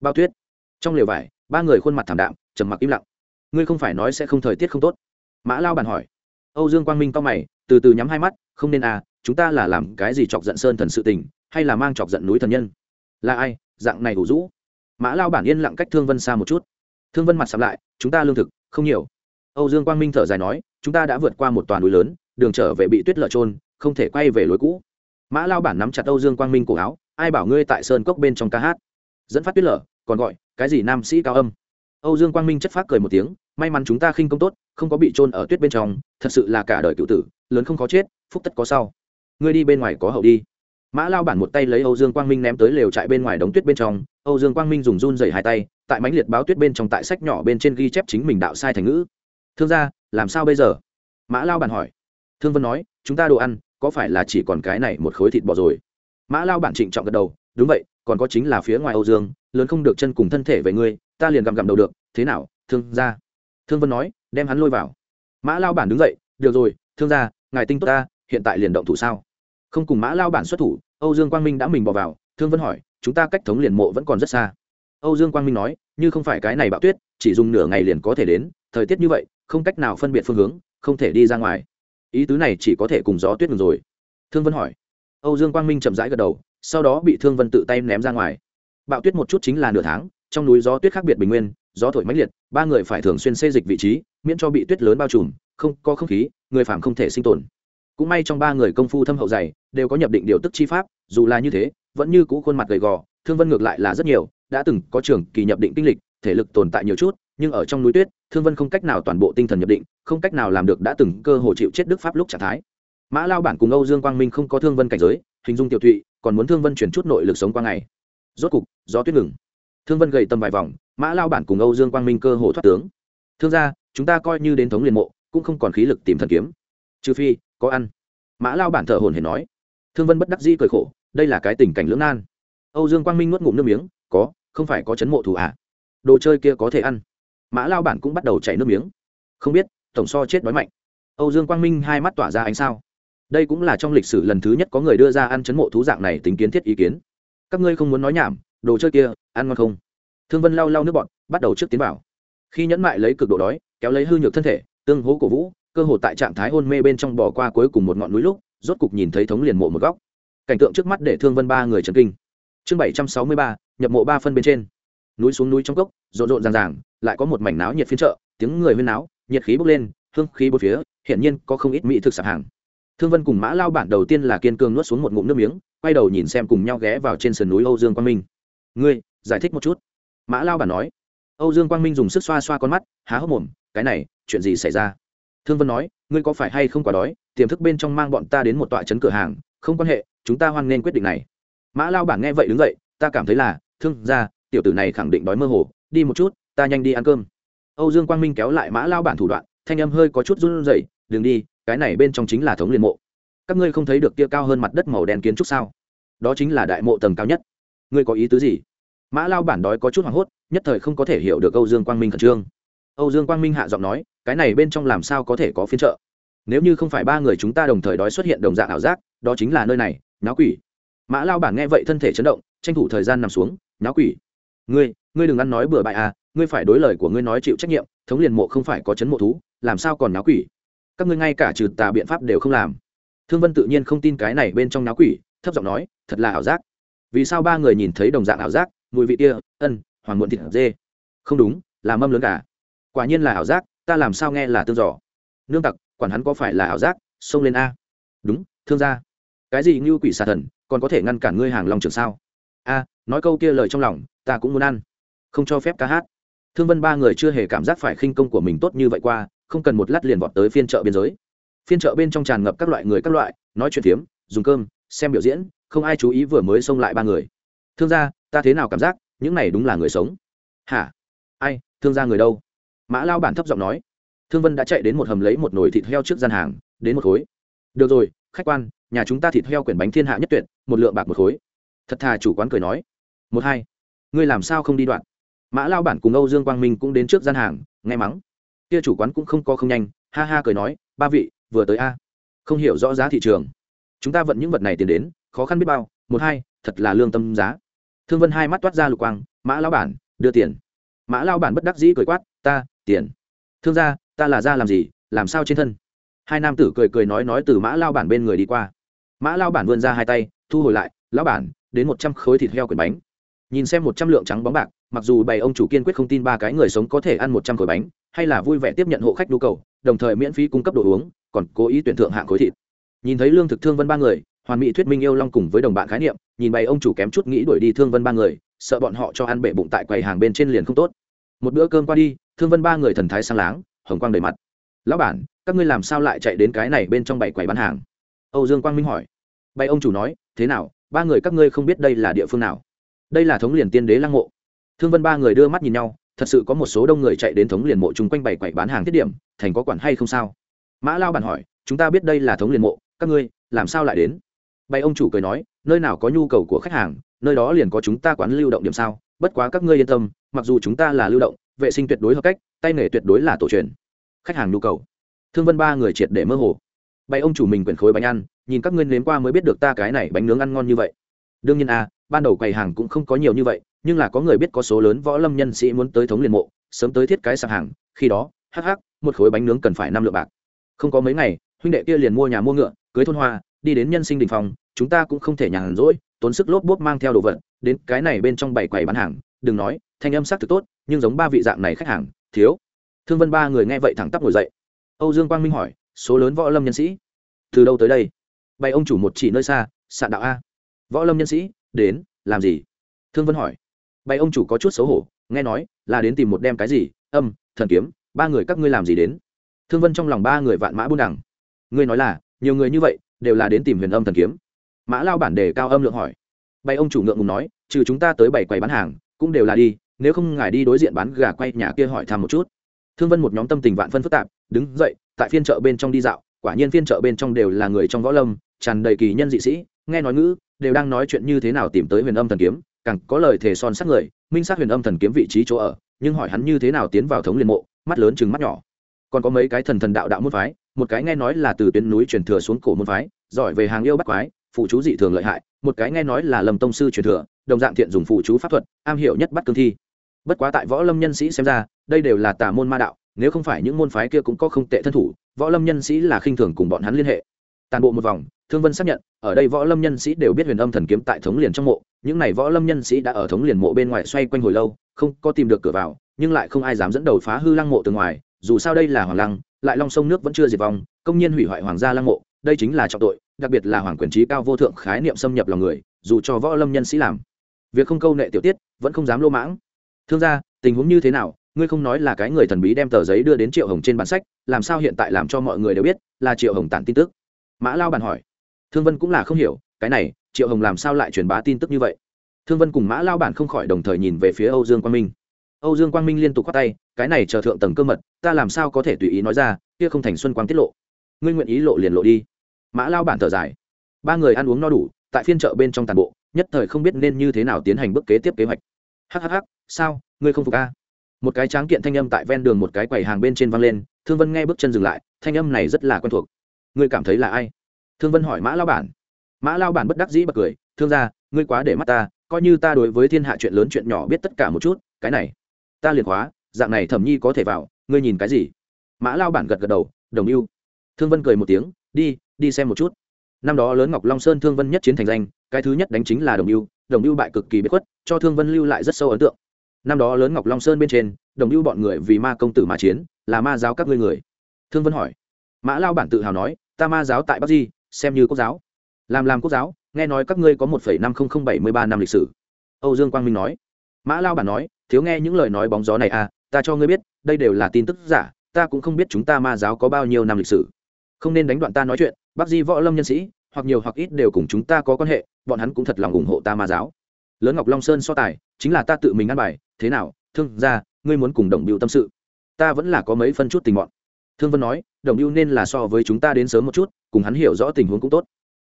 Bao tuyết. Trong lều vải, ba người khuôn mặt thảm đạm, trầm mặc im lặng. Ngươi không phải nói sẽ không thời tiết không tốt? Mã lao bàn hỏi. Âu dương quang minh to mày, từ từ nhắm hai mắt, không nên à chúng ta là làm cái gì chọc giận sơn thần sự tình, hay là mang chọc giận núi thần nhân? Là ai? Dạng này đủ rũ. Mã lao bản yên lặng cách thương vân xa một chút. Thương vân mặt sắm lại, chúng ta lương thực, không nhiều. Âu dương quang minh thở dài nói, chúng ta đã vượt qua một toàn núi lớn, đường trở về bị tuyết lở trôn, không thể quay về lối cũ. Mã lao bản nắm chặt âu dương quang minh cổ áo ai bảo ngươi tại sơn cốc bên trong ca hát? Dẫn phát tuyết lở, còn gọi, cái gì nam sĩ cao âm? Âu dương quang minh chất phát cười một tiếng, may mắn chúng ta khinh công tốt, không có bị trôn ở tuyết bên trong, thật sự là cả đời cựu tử, lớn không có chết, phúc tất có sau. Ngươi đi bên ngoài có hậu đi. Mã lao bản một tay lấy âu dương quang minh ném tới lều trại bên ngoài đống tuyết bên trong, âu dương quang minh dùng run dày hai tay, tại mánh liệt báo tuyết bên trong tại sách nhỏ bên trên ghi chép chính mình đạo sai thành ngữ. Thương gia, làm sao bây giờ? Mã lao bản hỏi. Thương vân nói, chúng ta đồ ăn, có phải là chỉ còn cái này một khối thịt bò rồi? Mã lao bản trịnh trọng gật đầu, đúng vậy, còn có chính là phía ngoài âu dương, lớn không được chân cùng thân thể về ngươi, ta liền gặm gặm đầu được, thế nào, thương gia? Thương vân nói, đem hắn lôi vào. Mã lao bản đứng dậy, được rồi, thương gia, ngài tinh tốt ta, hiện tại liền động thủ sao? Không cùng mã lao bản xuất thủ, âu dương quang minh đã mình bỏ vào, thương vân hỏi, chúng ta cách thống liền mộ vẫn còn rất xa. Âu dương quang minh nói, như không phải cái này bạo tuyết, chỉ dùng nửa ngày liền có thể đến, thời tiết như vậy, không cách nào phân biệt phương hướng, không thể đi ra ngoài. Ý tứ này chỉ có thể cùng gió tuyết ngừng rồi. Thương vân hỏi âu dương quang minh chậm rãi gật đầu, sau đó bị thương vân tự tay ném ra ngoài. Bạo tuyết một chút chính là nửa tháng, trong núi gió tuyết khác biệt bình nguyên, gió thổi mãnh liệt, ba người phải thường xuyên xê dịch vị trí, miễn cho bị tuyết lớn bao trùm, không có không khí, người phạm không thể sinh tồn. Cũng may trong ba người công phu thâm hậu dày, đều có nhập định điều tức chi pháp, dù là như thế, vẫn như cũ khuôn mặt gầy gò, thương vân ngược lại là rất nhiều, đã từng có trường kỳ nhập định kinh lịch, thể lực tồn tại nhiều chút, nhưng ở trong núi tuyết, thương vân không cách nào toàn bộ tinh thần nhập định, không cách nào làm được đã từng cơ hồ chịu chết đức pháp lúc trạng thái mã lao bản cùng âu dương quang minh không có thương vân cảnh giới hình dung tiểu thụy còn muốn thương vân chuyển chút nội lực sống qua ngày rốt cục gió tuyết ngừng thương vân gậy tầm vài vòng mã lao bản cùng âu dương quang minh cơ hồ thoát tướng thương gia chúng ta coi như đến thống liền mộ cũng không còn khí lực tìm thần kiếm trừ phi có ăn mã lao bản thở hồn hển nói thương vân bất đắc dĩ cười khổ đây là cái tình cảnh lưỡng nan âu dương quang minh nuốt ngụm nước miếng có không phải có chấn mộ thủ à? đồ chơi kia có thể ăn mã lao bản cũng bắt đầu chảy nước miếng không biết tổng so chết đói mạnh âu dương quang minh hai mắt tỏa ra ánh sao đây cũng là trong lịch sử lần thứ nhất có người đưa ra ăn chấn mộ thú dạng này tính kiến thiết ý kiến. Các ngươi không muốn nói nhảm, đồ chơi kia, ăn ngon không? Thương vân lau lau nước bọn bắt đầu trước tiến vào. Khi nhẫn mại lấy cực độ đói, kéo lấy hư nhược thân thể, tương hố cổ vũ, cơ hồ tại trạng thái hôn mê bên trong bò qua cuối cùng một ngọn núi lúc, rốt cục nhìn thấy thống liền mộ một góc. Cảnh tượng trước mắt để thương vân ba người trần kinh. Chương bảy trăm sáu mươi ba, nhập mộ ba phân bên trên. Núi xuống núi trong cốc, rộn rộn ràng ràng, lại có một mảnh náo nhiệt phiên chợ, tiếng người huyên náo, nhiệt khí bốc lên, hương khí bốn phía, hiển nhiên có không ít mỹ thực sạp hàng thương vân cùng mã lao bản đầu tiên là kiên cương nuốt xuống một ngụm nước miếng, quay đầu nhìn xem cùng nhau ghé vào trên sườn núi âu dương quang minh. Ngươi, giải thích một chút. Mã lao bản nói. Âu dương quang minh dùng sức xoa xoa con mắt, há hốc mồm, cái này, chuyện gì xảy ra? Thương vân nói, ngươi có phải hay không quá đói, tiềm thức bên trong mang bọn ta đến một tọa trấn cửa hàng, không quan hệ, chúng ta hoan nghênh quyết định này. Mã lao bản nghe vậy đứng dậy, ta cảm thấy là, thương ra tiểu tử này khẳng định đói mơ hồ, đi một chút, ta nhanh đi ăn cơm. Âu dương quang minh kéo lại mã lao bản thủ đoạn, thanh âm hơi có chút run rẩy, đừng đi cái này bên trong chính là thống liên mộ. Các ngươi không thấy được kia cao hơn mặt đất màu đen kiến trúc sao? Đó chính là đại mộ tầng cao nhất. Ngươi có ý tứ gì? Mã lao bản đói có chút hoảng hốt, nhất thời không có thể hiểu được âu dương quang minh khẩn trương. Âu dương quang minh hạ giọng nói, cái này bên trong làm sao có thể có phiên trợ nếu như không phải ba người chúng ta đồng thời đói xuất hiện đồng dạng ảo giác, đó chính là nơi này náo quỷ. Mã lao bản nghe vậy thân thể chấn động, tranh thủ thời gian nằm xuống náo quỷ. Ngươi ngươi đừng ăn nói bừa bại à ngươi phải đối lời của ngươi nói chịu trách nhiệm, thống liền mộ không phải có chấn mộ thú, làm sao còn náo quỷ? Các ngươi ngay cả trừ tà biện pháp đều không làm. Thương vân tự nhiên không tin cái này bên trong náo quỷ, thấp giọng nói, thật là ảo giác. Vì sao ba người nhìn thấy đồng dạng ảo giác, mùi vị kia, ân, hoàng muộn thịt dê? Không đúng, là mâm lớn cả quả nhiên là ảo giác, ta làm sao nghe là tương giỏ nương tặc, quản hắn có phải là ảo giác, xông lên a. Đúng, thương gia. Cái gì như quỷ xà thần, còn có thể ngăn cản ngươi hàng lòng trường sao? A, nói câu kia lời trong lòng, ta cũng muốn ăn. Không cho phép ca hát. Thương vân ba người chưa hề cảm giác phải khinh công của mình tốt như vậy qua không cần một lát liền vọt tới phiên chợ biên giới. Phiên chợ bên trong tràn ngập các loại người các loại, nói chuyện phiếm, dùng cơm, xem biểu diễn, không ai chú ý vừa mới xông lại ba người. Thương gia, ta thế nào cảm giác, những này đúng là người sống. Hả? Ai, thương gia người đâu? Mã lao bản thấp giọng nói. Thương vân đã chạy đến một hầm lấy một nồi thịt heo trước gian hàng, đến một khối. Được rồi, khách quan, nhà chúng ta thịt heo quyển bánh thiên hạ nhất tuyệt, một lượng bạc một khối. Thật thà chủ quán cười nói. Một hai. Ngươi làm sao không đi đoạn? Mã lao bản cùng âu dương quang minh cũng đến trước gian hàng, nghe mắng kia chủ quán cũng không có không nhanh, ha ha cười nói, ba vị, vừa tới a. Không hiểu rõ giá thị trường. Chúng ta vận những vật này tiền đến, khó khăn biết bao, một hai, thật là lương tâm giá. Thương vân hai mắt toát ra lục quang, mã lao bản, đưa tiền. Mã lao bản bất đắc dĩ cười quát, ta, tiền. Thương gia, ta là ra làm gì, làm sao trên thân? Hai nam tử cười cười nói nói từ mã lao bản bên người đi qua. Mã lao bản vươn ra hai tay, thu hồi lại, lão bản, đến một trăm khối thịt heo quyển bánh. Nhìn xem một trăm lượng trắng bóng bạc mặc dù bày ông chủ kiên quyết không tin ba cái người sống có thể ăn một trăm khối bánh, hay là vui vẻ tiếp nhận hộ khách nhu cầu, đồng thời miễn phí cung cấp đồ uống, còn cố ý tuyển thượng hạng khối thịt. Nhìn thấy lương thực thương vân ba người, hoàn mỹ thuyết minh yêu long cùng với đồng bạn khái niệm, nhìn bày ông chủ kém chút nghĩ đuổi đi thương vân ba người, sợ bọn họ cho ăn bể bụng tại quầy hàng bên trên liền không tốt. Một bữa cơm qua đi, thương vân ba người thần thái sang láng, hồng quang đầy mặt. Lão bản, các ngươi làm sao lại chạy đến cái này bên trong bảy quầy bán hàng? Âu dương quang minh hỏi. Bày ông chủ nói, thế nào, ba người các ngươi không biết đây là địa phương nào? Đây là thống liền tiên đế lăng mộ thương vân ba người đưa mắt nhìn nhau thật sự có một số đông người chạy đến thống liền mộ chung quanh bảy quầy bán hàng thiết điểm thành có quản hay không sao? Mã lao bản hỏi chúng ta biết đây là thống liền mộ các ngươi làm sao lại đến? Bày ông chủ cười nói nơi nào có nhu cầu của khách hàng nơi đó liền có chúng ta quán lưu động điểm sao bất quá các ngươi yên tâm mặc dù chúng ta là lưu động vệ sinh tuyệt đối hợp cách tay nghề tuyệt đối là tổ truyền. Khách hàng nhu cầu. Thương vân ba người triệt để mơ hồ. Bày ông chủ mình quyển khối bánh ăn nhìn các ngươi nếm qua mới biết được ta cái này bánh nướng ăn ngon như vậy. Đương nhiên a à, ban đầu quầy hàng cũng không có nhiều như vậy nhưng là có người biết có số lớn võ lâm nhân sĩ muốn tới thống liền mộ, sớm tới thiết cái sạp hàng, khi đó, hắc hắc, một khối bánh nướng cần phải năm lượng bạc. Không có mấy ngày, huynh đệ kia liền mua nhà mua ngựa, cưới thôn hoa, đi đến nhân sinh đình phòng, chúng ta cũng không thể nhàn rỗi, tốn sức lốp bốp mang theo đồ vật, đến cái này bên trong bảy quầy bán hàng, đừng nói, thanh âm sắc thực tốt, nhưng giống ba vị dạng này khách hàng, thiếu. Thương vân ba người nghe vậy thẳng tắp ngồi dậy. Âu dương quang minh hỏi, số lớn võ lâm nhân sĩ? Từ đâu tới đây? Bày ông chủ một chỉ nơi xa, sạn đạo a. Võ lâm nhân sĩ, đến, làm gì? Thương vân hỏi bày ông chủ có chút xấu hổ, nghe nói là đến tìm một đem cái gì, âm, thần kiếm, ba người các ngươi làm gì đến? Thương vân trong lòng ba người vạn mã buôn đẳng ngươi nói là, nhiều người như vậy, đều là đến tìm huyền âm thần kiếm. Mã lao bản đề cao âm lượng hỏi. Bày ông chủ ngượng ngùng nói, trừ chúng ta tới bảy quầy bán hàng, cũng đều là đi, nếu không ngài đi đối diện bán gà quay nhà kia hỏi thăm một chút. Thương vân một nhóm tâm tình vạn phân phức tạp, đứng dậy, tại phiên chợ bên trong đi dạo, quả nhiên phiên chợ bên trong đều là người trong võ lâm, tràn đầy kỳ nhân dị sĩ, nghe nói ngữ, đều đang nói chuyện như thế nào tìm tới huyền âm thần kiếm càng có lời thề son sắc người, minh sát huyền âm thần kiếm vị trí chỗ ở, nhưng hỏi hắn như thế nào tiến vào thống liên mộ, mắt lớn chừng mắt nhỏ. Còn có mấy cái thần thần đạo đạo môn phái, một cái nghe nói là từ tuyến núi truyền thừa xuống cổ môn phái, giỏi về hàng yêu bắt quái, phụ chú dị thường lợi hại, một cái nghe nói là lâm tông sư truyền thừa, đồng dạng thiện dùng phụ chú pháp thuật, am hiểu nhất bắt cương thi. Bất quá tại võ lâm nhân sĩ xem ra, đây đều là tà môn ma đạo, nếu không phải những môn phái kia cũng có không tệ thân thủ, võ lâm nhân sĩ là khinh thường cùng bọn hắn liên hệ. Tàn bộ một vòng, thương vân xác nhận, ở đây võ lâm nhân sĩ đều biết huyền âm thần kiếm tại thống liền trong mộ những n à y võ lâm nhân sĩ đã ở thống liền mộ bên ngoài xoay quanh hồi lâu, không có tìm được cửa vào, nhưng lại không ai dám dẫn đầu phá hư lăng mộ từ ngoài, dù sao đây là hoàng lăng, lại long sông nước vẫn chưa diệt vong, công nhiên hủy hoại hoàng gia lăng mộ, đây chính là trọng tội, đặc biệt là hoàng quyền trí cao vô thượng khái niệm xâm nhập lòng người, dù cho võ lâm nhân sĩ làm. Việc không câu nệ tiểu tiết, vẫn không dám lô mãng. Thương gia, tình huống như thế nào? Ngươi không nói là cái người thần bí đem tờ giấy đưa đến triệu hồng trên bản sách, làm sao hiện tại làm cho mọi người đều biết là triệu hồng tản tin tức? Mã lao bàn hỏi. Thương vân cũng là không hiểu, cái này triệu hồng làm sao lại truyền bá tin tức như vậy? Thương vân cùng mã lao bản không khỏi đồng thời nhìn về phía âu dương quang minh. Âu dương quang minh liên tục k h o á t tay, cái này chờ thượng tầng cơ mật, ta làm sao có thể tùy ý nói ra, kia không thành xuân quang tiết lộ. Ngươi nguyện ý lộ liền lộ đi. Mã lao bản thở dài. Ba người ăn uống no đủ, tại phiên chợ bên trong tàn bộ, nhất thời không biết nên như thế nào tiến hành bước kế tiếp kế hoạch. Hhh sao, ngươi không phục a một cái tráng kiện thanh âm tại ven đường một cái quầy hàng bên trên văng lên, thương vân nghe bước chân dừng lại, thanh âm này rất là quen thuộc. Ngươi cảm thấy là ai? Thương vân hỏi mã lao bản mã lao bản bất đắc dĩ bật cười, thương ra ngươi quá để mắt ta, coi như ta đối với thiên hạ chuyện lớn chuyện nhỏ biết tất cả một chút, cái này, ta liền khóa, dạng này thẩm nhi có thể vào, ngươi nhìn cái gì? Mã lao bản gật gật đầu, đồng ưu thương vân cười một tiếng, đi đi xem một chút. Năm đó lớn ngọc long sơn thương vân nhất chiến thành danh, cái thứ nhất đánh chính là đồng ưu đồng ưu bại cực kỳ bất khuất, cho thương vân lưu lại rất sâu ấn tượng. Năm đó lớn ngọc long sơn bên trên, đồng ưu bọn người vì ma công tử mà chiến, là ma giáo các ngươi người. Thương vân hỏi. Mã lao bản tự hào nói, ta ma giáo tại bắc di, xem như quốc giáo làm làm quốc giáo, nghe nói các ngươi có một năm nghìn bảy mươi ba năm lịch sử. Âu dương quang minh nói. Mã lao bản nói, thiếu nghe những lời nói bóng gió này à ta cho ngươi biết, đây đều là tin tức giả, ta cũng không biết chúng ta ma giáo có bao nhiêu năm lịch sử. Không nên đánh đoạn ta nói chuyện, bắc di võ lâm nhân sĩ, hoặc nhiều hoặc ít đều cùng chúng ta có quan hệ, bọn hắn cũng thật lòng ủng hộ ta ma giáo. Lớn ngọc long sơn so tài, chính là ta tự mình ăn bài, thế nào, thương ra ngươi muốn cùng đồng biêu tâm sự? Ta vẫn là có mấy phân chút tình bọn. Thương vân nói, đồng biêu nên là so với chúng ta đến sớm một chút, cùng hắn hiểu rõ tình huống cũng tốt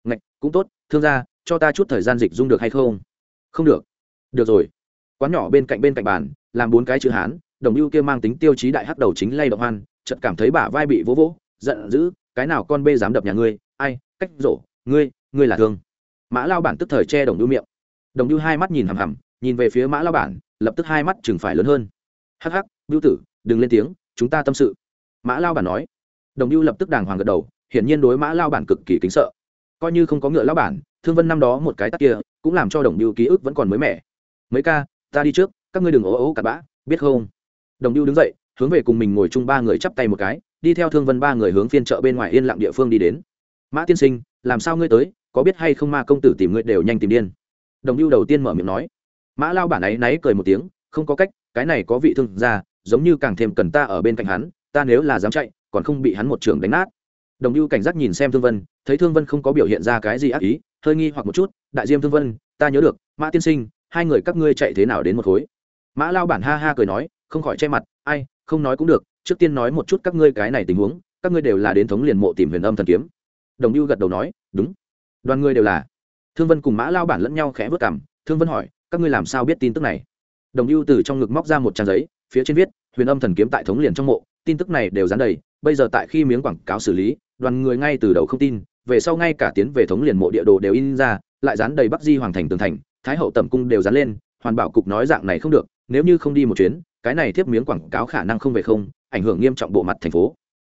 ngạch, cũng tốt, thương ra cho ta chút thời gian dịch dung được hay không? Không được. Được rồi. Quán nhỏ bên cạnh bên cạnh bàn, làm bốn cái chữ hán, đồng ưu kia mang tính tiêu chí đại hắc đầu chính lay động hoan, chợt cảm thấy bả vai bị vỗ vỗ, giận dữ, cái nào con bê dám đập nhà ngươi? Ai? Cách rổ, ngươi ngươi là thương. Mã lao bản tức thời che đồng ưu miệng. Đồng ưu hai mắt nhìn hằm hằm, nhìn về phía mã lao bản, lập tức hai mắt chừng phải lớn hơn. Hắc hắc, bưu tử, đừng lên tiếng, chúng ta tâm sự. Mã lao bản nói. Đồng ưu lập tức đàng hoàng gật đầu, hiển nhiên đối mã lao bản cực kỳ kính sợ coi như không có ngựa lão bản, thương vân năm đó một cái tắt kia, cũng làm cho đồng biêu ký ức vẫn còn mới mẻ. Mấy ca, ta đi trước, các ngươi đừng ố ố cặp bã, biết không? Đồng biêu đứng dậy, hướng về cùng mình ngồi chung ba người chắp tay một cái, đi theo thương vân ba người hướng phiên chợ bên ngoài yên lặng địa phương đi đến. Mã tiên sinh, làm sao ngươi tới, có biết hay không ma công tử tìm ngươi đều nhanh tìm điên? Đồng biêu đầu tiên mở miệng nói. Mã lao bản ấy náy cười một tiếng, không có cách, cái này có vị thương gia, giống như càng thêm cần ta ở bên cạnh hắn, ta nếu là dám chạy, còn không bị hắn một trường đánh nát đồng lưu cảnh giác nhìn xem thương vân, thấy thương vân không có biểu hiện ra cái gì ác ý, hơi nghi hoặc một chút, đại diêm thương vân, ta nhớ được, mã tiên sinh, hai người các ngươi chạy thế nào đến một khối? Mã lao bản ha ha cười nói, không khỏi che mặt, ai, không nói cũng được, trước tiên nói một chút các ngươi cái này tình huống, các ngươi đều là đến thống liền mộ tìm huyền âm thần kiếm. Đồng lưu gật đầu nói, đúng, đoàn ngươi đều là. Thương vân cùng mã lao bản lẫn nhau khẽ vớt cảm thương vân hỏi, các ngươi làm sao biết tin tức này? Đồng lưu từ trong ngực móc ra một trang giấy, phía trên viết, huyền âm thần kiếm tại thống liền trong mộ, tin tức này đều dán đầy, bây giờ tại khi miếng quảng cáo xử lý đoàn người ngay từ đầu không tin, về sau ngay cả tiến về thống liền mộ địa đồ đều in ra, lại dán đầy bắc di hoàng thành tường thành, thái hậu tẩm cung đều dán lên, hoàn bảo cục nói dạng này không được, nếu như không đi một chuyến, cái này tiếp miếng quảng cáo khả năng không về không, ảnh hưởng nghiêm trọng bộ mặt thành phố.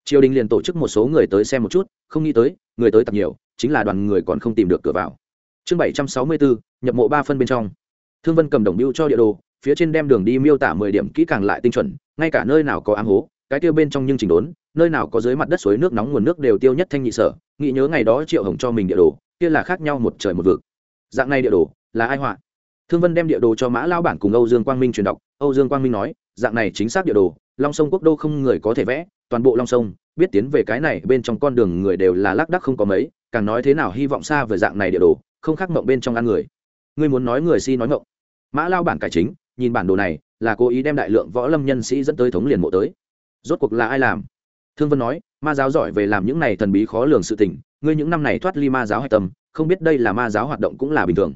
Triều đình liền tổ chức một số người tới xem một chút, không nghĩ tới, người tới tập nhiều, chính là đoàn người còn không tìm được cửa vào. Chương bảy trăm sáu mươi bốn nhập mộ ba phân bên trong. Thương vân cầm đồng biêu cho địa đồ, phía trên đem đường đi miêu tả mười điểm kỹ càng lại tinh chuẩn, ngay cả nơi nào có ám hố, cái tiêu bên trong nhưng chỉnh đốn nơi nào có dưới mặt đất suối nước nóng nguồn nước đều tiêu nhất thanh nhị sở, nghĩ nhớ ngày đó triệu hồng cho mình địa đồ, kia là khác nhau một trời một vực. Dạng này địa đồ, là ai họa? Thương vân đem địa đồ cho mã lao bản cùng âu dương quang minh truyền đọc. Âu dương quang minh nói, dạng này chính xác địa đồ, long sông quốc đô không người có thể vẽ, toàn bộ long sông, biết tiến về cái này bên trong con đường người đều là lác đắc không có mấy, càng nói thế nào hy vọng xa về dạng này địa đồ, không khác mộng bên trong ăn người. Ngươi muốn nói người si nói mộng. Mã lao bản cải chính, nhìn bản đồ này, là cố ý đem đại lượng võ lâm nhân sĩ dẫn tới thống liền mộ tới. Rốt cuộc là ai làm? Thương vân nói, ma giáo giỏi về làm những này thần bí khó lường sự tình, ngươi những năm này thoát ly ma giáo hạch tâm, không biết đây là ma giáo hoạt động cũng là bình thường.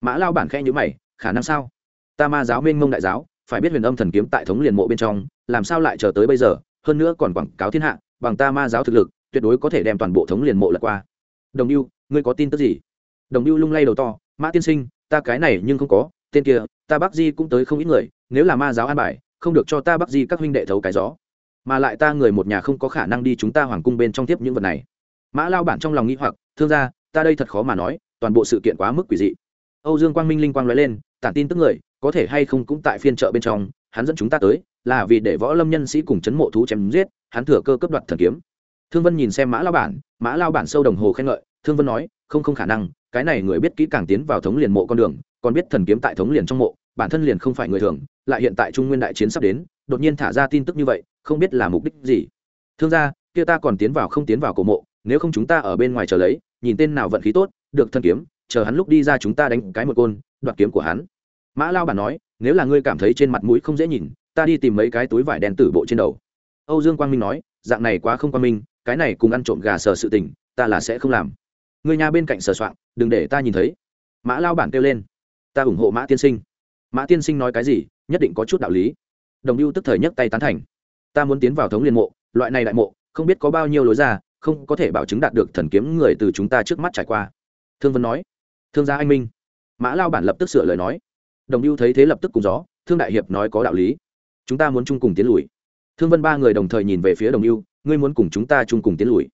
Mã lao bản khẽ nhữ mày, khả năng sao? Ta ma giáo mênh mông đại giáo, phải biết huyền âm thần kiếm tại thống liền mộ bên trong, làm sao lại chờ tới bây giờ? Hơn nữa còn quảng cáo thiên hạ, bằng ta ma giáo thực lực, tuyệt đối có thể đem toàn bộ thống liền mộ lật qua. Đồng yêu ngươi có tin tức gì? Đồng yêu lung lay đầu to, mã tiên sinh, ta cái này nhưng không có, tên kia, ta bắc di cũng tới không ít người, nếu là ma giáo an bài, không được cho ta bắc di các huynh đệ thấu cái gió mà lại ta người một nhà không có khả năng đi chúng ta hoàng cung bên trong tiếp những vật này. Mã lao bản trong lòng nghĩ hoặc, thương gia, ta đây thật khó mà nói, toàn bộ sự kiện quá mức quỷ dị. Âu dương quang minh linh quang nói lên, tản tin tức người, có thể hay không cũng tại phiên chợ bên trong, hắn dẫn chúng ta tới, là vì để võ lâm nhân sĩ cùng chấn mộ thú chém giết, hắn thừa cơ cấp đoạt thần kiếm. Thương vân nhìn xem mã lao bản, mã lao bản sâu đồng hồ khen ngợi, thương vân nói, không không khả năng, cái này người biết kỹ càng tiến vào thống liền mộ con đường, còn biết thần kiếm tại thống liền trong mộ bản thân liền không phải người thường, lại hiện tại trung nguyên đại chiến sắp đến, đột nhiên thả ra tin tức như vậy, không biết là mục đích gì. Thương gia, kia ta còn tiến vào không tiến vào cổ mộ, nếu không chúng ta ở bên ngoài chờ lấy, nhìn tên nào vận khí tốt, được thân kiếm, chờ hắn lúc đi ra chúng ta đánh cái một côn, đoạt kiếm của hắn. Mã lao bản nói, nếu là ngươi cảm thấy trên mặt mũi không dễ nhìn, ta đi tìm mấy cái túi vải đen tử bộ trên đầu. Âu dương quang minh nói, dạng này quá không quang minh, cái này cùng ăn trộm gà sờ sự tình, ta là sẽ không làm. Người nhà bên cạnh sờ soạn đừng để ta nhìn thấy. Mã lao bản kêu lên, ta ủng hộ mã tiên sinh mã tiên sinh nói cái gì, nhất định có chút đạo lý. Đồng lưu tức thời nhấc tay tán thành. Ta muốn tiến vào thống liên mộ, loại này đại mộ, không biết có bao nhiêu lối ra, không có thể bảo chứng đạt được thần kiếm người từ chúng ta trước mắt trải qua. Thương vân nói. Thương gia anh minh. Mã lao bản lập tức sửa lời nói. Đồng lưu thấy thế lập tức cùng gió, thương đại hiệp nói có đạo lý. Chúng ta muốn chung cùng tiến lùi. Thương vân ba người đồng thời nhìn về phía đồng lưu ngươi muốn cùng chúng ta chung cùng tiến lùi.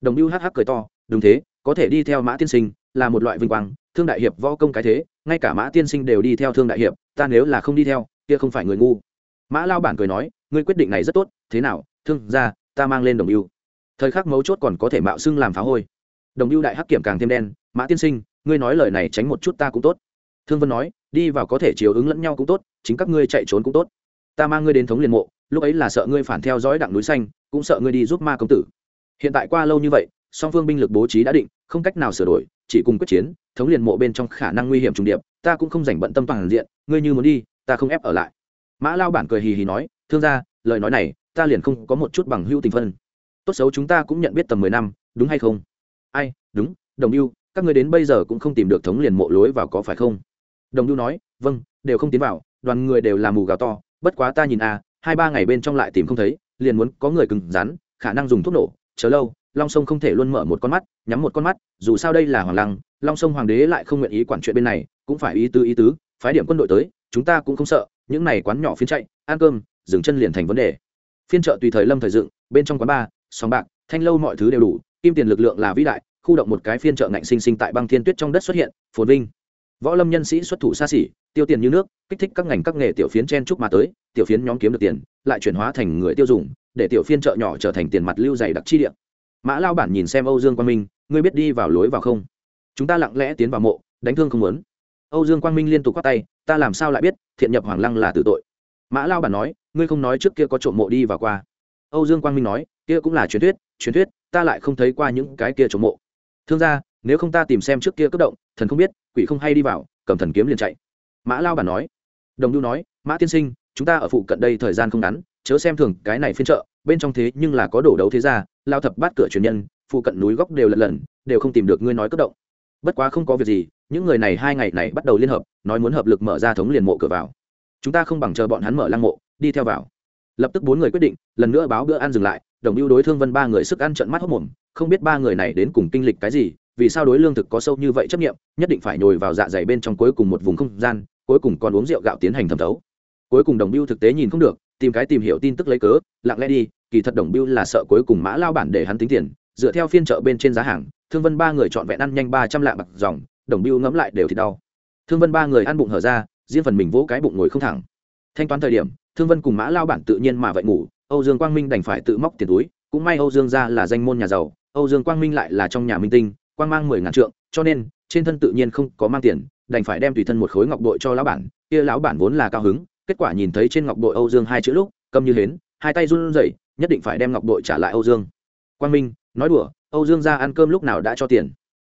Đồng lưu hắc hắc cười to, đúng thế, có thể đi theo mã tiên sinh, là một loại vinh quang, thương đại hiệp võ công cái thế, ngay cả mã tiên sinh đều đi theo thương đại hiệp ta nếu là không đi theo, kia không phải người ngu. Mã lao bản cười nói, ngươi quyết định này rất tốt, thế nào, thương ra ta mang lên đồng ưu. Thời khắc mấu chốt còn có thể mạo xưng làm phá hôi. Đồng ưu đại hắc kiểm càng thêm đen, mã tiên sinh, ngươi nói lời này tránh một chút ta cũng tốt. Thương vân nói, đi vào có thể chiều ứng lẫn nhau cũng tốt, chính các ngươi chạy trốn cũng tốt. Ta mang ngươi đến thống liền mộ, lúc ấy là sợ ngươi phản theo dõi đặng núi xanh, cũng sợ ngươi đi giúp ma công tử. Hiện tại qua lâu như vậy song phương binh lực bố trí đã định không cách nào sửa đổi chỉ cùng quyết chiến thống liền mộ bên trong khả năng nguy hiểm trùng điệp ta cũng không dành bận tâm toàn diện ngươi như muốn đi ta không ép ở lại. Mã lao bản cười hì hì nói thương ra lời nói này ta liền không có một chút bằng hữu tình phân. Tốt xấu chúng ta cũng nhận biết tầm mười năm đúng hay không? Ai đúng đồng ưu, các người đến bây giờ cũng không tìm được thống liền mộ lối vào có phải không? Đồng ưu nói vâng đều không tiến vào đoàn người đều là mù gào to bất quá ta nhìn a à, hai ba ngày bên trong lại tìm không thấy liền muốn có người cứng rắn khả năng dùng thuốc nổ chờ lâu long sông không thể luôn mở một con mắt, nhắm một con mắt, dù sao đây là hoàng lăng, long sông hoàng đế lại không nguyện ý quản chuyện bên này, cũng phải ý tứ ý tứ, phái điểm quân đội tới, chúng ta cũng không sợ, những này quán nhỏ phiên chạy, ăn cơm, dừng chân liền thành vấn đề. Phiên chợ tùy thời lâm thời dựng, bên trong quán bar sòng bạc, thanh lâu mọi thứ đều đủ, kim tiền lực lượng là vĩ đại, khu động một cái phiên chợ ngạnh sinh sinh tại băng thiên tuyết trong đất xuất hiện, phồn vinh. Võ lâm nhân sĩ xuất thủ xa xỉ, tiêu tiền như nước, kích thích các ngành các nghề tiểu phiến chen chúc mà tới, tiểu phiến nhóm kiếm được tiền, lại chuyển hóa thành người tiêu dùng, để tiểu phiên chợ nhỏ trở thành tiền mặt lưu dày đặc chi điện mã lao bản nhìn xem âu dương quang minh ngươi biết đi vào lối vào không chúng ta lặng lẽ tiến vào mộ đánh thương không muốn âu dương quang minh liên tục quát tay ta làm sao lại biết thiện nhập hoàng lăng là tử tội mã lao bản nói ngươi không nói trước kia có trộm mộ đi vào qua âu dương quang minh nói kia cũng là truyền thuyết truyền thuyết ta lại không thấy qua những cái kia trộm mộ thương gia nếu không ta tìm xem trước kia cấp động thần không biết quỷ không hay đi vào cầm thần kiếm liền chạy mã lao bản nói đồng đu nói mã tiên sinh chúng ta ở phụ cận đây thời gian không ngắn chớ xem thường cái này phiên chợ bên trong thế nhưng là có đổ đấu thế gia lao thập bát cửa truyền nhân, phụ cận núi góc đều lần lần đều không tìm được ngươi nói cất động. Bất quá không có việc gì, những người này hai ngày này bắt đầu liên hợp, nói muốn hợp lực mở ra thống liền mộ cửa vào. Chúng ta không bằng chờ bọn hắn mở lăng mộ, đi theo vào. Lập tức bốn người quyết định, lần nữa báo bữa ăn dừng lại, đồng ưu đối thương vân ba người sức ăn trận mắt hốc mồm, không biết ba người này đến cùng kinh lịch cái gì, vì sao đối lương thực có sâu như vậy chấp nghiệm nhất định phải nhồi vào dạ dày bên trong cuối cùng một vùng không gian, cuối cùng còn uống rượu gạo tiến hành thẩm thấu. Cuối cùng đồng biêu thực tế nhìn không được, tìm cái tìm hiểu tin tức lấy cớ, lặng lẽ đi kỳ thật đồng biêu là sợ cuối cùng mã lao bản để hắn tính tiền, dựa theo phiên chợ bên trên giá hàng, thương vân ba người chọn vẹn ăn nhanh ba trăm lạng bạc dòng, đồng biêu ngẫm lại đều thì đau. Thương vân ba người ăn bụng hở ra, riêng phần mình vỗ cái bụng ngồi không thẳng. Thanh toán thời điểm, thương vân cùng mã lao bản tự nhiên mà vậy ngủ, âu dương quang minh đành phải tự móc tiền túi, cũng may âu dương ra là danh môn nhà giàu, âu dương quang minh lại là trong nhà minh tinh, quang mang mười ngàn trượng, cho nên, trên thân tự nhiên không có mang tiền, đành phải đem tùy thân một khối ngọc bội cho lão bản, kia lão bản vốn là cao hứng, kết quả nhìn thấy trên ngọc bội âu dương hai chữ lúc, câm như hến, hai tay run rẩy nhất định phải đem ngọc bội trả lại âu dương. Quang minh, nói đùa, âu dương ra ăn cơm lúc nào đã cho tiền?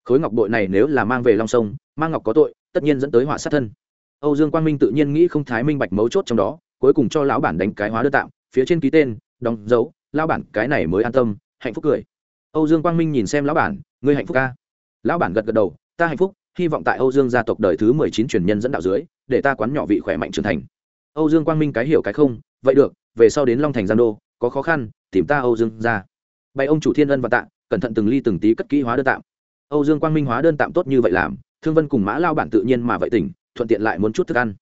Khối ngọc bội này nếu là mang về long sông, mang ngọc có tội, tất nhiên dẫn tới họa sát thân. Âu dương quang minh tự nhiên nghĩ không thái minh bạch mấu chốt trong đó, cuối cùng cho lão bản đánh cái hóa đơn tạm, phía trên ký tên, đóng dấu, lão bản, cái này mới an tâm, hạnh phúc cười. Âu dương quang minh nhìn xem lão bản, ngươi hạnh phúc ca lão bản gật gật đầu, ta hạnh phúc, hy vọng tại âu dương gia tộc đời thứ mười chín truyền nhân dẫn đạo dưới, để ta quán nhỏ vị khỏe mạnh trưởng thành. Âu dương quang minh cái hiểu cái không, vậy được, về sau đến long thành giang đô có khó khăn, tìm ta âu dương ra. Bay ông chủ thiên ân và tạ, cẩn thận từng ly từng tí cất kỹ hóa đơn tạm. Âu dương quang minh hóa đơn tạm tốt như vậy làm, thương vân cùng mã lao bản tự nhiên mà vậy tỉnh, thuận tiện lại muốn chút thức ăn.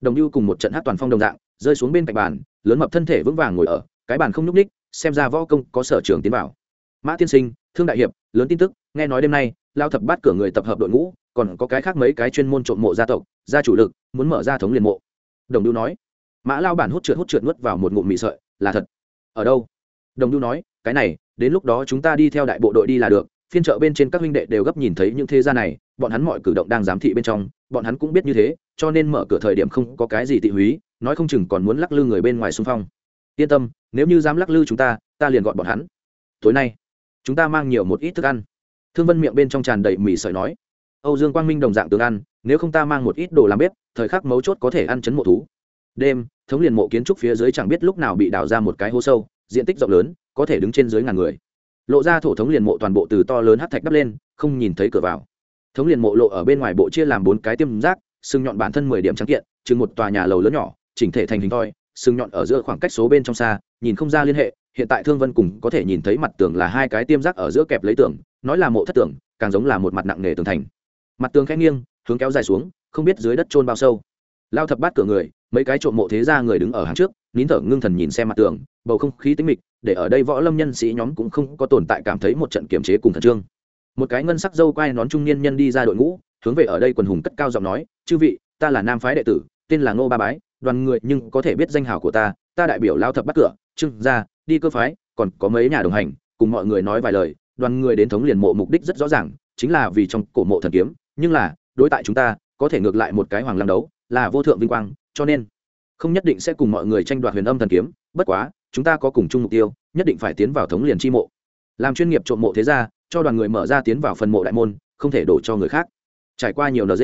Đồng lưu cùng một trận hát toàn phong đồng dạng, rơi xuống bên cạnh bàn, lớn mập thân thể vững vàng ngồi ở, cái bàn không nhúc ních xem ra võ công có sở trường tiến vào. Mã tiên sinh, thương đại hiệp, lớn tin tức, nghe nói đêm nay, lao thập bát cửa người tập hợp đội ngũ, còn có cái khác mấy cái chuyên môn trộm mộ gia tộc, gia chủ lực, muốn mở ra thống liền mộ. Đồng lưu nói. Mã lao bản hút trượt hút trượt nuốt vào một ngụm mị sợi, là thật ở đâu? Đồng đu nói, cái này, đến lúc đó chúng ta đi theo đại bộ đội đi là được, phiên chợ bên trên các huynh đệ đều gấp nhìn thấy những thế gia này, bọn hắn mọi cử động đang giám thị bên trong, bọn hắn cũng biết như thế, cho nên mở cửa thời điểm không có cái gì tị húy, nói không chừng còn muốn lắc lư người bên ngoài xung phong. Yên tâm, nếu như dám lắc lư chúng ta ta liền gọn bọn hắn. Tối nay, chúng ta mang nhiều một ít thức ăn. Thương vân miệng bên trong tràn đầy mì sợi nói. Âu dương quang minh đồng dạng tướng ăn, nếu không ta mang một ít đồ làm bếp, thời khắc mấu chốt có thể ăn chấn mộ thú đêm, thống liền mộ kiến trúc phía dưới chẳng biết lúc nào bị đào ra một cái hố sâu, diện tích rộng lớn, có thể đứng trên dưới ngàn người. Lộ ra thổ thống liền mộ toàn bộ từ to lớn hát thạch đắp lên, không nhìn thấy cửa vào. Thống liền mộ lộ ở bên ngoài bộ chia làm bốn cái tiêm rác, sừng nhọn bản thân mười điểm trắng kiện, chừng một tòa nhà lầu lớn nhỏ, chỉnh thể thành hình thoi, sừng nhọn ở giữa khoảng cách số bên trong xa, nhìn không ra liên hệ, hiện tại thương vân cùng có thể nhìn thấy mặt tường là hai cái tiêm rác ở giữa kẹp lấy tường, nói là mộ thất tường, càng giống là một mặt nặng nề tường thành. Mặt tường khẽ nghiêng, hướng kéo dài xuống, không biết dưới đất trôn bao sâu. Lao thập bát cửa người mấy cái trộm mộ thế ra người đứng ở hàng trước, nín thở ngưng thần nhìn xem mặt tường, bầu không khí tính mịch, để ở đây võ lâm nhân sĩ nhóm cũng không có tồn tại cảm thấy một trận kiểm chế cùng thần trương. Một cái ngân sắc dâu quai nón trung niên nhân đi ra đội ngũ, hướng về ở đây quần hùng cất cao giọng nói, chư vị, ta là nam phái đệ tử, tên là ngô ba bái, đoàn người nhưng có thể biết danh hào của ta ta đại biểu lao thập bắt cửa trưng ra đi cơ phái, còn có mấy nhà đồng hành, cùng mọi người nói vài lời, đoàn người đến thống liền mộ mục đích rất rõ ràng, chính là vì trong cổ mộ thần kiếm, nhưng là, đối tại chúng ta, có thể ngược lại một cái hoàng lăng đấu, là vô thượng vinh quang cho nên không nhất định sẽ cùng mọi người tranh đoạt huyền âm thần kiếm, bất quá, chúng ta có cùng chung mục tiêu, nhất định phải tiến vào thống liền chi mộ. Làm chuyên nghiệp trộm mộ thế gia, cho đoàn người mở ra tiến vào phần mộ đại môn, không thể đổ cho người khác. Trải qua nhiều nd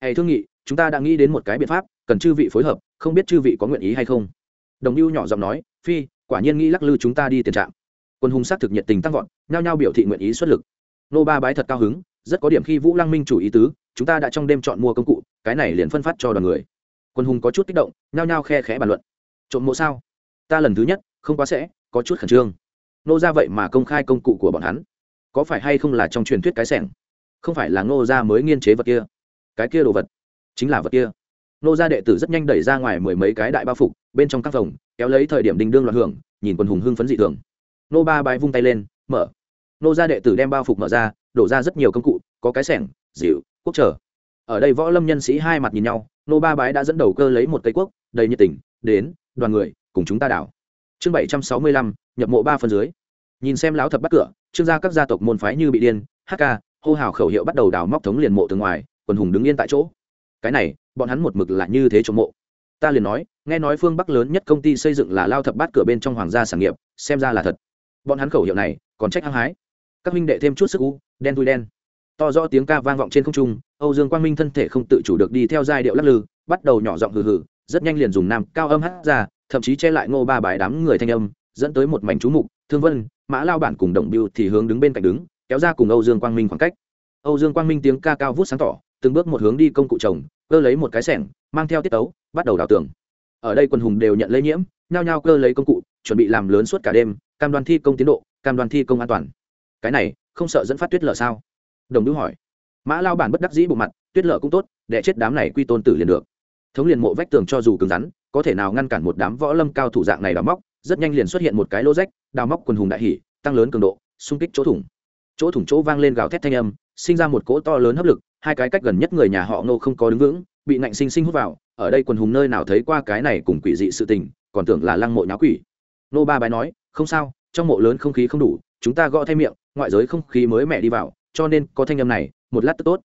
hay thương nghị, chúng ta đã nghĩ đến một cái biện pháp, cần chư vị phối hợp, không biết chư vị có nguyện ý hay không? Đồng lưu nhỏ giọng nói, phi, quả nhiên nghĩ lắc lư chúng ta đi tiền trạm. Quân hùng xác thực nhiệt tình tăng vọt, nhao nhao biểu thị nguyện ý xuất lực. Nô ba bái thật cao hứng, rất có điểm khi vũ lăng minh chủ ý tứ, chúng ta đã trong đêm chọn mua công cụ, cái này liền phân phát cho đoàn người quân hùng có chút kích động, nhao nhao khe khẽ bàn luận. Trộm mộ sao? Ta lần thứ nhất, không quá sẽ, có chút khẩn trương. Nô ra vậy mà công khai công cụ của bọn hắn. Có phải hay không là trong truyền thuyết cái sẻng? Không phải là ngô gia mới nghiên chế vật kia. Cái kia đồ vật, chính là vật kia. Nô gia đệ tử rất nhanh đẩy ra ngoài mười mấy cái đại bao phục, bên trong các phòng, kéo lấy thời điểm đình đương loạn hưởng, nhìn quần hùng hưng phấn dị thường. Nô ba bái vung tay lên, mở. Nô gia đệ tử đem bao phục mở ra, đổ ra rất nhiều công cụ, có cái sẻng dịu quốc trở. Ở đây võ lâm nhân sĩ hai mặt nhìn nhau nô ba bái đã dẫn đầu cơ lấy một cây quốc, đầy nhiệt tình, đến, đoàn người, cùng chúng ta đảo. Chương bảy trăm sáu mươi lăm, nhập mộ ba phần dưới. Nhìn xem lão thập bắt cửa, trương gia các gia tộc môn phái như bị điên hk hô hào khẩu hiệu bắt đầu đào móc thống liền mộ từ ngoài, quần hùng đứng yên tại chỗ. Cái này, bọn hắn một mực là như thế trong mộ. Ta liền nói, nghe nói phương bắc lớn nhất công ty xây dựng là lao thập bát cửa bên trong hoàng gia sản nghiệp, xem ra là thật. Bọn hắn khẩu hiệu này, còn trách hăng hái. Các huynh đệ thêm chút sức u, đen thui đen to rõ tiếng ca vang vọng trên không trung, âu dương quang minh thân thể không tự chủ được đi theo giai điệu lắc lư, bắt đầu nhỏ giọng hừ hừ, rất nhanh liền dùng nam cao âm hát ra, thậm chí che lại ngô ba bài đám người thanh âm, dẫn tới một mảnh chú mục, thương vân, mã lao bản cùng đồng biêu thì hướng đứng bên cạnh đứng, kéo ra cùng âu dương quang minh khoảng cách. Âu dương quang minh tiếng ca cao vút sáng tỏ, từng bước một hướng đi công cụ chồng, cơ lấy một cái sẻng, mang theo tiết tấu, bắt đầu đào tường. Ở đây quần hùng đều nhận lây nhiễm, nhao nhao cơ lấy công cụ, chuẩn bị làm lớn suốt cả đêm, cam đoan thi công tiến độ, cam đoan thi công an toàn. Cái này, không sợ dẫn phát tuyết lở sao? Đồng đứa hỏi. Mã lao bản bất đắc dĩ bộ mặt, tuyết lợ cũng tốt để chết đám này quy tôn tử liền được. Thống liền mộ vách tường cho dù cứng rắn, có thể nào ngăn cản một đám võ lâm cao thủ dạng này đào móc, rất nhanh liền xuất hiện một cái lô rách, đào móc quần hùng đại hỉ, tăng lớn cường độ, xung kích chỗ thủng. Chỗ thủng chỗ vang lên gào thét thanh âm, sinh ra một cỗ to lớn hấp lực, hai cái cách gần nhất người nhà họ ngô không có đứng vững, bị nạnh sinh sinh hút vào, ở đây quần hùng nơi nào thấy qua cái này cùng quỷ dị sự tình, còn tưởng là lăng mộ nháo quỷ. Nô ba bái nói, không sao, trong mộ lớn không khí không đủ, chúng ta gõ thay miệng, ngoại giới không khí mới mẹ đi vào cho nên có thanh âm này, một lát tức tốt.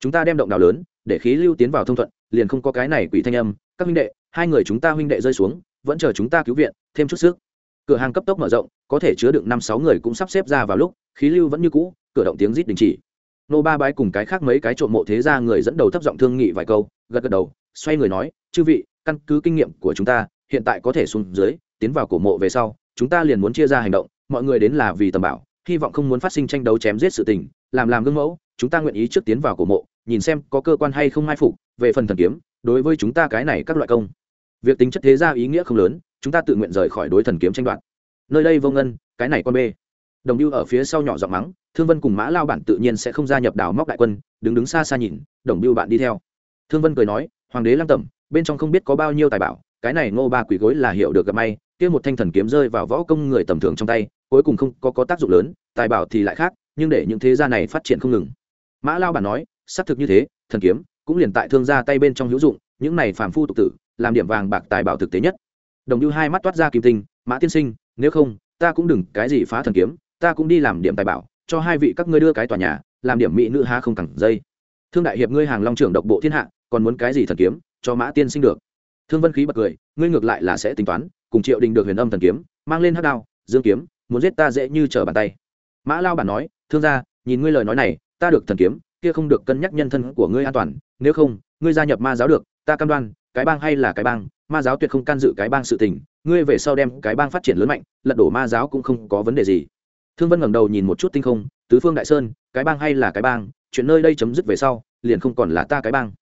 Chúng ta đem động đảo lớn, để khí lưu tiến vào thông thuận, liền không có cái này quỷ thanh âm. Các huynh đệ, hai người chúng ta huynh đệ rơi xuống, vẫn chờ chúng ta cứu viện, thêm chút sức. Cửa hàng cấp tốc mở rộng, có thể chứa đựng năm sáu người cũng sắp xếp ra vào lúc, khí lưu vẫn như cũ, cửa động tiếng rít đình chỉ. Nô ba bái cùng cái khác mấy cái trộm mộ thế ra người dẫn đầu thấp giọng thương nghị vài câu, gật gật đầu, xoay người nói, chư vị, căn cứ kinh nghiệm của chúng ta, hiện tại có thể xuống dưới, tiến vào cổ mộ về sau, chúng ta liền muốn chia ra hành động, mọi người đến là vì tầm bảo, hy vọng không muốn phát sinh tranh đấu chém giết sự tình làm làm gương mẫu chúng ta nguyện ý trước tiến vào cổ mộ nhìn xem có cơ quan hay không mai phục về phần thần kiếm đối với chúng ta cái này các loại công. Việc tính chất thế ra ý nghĩa không lớn chúng ta tự nguyện rời khỏi đối thần kiếm tranh đoạt. Nơi đây vô ngân cái này con bê. Đồng lưu ở phía sau nhỏ giọng mắng thương vân cùng mã lao bản tự nhiên sẽ không gia nhập đào móc đại quân đứng đứng xa xa nhìn đồng lưu bạn đi theo. Thương vân cười nói hoàng đế lăng tẩm bên trong không biết có bao nhiêu tài bảo cái này ngô ba quỷ gối là hiểu được gặp may kia một thanh thần kiếm rơi vào võ công người tầm thường trong tay cuối cùng không có, có tác dụng lớn tài bảo thì lại khác nhưng để những thế gia này phát triển không ngừng. Mã lao bản nói, xác thực như thế, thần kiếm cũng liền tại thương gia tay bên trong hữu dụng, những này phàm phu tục tử, làm điểm vàng bạc tài bảo thực tế nhất. Đồng như hai mắt toát ra kim tinh, mã tiên sinh, nếu không, ta cũng đừng cái gì phá thần kiếm, ta cũng đi làm điểm tài bảo, cho hai vị các ngươi đưa cái tòa nhà, làm điểm mỹ nữ há không cẳng dây. Thương đại hiệp ngươi hàng long trưởng độc bộ thiên hạ, còn muốn cái gì thần kiếm, cho mã tiên sinh được. Thương vân khí bật cười, ngươi ngược lại là sẽ tính toán, cùng triệu đình được huyền âm thần kiếm, mang lên hát đao, dương kiếm, muốn giết ta dễ như trở bàn tay. Mã lao bản nói thương gia, nhìn ngươi lời nói này, ta được thần kiếm, kia không được cân nhắc nhân thân của ngươi an toàn. Nếu không, ngươi gia nhập ma giáo được, ta cam đoan, cái bang hay là cái bang, ma giáo tuyệt không can dự cái bang sự tình. Ngươi về sau đem cái bang phát triển lớn mạnh, lật đổ ma giáo cũng không có vấn đề gì. Thương vân ngẩng đầu nhìn một chút tinh không, tứ phương đại sơn, cái bang hay là cái bang, chuyện nơi đây chấm dứt về sau, liền không còn là ta cái bang.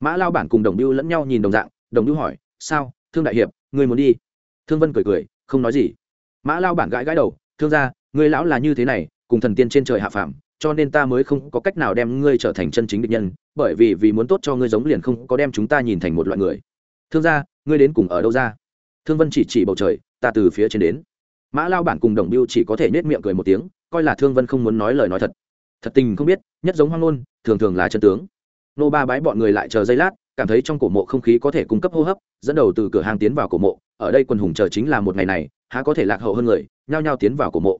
Mã lao bản cùng đồng biêu lẫn nhau nhìn đồng dạng, đồng biêu hỏi, sao, thương đại hiệp, ngươi muốn đi? Thương vân cười cười, không nói gì. Mã lao bản gãi gãi đầu, thương gia, ngươi lão là như thế này cùng thần tiên trên trời hạ phàm, cho nên ta mới không có cách nào đem ngươi trở thành chân chính địch nhân, bởi vì vì muốn tốt cho ngươi giống liền không có đem chúng ta nhìn thành một loại người. Thương gia, ngươi đến cùng ở đâu ra? Thương vân chỉ chỉ bầu trời, ta từ phía trên đến. Mã lao bản cùng đồng biêu chỉ có thể nết miệng cười một tiếng, coi là thương vân không muốn nói lời nói thật. Thật tình không biết, nhất giống hoang ngôn, thường thường là chân tướng. Nô ba bái bọn người lại chờ giây lát, cảm thấy trong cổ mộ không khí có thể cung cấp hô hấp, dẫn đầu từ cửa hàng tiến vào cổ mộ, ở đây quần hùng chờ chính là một ngày này, há có thể lạc hậu hơn người, nhao nhao tiến vào cổ mộ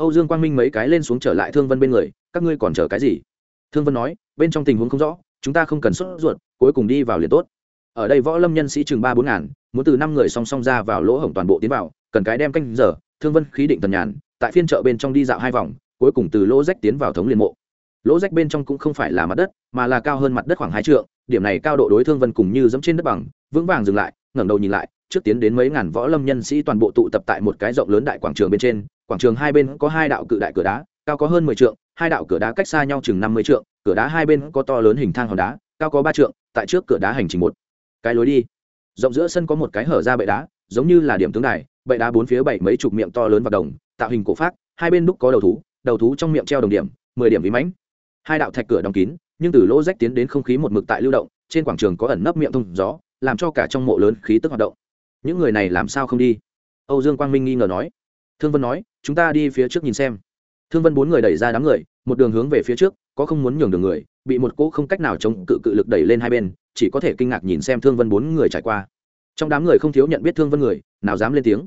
âu dương quang minh mấy cái lên xuống trở lại thương vân bên người, các ngươi còn chờ cái gì? Thương vân nói, bên trong tình huống không rõ, chúng ta không cần sốt ruột, cuối cùng đi vào liền tốt. Ở đây võ lâm nhân sĩ chừng ba bốn ngàn, muốn từ năm người song song ra vào lỗ hổng toàn bộ tiến vào, cần cái đem canh giờ, thương vân khí định tần nhàn, tại phiên chợ bên trong đi dạo hai vòng, cuối cùng từ lỗ rách tiến vào thống liên mộ. Lỗ rách bên trong cũng không phải là mặt đất, mà là cao hơn mặt đất khoảng hai trượng, điểm này cao độ đối thương vân cùng như dẫm trên đất bằng, vững vàng dừng lại, ngẩng đầu nhìn lại, trước tiến đến mấy ngàn võ lâm nhân sĩ toàn bộ tụ tập tại một cái rộng lớn đại quảng trường bên trên quảng trường hai bên có hai đạo cự đại cửa đá, cao có hơn mười trượng, hai đạo cửa đá cách xa nhau chừng năm mươi trượng, cửa đá hai bên có to lớn hình thang hòn đá, cao có ba trượng, tại trước cửa đá hành trình một. Cái lối đi. Rộng giữa sân có một cái hở ra bệ đá, giống như là điểm tướng đài, Bệ đá bốn phía bảy mấy chục miệng to lớn và đồng, tạo hình cổ phát hai bên đúc có đầu thú đầu thú trong miệng treo đồng điểm, mười điểm bí mãnh. Hai đạo thạch cửa đóng kín, nhưng từ lỗ rách tiến đến không khí một mực tại lưu động, trên quảng trường có ẩn nấp miệng thông gió, làm cho cả trong mộ lớn khí tức hoạt động. Những người này làm sao không đi? Âu dương quang minh nghi ngờ nói thương vân nói, chúng ta đi phía trước nhìn xem. Thương vân bốn người đẩy ra đám người, một đường hướng về phía trước, có không muốn nhường đường người, bị một cỗ không cách nào chống cự cự lực đẩy lên hai bên, chỉ có thể kinh ngạc nhìn xem thương vân bốn người trải qua. Trong đám người không thiếu nhận biết thương vân người, nào dám lên tiếng.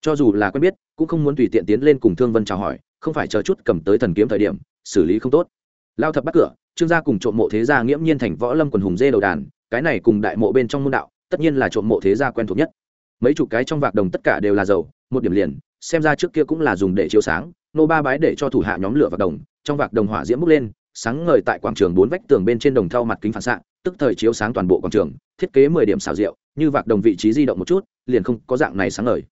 Cho dù là quen biết, cũng không muốn tùy tiện tiến lên cùng thương vân chào hỏi, không phải chờ chút cầm tới thần kiếm thời điểm, xử lý không tốt. Lao thập bắt cửa, trương gia cùng trộm mộ thế gia nghiễm nhiên thành võ lâm quần hùng dê đầu đàn, cái này cùng đại mộ bên trong môn đạo, tất nhiên là trộm mộ thế gia quen thuộc nhất. Mấy chục cái trong vạc đồng tất cả đều là dầu một điểm liền, xem ra trước kia cũng là dùng để chiếu sáng, nô ba bái để cho thủ hạ nhóm lửa vào đồng, trong vạc đồng hỏa diễm bốc lên, sáng ngời tại quảng trường bốn vách tường bên trên đồng thau mặt kính phản xạ, tức thời chiếu sáng toàn bộ quảng trường, thiết kế mười điểm xào rượu như vạc đồng vị trí di động một chút, liền không có dạng này sáng ngời.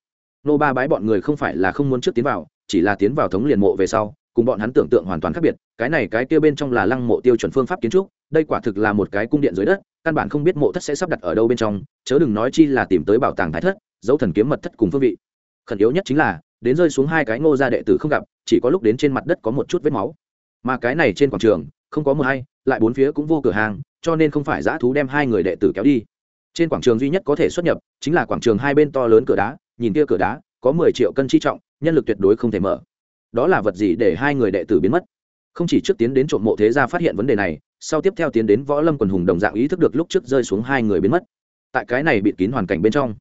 Nô ba bái bọn người không phải là không muốn trước tiến vào, chỉ là tiến vào thống liền mộ về sau, cùng bọn hắn tưởng tượng hoàn toàn khác biệt, cái này cái kia bên trong là lăng mộ tiêu chuẩn phương pháp kiến trúc, đây quả thực là một cái cung điện dưới đất, căn bản không biết mộ thất sẽ sắp đặt ở đâu bên trong, chớ đừng nói chi là tìm tới bảo tàng thái thất, dấu thần kiếm mật thất cùng phương vị khẩn yếu nhất chính là, đến rơi xuống hai cái ngô gia đệ tử không gặp, chỉ có lúc đến trên mặt đất có một chút vết máu. Mà cái này trên quảng trường, không có mờ hay, lại bốn phía cũng vô cửa hàng, cho nên không phải dã thú đem hai người đệ tử kéo đi. Trên quảng trường duy nhất có thể xuất nhập, chính là quảng trường hai bên to lớn cửa đá, nhìn kia cửa đá, có mười triệu cân chi trọng, nhân lực tuyệt đối không thể mở. Đó là vật gì để hai người đệ tử biến mất? Không chỉ trước tiến đến trộm mộ thế gia phát hiện vấn đề này, sau tiếp theo tiến đến võ lâm quần hùng đồng dạng ý thức được lúc trước rơi xuống hai người biến mất. Tại cái này bịt kín hoàn cảnh bên trong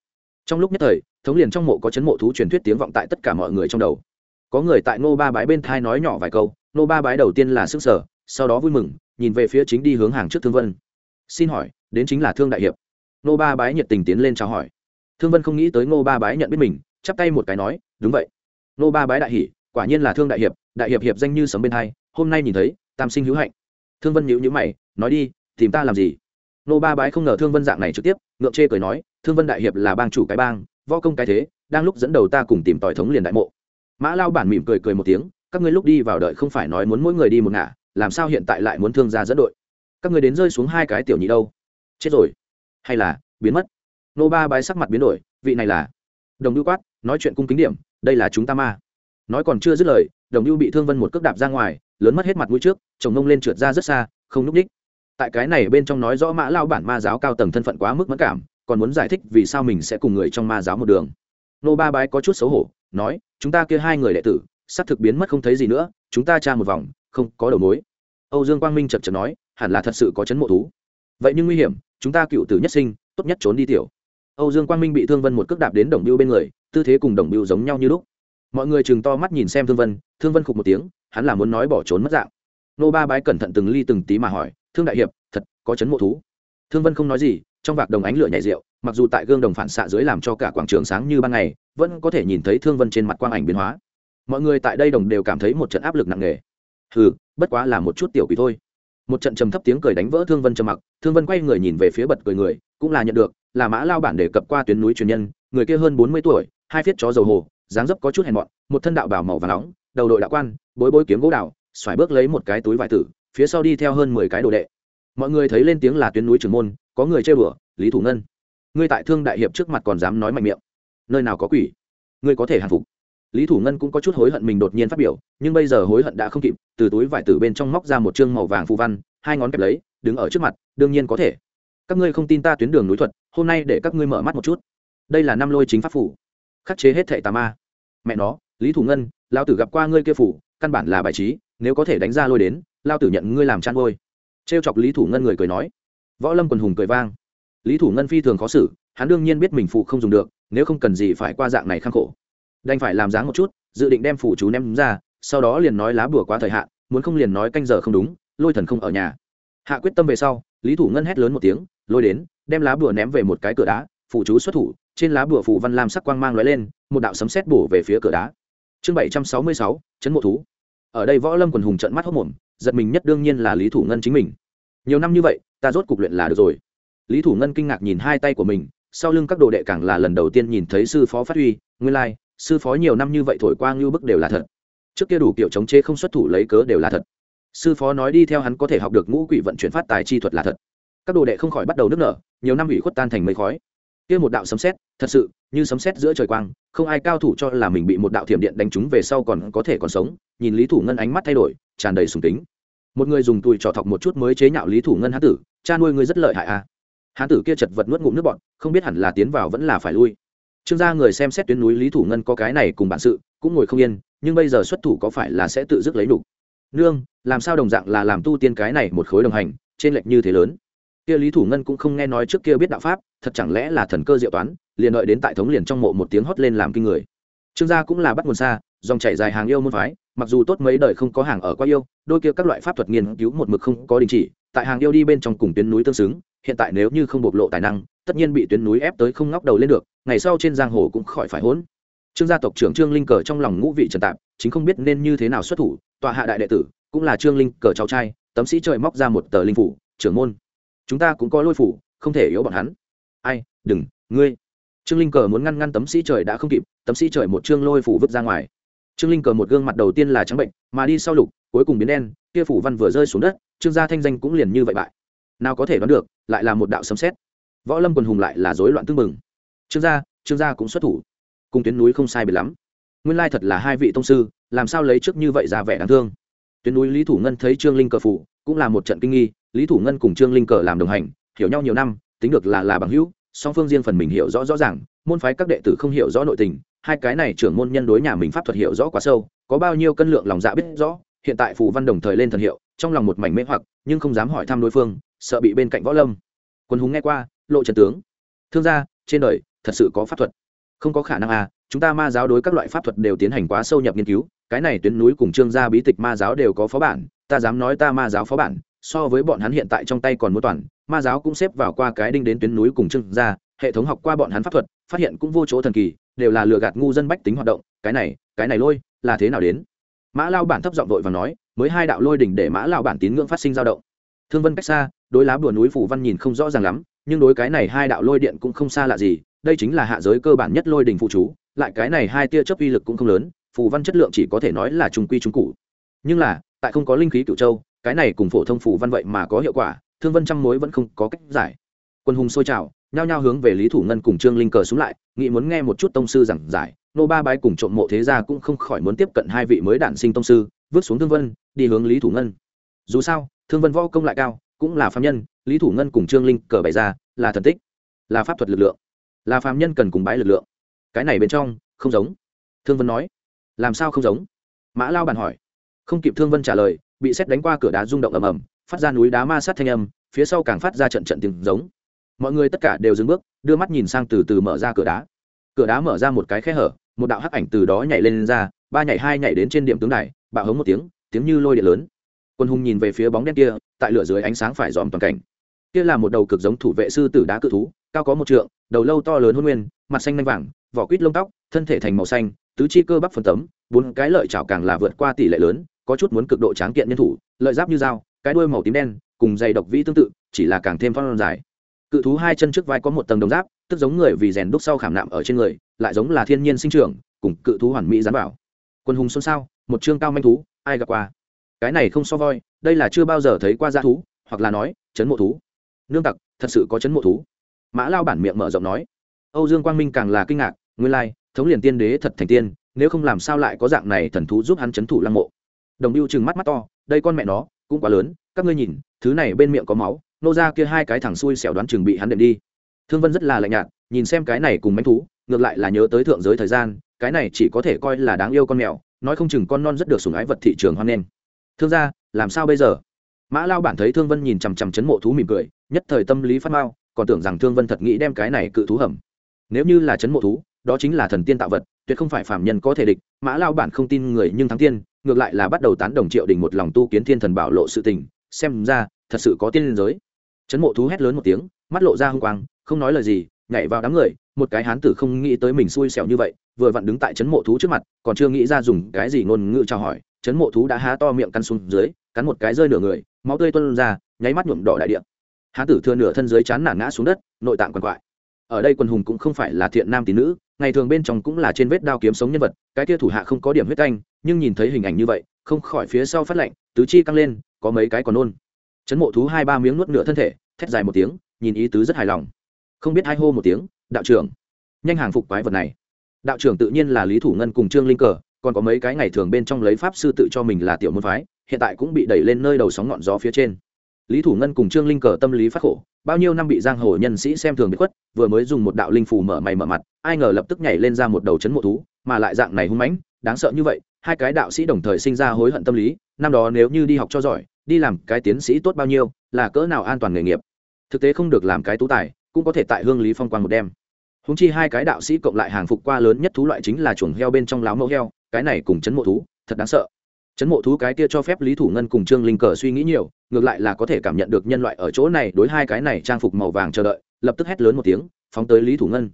trong lúc nhất thời, thống liền trong mộ có chấn mộ thú truyền thuyết tiếng vọng tại tất cả mọi người trong đầu. Có người tại ngô ba bái bên thai nói nhỏ vài câu, ngô ba bái đầu tiên là sức sở sau đó vui mừng, nhìn về phía chính đi hướng hàng trước thương vân. Xin hỏi, đến chính là thương đại hiệp? Ngô ba bái nhiệt tình tiến lên chào hỏi. Thương vân không nghĩ tới ngô ba bái nhận biết mình, chắp tay một cái nói, đúng vậy. Ngô ba bái đại hỉ, quả nhiên là thương đại hiệp đại hiệp hiệp danh như sấm bên hai, hôm nay nhìn thấy, tam sinh hữu hạnh. Thương vân nhíu nhíu mày, nói đi, tìm ta làm gì? Nô ba bái không ngờ thương vân dạng này trực tiếp, ngượng chê cười nói, thương vân đại hiệp là bang chủ cái bang, võ công cái thế, đang lúc dẫn đầu ta cùng tìm tỏi thống liền đại mộ. Mã lao bản mỉm cười cười một tiếng, các ngươi lúc đi vào đợi không phải nói muốn mỗi người đi một ngả, làm sao hiện tại lại muốn thương gia dẫn đội? Các người đến rơi xuống hai cái tiểu nhị đâu? Chết rồi. Hay là, biến mất? Nô ba bái sắc mặt biến đổi, vị này là? Đồng lưu quát, nói chuyện cung kính điểm, đây là chúng ta ma. Nói còn chưa dứt lời, đồng lưu bị thương vân một cước đạp ra ngoài, lớn mất hết mặt mũi trước, chồng mông lên trượt ra rất xa, không núp ních tại cái này bên trong nói rõ mã lao bản ma giáo cao tầng thân phận quá mức mất cảm, còn muốn giải thích vì sao mình sẽ cùng người trong ma giáo một đường. Nô ba bái có chút xấu hổ, nói, chúng ta kia hai người đệ tử sắp thực biến mất không thấy gì nữa, chúng ta tra một vòng, không có đầu mối. Âu dương quang minh chật chật nói, hẳn là thật sự có chấn mộ thú. Vậy nhưng nguy hiểm, chúng ta cựu tử nhất sinh, tốt nhất trốn đi tiểu. Âu dương quang minh bị thương vân một cước đạp đến đồng biêu bên người, tư thế cùng đồng biêu giống nhau như lúc. Mọi người chừng to mắt nhìn xem thương vân thương vân khục một tiếng, hắn là muốn nói bỏ trốn mất dạng. Nô ba bái cẩn thận từng ly từng tí mà hỏi thương đại hiệp, thật, có chấn mộ thú. Thương vân không nói gì, trong vạc đồng ánh lửa nhảy rượu, mặc dù tại gương đồng phản xạ dưới làm cho cả quảng trường sáng như ban ngày, vẫn có thể nhìn thấy thương vân trên mặt quang ảnh biến hóa. Mọi người tại đây đồng đều cảm thấy một trận áp lực nặng nề. Hừ, bất quá là một chút tiểu quỷ thôi. Một trận trầm thấp tiếng cười đánh vỡ thương vân trầm mặc, thương vân quay người nhìn về phía bật cười người, cũng là nhận được, là mã lao bản đề cập qua tuyến núi truyền nhân, người kia hơn bốn mươi tuổi, hai phiết chó dầu hồ, dáng dấp có chút hèn mọn, một thân đạo bảo màu và nóng, đầu đội đạo quan, bối bối kiếm gỗ đào, xoài bước lấy một cái túi vải tử phía sau đi theo hơn mười cái đồ đệ. Mọi người thấy lên tiếng là tuyến núi trưởng môn, có người chơi bừa lý thủ ngân. Ngươi tại thương đại hiệp trước mặt còn dám nói mạnh miệng. Nơi nào có quỷ? Ngươi có thể hàn phục. Lý thủ ngân cũng có chút hối hận mình đột nhiên phát biểu, nhưng bây giờ hối hận đã không kịp, từ túi vải tử bên trong móc ra một chương màu vàng phù văn, hai ngón kẹp lấy, đứng ở trước mặt, đương nhiên có thể. Các ngươi không tin ta tuyến đường núi thuật, hôm nay để các ngươi mở mắt một chút. Đây là năm lôi chính pháp phủ. Khắc chế hết thệ tà ma. Mẹ nó, lý thủ ngân, Lão tử gặp qua ngươi kia phủ căn bản là bài trí, nếu có thể đánh ra lôi đến, lao tử nhận ngươi làm chăn ngôi trêu chọc lý thủ ngân người cười nói. Võ lâm quần hùng cười vang. Lý thủ ngân phi thường khó xử, hắn đương nhiên biết mình phụ không dùng được, nếu không cần gì phải qua dạng này khăn khổ. Đành phải làm dáng một chút, dự định đem phủ chú ném ra, sau đó liền nói lá bùa quá thời hạn, muốn không liền nói canh giờ không đúng, lôi thần không ở nhà. Hạ quyết tâm về sau, lý thủ ngân hét lớn một tiếng, lôi đến, đem lá bùa ném về một cái cửa đá phụ chú xuất thủ, trên lá bùa phủ văn lam sắc quang mang lóe lên, một đạo sấm sét bổ về phía cửa đá. Chương bảy trăm sáu mươi sáu, chấn mộ thú ở đây võ lâm quần hùng trận mắt hốc mồm giật mình nhất đương nhiên là lý thủ ngân chính mình. Nhiều năm như vậy ta rốt cục luyện là được rồi. Lý thủ ngân kinh ngạc nhìn hai tay của mình sau lưng các đồ đệ càng là lần đầu tiên nhìn thấy sư phó phát huy nguyên lai、like, sư phó nhiều năm như vậy thổi quang ngưu bức đều là thật. Trước kia đủ kiểu chống chế không xuất thủ lấy cớ đều là thật. Sư phó nói đi theo hắn có thể học được ngũ quỷ vận chuyển phát tài chi thuật là thật. Các đồ đệ không khỏi bắt đầu nức nở nhiều năm ủy khuất tan thành mấy khói. Kia một đạo sấm xét thật sự, như sấm sét giữa trời quang, không ai cao thủ cho là mình bị một đạo thiểm điện đánh trúng về sau còn có thể còn sống. Nhìn lý thủ ngân ánh mắt thay đổi, tràn đầy sùng kính. Một người dùng tùi trò thọc một chút mới chế nhạo lý thủ ngân hán tử, cha nuôi ngươi rất lợi hại à. Hán tử kia chật vật nuốt ngụm nước bọn không biết hẳn là tiến vào vẫn là phải lui. Trương gia người xem xét tuyến núi lý thủ ngân có cái này cùng bản sự, cũng ngồi không yên, nhưng bây giờ xuất thủ có phải là sẽ tự dứt lấy đủ nương, làm sao đồng dạng là làm tu tiên cái này một khối đồng hành, trên lệch như thế lớn? Kia lý thủ ngân cũng không nghe nói trước kia biết đạo pháp, thật chẳng lẽ là thần cơ diệu toán liền đợi đến tại thống liền trong mộ một tiếng hót lên làm kinh người. Trương gia cũng là bắt nguồn xa, dòng chảy dài hàng yêu môn phái, mặc dù tốt mấy đời không có hàng ở qua yêu, đôi kia các loại pháp thuật nghiên cứu một mực không có đình chỉ, tại hàng yêu đi bên trong cùng tuyến núi tương xứng, hiện tại nếu như không bộc lộ tài năng, tất nhiên bị tuyến núi ép tới không ngóc đầu lên được, ngày sau trên giang hồ cũng khỏi phải hỗn. Trương gia tộc trưởng trương linh cờ trong lòng ngũ vị trần tạp, chính không biết nên như thế nào xuất thủ, tòa hạ đại đệ tử, cũng là trương linh cờ cháu trai, tấm sĩ trời móc ra một tờ linh phủ, trưởng môn. Chúng ta cũng có lôi phủ, không thể yếu bọn hắn. Ai, đừng, ngươi trương linh cờ muốn ngăn ngăn tấm sĩ trời đã không kịp, tấm sĩ trời một trương lôi phủ vứt ra ngoài. Trương linh cờ một gương mặt đầu tiên là trắng bệnh, mà đi sau lục, cuối cùng biến đen, kia phủ văn vừa rơi xuống đất, trương gia thanh danh cũng liền như vậy bại. Nào có thể đoán được, lại là một đạo sấm xét võ lâm quần hùng lại là rối loạn tương mừng trương gia trương gia cũng xuất thủ. Cùng tuyến núi không sai biệt lắm. Nguyên lai thật là hai vị tông sư, làm sao lấy trước như vậy ra vẻ đáng thương. Tuyến núi lý thủ ngân thấy trương linh cờ phủ, cũng là một trận kinh nghi, lý thủ ngân cùng trương linh cờ làm đồng hành, hiểu nhau nhiều năm, tính được là là bằng hữu song phương riêng phần mình hiểu rõ rõ ràng, môn phái các đệ tử không hiểu rõ nội tình, hai cái này trưởng môn nhân đối nhà mình pháp thuật hiểu rõ quá sâu, có bao nhiêu cân lượng lòng dạ biết rõ, hiện tại phù văn đồng thời lên thần hiệu, trong lòng một mảnh mê hoặc, nhưng không dám hỏi thăm đối phương, sợ bị bên cạnh võ lâm. Quân hùng nghe qua, lộ trần tướng. Thương gia, trên đời, thật sự có pháp thuật. Không có khả năng à chúng ta ma giáo đối các loại pháp thuật đều tiến hành quá sâu nhập nghiên cứu, cái này tuyến núi cùng trương gia bí tịch ma giáo đều có phó bản, ta dám nói ta ma giáo phó bản, so với bọn hắn hiện tại trong tay còn muốn toàn ma giáo cũng xếp vào qua cái đinh đến tuyến núi cùng Trưng ra hệ thống học qua bọn hắn pháp thuật, phát hiện cũng vô chỗ thần kỳ, đều là lừa gạt ngu dân bách tính hoạt động, cái này cái này lôi, là thế nào đến? Mã lao bản thấp giọng vội và nói, mới hai đạo lôi đỉnh để mã lao bản tín ngưỡng phát sinh dao động. Thương vân cách xa, đối lá bùa núi phủ văn nhìn không rõ ràng lắm, nhưng đối cái này hai đạo lôi điện cũng không xa lạ gì, đây chính là hạ giới cơ bản nhất lôi đỉnh phụ chú, lại cái này hai tia chớp uy lực cũng không lớn, phù văn chất lượng chỉ có thể nói là trung quy trung cụ. Nhưng là, tại không có linh khí cựu châu, cái này cùng phổ thông phù văn vậy mà có hiệu quả thương vân trăm mối vẫn không có cách giải. Quân hùng sôi trào, nhao nhao hướng về lý thủ ngân cùng trương linh cờ xuống lại, nghĩ muốn nghe một chút tông sư giảng giải. Nô ba bái cùng trộm mộ thế gia cũng không khỏi muốn tiếp cận hai vị mới đản sinh tông sư, vứt xuống thương vân, đi hướng lý thủ ngân. Dù sao, thương vân võ công lại cao, cũng là phạm nhân, lý thủ ngân cùng trương linh cờ bày ra, là thần tích, là pháp thuật lực lượng, là phạm nhân cần cùng bái lực lượng. Cái này bên trong, không giống. Thương vân nói, làm sao không giống? Mã lao bàn hỏi. Không kịp thương vân trả lời, bị xét đánh qua cửa đá rung động ầm ầm phát ra núi đá ma sát thanh âm phía sau càng phát ra trận trận tiếng giống. Mọi người tất cả đều dừng bước đưa mắt nhìn sang từ từ mở ra cửa đá. Cửa đá mở ra một cái khe hở một đạo hắc ảnh từ đó nhảy lên, lên ra ba nhảy hai nhảy đến trên điểm tướng này bạo hống một tiếng tiếng như lôi điện lớn. Quân hùng nhìn về phía bóng đen kia tại lửa dưới ánh sáng phải dòm toàn cảnh. Kia là một đầu cực giống thủ vệ sư tử đá cự thú cao có một trượng đầu lâu to lớn hôn nguyên mặt xanh nanh vàng vỏ quýt lông tóc thân thể thành màu xanh tứ chi cơ bắp phần tấm bốn cái lợi chảo càng là vượt qua tỷ lệ lớn có chút muốn cực độ tráng kiện nhân thủ lợi giáp như dao cái đuôi màu tím đen, cùng dày độc vĩ tương tự, chỉ là càng thêm phong dài. Cự thú hai chân trước vai có một tầng đồng giáp, tức giống người vì rèn đúc sau khảm nạm ở trên người, lại giống là thiên nhiên sinh trưởng, cùng cự thú hoàn mỹ dán bảo quân hùng xôn xao, một chương cao manh thú, ai gặp qua? Cái này không so voi, đây là chưa bao giờ thấy qua gia thú, hoặc là nói, chấn mộ thú. Nương tặc, thật sự có chấn mộ thú. Mã lao bản miệng mở rộng nói. Âu dương quang minh càng là kinh ngạc, nguyên lai, thống liền tiên đế thật thành tiên, nếu không làm sao lại có dạng này thần thú giúp hắn chấn thủ lăng mộ. Đồng biêu chừng mắt mắt to, đây con mẹ nó cũng quá lớn, các ngươi nhìn, thứ này bên miệng có máu, nô ra kia hai cái thằng xui xẻo đoán chừng bị hắn đệm đi. Thương vân rất là lạnh nhạt, nhìn xem cái này cùng manh thú, ngược lại là nhớ tới thượng giới thời gian, cái này chỉ có thể coi là đáng yêu con mèo, nói không chừng con non rất được sủng ái vật thị trường hoan nghênh. Thương gia, làm sao bây giờ? Mã lao bản thấy thương vân nhìn chằm chằm chấn mộ thú mỉm cười, nhất thời tâm lý phát mao còn tưởng rằng thương vân thật nghĩ đem cái này cự thú hầm. Nếu như là chấn mộ thú, đó chính là thần tiên tạo vật, tuyệt không phải phạm nhân có thể địch, mã lao bản không tin người nhưng thắng tiên ngược lại là bắt đầu tán đồng triệu đình một lòng tu kiến thiên thần bảo lộ sự tình, xem ra, thật sự có tiên liên giới. Chấn mộ thú hét lớn một tiếng, mắt lộ ra hung quang, không nói lời gì, nhảy vào đám người, một cái hán tử không nghĩ tới mình xui xẻo như vậy, vừa vặn đứng tại chấn mộ thú trước mặt, còn chưa nghĩ ra dùng cái gì ngôn ngữ chào hỏi chấn mộ thú đã há to miệng căn xuống dưới, cắn một cái rơi nửa người, máu tươi tuôn ra, nháy mắt nhuộm đỏ đại địa. Hán tử thừa nửa thân dưới chán nản ngã xuống đất, nội tạng quằn quại. Ở đây quần hùng cũng không phải là thiện nam tín nữ, ngày thường bên trong cũng là trên vết đao kiếm sống nhân vật, cái kia thủ hạ không có điểm huyết canh nhưng nhìn thấy hình ảnh như vậy, không khỏi phía sau phát lạnh, tứ chi căng lên, có mấy cái còn nôn. Chấn mộ thú hai ba miếng nuốt nửa thân thể, thét dài một tiếng, nhìn ý tứ rất hài lòng. Không biết hai hô một tiếng, đạo trưởng, nhanh hàng phục quái vật này. Đạo trưởng tự nhiên là lý thủ ngân cùng trương linh cờ, còn có mấy cái ngày thường bên trong lấy pháp sư tự cho mình là tiểu môn phái, hiện tại cũng bị đẩy lên nơi đầu sóng ngọn gió phía trên. Lý thủ ngân cùng trương linh cờ tâm lý phát khổ, bao nhiêu năm bị giang hồ nhân sĩ xem thường bị khuất, vừa mới dùng một đạo linh phù mở mày mở mặt, ai ngờ lập tức nhảy lên ra một đầu chấn mộ thú, mà lại dạng này hung mãnh đáng sợ như vậy, hai cái đạo sĩ đồng thời sinh ra hối hận tâm lý, năm đó nếu như đi học cho giỏi, đi làm cái tiến sĩ tốt bao nhiêu, là cỡ nào an toàn nghề nghiệp. Thực tế không được làm cái tú tài, cũng có thể tại hương lý phong quan một đêm. Húng chi hai cái đạo sĩ cộng lại hàng phục qua lớn nhất thú loại chính là chuồng heo bên trong láo mẫu heo, cái này cùng chấn mộ thú, thật đáng sợ. Chấn mộ thú cái kia cho phép lý thủ ngân cùng trương linh cờ suy nghĩ nhiều, ngược lại là có thể cảm nhận được nhân loại ở chỗ này đối hai cái này trang phục màu vàng chờ đợi, lập tức hét lớn một tiếng, phóng tới lý thủ ngân.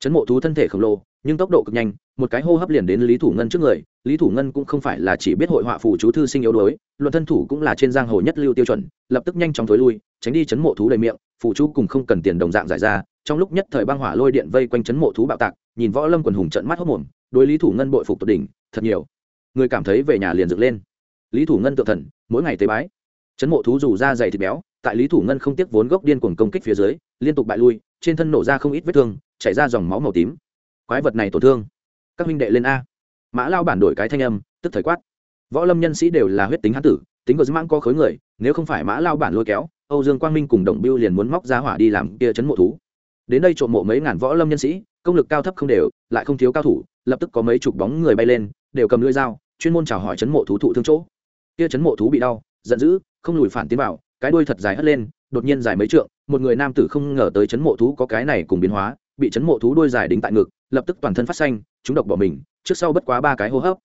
Chấn mộ thú thân thể khổng lồ nhưng tốc độ cực nhanh, một cái hô hấp liền đến lý thủ ngân trước người, lý thủ ngân cũng không phải là chỉ biết hội họa phù chú thư sinh yếu đuối, luận thân thủ cũng là trên giang hồ nhất lưu tiêu chuẩn, lập tức nhanh chóng thối lui, tránh đi chấn mộ thú đầy miệng, phù chú cùng không cần tiền đồng dạng giải ra, trong lúc nhất thời băng hỏa lôi điện vây quanh chấn mộ thú bạo tạc, nhìn võ lâm quần hùng trận mắt hốc mồm, đối lý thủ ngân bội phục tột đỉnh, thật nhiều. Người cảm thấy về nhà liền dựng lên. Lý thủ ngân tự thần, mỗi ngày tế bái. Chấn mộ thú dù da dày thịt béo, tại lý thủ ngân không tiếc vốn gốc điên cuồng công kích phía dưới, liên tục bại lui, trên thân nổ ra không ít vết thương, chảy ra dòng máu màu tím quái vật này tổn thương. Các huynh đệ lên a. Mã lao bản đổi cái thanh âm, tức thời quát. Võ lâm nhân sĩ đều là huyết tính hán tử, tính của dư mãng có khối người, nếu không phải mã lao bản lôi kéo, âu dương quang minh cùng đồng biêu liền muốn móc ra hỏa đi làm kia chấn mộ thú. Đến đây trộm mộ mấy ngàn võ lâm nhân sĩ, công lực cao thấp không đều, lại không thiếu cao thủ, lập tức có mấy chục bóng người bay lên, đều cầm lưỡi dao, chuyên môn chào hỏi chấn mộ thú thụ thương chỗ. Kia chấn mộ thú bị đau, giận dữ, không lùi phản tiến vào, cái đuôi thật dài hất lên, đột nhiên dài mấy trượng, một người nam tử không ngờ tới chấn mộ thú có cái này cùng biến hóa, bị chấn mộ thú đuôi dài đính tại ngực lập tức toàn thân phát xanh, chúng độc bỏ mình, trước sau bất quá ba cái hô hấp.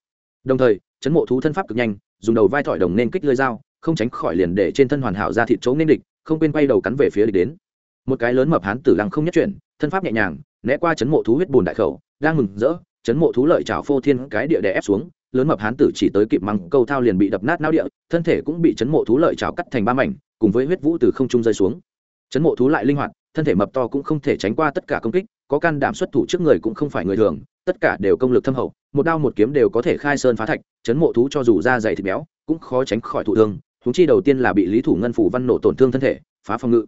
Đồng thời, chấn mộ thú thân pháp cực nhanh, dùng đầu vai thỏi đồng nên kích lưỡi dao, không tránh khỏi liền để trên thân hoàn hảo ra thịt chỗ nên địch, không quên quay đầu cắn về phía địch đến. Một cái lớn mập hán tử lăng không nhất chuyển, thân pháp nhẹ nhàng, né qua chấn mộ thú huyết bùn đại khẩu, đang mừng rỡ, chấn mộ thú lợi trào phô thiên cái địa đè ép xuống, lớn mập hán tử chỉ tới kịp măng câu thao liền bị đập nát não địa, thân thể cũng bị chấn mộ thú lợi trào cắt thành ba mảnh, cùng với huyết vũ từ không trung rơi xuống. Chấn mộ thú lại linh hoạt, thân thể mập to cũng không thể tránh qua tất cả công kích có can đảm xuất thủ trước người cũng không phải người thường, tất cả đều công lực thâm hậu, một đao một kiếm đều có thể khai sơn phá thạch, chấn mộ thú cho dù da dày thịt béo, cũng khó tránh khỏi thụ thương thú chi đầu tiên là bị lý thủ ngân phủ văn nổ tổn thương thân thể, phá phòng ngự.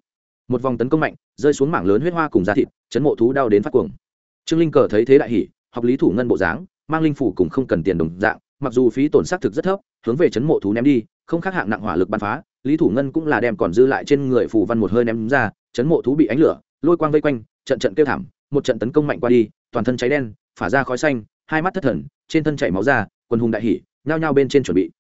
Một vòng tấn công mạnh, rơi xuống mảng lớn huyết hoa cùng da thịt, chấn mộ thú đau đến phát cuồng. Trương linh cờ thấy thế đại hỉ, học lý thủ ngân bộ dáng, mang linh phủ cùng không cần tiền đồng dạng, mặc dù phí tổn xác thực rất thấp, hướng về chấn mộ thú ném đi, không khác hạng nặng hỏa lực bắn phá, lý thủ ngân cũng là đem còn dư lại trên người phù văn một hơi ném ra, chấn mộ thú bị ánh lửa, lôi quang vây quanh, trận trận kêu thảm một trận tấn công mạnh qua đi, toàn thân cháy đen, phả ra khói xanh, hai mắt thất thần, trên thân chảy máu ra quân hùng đại hỉ, nhao nhao bên trên chuẩn bị.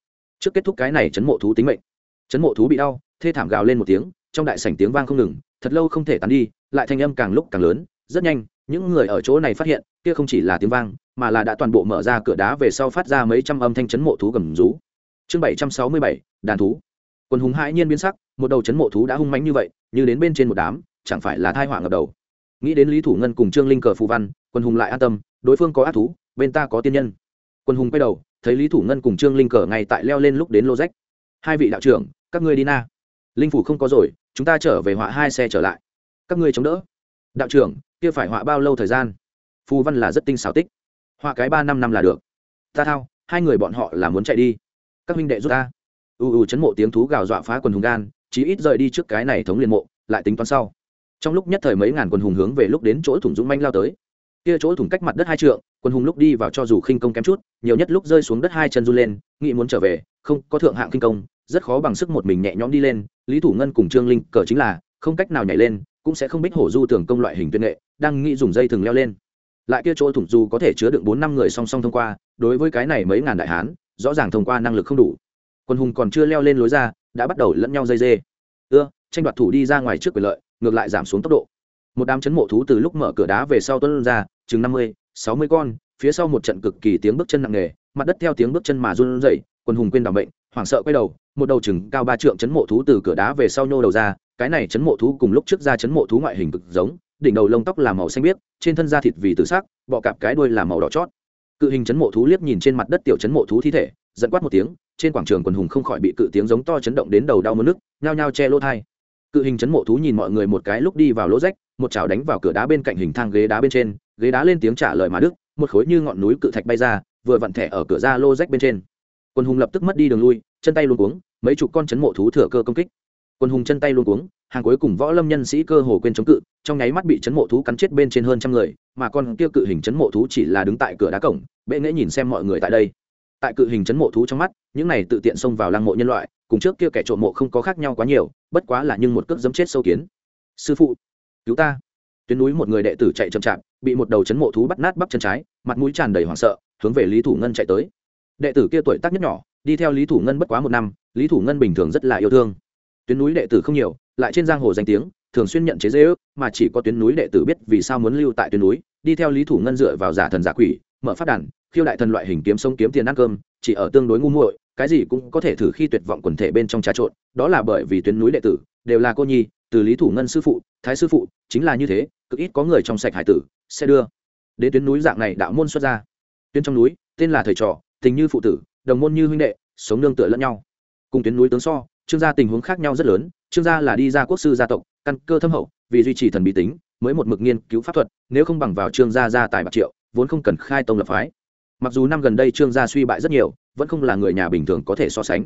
Trước kết thúc cái này chấn mộ thú tính mệnh. Chấn mộ thú bị đau, thê thảm gào lên một tiếng, trong đại sảnh tiếng vang không ngừng, thật lâu không thể tán đi, lại thanh âm càng lúc càng lớn, rất nhanh, những người ở chỗ này phát hiện, kia không chỉ là tiếng vang, mà là đã toàn bộ mở ra cửa đá về sau phát ra mấy trăm âm thanh chấn mộ thú gầm rú. Chương bảy trăm sáu mươi bảy, đàn thú. Quân hùng hãi nhiên biến sắc, một đầu chấn mộ thú đã hung mãnh như vậy, như đến bên trên một đám, chẳng phải là thai họa ngập đầu nghĩ đến lý thủ ngân cùng trương linh cờ phù văn, quân hùng lại an tâm, đối phương có ác thú, bên ta có tiên nhân. Quân hùng quay đầu, thấy lý thủ ngân cùng trương linh cờ ngay tại leo lên lúc đến lô rách. Hai vị đạo trưởng, các ngươi đi na. Linh phủ không có rồi, chúng ta trở về họa hai xe trở lại. Các ngươi chống đỡ. Đạo trưởng, kia phải họa bao lâu thời gian? Phù văn là rất tinh xảo tích. Họa cái ba năm năm là được. Ta thao, hai người bọn họ là muốn chạy đi. Các huynh đệ giúp ta. U u chấn mộ tiếng thú gào dọa phá quần hùng gan, chí ít rời đi trước cái này thống liền mộ, lại tính toán sau trong lúc nhất thời mấy ngàn quân hùng hướng về lúc đến chỗ thủng dũng manh lao tới. Kia chỗ thủng cách mặt đất hai trượng quân hùng lúc đi vào cho dù khinh công kém chút, nhiều nhất lúc rơi xuống đất hai chân run lên, nghĩ muốn trở về, không, có thượng hạng khinh công, rất khó bằng sức một mình nhẹ nhõm đi lên. Lý thủ ngân cùng trương linh cờ chính là, không cách nào nhảy lên, cũng sẽ không bích hổ du tưởng công loại hình tuyên nghệ, đang nghĩ dùng dây thừng leo lên. Lại kia chỗ thủng dù có thể chứa được bốn năm người song song thông qua, đối với cái này mấy ngàn đại hán, rõ ràng thông qua năng lực không đủ. Quân hùng còn chưa leo lên lối ra, đã bắt đầu lẫn nhau dây dê. Ưa, tranh đoạt thủ đi ra ngoài trước quyền lợi ngược lại giảm xuống tốc độ. Một đám chấn mộ thú từ lúc mở cửa đá về sau tuân ra, chừng năm mươi, sáu mươi con, phía sau một trận cực kỳ tiếng bước chân nặng nề, mặt đất theo tiếng bước chân mà run rẩy quân hùng quên đảm bệnh hoảng sợ quay đầu, một đầu chừng cao ba trượng chấn mộ thú từ cửa đá về sau nhô đầu ra, cái này chấn mộ thú cùng lúc trước ra chấn mộ thú ngoại hình cực giống, đỉnh đầu lông tóc là màu xanh biếc, trên thân da thịt vì tự sắc, bọ cạp cái đuôi là màu đỏ chót. Cự hình chấn mộ thú liếc nhìn trên mặt đất tiểu chấn mộ thú thi thể dẫn quát một tiếng, trên quảng trường quần hùng không khỏi bị cự tiếng giống to chấn động đến đầu đau mất nước nhao nhao che lỗ thai cự hình chấn mộ thú nhìn mọi người một cái lúc đi vào lỗ rách, một chảo đánh vào cửa đá bên cạnh hình thang ghế đá bên trên, ghế đá lên tiếng trả lời mà đức, một khối như ngọn núi cự thạch bay ra, vừa vặn thẻ ở cửa ra lô rách bên trên. Quân hùng lập tức mất đi đường lui, chân tay luôn cuống, mấy chục con chấn mộ thú thừa cơ công kích. Quân hùng chân tay luôn cuống, hàng cuối cùng võ lâm nhân sĩ cơ hồ quên chống cự, trong nháy mắt bị chấn mộ thú cắn chết bên trên hơn trăm người, mà con kia cự hình chấn mộ thú chỉ là đứng tại cửa đá cổng, bệ nghễ nhìn xem mọi người tại đây tại cự hình chấn mộ thú trong mắt, những này tự tiện xông vào lăng mộ nhân loại, cùng trước kia kẻ trộm mộ không có khác nhau quá nhiều, bất quá là nhưng một cước dấm chết sâu kiến. Sư phụ, cứu ta. Tuyến núi một người đệ tử chạy chậm chạp, bị một đầu chấn mộ thú bắt nát bắp chân trái, mặt mũi tràn đầy hoảng sợ, hướng về lý thủ ngân chạy tới. Đệ tử kia tuổi tác nhất nhỏ, đi theo lý thủ ngân bất quá một năm, lý thủ ngân bình thường rất là yêu thương. Tuyến núi đệ tử không nhiều, lại trên giang hồ danh tiếng, thường xuyên nhận chế dễ ước, mà chỉ có tuyến núi đệ tử biết vì sao muốn lưu tại tuyến núi, đi theo lý thủ ngân dựa vào giả thần giả quỷ, mở phát đàn khiêu đại thần loại hình kiếm sống kiếm tiền ăn cơm, chỉ ở tương đối ngu muội, cái gì cũng có thể thử khi tuyệt vọng quần thể bên trong trà trộn, đó là bởi vì tuyến núi đệ tử, đều là cô nhi, từ lý thủ ngân sư phụ, thái sư phụ, chính là như thế, cực ít có người trong sạch hải tử, sẽ đưa. Đến tuyến núi dạng này đạo môn xuất ra. Tuyến trong núi, tên là thầy trò, tình như phụ tử, đồng môn như huynh đệ, sống nương tựa lẫn nhau. Cùng tuyến núi tướng so, trương gia tình huống khác nhau rất lớn, trương gia là đi ra quốc sư gia tộc, căn cơ thâm hậu, vì duy trì thần bí tính, mới một mực nghiên cứu pháp thuật, nếu không bằng vào trương gia gia tài bạc triệu, vốn không cần khai tông lập phái mặc dù năm gần đây trương gia suy bại rất nhiều, vẫn không là người nhà bình thường có thể so sánh.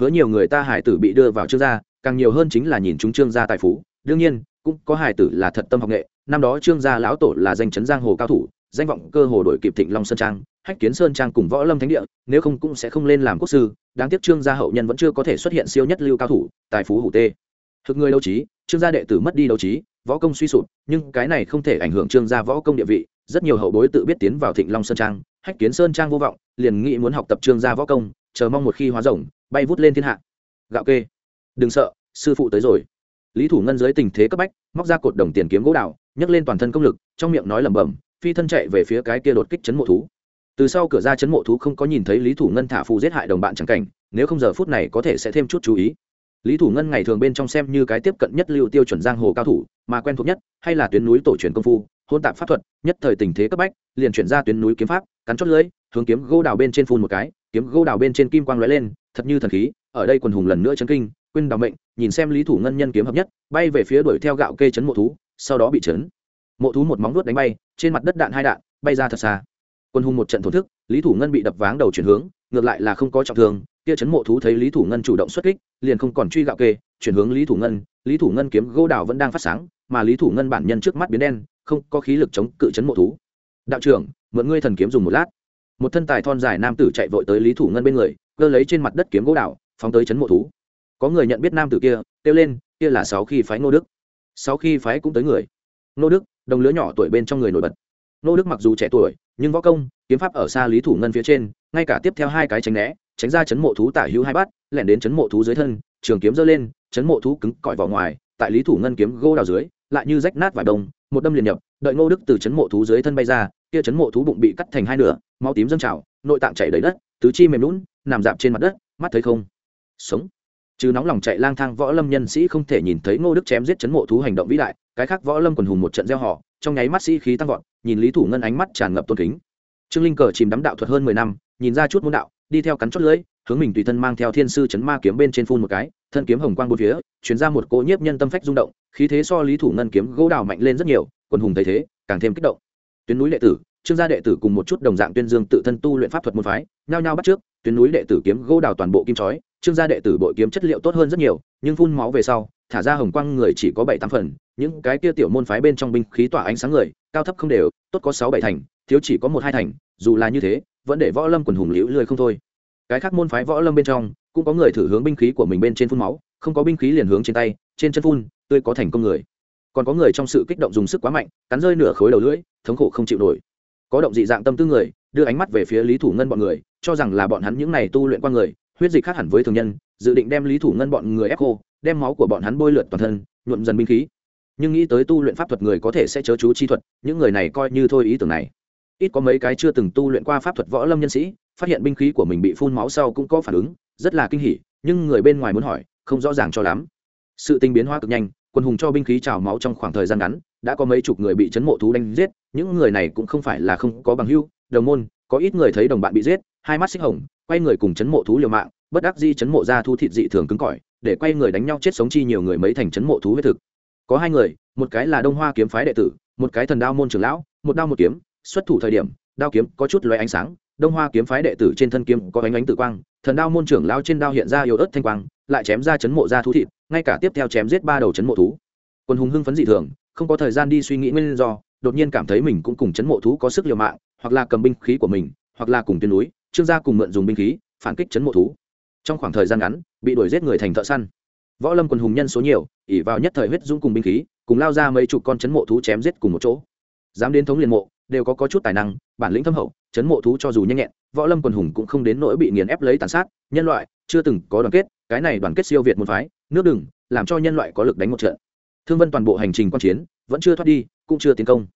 Hứa nhiều người ta hải tử bị đưa vào trương gia, càng nhiều hơn chính là nhìn chúng trương gia tài phú. Đương nhiên, cũng có hải tử là thật tâm học nghệ. Năm đó trương gia lão tổ là danh chấn giang hồ cao thủ, danh vọng cơ hồ đổi kịp thịnh long sơn trang, hách kiến sơn trang cùng võ lâm thánh địa, nếu không cũng sẽ không lên làm quốc sư. Đáng tiếc trương gia hậu nhân vẫn chưa có thể xuất hiện siêu nhất lưu cao thủ, tài phú hủ tê. Thực người đấu trí, trương gia đệ tử mất đi đấu trí, võ công suy sụp, nhưng cái này không thể ảnh hưởng trương gia võ công địa vị. Rất nhiều hậu bối tự biết tiến vào thịnh long sơn trang hách kiến sơn trang vô vọng liền nghĩ muốn học tập trương gia võ công chờ mong một khi hóa rồng bay vút lên thiên hạ. Gạo kê. Đừng sợ sư phụ tới rồi. Lý thủ ngân dưới tình thế cấp bách móc ra cột đồng tiền kiếm gỗ đào, nhấc lên toàn thân công lực trong miệng nói lẩm bẩm phi thân chạy về phía cái kia đột kích chấn mộ thú. Từ sau cửa ra chấn mộ thú không có nhìn thấy lý thủ ngân thả phù giết hại đồng bạn chẳng cảnh nếu không giờ phút này có thể sẽ thêm chút chú ý. Lý thủ ngân ngày thường bên trong xem như cái tiếp cận nhất lưu tiêu chuẩn giang hồ cao thủ mà quen thuộc nhất hay là tuyến núi tổ truyền công phu hôn tạp pháp thuật, nhất thời tình thế cấp bách, liền chuyển ra tuyến núi kiếm pháp, cắn chót lưỡi, hướng kiếm gỗ đào bên trên phun một cái, kiếm gỗ đào bên trên kim quang lóe lên, thật như thần khí, ở đây quần hùng lần nữa chấn kinh, quên đào mệnh, nhìn xem lý thủ ngân nhân kiếm hợp nhất, bay về phía đuổi theo gạo kê chấn mộ thú, sau đó bị chấn. Mộ thú một móng vuốt đánh bay, trên mặt đất đạn hai đạn, bay ra thật xa. Quân hùng một trận thổn thức, lý thủ ngân bị đập váng đầu chuyển hướng, ngược lại là không có trọng thương, kia chấn mộ thú thấy lý thủ ngân chủ động xuất kích, liền không còn truy gạo kê, chuyển hướng lý thủ ngân, lý thủ ngân kiếm gỗ đào vẫn đang phát sáng mà lý thủ ngân bản nhân trước mắt biến đen, không có khí lực chống cự chấn mộ thú. Đạo trưởng, mượn ngươi thần kiếm dùng một lát. Một thân tài thon dài nam tử chạy vội tới lý thủ ngân bên người, cơ lấy trên mặt đất kiếm gỗ đào, phóng tới chấn mộ thú. Có người nhận biết nam tử kia, kêu lên, kia là sáu khi phái ngô đức. Sáu khi phái cũng tới người. Ngô đức, đồng lứa nhỏ tuổi bên trong người nổi bật. Ngô đức mặc dù trẻ tuổi, nhưng võ công, kiếm pháp ở xa lý thủ ngân phía trên, ngay cả tiếp theo hai cái tránh né, tránh ra chấn mộ thú tả hữu hai bát, lẻn đến chấn mộ thú dưới thân, trường kiếm giơ lên, chấn mộ thú cứng cỏi vào ngoài, tại lý thủ ngân kiếm gỗ đào dưới lại như rách nát vài đồng một đâm liền nhập, đợi ngô đức từ chấn mộ thú dưới thân bay ra, kia chấn mộ thú bụng bị cắt thành hai nửa, máu tím dâng trào, nội tạng chảy đầy đất, tứ chi mềm lún nằm dạp trên mặt đất, mắt thấy không sống. Chứ nóng lòng chạy lang thang võ lâm nhân sĩ không thể nhìn thấy ngô đức chém giết chấn mộ thú hành động vĩ đại, cái khác võ lâm quần hùng một trận gieo họ, trong nháy mắt sĩ khí tăng vọt, nhìn lý thủ ngân ánh mắt tràn ngập tôn kính. Trương linh cờ chìm đắm đạo thuật hơn mười năm, nhìn ra chút môn đạo, đi theo cắn chót lưỡi, hướng mình tùy thân mang theo thiên sư chấn ma kiếm bên trên phun một cái, thân kiếm hồng quang bốn phía chuyển ra một cỗ nhiếp nhân tâm phách rung động khí thế so lý thủ ngân kiếm gỗ đào mạnh lên rất nhiều, quần hùng thấy thế, càng thêm kích động. Tuyến núi đệ tử, trương gia đệ tử cùng một chút đồng dạng tuyên dương tự thân tu luyện pháp thuật môn phái, nhao nhao bắt trước, tuyến núi đệ tử kiếm gỗ đào toàn bộ kim chói, trương gia đệ tử bội kiếm chất liệu tốt hơn rất nhiều, nhưng phun máu về sau, thả ra hồng quang người chỉ có bảy tám phần, những cái kia tiểu môn phái bên trong binh khí tỏa ánh sáng người, cao thấp không đều, tốt có sáu bảy thành, thiếu chỉ có một hai thành, dù là như thế, vẫn để võ lâm quần hùng liễu lười không thôi. Cái khác môn phái võ lâm bên trong, cũng có người thử hướng binh khí của mình bên trên phun máu, không có binh khí liền hướng trên tay trên chân phun, tươi có thành công người. Còn có người trong sự kích động dùng sức quá mạnh, cắn rơi nửa khối đầu lưỡi, thống khổ không chịu nổi. Có động dị dạng tâm tư người, đưa ánh mắt về phía lý thủ ngân bọn người, cho rằng là bọn hắn những này tu luyện qua người, huyết dịch khác hẳn với thường nhân, dự định đem lý thủ ngân bọn người ép khô, đem máu của bọn hắn bôi lượt toàn thân, nhuộm dần binh khí. Nhưng nghĩ tới tu luyện pháp thuật người có thể sẽ chớ chú chi thuật, những người này coi như thôi ý tưởng này. Ít có mấy cái chưa từng tu luyện qua pháp thuật võ lâm nhân sĩ, phát hiện binh khí của mình bị phun máu sau cũng có phản ứng, rất là kinh hỉ, nhưng người bên ngoài muốn hỏi, không rõ ràng cho lắm sự tình biến hóa cực nhanh, quân hùng cho binh khí trào máu trong khoảng thời gian ngắn, đã có mấy chục người bị chấn mộ thú đánh giết, những người này cũng không phải là không có bằng hưu đồng môn, có ít người thấy đồng bạn bị giết, hai mắt xích hồng, quay người cùng chấn mộ thú liều mạng, bất đắc di chấn mộ ra thu thịt dị thường cứng cỏi, để quay người đánh nhau chết sống chi nhiều người mấy thành chấn mộ thú huyết thực. Có hai người, một cái là đông hoa kiếm phái đệ tử, một cái thần đao môn trưởng lão, một đao một kiếm, xuất thủ thời điểm, đao kiếm có chút loé ánh sáng, đông hoa kiếm phái đệ tử trên thân kiếm có ánh ánh tử quang, thần đao môn trưởng lão trên đao hiện ra yếu ớt thanh quang, lại chém ra chấn mộ ra thú thịt ngay cả tiếp theo chém giết ba đầu chấn mộ thú. Quân hùng hưng phấn dị thường không có thời gian đi suy nghĩ nguyên do đột nhiên cảm thấy mình cũng cùng chấn mộ thú có sức liều mạng hoặc là cầm binh khí của mình hoặc là cùng tuyến núi trương gia cùng mượn dùng binh khí phản kích chấn mộ thú. Trong khoảng thời gian ngắn bị đuổi giết người thành thợ săn. Võ lâm quần hùng nhân số nhiều ỉ vào nhất thời huyết dũng cùng binh khí cùng lao ra mấy chục con chấn mộ thú chém giết cùng một chỗ. Dám đến thống liền mộ đều có, có chút tài năng bản lĩnh thâm hậu chấn mộ thú cho dù nhanh nhẹn võ lâm quần hùng cũng không đến nỗi bị nghiền ép lấy tàn sát nhân loại chưa từng có đoàn kết cái này đoàn kết siêu việt môn phái nước đừng, làm cho nhân loại có lực đánh một trận. Thương vân toàn bộ hành trình quan chiến, vẫn chưa thoát đi, cũng chưa tiến công.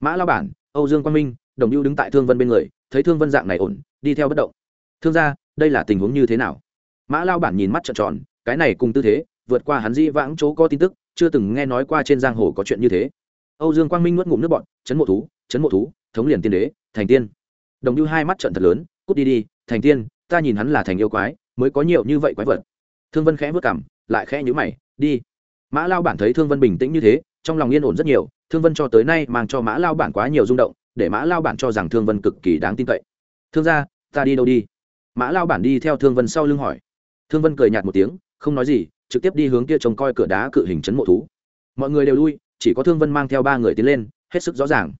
Mã lao bản, âu dương quang minh, đồng lưu đứng tại thương vân bên người, thấy thương vân dạng này ổn, đi theo bất động. Thương gia, đây là tình huống như thế nào? Mã lao bản nhìn mắt trợn tròn, cái này cùng tư thế, vượt qua hắn di vãng chỗ có tin tức, chưa từng nghe nói qua trên giang hồ có chuyện như thế. Âu dương quang minh nuốt ngụm nước bọn chấn mộ thú, chấn mộ thú, thống liền tiên đế, thành tiên. Đồng như hai mắt trận thật lớn, cút đi đi, thành tiên, ta nhìn hắn là thành yêu quái, mới có nhiều như vậy quái vật. Thương vân khẽ vất cảm lại khẽ nhữ mày, đi. Mã lao bản thấy thương vân bình tĩnh như thế, trong lòng yên ổn rất nhiều, thương vân cho tới nay mang cho mã lao bản quá nhiều rung động, để mã lao bản cho rằng thương vân cực kỳ đáng tin cậy. Thương gia, ta đi đâu đi? Mã lao bản đi theo thương vân sau lưng hỏi. Thương vân cười nhạt một tiếng, không nói gì, trực tiếp đi hướng kia trông coi cửa đá cự hình chấn mộ thú. Mọi người đều lui, chỉ có thương vân mang theo ba người tiến lên, hết sức rõ ràng.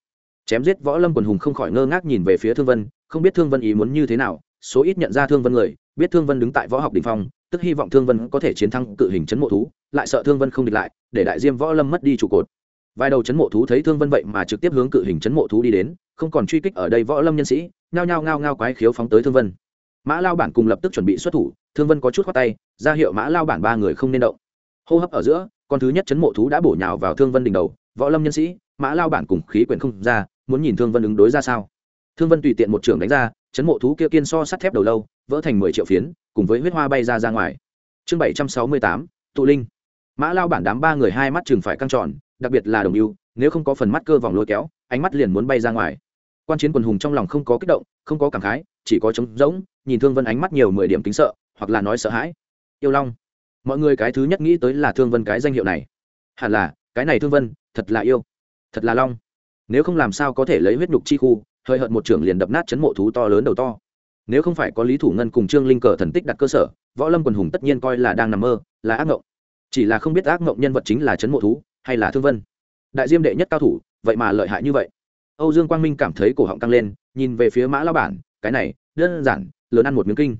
Chém giết võ lâm quần hùng không khỏi ngơ ngác nhìn về phía thương vân, không biết thương vân ý muốn như thế nào, số ít nhận ra thương vân người, biết thương vân đứng tại võ học đình phong tức hy vọng thương vân có thể chiến thắng cự hình chấn mộ thú, lại sợ thương vân không địch lại, để đại diêm võ lâm mất đi trụ cột. Vài đầu chấn mộ thú thấy thương vân vậy mà trực tiếp hướng cự hình chấn mộ thú đi đến, không còn truy kích ở đây võ lâm nhân sĩ, nhao nhao ngao ngao quái khiếu phóng tới thương vân. Mã lao bản cùng lập tức chuẩn bị xuất thủ, thương vân có chút khoát tay, ra hiệu mã lao bản ba người không nên động. Hô hấp ở giữa, con thứ nhất chấn mộ thú đã bổ nhào vào thương vân đỉnh đầu, võ lâm nhân sĩ, mã lao bản cùng khí quyển không ra, muốn nhìn thương vân ứng đối ra sao. Thương vân tùy tiện một trường đánh ra, chấn mộ thú kia kiên so sắt thép đầu lâu vỡ thành mười triệu phiến, cùng với huyết hoa bay ra ra ngoài. Chương bảy trăm sáu mươi tám, tụ linh. Mã lao bản đám ba người hai mắt chừng phải căng tròn, đặc biệt là đồng ưu, nếu không có phần mắt cơ vòng lôi kéo, ánh mắt liền muốn bay ra ngoài. Quan chiến quần hùng trong lòng không có kích động, không có cảm khái, chỉ có trống rỗng, nhìn thương vân ánh mắt nhiều mười điểm kính sợ, hoặc là nói sợ hãi. Yêu long. Mọi người cái thứ nhất nghĩ tới là thương vân cái danh hiệu này. Hẳn là, cái này thương vân, thật là yêu, thật là long. Nếu không làm sao có thể lấy huyết nhục chi khu, hơi hợt một trưởng liền đập nát chấn mộ thú to lớn đầu to nếu không phải có lý thủ ngân cùng trương linh cờ thần tích đặt cơ sở, võ lâm quần hùng tất nhiên coi là đang nằm mơ, là ác mộng chỉ là không biết ác mộng nhân vật chính là chấn mộ thú hay là thương vân. Đại diêm đệ nhất cao thủ, vậy mà lợi hại như vậy. Âu dương quang minh cảm thấy cổ họng tăng lên, nhìn về phía mã lao bản, cái này, đơn giản, lớn ăn một miếng kinh.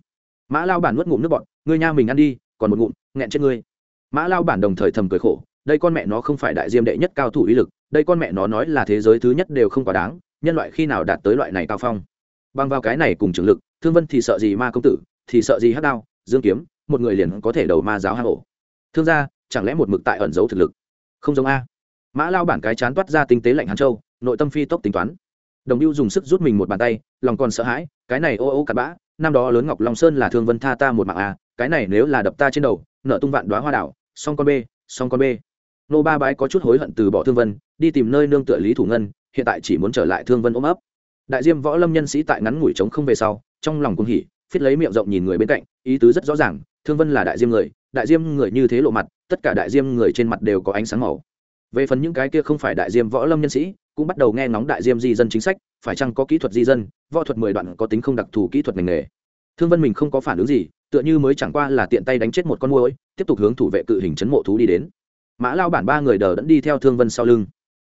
Mã lao bản nuốt ngụm nước bọn ngươi nha mình ăn đi, còn một ngụm, nghẹn chết ngươi. Mã lao bản đồng thời thầm cười khổ, đây con mẹ nó không phải đại diêm đệ nhất cao thủ ý lực, đây con mẹ nó nói là thế giới thứ nhất đều không quá đáng, nhân loại khi nào đạt tới loại này cao phong bằng vào cái này cùng trường lực, thương vân thì sợ gì ma công tử, thì sợ gì hát đao, dương kiếm, một người liền có thể đầu ma giáo hang ổ. Thương gia, chẳng lẽ một mực tại ẩn giấu thực lực? Không giống a. Mã lao bản cái chán toát ra tinh tế lạnh hàn châu, nội tâm phi tốc tính toán. Đồng lưu dùng sức rút mình một bàn tay, lòng còn sợ hãi, cái này ô ô cặn bã, năm đó lớn ngọc long sơn là thương vân tha ta một mạng a, cái này nếu là đập ta trên đầu, nợ tung vạn đoá hoa đảo song con b song con b nô ba bái có chút hối hận từ bỏ thương vân, đi tìm nơi nương tựa lý thủ ngân, hiện tại chỉ muốn trở lại thương vân ôm ấp đại diêm võ lâm nhân sĩ tại ngắn ngủi trống không về sau, trong lòng cung hỉ phiết lấy miệng rộng nhìn người bên cạnh, ý tứ rất rõ ràng, thương vân là đại diêm người, đại diêm người như thế lộ mặt, tất cả đại diêm người trên mặt đều có ánh sáng màu. Về phần những cái kia không phải đại diêm võ lâm nhân sĩ, cũng bắt đầu nghe ngóng đại diêm di dân chính sách, phải chăng có kỹ thuật di dân, võ thuật mười đoạn có tính không đặc thù kỹ thuật ngành nghề. Thương vân mình không có phản ứng gì, tựa như mới chẳng qua là tiện tay đánh chết một con môi tiếp tục hướng thủ vệ cự hình chấn mộ thú đi đến. Mã lao bản ba người đờ đẫn đi theo thương vân sau lưng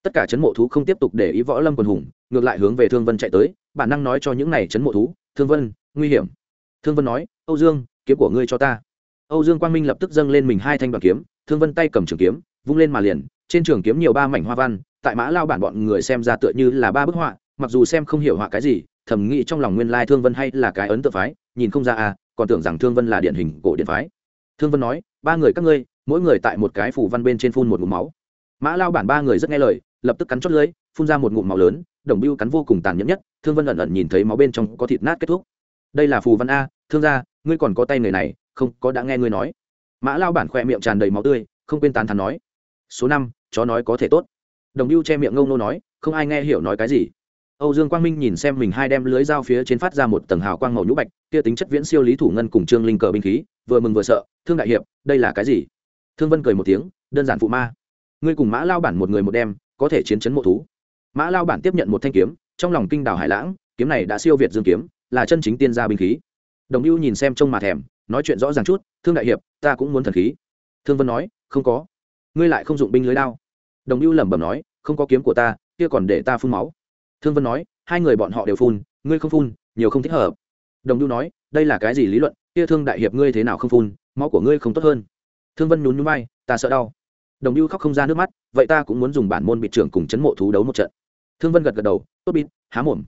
tất cả chấn mộ thú không tiếp tục để ý võ lâm quần hùng, ngược lại hướng về thương vân chạy tới, bản năng nói cho những này chấn mộ thú, thương vân, nguy hiểm. Thương vân nói, âu dương, kiếm của ngươi cho ta. Âu dương quang minh lập tức dâng lên mình hai thanh đoàn kiếm, thương vân tay cầm trường kiếm, vung lên mà liền, trên trường kiếm nhiều ba mảnh hoa văn, tại mã lao bản bọn người xem ra tựa như là ba bức họa, mặc dù xem không hiểu họa cái gì, thầm nghĩ trong lòng nguyên lai thương vân hay là cái ấn tượng phái, nhìn không ra à còn tưởng rằng thương vân là điển hình cổ điện phái. Thương vân nói, ba người các ngươi, mỗi người tại một cái phủ văn bên trên phun một ngụm máu. Mã lao bản ba người rất nghe lời lập tức cắn chót lưới phun ra một ngụm máu lớn, đồng bưu cắn vô cùng tàn nhẫn nhất, thương vân ẩn ẩn nhìn thấy máu bên trong có thịt nát kết thúc. Đây là phù văn a, thương gia, ngươi còn có tay người này, không có đã nghe ngươi nói. Mã lao bản khoe miệng tràn đầy máu tươi, không quên tán thắn nói. Số năm, chó nói có thể tốt. Đồng bưu che miệng ngâu nô nói, không ai nghe hiểu nói cái gì. Âu dương quang minh nhìn xem mình hai đem lưới dao phía trên phát ra một tầng hào quang màu nhũ bạch, kia tính chất viễn siêu lý thủ ngân cùng trương linh cờ binh khí, vừa mừng vừa sợ, thương đại hiệp, đây là cái gì? Thương vân cười một tiếng, đơn giản phụ ma. Ngươi cùng mã lao bản một người một đem có thể chiến chấn mộ thú. Mã lao bản tiếp nhận một thanh kiếm, trong lòng kinh đảo hải lãng, kiếm này đã siêu việt dương kiếm, là chân chính tiên gia binh khí. Đồng ưu nhìn xem trông mà thèm, nói chuyện rõ ràng chút, thương đại hiệp, ta cũng muốn thần khí. Thương vân nói, không có. Ngươi lại không dụng binh lưới đao. Đồng ưu lẩm bẩm nói, không có kiếm của ta, kia còn để ta phun máu. Thương vân nói, hai người bọn họ đều phun, ngươi không phun, nhiều không thích hợp. Đồng ưu nói, đây là cái gì lý luận? Kia thương đại hiệp ngươi thế nào không phun, máu của ngươi không tốt hơn. Thương vân nhún nhún vai, ta sợ đau đồng lưu khóc không ra nước mắt, vậy ta cũng muốn dùng bản môn bị trưởng cùng chấn mộ thú đấu một trận. Thương vân gật gật đầu, tốt bịt, há mồm.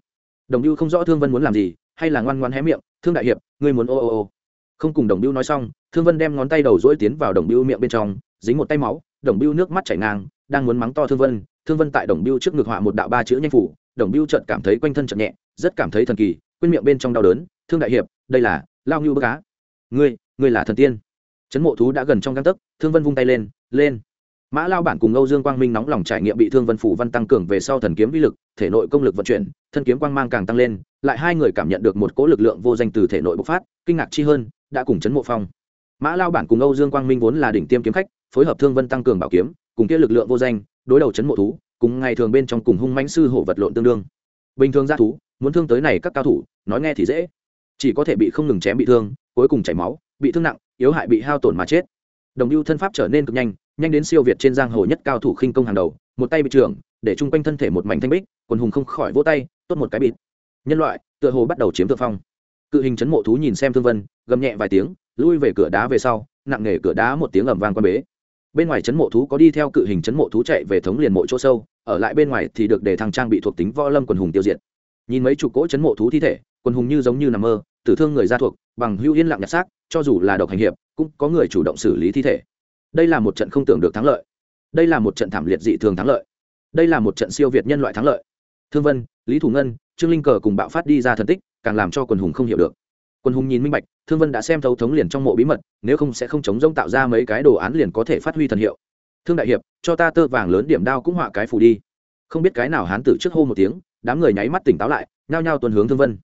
Đồng lưu không rõ thương vân muốn làm gì, hay là ngoan ngoan hé miệng, thương đại hiệp, ngươi muốn ô ô ô. Không cùng đồng biêu nói xong, thương vân đem ngón tay đầu dỗi tiến vào đồng biêu miệng bên trong, dính một tay máu, đồng biêu nước mắt chảy ngang, đang muốn mắng to thương vân thương vân tại đồng biêu trước ngực họa một đạo ba chữ nhanh phủ, đồng biêu chợt cảm thấy quanh thân chợt nhẹ, rất cảm thấy thần kỳ, quên miệng bên trong đau đớn, thương đại hiệp, đây là lao ngưu bức cá ngươi ngươi là thần tiên. Chấn mộ thú đã gần trong găng tấc, thương vân vung tay lên lên mã lao bản cùng âu dương quang minh nóng lòng trải nghiệm bị thương vân phủ văn tăng cường về sau thần kiếm vi lực, thể nội công lực vận chuyển, thân kiếm quang mang càng tăng lên, lại hai người cảm nhận được một cỗ lực lượng vô danh từ thể nội bộc phát, kinh ngạc chi hơn, đã cùng chấn mộ phong. Mã lao bản cùng âu dương quang minh vốn là đỉnh tiêm kiếm khách, phối hợp thương vân tăng cường bảo kiếm, cùng kia lực lượng vô danh, đối đầu chấn mộ thú, cùng ngày thường bên trong cùng hung mãnh sư hổ vật lộn tương đương. Bình thường ra thú, muốn thương tới này các cao thủ, nói nghe thì dễ. Chỉ có thể bị không ngừng chém bị thương, cuối cùng chảy máu, bị thương nặng, yếu hại bị hao tổn mà chết đồng lưu thân pháp trở nên cực nhanh nhanh đến siêu việt trên giang hồ nhất cao thủ khinh công hàng đầu, một tay bị trưởng, để chung quanh thân thể một mảnh thanh bích, quần hùng không khỏi vỗ tay, tốt một cái bịt. Nhân loại, tựa hồ bắt đầu chiếm thượng phong. Cự hình chấn mộ thú nhìn xem thương vân, gầm nhẹ vài tiếng, lui về cửa đá về sau, nặng nề cửa đá một tiếng ầm vang quan bế. Bên ngoài chấn mộ thú có đi theo cự hình chấn mộ thú chạy về thống liền mộ chỗ sâu, ở lại bên ngoài thì được để thằng trang bị thuộc tính võ lâm quần hùng tiêu diệt. Nhìn mấy chục cỗ chấn mộ thú thi thể, quần hùng như giống như nằm mơ, tử thương người ra thuộc, bằng hưu yên lặng nhặt xác cho dù là độc hành hiệp, cũng có người chủ động xử lý thi thể. Đây là một trận không tưởng được thắng lợi. Đây là một trận thảm liệt dị thường thắng lợi. Đây là một trận siêu việt nhân loại thắng lợi. Thương vân, lý thủ ngân, trương linh cờ cùng bạo phát đi ra thần tích, càng làm cho quần hùng không hiểu được. Quần hùng nhìn minh bạch, thương vân đã xem thấu thống liền trong mộ bí mật, nếu không sẽ không chống rông tạo ra mấy cái đồ án liền có thể phát huy thần hiệu. Thương đại hiệp, cho ta tơ vàng lớn điểm đao cũng họa cái phù đi. Không biết cái nào hán tử trước hô một tiếng, đám người nháy mắt tỉnh táo lại, nhao nhao tuần hướng thương vân.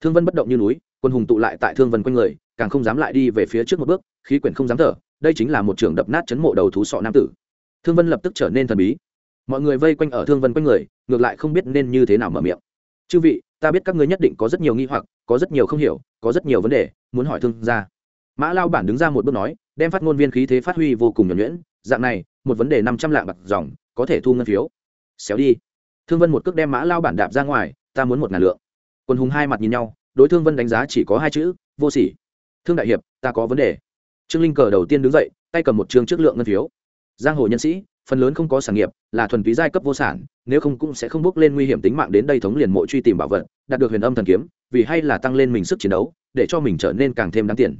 Thương vân bất động như núi quân hùng tụ lại tại thương vân quanh người càng không dám lại đi về phía trước một bước, khí quyển không dám thở, đây chính là một trường đập nát chấn mộ đầu thú sọ nam tử. Thương vân lập tức trở nên thần bí. Mọi người vây quanh ở thương vân quanh người, ngược lại không biết nên như thế nào mở miệng. Chư vị, ta biết các ngươi nhất định có rất nhiều nghi hoặc, có rất nhiều không hiểu, có rất nhiều vấn đề, muốn hỏi thương gia. Mã lao bản đứng ra một bước nói, đem phát ngôn viên khí thế phát huy vô cùng nhuẩn nhuyễn, dạng này, một vấn đề năm trăm lạng bạc dòng, có thể thu ngân phiếu. Xéo đi. Thương vân một cước đem mã lao bản đạp ra ngoài, ta muốn một ngàn lượng. Quân hùng hai mặt nhìn nhau, đối thương vân đánh giá chỉ có hai chữ, vô sỉ thương đại hiệp, ta có vấn đề. Trương linh cờ đầu tiên đứng dậy, tay cầm một chương trước lượng ngân phiếu. Giang hồ nhân sĩ, phần lớn không có sản nghiệp, là thuần túy giai cấp vô sản, nếu không cũng sẽ không bước lên nguy hiểm tính mạng đến đây thống liền mộ truy tìm bảo vật, đạt được huyền âm thần kiếm, vì hay là tăng lên mình sức chiến đấu, để cho mình trở nên càng thêm đáng tiền.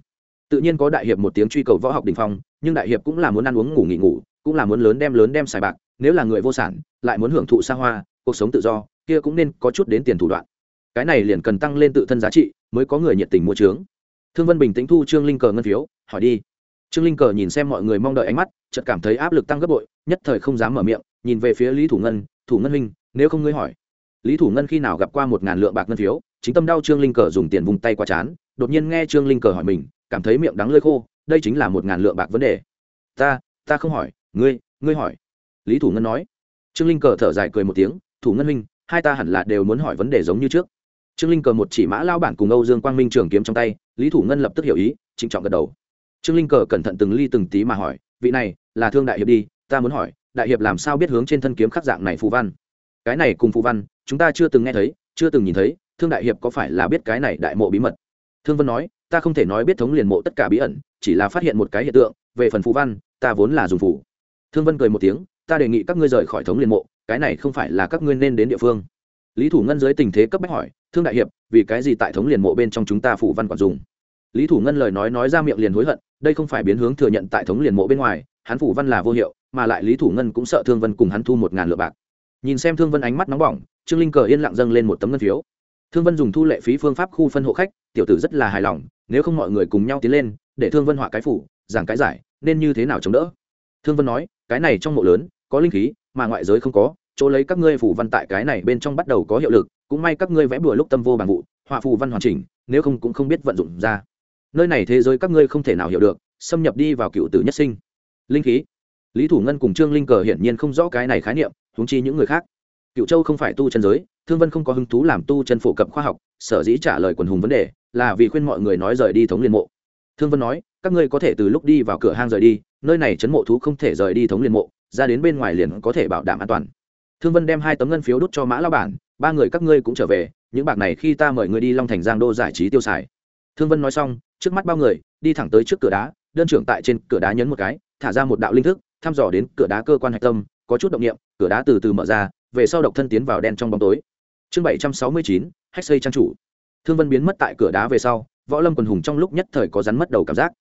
Tự nhiên có đại hiệp một tiếng truy cầu võ học đình phong, nhưng đại hiệp cũng là muốn ăn uống, ngủ nghỉ ngủ, cũng là muốn lớn đem lớn đem xài bạc, nếu là người vô sản, lại muốn hưởng thụ xa hoa, cuộc sống tự do, kia cũng nên có chút đến tiền thủ đoạn. Cái này liền cần tăng lên tự thân giá trị, mới có người nhiệt tình mua trướng thương vân bình tĩnh thu trương linh cờ ngân phiếu, hỏi đi. Trương linh cờ nhìn xem mọi người mong đợi ánh mắt, chợt cảm thấy áp lực tăng gấp bội, nhất thời không dám mở miệng, nhìn về phía lý thủ ngân thủ ngân huynh, nếu không ngươi hỏi. Lý thủ ngân khi nào gặp qua một ngàn lượng bạc ngân phiếu, chính tâm đau trương linh cờ dùng tiền vùng tay qua chán, đột nhiên nghe trương linh cờ hỏi mình, cảm thấy miệng đắng lơi khô, đây chính là một ngàn lượng bạc vấn đề. Ta ta không hỏi, ngươi ngươi hỏi. Lý thủ ngân nói. Trương linh cờ thở dài cười một tiếng, thủ ngân huynh, hai ta hẳn là đều muốn hỏi vấn đề giống như trước trương linh cờ một chỉ mã lao bản cùng âu dương quang minh trường kiếm trong tay, lý thủ ngân lập tức hiểu ý, trịnh trọng gật đầu. Trương linh cờ cẩn thận từng ly từng tí mà hỏi, vị này, là thương đại hiệp đi, ta muốn hỏi, đại hiệp làm sao biết hướng trên thân kiếm khắc dạng này phù văn? Cái này cùng phù văn, chúng ta chưa từng nghe thấy, chưa từng nhìn thấy, thương đại hiệp có phải là biết cái này đại mộ bí mật? Thương vân nói, ta không thể nói biết thống liền mộ tất cả bí ẩn, chỉ là phát hiện một cái hiện tượng, về phần phù văn, ta vốn là dùng phù. Thương vân cười một tiếng, ta đề nghị các ngươi rời khỏi thống liền mộ, cái này không phải là các ngươi nên đến địa phương lý thủ ngân dưới tình thế cấp bách hỏi, thương đại hiệp, vì cái gì tại thống liền mộ bên trong chúng ta phủ văn còn dùng? Lý thủ ngân lời nói nói ra miệng liền hối hận, đây không phải biến hướng thừa nhận tại thống liền mộ bên ngoài, hắn phủ văn là vô hiệu, mà lại lý thủ ngân cũng sợ thương vân cùng hắn thu một ngàn lượng bạc. Nhìn xem thương vân ánh mắt nóng bỏng, trương linh cờ yên lặng dâng lên một tấm ngân phiếu. Thương vân dùng thu lệ phí phương pháp khu phân hộ khách, tiểu tử rất là hài lòng, nếu không mọi người cùng nhau tiến lên, để thương vân họa cái phủ, giảng cái giải, nên như thế nào chống đỡ? Thương vân nói, cái này trong mộ lớn, có linh khí, mà ngoại giới không có chỗ lấy các ngươi phủ văn tại cái này bên trong bắt đầu có hiệu lực, cũng may các ngươi vẽ bừa lúc tâm vô bằng vụ, họa phù văn hoàn chỉnh, nếu không cũng không biết vận dụng ra. Nơi này thế giới các ngươi không thể nào hiểu được, xâm nhập đi vào cựu tử nhất sinh. Linh khí. Lý thủ ngân cùng trương linh cờ hiển nhiên không rõ cái này khái niệm húng chi những người khác. Cựu châu không phải tu chân giới, thương vân không có hứng thú làm tu chân phổ cập khoa học, sở dĩ trả lời quần hùng vấn đề, là vì khuyên mọi người nói rời đi thống liên mộ. Thương vân nói, các ngươi có thể từ lúc đi vào cửa hang rời đi, nơi này chấn mộ thú không thể rời đi thống liên mộ, ra đến bên ngoài liền có thể bảo đảm an toàn thương vân đem hai tấm ngân phiếu đút cho mã lao bản, ba người các ngươi cũng trở về, những bạc này khi ta mời ngươi đi long thành giang đô giải trí tiêu xài. Thương vân nói xong, trước mắt bao người, đi thẳng tới trước cửa đá, đơn trưởng tại trên cửa đá nhấn một cái, thả ra một đạo linh thức, thăm dò đến cửa đá cơ quan hạch tâm, có chút động nghiệm cửa đá từ từ mở ra, về sau độc thân tiến vào đen trong bóng tối. Chương bảy trăm sáu mươi chín, hách xây trang chủ. Thương vân biến mất tại cửa đá về sau, võ lâm quần hùng trong lúc nhất thời có rắn mất đầu cảm giác.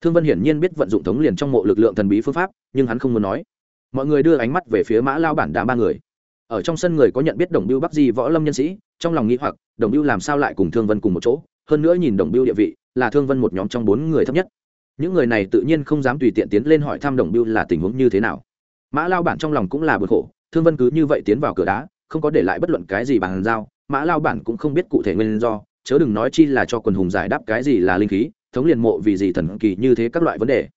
Thương vân hiển nhiên biết vận dụng thống liền trong mộ lực lượng thần bí phương pháp, nhưng hắn không muốn nói. Mọi người đưa ánh mắt về phía mã lao bản đã ba người ở trong sân người có nhận biết đồng biêu bắc di võ lâm nhân sĩ, trong lòng nghĩ hoặc, đồng biêu làm sao lại cùng thương vân cùng một chỗ? Hơn nữa nhìn đồng biêu địa vị, là thương vân một nhóm trong bốn người thấp nhất. Những người này tự nhiên không dám tùy tiện tiến lên hỏi thăm đồng biêu là tình huống như thế nào. Mã lao bản trong lòng cũng là bực khổ, thương vân cứ như vậy tiến vào cửa đá, không có để lại bất luận cái gì bàn giao. Mã lao bản cũng không biết cụ thể nguyên do, chớ đừng nói chi là cho quần hùng giải đáp cái gì là linh khí, thống liền mộ vì gì thần kỳ như thế các loại vấn đề.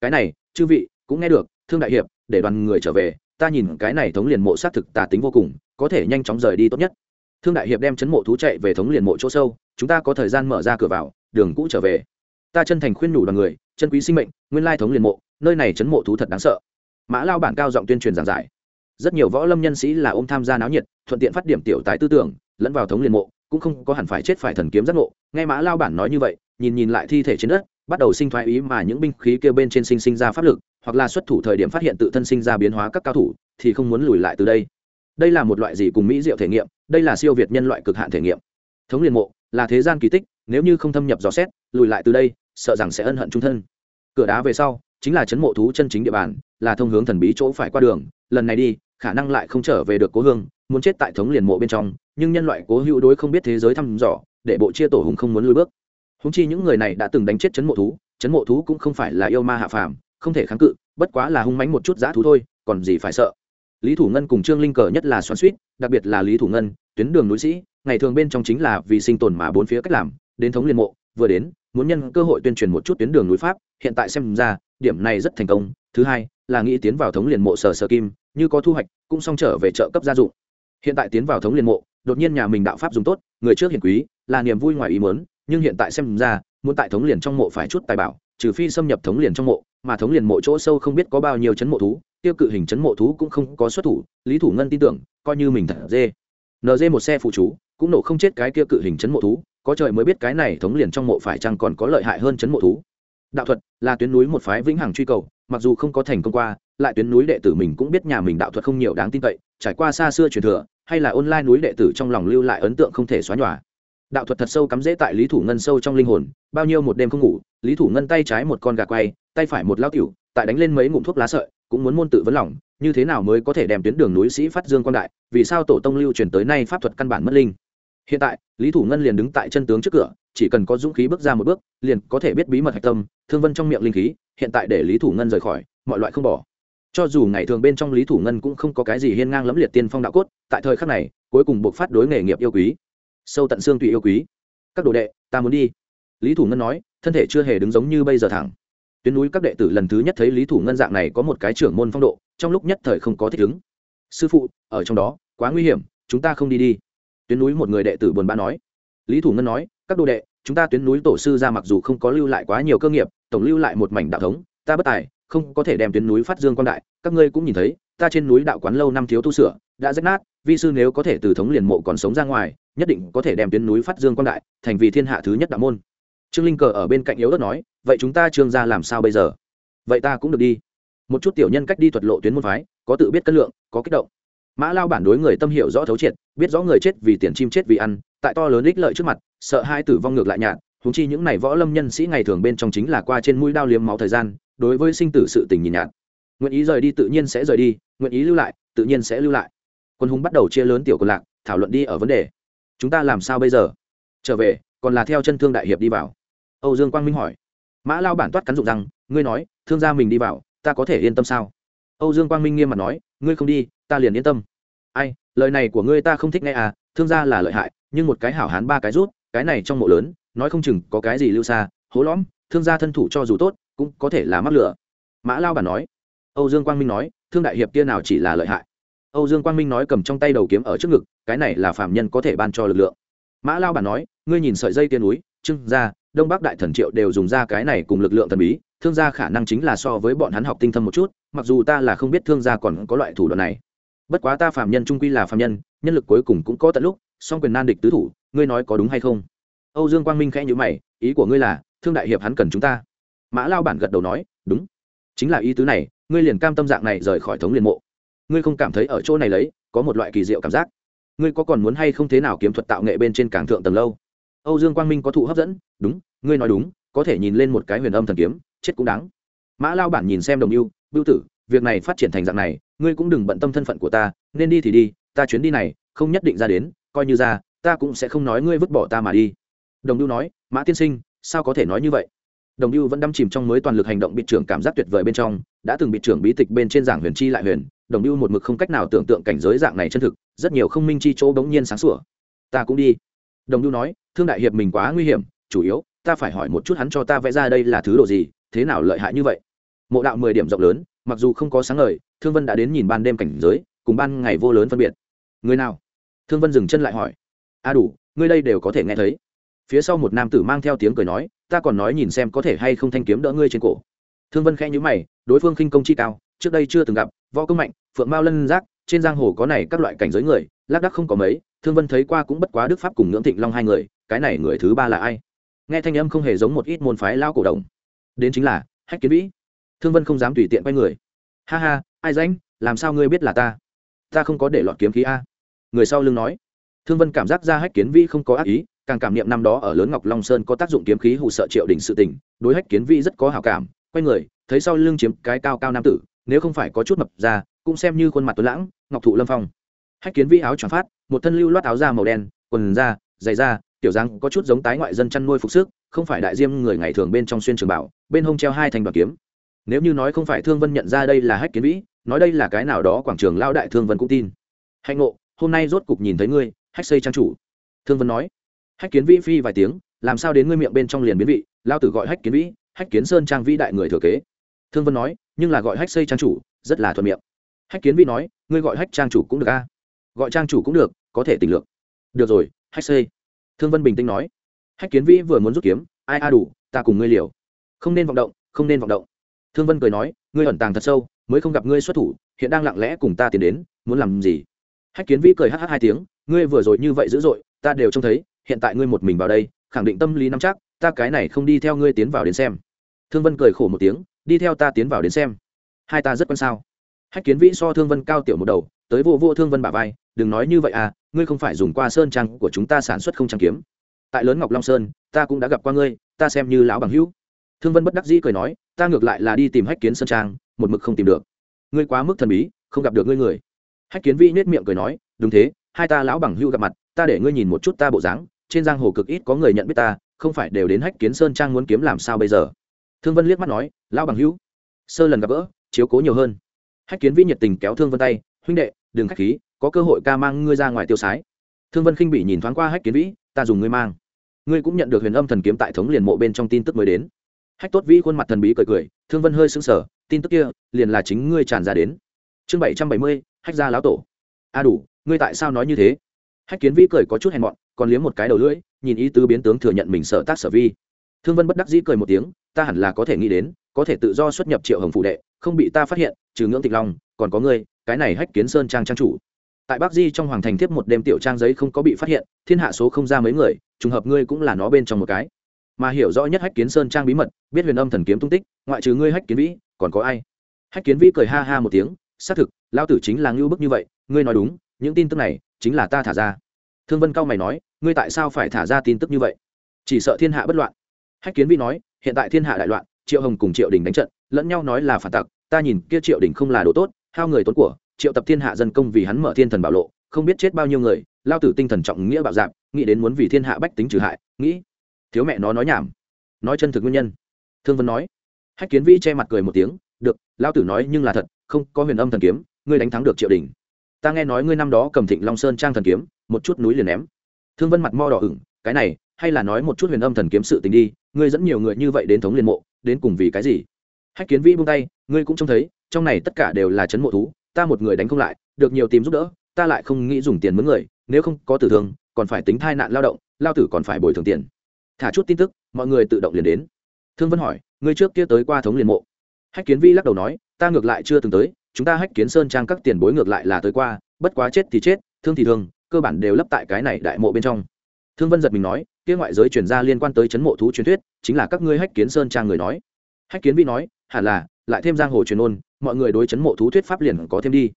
Cái này, chư vị cũng nghe được, thương đại hiệp, để đoàn người trở về ta nhìn cái này thống liền mộ xác thực tà tính vô cùng, có thể nhanh chóng rời đi tốt nhất. Thương đại hiệp đem chấn mộ thú chạy về thống liền mộ chỗ sâu, chúng ta có thời gian mở ra cửa vào, đường cũ trở về. Ta chân thành khuyên nhủ đoàn người, chân quý sinh mệnh, nguyên lai thống liền mộ, nơi này chấn mộ thú thật đáng sợ. Mã lao bản cao giọng tuyên truyền giảng giải. Rất nhiều võ lâm nhân sĩ là ôm tham gia náo nhiệt, thuận tiện phát điểm tiểu tài tư tưởng, lẫn vào thống liền mộ, cũng không có hẳn phải chết phải thần kiếm giác ngộ. Nghe mã lao bản nói như vậy, nhìn nhìn lại thi thể trên đất, bắt đầu sinh thoái ý mà những binh khí kêu bên trên sinh sinh ra pháp lực hoặc là xuất thủ thời điểm phát hiện tự thân sinh ra biến hóa các cao thủ, thì không muốn lùi lại từ đây. Đây là một loại gì cùng mỹ diệu thể nghiệm, đây là siêu việt nhân loại cực hạn thể nghiệm. Thống liền mộ, là thế gian kỳ tích, nếu như không thâm nhập dò xét, lùi lại từ đây, sợ rằng sẽ ân hận trung thân. Cửa đá về sau, chính là chấn mộ thú chân chính địa bàn, là thông hướng thần bí chỗ phải qua đường. Lần này đi, khả năng lại không trở về được cố hương, muốn chết tại thống liền mộ bên trong, nhưng nhân loại cố hữu đối không biết thế giới thăm dò, để bộ chia tổ hùng không muốn lùi bước. Húng chi những người này đã từng đánh chết chấn mộ thú, chấn mộ thú cũng không phải là yêu ma hạ phàm không thể kháng cự, bất quá là hung mánh một chút giã thú thôi, còn gì phải sợ. Lý thủ ngân cùng trương linh cờ nhất là xoắn suýt đặc biệt là lý thủ ngân, tuyến đường núi sĩ, ngày thường bên trong chính là vì sinh tồn mà bốn phía cách làm, đến thống liên mộ, vừa đến, muốn nhân cơ hội tuyên truyền một chút tuyến đường núi pháp, hiện tại xem ra, điểm này rất thành công. Thứ hai, là nghĩ tiến vào thống liền mộ sở sở kim, như có thu hoạch, cũng xong trở về trợ cấp gia dụng. Hiện tại tiến vào thống liền mộ, đột nhiên nhà mình đạo pháp dùng tốt, người trước hiển quý, là niềm vui ngoài ý muốn, nhưng hiện tại xem ra, muốn tại thống liền trong mộ phải chút tài bảo, trừ phi xâm nhập thống liền trong mộ mà thống liền mộ chỗ sâu không biết có bao nhiêu chấn mộ thú, tiêu cự hình chấn mộ thú cũng không có xuất thủ, lý thủ ngân tin tưởng, coi như mình thật dê. Nd một xe phụ chú, cũng nổ không chết cái kia cự hình chấn mộ thú, có trời mới biết cái này thống liền trong mộ phải chăng còn có lợi hại hơn chấn mộ thú. Đạo thuật là tuyến núi một phái vĩnh hằng truy cầu, mặc dù không có thành công qua, lại tuyến núi đệ tử mình cũng biết nhà mình đạo thuật không nhiều đáng tin cậy, trải qua xa xưa truyền thừa, hay là online núi đệ tử trong lòng lưu lại ấn tượng không thể xóa nhòa đạo thuật thật sâu cắm rễ tại lý thủ ngân sâu trong linh hồn, bao nhiêu một đêm không ngủ, lý thủ ngân tay trái một con gà quay, tay phải một lao tiểu, tại đánh lên mấy ngụm thuốc lá sợi, cũng muốn môn tự vấn lòng, như thế nào mới có thể đem tuyến đường núi sĩ phát dương quan đại, vì sao tổ tông lưu truyền tới nay pháp thuật căn bản mất linh? Hiện tại, lý thủ ngân liền đứng tại chân tướng trước cửa, chỉ cần có dũng khí bước ra một bước, liền có thể biết bí mật hạch tâm, thương vân trong miệng linh khí, hiện tại để lý thủ ngân rời khỏi, mọi loại không bỏ. Cho dù ngày thường bên trong lý thủ ngân cũng không có cái gì hiên ngang lẫm liệt tiên phong đạo cốt, tại thời khắc này, cuối cùng buộc phát đối nghề nghiệp yêu quý sâu tận xương tùy yêu quý. Các đồ đệ, ta muốn đi. Lý thủ ngân nói, thân thể chưa hề đứng giống như bây giờ thẳng. Tuyến núi các đệ tử lần thứ nhất thấy lý thủ ngân dạng này có một cái trưởng môn phong độ, trong lúc nhất thời không có thích ứng. Sư phụ, ở trong đó, quá nguy hiểm, chúng ta không đi đi. Tuyến núi một người đệ tử buồn bã nói. Lý thủ ngân nói, các đồ đệ, chúng ta tuyến núi tổ sư ra mặc dù không có lưu lại quá nhiều cơ nghiệp, tổng lưu lại một mảnh đạo thống, ta bất tài, không có thể đem tuyến núi phát dương quan đại. Các ngươi cũng nhìn thấy, ta trên núi đạo quán lâu năm thiếu tu sửa, đã rách nát vi sư nếu có thể từ thống liền mộ còn sống ra ngoài, nhất định có thể đem tuyến núi phát dương quan đại, thành vì thiên hạ thứ nhất đạo môn. Trương linh cờ ở bên cạnh yếu đất nói, vậy chúng ta trương ra làm sao bây giờ? Vậy ta cũng được đi. Một chút tiểu nhân cách đi thuật lộ tuyến môn phái, có tự biết cân lượng, có kích động. Mã lao bản đối người tâm hiểu rõ thấu triệt, biết rõ người chết vì tiền chim chết vì ăn, tại to lớn ích lợi trước mặt, sợ hai tử vong ngược lại nhạt húng chi những n à y võ lâm nhân sĩ ngày thường bên trong chính là qua trên mũi đao liếm máu thời gian, đối với sinh tử sự tình nhìn nhạt. Nguyện ý rời đi tự nhiên sẽ rời đi, nguyện ý lưu lại, tự nhiên sẽ lưu lại quân hùng bắt đầu chia lớn tiểu quân lạc, thảo luận đi ở vấn đề. Chúng ta làm sao bây giờ? Trở về, còn là theo chân thương đại hiệp đi vào. Âu dương quang minh hỏi. Mã lao bản toát cắn dụng rằng ngươi nói, thương gia mình đi vào, ta có thể yên tâm sao? Âu dương quang minh nghiêm mặt nói, ngươi không đi, ta liền yên tâm. Ai, lời này của ngươi ta không thích nghe à thương gia là lợi hại, nhưng một cái hảo hán ba cái rút, cái này trong mộ lớn, nói không chừng có cái gì lưu xa, hố lõm, thương gia thân thủ cho dù tốt, cũng có thể là mắc lửa. Mã lao bản nói. Âu dương quang minh nói, thương đại hiệp kia nào chỉ là lợi hại? Âu dương quang minh nói cầm trong tay đầu kiếm ở trước ngực cái này là phạm nhân có thể ban cho lực lượng. Mã lao bản nói ngươi nhìn sợi dây tiên núi trưng ra, đông bắc đại thần triệu đều dùng ra cái này cùng lực lượng thần bí thương gia khả năng chính là so với bọn hắn học tinh thâm một chút mặc dù ta là không biết thương gia còn có loại thủ đoạn này. Bất quá ta phạm nhân trung quy là phạm nhân nhân lực cuối cùng cũng có tận lúc song quyền nan địch tứ thủ ngươi nói có đúng hay không? Âu dương quang minh khẽ nhữ mày ý của ngươi là thương đại hiệp hắn cần chúng ta. Mã lao bản gật đầu nói đúng. Chính là ý tứ này ngươi liền cam tâm dạng này rời khỏi thống liền mộ ngươi không cảm thấy ở chỗ này lấy, có một loại kỳ diệu cảm giác. Ngươi có còn muốn hay không thế nào kiếm thuật tạo nghệ bên trên cảng thượng tầng lâu? Âu dương quang minh có thụ hấp dẫn, đúng, ngươi nói đúng, có thể nhìn lên một cái huyền âm thần kiếm, chết cũng đáng. Mã lao bản nhìn xem đồng mưu bưu tử, việc này phát triển thành dạng này, ngươi cũng đừng bận tâm thân phận của ta, nên đi thì đi, ta chuyến đi này, không nhất định ra đến, coi như ra, ta cũng sẽ không nói ngươi vứt bỏ ta mà đi. Đồng mưu nói, mã tiên sinh, sao có thể nói như vậy? Đồng mưu vẫn đắm chìm trong mới toàn lực hành động bị trưởng cảm giác tuyệt vời bên trong, đã từng bị trưởng bí tịch bên trên giảng huyền chi lại huyền đồng lưu một mực không cách nào tưởng tượng cảnh giới dạng này chân thực, rất nhiều không minh chi chỗ bỗng nhiên sáng sủa. Ta cũng đi. Đồng lưu nói, thương đại hiệp mình quá nguy hiểm, chủ yếu, ta phải hỏi một chút hắn cho ta vẽ ra đây là thứ đồ gì, thế nào lợi hại như vậy? Mộ đạo mười điểm rộng lớn, mặc dù không có sáng ngời, thương vân đã đến nhìn ban đêm cảnh giới, cùng ban ngày vô lớn phân biệt. Người nào? Thương vân dừng chân lại hỏi. A đủ, ngươi đây đều có thể nghe thấy. Phía sau một nam tử mang theo tiếng cười nói, ta còn nói nhìn xem có thể hay không thanh kiếm đỡ ngươi trên cổ. Thương vân khẽ nhữ mày, đối phương khinh công chi cao trước đây chưa từng gặp, võ công mạnh, phượng mao lân giác, trên giang hồ có này các loại cảnh giới người, lác đắc không có mấy, thương vân thấy qua cũng bất quá đức pháp cùng ngưỡng thịnh long hai người, cái này người thứ ba là ai? Nghe thanh âm không hề giống một ít môn phái lao cổ đồng đến chính là hách kiến vĩ. Thương vân không dám tùy tiện quay người. Ha ha, ai danh làm sao ngươi biết là ta? Ta không có để lọt kiếm khí a. Người sau lưng nói. Thương vân cảm giác ra hách kiến vĩ không có ác ý, càng cảm niệm năm đó ở lớn ngọc long sơn có tác dụng kiếm khí hụ sợ triệu đỉnh sự tình, đối hách kiến vĩ rất có hảo cảm, quay người, thấy sau lưng chiếm cái cao cao nam tử nếu không phải có chút mập ra cũng xem như khuôn mặt tuấn lãng, ngọc thụ lâm phong. Hách kiến vĩ áo tròn phát, một thân lưu loát áo da màu đen, quần da, giày da, tiểu dáng có chút giống tái ngoại dân chăn nuôi phục sức, không phải đại diêm người ngày thường bên trong xuyên trường bảo, bên hông treo hai thành đoàn kiếm. Nếu như nói không phải thương vân nhận ra đây là hách kiến vĩ, nói đây là cái nào đó quảng trường lao đại thương vân cũng tin. Hạnh ngộ, hôm nay rốt cục nhìn thấy ngươi, hách xây trang chủ. Thương vân nói. Hách kiến vĩ phi vài tiếng, làm sao đến ngươi miệng bên trong liền biến vị, lao tử gọi hách kiến vĩ, hách kiến sơn trang vĩ đại người thừa kế. Thương vân nói nhưng là gọi hách xây trang chủ, rất là thuận miệng. Hách kiến Vi nói, ngươi gọi hách trang chủ cũng được a. Gọi trang chủ cũng được, có thể tình lượng được rồi, hách xây. Thương vân bình tĩnh nói. Hách kiến Vi vừa muốn rút kiếm, ai, a đủ, ta cùng ngươi liều. Không nên vọng động, không nên vọng động. Thương vân cười nói, ngươi ẩn tàng thật sâu, mới không gặp ngươi xuất thủ, hiện đang lặng lẽ cùng ta tiến đến, muốn làm gì? Hách kiến Vi cười hh hai tiếng, ngươi vừa rồi như vậy dữ dội, ta đều trông thấy, hiện tại ngươi một mình vào đây, khẳng định tâm lý nắm chắc, ta cái này không đi theo ngươi tiến vào đến xem. Thương vân cười khổ một tiếng đi theo ta tiến vào đến xem. Hai ta rất quan sao. Hách kiến vĩ so thương vân cao tiểu một đầu, tới vô vô thương vân bà vai, đừng nói như vậy à ngươi không phải dùng qua sơn trang của chúng ta sản xuất không trang kiếm. Tại lớn ngọc long sơn, ta cũng đã gặp qua ngươi, ta xem như lão bằng hữu. Thương vân bất đắc dĩ cười nói, ta ngược lại là đi tìm hách kiến sơn trang, một mực không tìm được. Ngươi quá mức thần bí, không gặp được ngươi người. Hách kiến vĩ nết miệng cười nói, đúng thế, hai ta lão bằng hữu gặp mặt, ta để ngươi nhìn một chút ta bộ dáng, trên giang hồ cực ít có người nhận biết ta, không phải đều đến hách kiến sơn trang muốn kiếm làm sao bây giờ? Thương vân liếc mắt nói, lão bằng hữu, sơ lần gặp gỡ, chiếu cố nhiều hơn. Hách kiến vĩ nhiệt tình kéo thương vân tay, huynh đệ, đừng khách khí, có cơ hội ca mang ngươi ra ngoài tiêu sái. Thương vân khinh bị nhìn thoáng qua hách kiến vĩ, ta dùng ngươi mang. Ngươi cũng nhận được huyền âm thần kiếm tại thống liền mộ bên trong tin tức mới đến. Hách tốt vĩ khuôn mặt thần bí cười cười, thương vân hơi sững sờ, tin tức kia, liền là chính ngươi tràn ra đến. Chương bảy trăm bảy mươi, hách gia lão tổ. A đủ, ngươi tại sao nói như thế? Hách kiến vĩ cười có chút hèn mọn, còn liếm một cái đầu lưỡi, nhìn ý tứ biến tướng thừa nhận mình sợ tác sở vi thương vân bất đắc dĩ cười một tiếng, ta hẳn là có thể nghĩ đến, có thể tự do xuất nhập triệu hồng phụ đệ, không bị ta phát hiện, trừ ngưỡng tịch long, còn có ngươi, cái này hách kiến sơn trang trang chủ. Tại bắc di trong hoàng thành tiếp một đêm tiểu trang giấy không có bị phát hiện, thiên hạ số không ra mấy người, trùng hợp ngươi cũng là nó bên trong một cái. Mà hiểu rõ nhất hách kiến sơn trang bí mật, biết huyền âm thần kiếm tung tích, ngoại trừ ngươi hách kiến vĩ, còn có ai? Hách kiến vĩ cười ha ha một tiếng, xác thực lao tử chính là ngưu bức như vậy, ngươi nói đúng, những tin tức này chính là ta thả ra. Thương vân cao mày nói, ngươi tại sao phải thả ra tin tức như vậy? Chỉ sợ thiên hạ bất loạn hách kiến Vi nói, hiện tại thiên hạ đại loạn, triệu hồng cùng triệu đình đánh trận, lẫn nhau nói là phản tặc, ta nhìn kia triệu đình không là đồ tốt, hao người tốn của, triệu tập thiên hạ dân công vì hắn mở thiên thần bảo lộ, không biết chết bao nhiêu người, lao tử tinh thần trọng nghĩa bạo dạp nghĩ đến muốn vì thiên hạ bách tính trừ hại, nghĩ. Thiếu mẹ nó nói nhảm. Nói chân thực nguyên nhân. Thương vân nói. Hách kiến vĩ che mặt cười một tiếng, được, lao tử nói nhưng là thật, không, có huyền âm thần kiếm, ngươi đánh thắng được triệu đình. Ta nghe nói ngươi năm đó cầm thịnh long sơn trang thần kiếm, một chút núi liền ném. Thương vân mặt mo đỏ ửng, cái này hay là nói một chút huyền âm thần kiếm sự tình đi, ngươi dẫn nhiều người như vậy đến thống liên mộ, đến cùng vì cái gì? Hách kiến vĩ buông tay, ngươi cũng trông thấy, trong này tất cả đều là chấn mộ thú, ta một người đánh không lại, được nhiều tìm giúp đỡ, ta lại không nghĩ dùng tiền mướn người, nếu không có tử thương, còn phải tính thai nạn lao động, lao tử còn phải bồi thường tiền. Thả chút tin tức, mọi người tự động liền đến. Thương vân hỏi, ngươi trước kia tới qua thống liền mộ? Hách kiến vi lắc đầu nói, ta ngược lại chưa từng tới, chúng ta hách kiến sơn trang các tiền bối ngược lại là tới qua, bất quá chết thì chết, thương thì thương, cơ bản đều lấp tại cái này đại mộ bên trong. Thương vân giật mình nói kia ngoại giới truyền ra liên quan tới chấn mộ thú truyền thuyết, chính là các ngươi hách kiến sơn trang người nói. Hách kiến vi nói, hẳn là, lại thêm giang hồ truyền ôn mọi người đối chấn mộ thú thuyết pháp liền có thêm đi.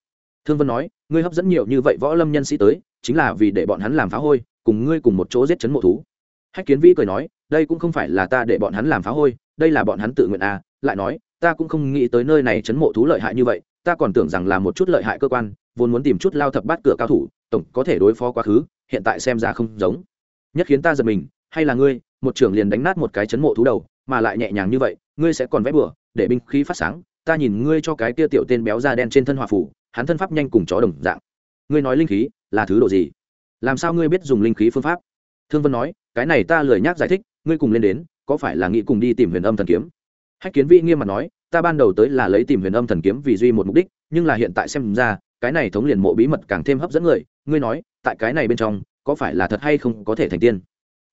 Thương vân nói, ngươi hấp dẫn nhiều như vậy võ lâm nhân sĩ tới, chính là vì để bọn hắn làm phá hôi, cùng ngươi cùng một chỗ giết chấn mộ thú. Hách kiến vi cười nói, đây cũng không phải là ta để bọn hắn làm phá hôi, đây là bọn hắn tự nguyện à lại nói, ta cũng không nghĩ tới nơi này chấn mộ thú lợi hại như vậy, ta còn tưởng rằng là một chút lợi hại cơ quan, vốn muốn tìm chút lao thập bát cửa cao thủ, tổng có thể đối phó quá khứ, hiện tại xem ra không giống nhất khiến ta giật mình, hay là ngươi, một trưởng liền đánh nát một cái chấn mộ thú đầu, mà lại nhẹ nhàng như vậy, ngươi sẽ còn vẽ bừa, để binh khí phát sáng, ta nhìn ngươi cho cái kia tiểu tên béo da đen trên thân hòa phủ hắn thân pháp nhanh cùng chó đồng dạng. Ngươi nói linh khí, là thứ độ gì? Làm sao ngươi biết dùng linh khí phương pháp? Thương vân nói, cái này ta lười nhác giải thích, ngươi cùng lên đến, có phải là nghĩ cùng đi tìm huyền âm thần kiếm? Hách kiến vĩ nghiêm mặt nói, ta ban đầu tới là lấy tìm huyền âm thần kiếm vì duy một mục đích, nhưng là hiện tại xem ra, cái này thống liền mộ bí mật càng thêm hấp dẫn người. Ngươi nói, tại cái này bên trong có phải là thật hay không có thể thành tiên?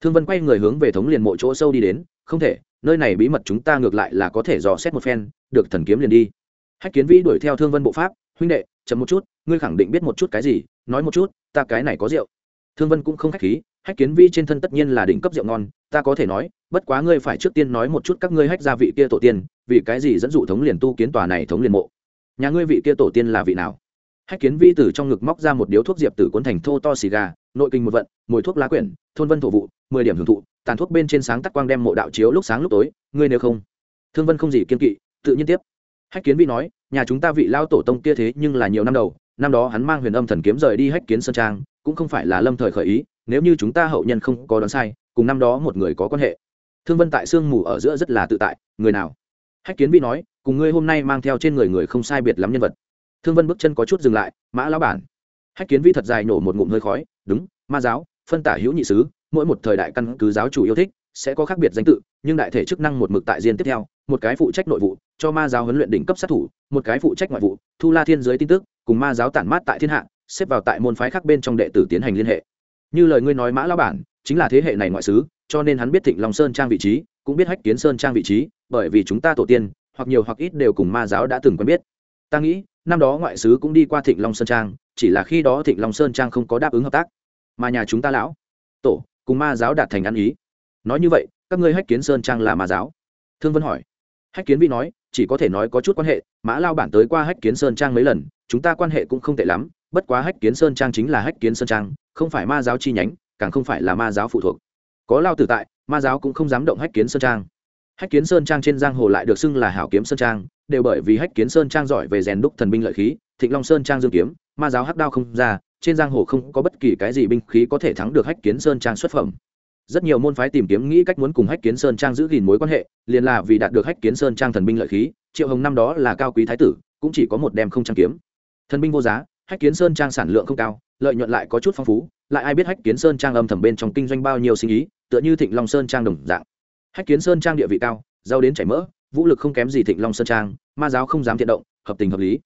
Thương vân quay người hướng về thống liền mộ chỗ sâu đi đến, không thể, nơi này bí mật chúng ta ngược lại là có thể dò xét một phen, được thần kiếm liền đi. Hách kiến vĩ đuổi theo thương vân bộ pháp, huynh đệ, chậm một chút, ngươi khẳng định biết một chút cái gì, nói một chút, ta cái này có rượu. Thương vân cũng không khách khí, hách kiến vi trên thân tất nhiên là đỉnh cấp rượu ngon, ta có thể nói, bất quá ngươi phải trước tiên nói một chút các ngươi hách gia vị kia tổ tiên, vì cái gì dẫn dụ thống liền tu kiến tòa này thống liền mộ? Nhà ngươi vị kia tổ tiên là vị nào? Hách kiến vi từ trong ngực móc ra một điếu thuốc diệp tử cuốn thành thô to xì gà, nội kinh một vận, mùi thuốc lá quyển, thôn vân thổ vụ, mười điểm hưởng thụ, tàn thuốc bên trên sáng tắt quang đem mộ đạo chiếu lúc sáng lúc tối, ngươi nếu không. Thương vân không gì kiên kỵ, tự nhiên tiếp. Hách kiến vi nói, nhà chúng ta vị lao tổ tông kia thế nhưng là nhiều năm đầu, năm đó hắn mang huyền âm thần kiếm rời đi hách kiến sơn trang, cũng không phải là lâm thời khởi ý, nếu như chúng ta hậu nhân không có đoán sai, cùng năm đó một người có quan hệ. Thương vân tại sương mù ở giữa rất là tự tại, người nào? Hách kiến vi nói, cùng ngươi hôm nay mang theo trên người người không sai biệt lắm nhân vật thương vân bước chân có chút dừng lại, mã lão bản. Hách kiến vi thật dài nổ một ngụm hơi khói, đúng, ma giáo, phân tả hữu nhị sứ, mỗi một thời đại căn cứ giáo chủ yêu thích, sẽ có khác biệt danh tự, nhưng đại thể chức năng một mực tại diên tiếp theo, một cái phụ trách nội vụ, cho ma giáo huấn luyện đỉnh cấp sát thủ, một cái phụ trách ngoại vụ, thu la thiên giới tin tức, cùng ma giáo tản mát tại thiên hạ, xếp vào tại môn phái khác bên trong đệ tử tiến hành liên hệ. Như lời ngươi nói, mã lão bản, chính là thế hệ này ngoại sứ, cho nên hắn biết thịnh long sơn trang vị trí, cũng biết hách kiến sơn trang vị trí, bởi vì chúng ta tổ tiên, hoặc nhiều hoặc ít đều cùng ma giáo đã từng quen biết. Ta nghĩ năm đó ngoại sứ cũng đi qua thịnh long sơn trang, chỉ là khi đó thịnh long sơn trang không có đáp ứng hợp tác. Mà nhà chúng ta lão, tổ, cùng ma giáo đạt thành ăn ý. Nói như vậy, các ngươi hách kiến sơn trang là ma giáo? Thương vân hỏi. Hách kiến vi nói, chỉ có thể nói có chút quan hệ, mã lao bản tới qua hách kiến sơn trang mấy lần, chúng ta quan hệ cũng không tệ lắm, bất quá hách kiến sơn trang chính là hách kiến sơn trang, không phải ma giáo chi nhánh, càng không phải là ma giáo phụ thuộc. Có lao tử tại, ma giáo cũng không dám động hách kiến sơn trang. Hách kiến sơn trang trên giang hồ lại được xưng là hảo kiếm sơn trang đều bởi vì hách kiến sơn trang giỏi về rèn đúc thần binh lợi khí, thịnh long sơn trang dương kiếm, ma giáo hắc đao không ra, trên giang hồ không có bất kỳ cái gì binh khí có thể thắng được hách kiến sơn trang xuất phẩm. Rất nhiều môn phái tìm kiếm nghĩ cách muốn cùng hách kiến sơn trang giữ gìn mối quan hệ, liền là vì đạt được hách kiến sơn trang thần binh lợi khí, triệu hồng năm đó là cao quý thái tử, cũng chỉ có một đem không trang kiếm. Thần binh vô giá, hách kiến sơn trang sản lượng không cao, lợi nhuận lại có chút phong phú, lại ai biết hách kiến sơn trang âm thầm bên trong kinh doanh bao nhiêu sinh ý, tựa như thịnh long sơn trang đồng dạng. Hách kiến sơn trang địa vị cao, giàu đến chảy mỡ, vũ lực không kém gì thịnh long sơn trang ma giáo không dám thiện động, hợp tình hợp lý.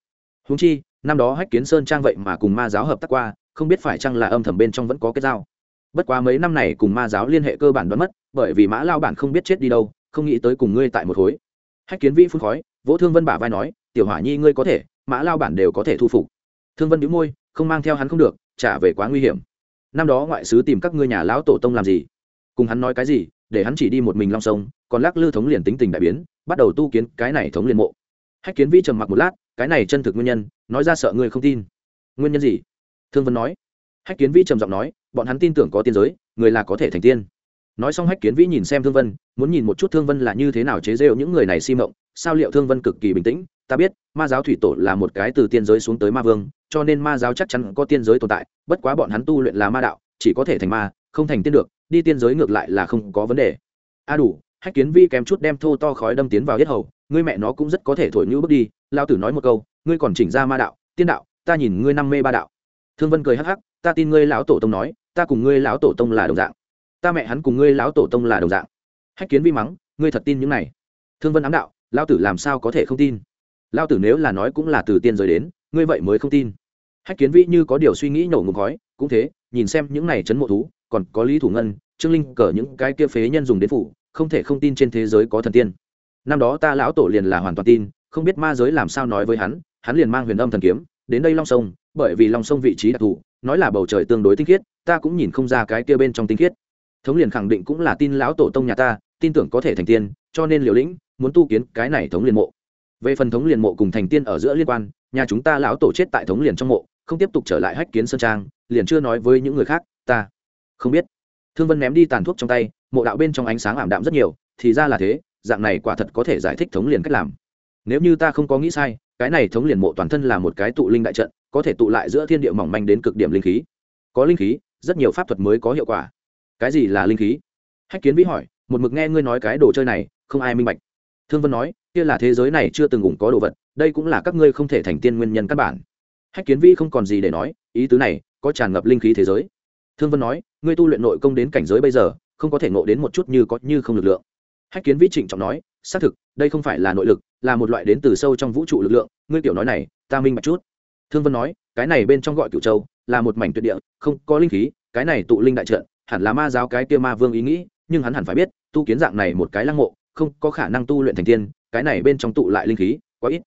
Húng chi, năm đó hách kiến sơn trang vậy mà cùng ma giáo hợp tác qua, không biết phải chăng là âm thầm bên trong vẫn có cái dao bất quá mấy năm này cùng ma giáo liên hệ cơ bản đoán mất, bởi vì mã lao bản không biết chết đi đâu, không nghĩ tới cùng ngươi tại một khối. Hách kiến vĩ phun khói, vỗ thương vân bả vai nói, tiểu hỏa nhi, ngươi có thể, mã lao bản đều có thể thu phục. Thương vân đĩu môi, không mang theo hắn không được, trả về quá nguy hiểm. Năm đó ngoại sứ tìm các ngươi nhà lão tổ tông làm gì? Cùng hắn nói cái gì, để hắn chỉ đi một mình long sông, còn lắc lư thống liền tính tình đại biến, bắt đầu tu kiến cái này thống liền mộ hách kiến vĩ trầm mặc một lát, cái này chân thực nguyên nhân, nói ra sợ ngươi không tin. Nguyên nhân gì? Thương vân nói. Hách kiến vĩ trầm giọng nói, bọn hắn tin tưởng có tiên giới, người là có thể thành tiên. Nói xong hách kiến vĩ nhìn xem thương vân, muốn nhìn một chút thương vân là như thế nào chế rêu những người này si mộng, sao liệu thương vân cực kỳ bình tĩnh? Ta biết, ma giáo thủy tổ là một cái từ tiên giới xuống tới ma vương, cho nên ma giáo chắc chắn có tiên giới tồn tại, bất quá bọn hắn tu luyện là ma đạo, chỉ có thể thành ma, không thành tiên được, đi tiên giới ngược lại là không có vấn đề. A đủ, hách kiến vi kém chút đem thô to khói đâm tiến vào yết hầu ngươi mẹ nó cũng rất có thể thổi như bước đi, lao tử nói một câu, ngươi còn chỉnh ra ma đạo, tiên đạo, ta nhìn ngươi năm mê ba đạo. Thương vân cười hắc hắc, ta tin ngươi lão tổ tông nói, ta cùng ngươi lão tổ tông là đồng dạng. Ta mẹ hắn cùng ngươi lão tổ tông là đồng dạng. Hách kiến vi mắng, ngươi thật tin những này. Thương vân ám đạo lao tử làm sao có thể không tin? Lao tử nếu là nói cũng là từ tiên giới đến, ngươi vậy mới không tin. Hách kiến vĩ như có điều suy nghĩ nổ ngục khói, cũng thế, nhìn xem những này chấn mộ thú, còn có lý thủ ngân, trương linh cờ những cái kia phế nhân dùng đến phủ, không thể không tin trên thế giới có thần tiên năm đó ta lão tổ liền là hoàn toàn tin, không biết ma giới làm sao nói với hắn hắn liền mang huyền âm thần kiếm, đến đây long sông, bởi vì long sông vị trí đặc thù, nói là bầu trời tương đối tinh khiết, ta cũng nhìn không ra cái kia bên trong tinh khiết. Thống liền khẳng định cũng là tin lão tổ tông nhà ta, tin tưởng có thể thành tiên, cho nên liều lĩnh muốn tu kiến cái này thống liền mộ. Về phần thống liền mộ cùng thành tiên ở giữa liên quan, nhà chúng ta lão tổ chết tại thống liền trong mộ, không tiếp tục trở lại hách kiến sơn trang, liền chưa nói với những người khác, ta không biết. Thương vân ném đi tàn thuốc trong tay, mộ đạo bên trong ánh sáng ảm đạm rất nhiều, thì ra là thế dạng này quả thật có thể giải thích thống liền cách làm. Nếu như ta không có nghĩ sai, cái này thống liền mộ toàn thân là một cái tụ linh đại trận, có thể tụ lại giữa thiên địa mỏng manh đến cực điểm linh khí. Có linh khí, rất nhiều pháp thuật mới có hiệu quả. Cái gì là linh khí? Hách kiến vĩ hỏi, một mực nghe ngươi nói cái đồ chơi này, không ai minh bạch. Thương vân nói, kia là thế giới này chưa từng ủng có đồ vật, đây cũng là các ngươi không thể thành tiên nguyên nhân căn bản. Hách kiến vĩ không còn gì để nói, ý tứ này, có tràn ngập linh khí thế giới. Thương vân nói, ngươi tu luyện nội công đến cảnh giới bây giờ, không có thể nộ đến một chút như có như không lực lượng hách kiến vĩ trịnh trọng nói, xác thực, đây không phải là nội lực, là một loại đến từ sâu trong vũ trụ lực lượng, ngươi tiểu nói này, ta minh bạch chút. Thương vân nói, cái này bên trong gọi cựu châu, là một mảnh tuyệt địa, không có linh khí, cái này tụ linh đại trận, hẳn là ma giáo cái kia ma vương ý nghĩ, nhưng hắn hẳn phải biết, tu kiến dạng này một cái lăng mộ, không có khả năng tu luyện thành tiên, cái này bên trong tụ lại linh khí, quá ít.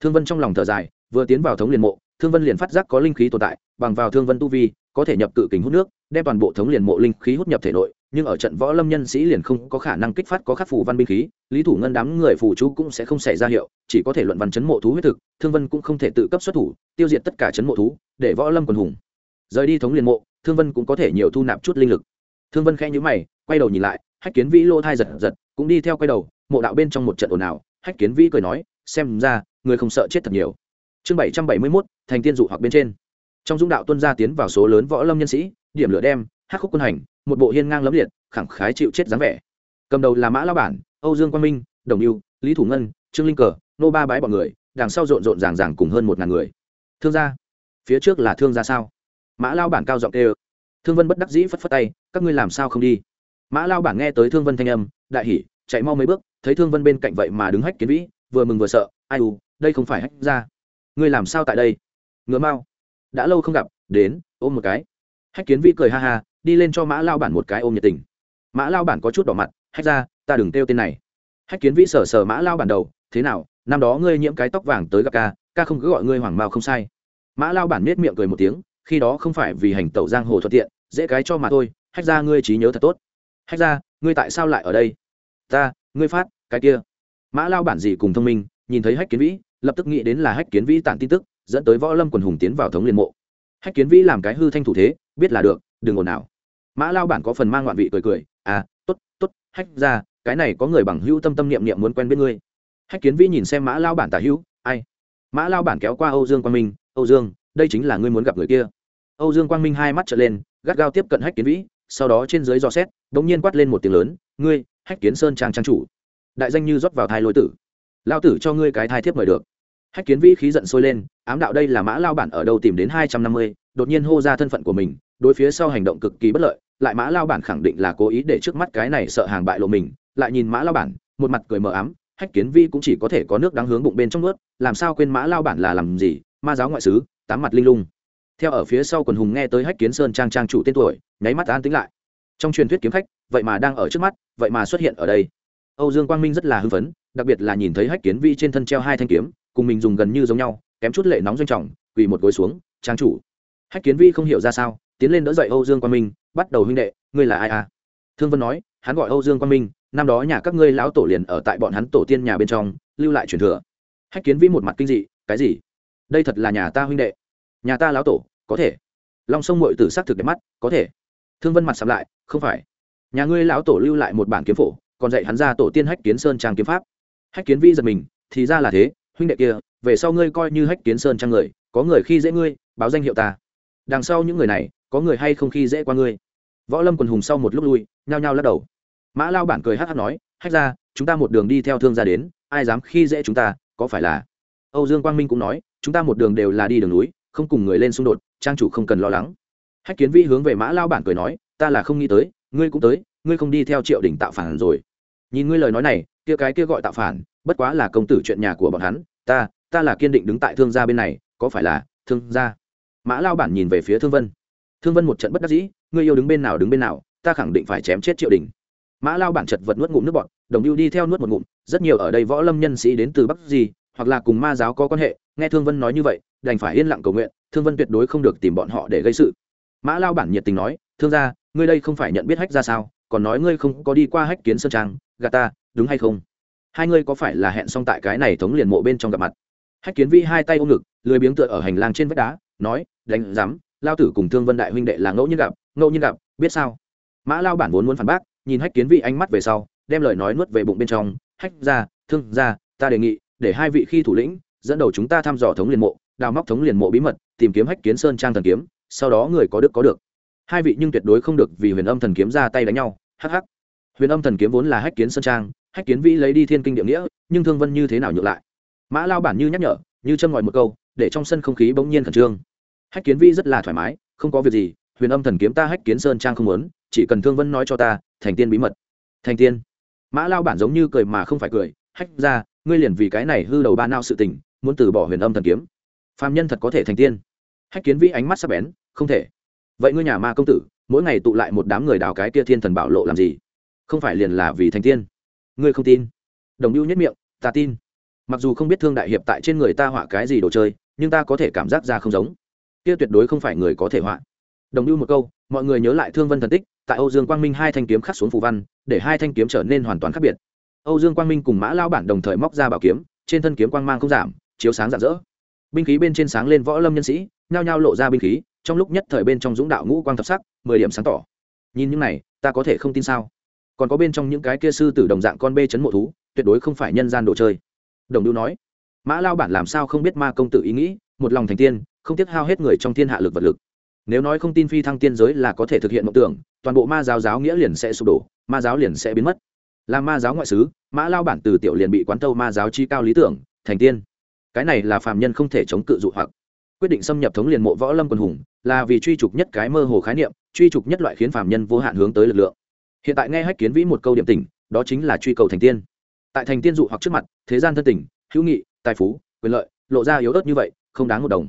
Thương vân trong lòng thở dài, vừa tiến vào thống liền mộ, thương vân liền phát giác có linh khí tồn tại, bằng vào thương vân tu vi, có thể nhập cự kính hút nước, đem toàn bộ thống liền mộ linh khí hút nhập thể nội nhưng ở trận võ lâm nhân sĩ liền không có khả năng kích phát có khắc phù văn binh khí, lý thủ ngân đám người phù chú cũng sẽ không xảy ra hiệu, chỉ có thể luận văn chấn mộ thú huyết thực, thương vân cũng không thể tự cấp xuất thủ, tiêu diệt tất cả chấn mộ thú, để võ lâm quần hùng. Rời đi thống liền mộ, thương vân cũng có thể nhiều thu nạp chút linh lực. Thương vân khẽ nhữ mày, quay đầu nhìn lại, hách kiến vĩ lô thai giật giật, cũng đi theo quay đầu, mộ đạo bên trong một trận ồn ào, hách kiến vĩ cười nói, xem ra, người không sợ chết thật nhiều. Chương bảy trăm bảy mươi mốt, thành tiên dụ hoặc bên trên. Trong dũng đạo tuân gia tiến vào số lớn võ lâm nhân sĩ, điểm lửa đem hắc khúc quân hành, một bộ hiên ngang lấm liệt, khẳng khái chịu chết dáng vẻ. Cầm đầu là mã lao bản, âu dương quang minh, đồng yêu, lý thủ ngân, trương linh cờ, nô ba bái bọn người, đằng sau rộn rộn ràng ràng cùng hơn một ngàn người. Thương gia? Phía trước là thương gia sao? Mã lao bản cao giọng kêu. Thương vân bất đắc dĩ phất phất tay, các ngươi làm sao không đi? Mã lao bản nghe tới thương vân thanh âm, đại hỉ, chạy mau mấy bước, thấy thương vân bên cạnh vậy mà đứng hách kiến vĩ, vừa mừng vừa sợ, ai u, đây không phải hách ra ngươi làm sao tại đây? Ngựa mau. Đã lâu không gặp, đến, ôm một cái. Hách kiến vĩ cười ha ha đi lên cho mã lao bản một cái ôm nhiệt tình. Mã lao bản có chút đỏ mặt, hách ra, ta đừng kêu tên này. Hách kiến vĩ sờ sờ mã lao bản đầu, thế nào, năm đó ngươi nhiễm cái tóc vàng tới gặp ca ca không cứ gọi ngươi hoàng mao không sai. Mã lao bản nết miệng cười một tiếng, khi đó không phải vì hành tẩu giang hồ thuận tiện, dễ cái cho mà thôi, hách ra ngươi trí nhớ thật tốt. Hách ra, ngươi tại sao lại ở đây? Ta, ngươi phát, cái kia. Mã lao bản gì cùng thông minh, nhìn thấy hách kiến vĩ, lập tức nghĩ đến là hách kiến vĩ tản tin tức, dẫn tới võ lâm quần hùng tiến vào thống liên mộ. Hách kiến vĩ làm cái hư thanh thủ thế, biết là được, đừng ồn nào mã lao bản có phần mang ngoạn vị cười cười à t ố t t ố t hách ra, cái này có người bằng hữu tâm tâm niệm niệm muốn quen bên ngươi. Hách kiến vĩ nhìn xem mã lao bản tả hữu, ai? Mã lao bản kéo qua âu dương quang minh, âu dương, đây chính là ngươi muốn gặp người kia. Âu dương quang minh hai mắt trở lên, gắt gao tiếp cận hách kiến vĩ, sau đó trên dưới dò xét đ ỗ n g nhiên quát lên một tiếng lớn, ngươi, hách kiến sơn trang trang chủ, đại danh như rót vào thai lôi tử, lao tử cho ngươi cái thai thiếp mời được. Hách kiến vĩ khí giận sôi lên, ám đạo đây là mã lao bản ở đâu tìm đến hai trăm năm mươi, đột nhiên hô ra thân phận của mình đối phía sau hành động cực kỳ bất lợi, lại mã lao bản khẳng định là cố ý để trước mắt cái này sợ hàng bại lộ mình, lại nhìn mã lao bản, một mặt cười mờ ám, hách kiến vi cũng chỉ có thể có nước đáng hướng bụng bên trong nước làm sao quên mã lao bản là làm gì, ma giáo ngoại sứ tám mặt linh lung. Theo ở phía sau quần hùng nghe tới hách kiến sơn trang trang chủ tên tuổi, nháy mắt an tính lại. Trong truyền thuyết kiếm khách, vậy mà đang ở trước mắt, vậy mà xuất hiện ở đây. Âu dương quang minh rất là hưng phấn, đặc biệt là nhìn thấy hách kiến vi trên thân treo hai thanh kiếm, cùng mình dùng gần như giống nhau, kém chút lệ nóng doanh trọng, quỳ một gối xuống, trang chủ. Hách kiến vi không hiểu ra sao tiến lên đỡ dậy âu dương quang minh, bắt đầu huynh đệ, ngươi là ai à? Thương vân nói, hắn gọi âu dương quang minh, năm đó nhà các ngươi lão tổ liền ở tại bọn hắn tổ tiên nhà bên trong, lưu lại truyền thừa. Hách kiến vi một mặt kinh dị, cái gì? Đây thật là nhà ta huynh đệ. Nhà ta lão tổ, có thể. Long sông mội tử s ắ c thực đẹp mắt, có thể. Thương vân mặt sắm lại, không phải. Nhà ngươi lão tổ lưu lại một bản kiếm phổ, còn dạy hắn ra tổ tiên hách kiến sơn trang kiếm pháp. Hách kiến vi giật mình, thì ra là thế, huynh đệ kia, về sau ngươi coi như hách kiến sơn trang người, có người khi dễ ngươi, báo danh hiệu ta. Đằng sau những người này có người hay không khi dễ qua ngươi? Võ lâm quần hùng sau một lúc lui, nhao nhao lắc đầu. Mã lao bản cười hát hát nói, hách ra, chúng ta một đường đi theo thương gia đến, ai dám khi dễ chúng ta, có phải là âu dương quang minh cũng nói, chúng ta một đường đều là đi đường núi, không cùng người lên xung đột, trang chủ không cần lo lắng. Hách kiến vĩ hướng về mã lao bản cười nói, ta là không nghĩ tới, ngươi cũng tới, ngươi không đi theo triệu đỉnh tạo phản rồi. Nhìn ngươi lời nói này, kia cái kia gọi tạo phản, bất quá là công tử chuyện nhà của bọn hắn, ta ta là kiên định đứng tại thương gia bên này, có phải là thương gia? Mã lao bản nhìn về phía thương vân thương vân một trận bất đắc dĩ, ngươi yêu đứng bên nào đứng bên nào, ta khẳng định phải chém chết triệu đình. Mã lao bản chật vật nuốt ngụm nước bọt, đồng lưu đi theo nuốt một ngụm, rất nhiều ở đây võ lâm nhân sĩ đến từ bắc gì hoặc là cùng ma giáo có quan hệ, nghe thương vân nói như vậy, đành phải yên lặng cầu nguyện, thương vân tuyệt đối không được tìm bọn họ để gây sự. Mã lao bản nhiệt tình nói, thương gia, ngươi đây không phải nhận biết hách ra sao, còn nói ngươi không có đi qua hách kiến sơn trang gà ta, đúng hay không? Hai ngươi có phải là hẹn xong tại cái này thống liền mộ bên trong gặp mặt? Hách kiến vi hai tay ôm ngực, lười biếng tựa ở hành lang trên vách đá, nói, đánh rắm lao tử cùng thương vân đại huynh đệ là ngẫu nhiên gặp, ngẫu nhiên gặp, biết sao? Mã lao bản vốn muốn phản bác, nhìn hách kiến vị ánh mắt về sau, đem lời nói nuốt về bụng bên trong. Hách ra, thương ra, ta đề nghị, để hai vị khi thủ lĩnh, dẫn đầu chúng ta thăm dò thống liền mộ, đào móc thống liền mộ bí mật, tìm kiếm hách kiến sơn trang thần kiếm, sau đó người có đức có được. Hai vị nhưng tuyệt đối không được vì huyền âm thần kiếm ra tay đánh nhau. Hắc hắc. Huyền âm thần kiếm vốn là hách kiến sơn trang, hách kiến vĩ lấy đi thiên kinh địa nghĩa, nhưng thương vân như thế nào nhượng lại? Mã lao bản như nhắc nhở, như châm ngòi một câu, để trong sân không khí bỗng nhiên khẩn trương hách kiến Vi rất là thoải mái, không có việc gì, huyền âm thần kiếm ta hách kiến sơn trang không muốn, chỉ cần thương vân nói cho ta, thành tiên bí mật. Thành tiên? Mã lao bản giống như cười mà không phải cười, hách ra, ngươi liền vì cái này hư đầu ba nao sự tình, muốn từ bỏ huyền âm thần kiếm. Phạm nhân thật có thể thành tiên. Hách kiến Vi ánh mắt sắp bén, không thể. Vậy ngươi nhà ma công tử, mỗi ngày tụ lại một đám người đào cái kia thiên thần bảo lộ làm gì? Không phải liền là vì thành tiên? Ngươi không tin. Đồng lưu nhất miệng, ta tin. Mặc dù không biết thương đại hiệp tại trên người ta họa cái gì đồ chơi, nhưng ta có thể cảm giác ra không giống kia tuyệt đối không phải người có thể họa. Đồng lưu một câu, mọi người nhớ lại thương vân thần tích, tại âu dương quang minh hai thanh kiếm khắc xuống phù văn, để hai thanh kiếm trở nên hoàn toàn khác biệt. Âu dương quang minh cùng mã lao bản đồng thời móc ra bảo kiếm, trên thân kiếm quang mang không giảm, chiếu sáng rạng rỡ. Binh khí bên trên sáng lên võ lâm nhân sĩ, nhao nhao lộ ra binh khí, trong lúc nhất thời bên trong dũng đạo ngũ quang thập sắc, mười điểm sáng tỏ. Nhìn những này, ta có thể không tin sao? Còn có bên trong những cái kia sư tử đồng dạng con bê chấn mộ thú, tuyệt đối không phải nhân gian đồ chơi. Đồng lưu nói, mã lao bản làm sao không biết ma công tử ý nghĩ, một lòng thành tiên không tiếc hao hết người trong thiên hạ lực vật lực. Nếu nói không tin phi thăng tiên giới là có thể thực hiện mộng tưởng toàn bộ ma giáo giáo nghĩa liền sẽ sụp đổ ma giáo liền sẽ biến mất. Là ma giáo ngoại sứ mã lao bản từ tiểu liền bị quán tâu ma giáo chi cao lý tưởng thành tiên. Cái này là phàm nhân không thể chống cự dụ hoặc. Quyết định xâm nhập thống liền mộ võ lâm quần hùng là vì truy trục nhất cái mơ hồ khái niệm truy trục nhất loại khiến phàm nhân vô hạn hướng tới lực lượng. Hiện tại nghe hách kiến vĩ một câu điểm tỉnh, đó chính là truy cầu thành tiên. Tại thành tiên dụ hoặc trước mặt thế gian thân tình hữu nghị tài phú quyền lợi lộ ra yếu ớt như vậy không đáng một đồng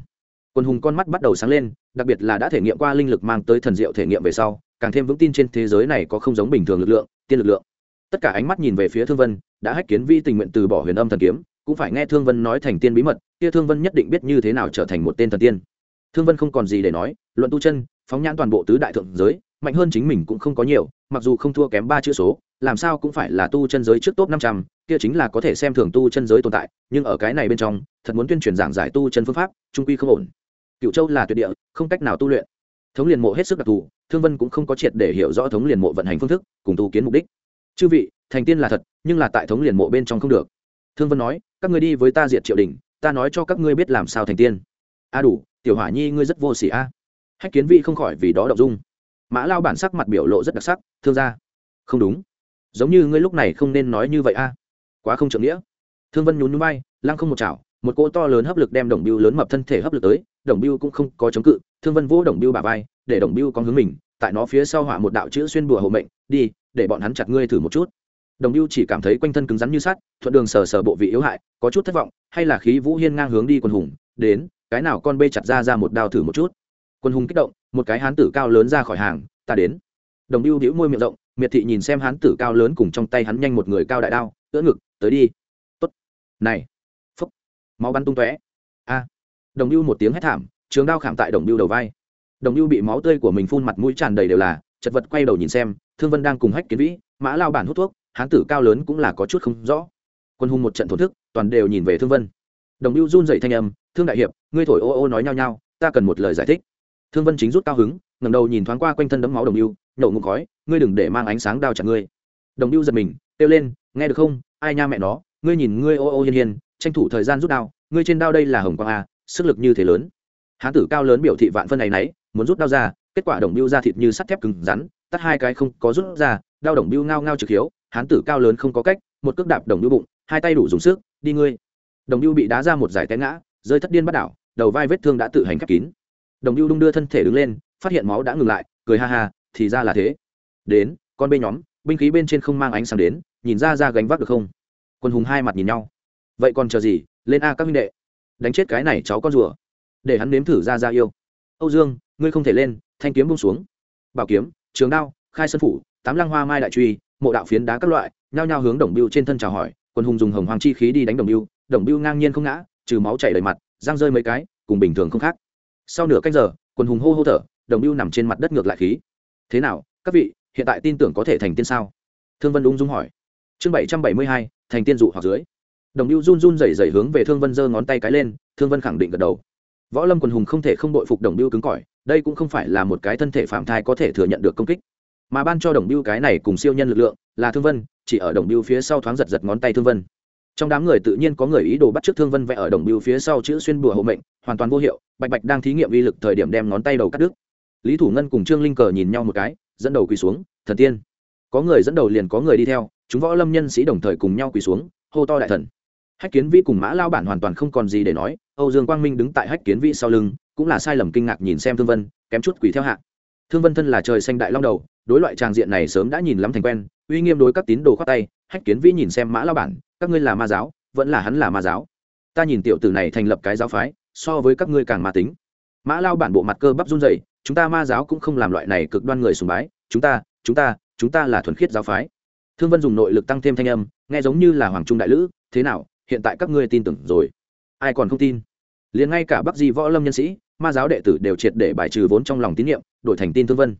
quân hùng con mắt bắt đầu sáng lên, đặc biệt là đã thể nghiệm qua linh lực mang tới thần diệu thể nghiệm về sau, càng thêm vững tin trên thế giới này có không giống bình thường lực lượng, tiên lực lượng. Tất cả ánh mắt nhìn về phía thương vân, đã hách kiến vi tình nguyện từ bỏ huyền âm thần kiếm, cũng phải nghe thương vân nói thành tiên bí mật, kia thương vân nhất định biết như thế nào trở thành một tên thần tiên. Thương vân không còn gì để nói, luận tu chân, phóng nhãn toàn bộ tứ đại thượng giới, mạnh hơn chính mình cũng không có nhiều, mặc dù không thua kém ba chữ số, làm sao cũng phải là tu chân giới trước top năm trăm, kia chính là có thể xem thường tu chân giới tồn tại, nhưng ở cái này bên trong, thật muốn tuyên truyền giảng giải tu chân phương pháp, trung quy không ổn cựu châu là tuyệt địa, không cách nào tu luyện. Thống liền mộ hết sức đặc thù, thương vân cũng không có triệt để hiểu rõ thống liền mộ vận hành phương thức, cùng tu kiến mục đích. Chư vị, thành tiên là thật, nhưng là tại thống liền mộ bên trong không được. Thương vân nói, các ngươi đi với ta diệt triệu đình, ta nói cho các ngươi biết làm sao thành tiên. A đủ, tiểu hỏa nhi ngươi rất vô s a. Hách kiến vị không khỏi vì đó đậu dung. Mã lao bản sắc mặt biểu lộ rất đặc sắc, thương gia. Không đúng. Giống như ngươi lúc này không nên nói như vậy a. Quá không trượng nghĩa. Thương vân nhún núi bay, lăng không một chảo, một cỗ to lớn hấp lực đem đồng biêu lớn mập thân thể hấp lực tới đồng biêu cũng không có chống cự, thương vân vỗ đồng biêu bà vai, để đồng biêu có hướng mình, tại nó phía sau hỏa một đạo chữ xuyên bùa hộ mệnh, đi, để bọn hắn chặt ngươi thử một chút. Đồng biêu chỉ cảm thấy quanh thân cứng rắn như sắt, thuận đường sờ sờ bộ vị yếu hại, có chút thất vọng, hay là khí vũ hiên ngang hướng đi quần hùng, đến, cái nào con bê chặt ra ra một đao thử một chút. Quân hùng kích động, một cái hán tử cao lớn ra khỏi hàng, ta đến. Đồng biêu đĩu môi miệng rộng, miệt thị nhìn xem hán tử cao lớn cùng trong tay hắn nhanh một người cao đại đao, ưỡn ngực, tới đi. Tốt. Này. Phúc. Máu bắn tung tóe. A đồng biêu một tiếng hét thảm, trường đao khảm tại đồng biêu đầu vai. Đồng biêu bị máu tươi của mình phun mặt mũi tràn đầy đều là, chật vật quay đầu nhìn xem, thương vân đang cùng hách kiến vĩ, mã lao bản hút thuốc, hán tử cao lớn cũng là có chút không rõ. Quân hùng một trận thổn thức, toàn đều nhìn về thương vân. Đồng biêu run dậy thanh âm, thương đại hiệp, ngươi thổi ô ô nói nhau nhau ta cần một lời giải thích. Thương vân chính rút cao hứng, ngẩng đầu nhìn thoáng qua quanh thân đấm máu đồng biêu nhậu ngụm khói, ngươi đừng để mang ánh sáng đao chặt ngươi. Đồng biêu giật mình, kêu lên, nghe được không? Ai nha mẹ nó, ngươi nhìn ngươi ô ô hiên hiên, tranh thủ thời gian rút đao, ngươi trên đao đây là hồng quang a sức lực như thế lớn. Hán tử cao lớn biểu thị vạn phân này nấy, muốn rút đao ra, kết quả đồng biêu ra thịt như sắt thép cứng rắn, tắt hai cái không có rút ra, đao đồng biêu ngao ngao trực hiếu, hán tử cao lớn không có cách, một cước đạp đồng biêu bụng, hai tay đủ dùng sức, đi ngươi. Đồng biêu bị đá ra một giải té ngã, rơi thất điên bắt đảo, đầu vai vết thương đã tự hành khép kín. Đồng biêu đung đưa thân thể đứng lên, phát hiện máu đã ngừng lại, cười ha ha, thì ra là thế. Đến, con bê nhóm, binh khí bên trên không mang ánh sáng đến, nhìn ra ra gánh vác được không? Quân hùng hai mặt nhìn nhau. Vậy còn chờ gì? Lên a các minh đệ đánh chết cái này cháu con rùa. Để hắn nếm thử ra ra yêu. Âu dương, ngươi không thể lên, thanh kiếm bung xuống. Bảo kiếm, trường đao, khai sân phủ, tám lăng hoa mai đại truy, mộ đạo phiến đá các loại, nhao nhao hướng đồng biêu trên thân chào hỏi, quân hùng dùng hồng hoàng chi khí đi đánh đồng biêu đồng biêu ngang nhiên không ngã, trừ máu chảy đầy mặt, giang rơi mấy cái, cùng bình thường không khác. Sau nửa canh giờ, quân hùng hô hô thở, đồng biêu nằm trên mặt đất ngược lại khí. Thế nào, các vị, hiện tại tin tưởng có thể thành tiên sao? Thương vân ung dung hỏi. Chương bảy trăm bảy mươi hai, thành tiên dụ hoặc dưới đồng lưu run run rẩy rẩy hướng về thương vân giơ ngón tay cái lên, thương vân khẳng định gật đầu. Võ lâm quần hùng không thể không đội phục đồng lưu cứng cỏi, đây cũng không phải là một cái thân thể phạm thai có thể thừa nhận được công kích. Mà ban cho đồng biêu cái này cùng siêu nhân lực lượng là thương vân, chỉ ở đồng biêu phía sau thoáng giật giật ngón tay thương vân. Trong đám người tự nhiên có người ý đồ bắt trước thương vân vẽ ở đồng biêu phía sau chữ xuyên bùa hộ mệnh, hoàn toàn vô hiệu, bạch bạch đang thí nghiệm uy lực thời điểm đem ngón tay đầu cắt đứt. Lý thủ ngân cùng trương linh cờ nhìn nhau một cái, dẫn đầu quỳ xuống, thần tiên. Có người dẫn đầu liền có người đi theo, chúng võ lâm nhân sĩ đồng thời cùng nhau quỳ xuống, hô to đại thần hách kiến vĩ cùng mã lao bản hoàn toàn không còn gì để nói, âu dương quang minh đứng tại hách kiến vĩ sau lưng, cũng là sai lầm kinh ngạc nhìn xem thương vân, kém chút quỳ theo hạ. Thương vân thân là trời xanh đại long đầu, đối loại tràng diện này sớm đã nhìn lắm thành quen, uy nghiêm đối các tín đồ khoát tay, hách kiến vĩ nhìn xem mã lao bản, các ngươi là ma giáo, vẫn là hắn là ma giáo. Ta nhìn tiểu tử này thành lập cái giáo phái, so với các ngươi càng ma tính. Mã lao bản bộ mặt cơ bắp run dậy chúng ta ma giáo cũng không làm loại này cực đoan người sùng bái, chúng ta chúng ta chúng ta là thuần khiết giáo phái. Thương vân dùng nội lực tăng thêm thanh âm, nghe giống như là hoàng trung đại lữ, thế nào hiện tại các ngươi tin tưởng rồi. Ai còn không tin? Liền ngay cả bắc di võ lâm nhân sĩ, ma giáo đệ tử đều triệt để bài trừ vốn trong lòng tín nhiệm, đổi thành tin thương vân.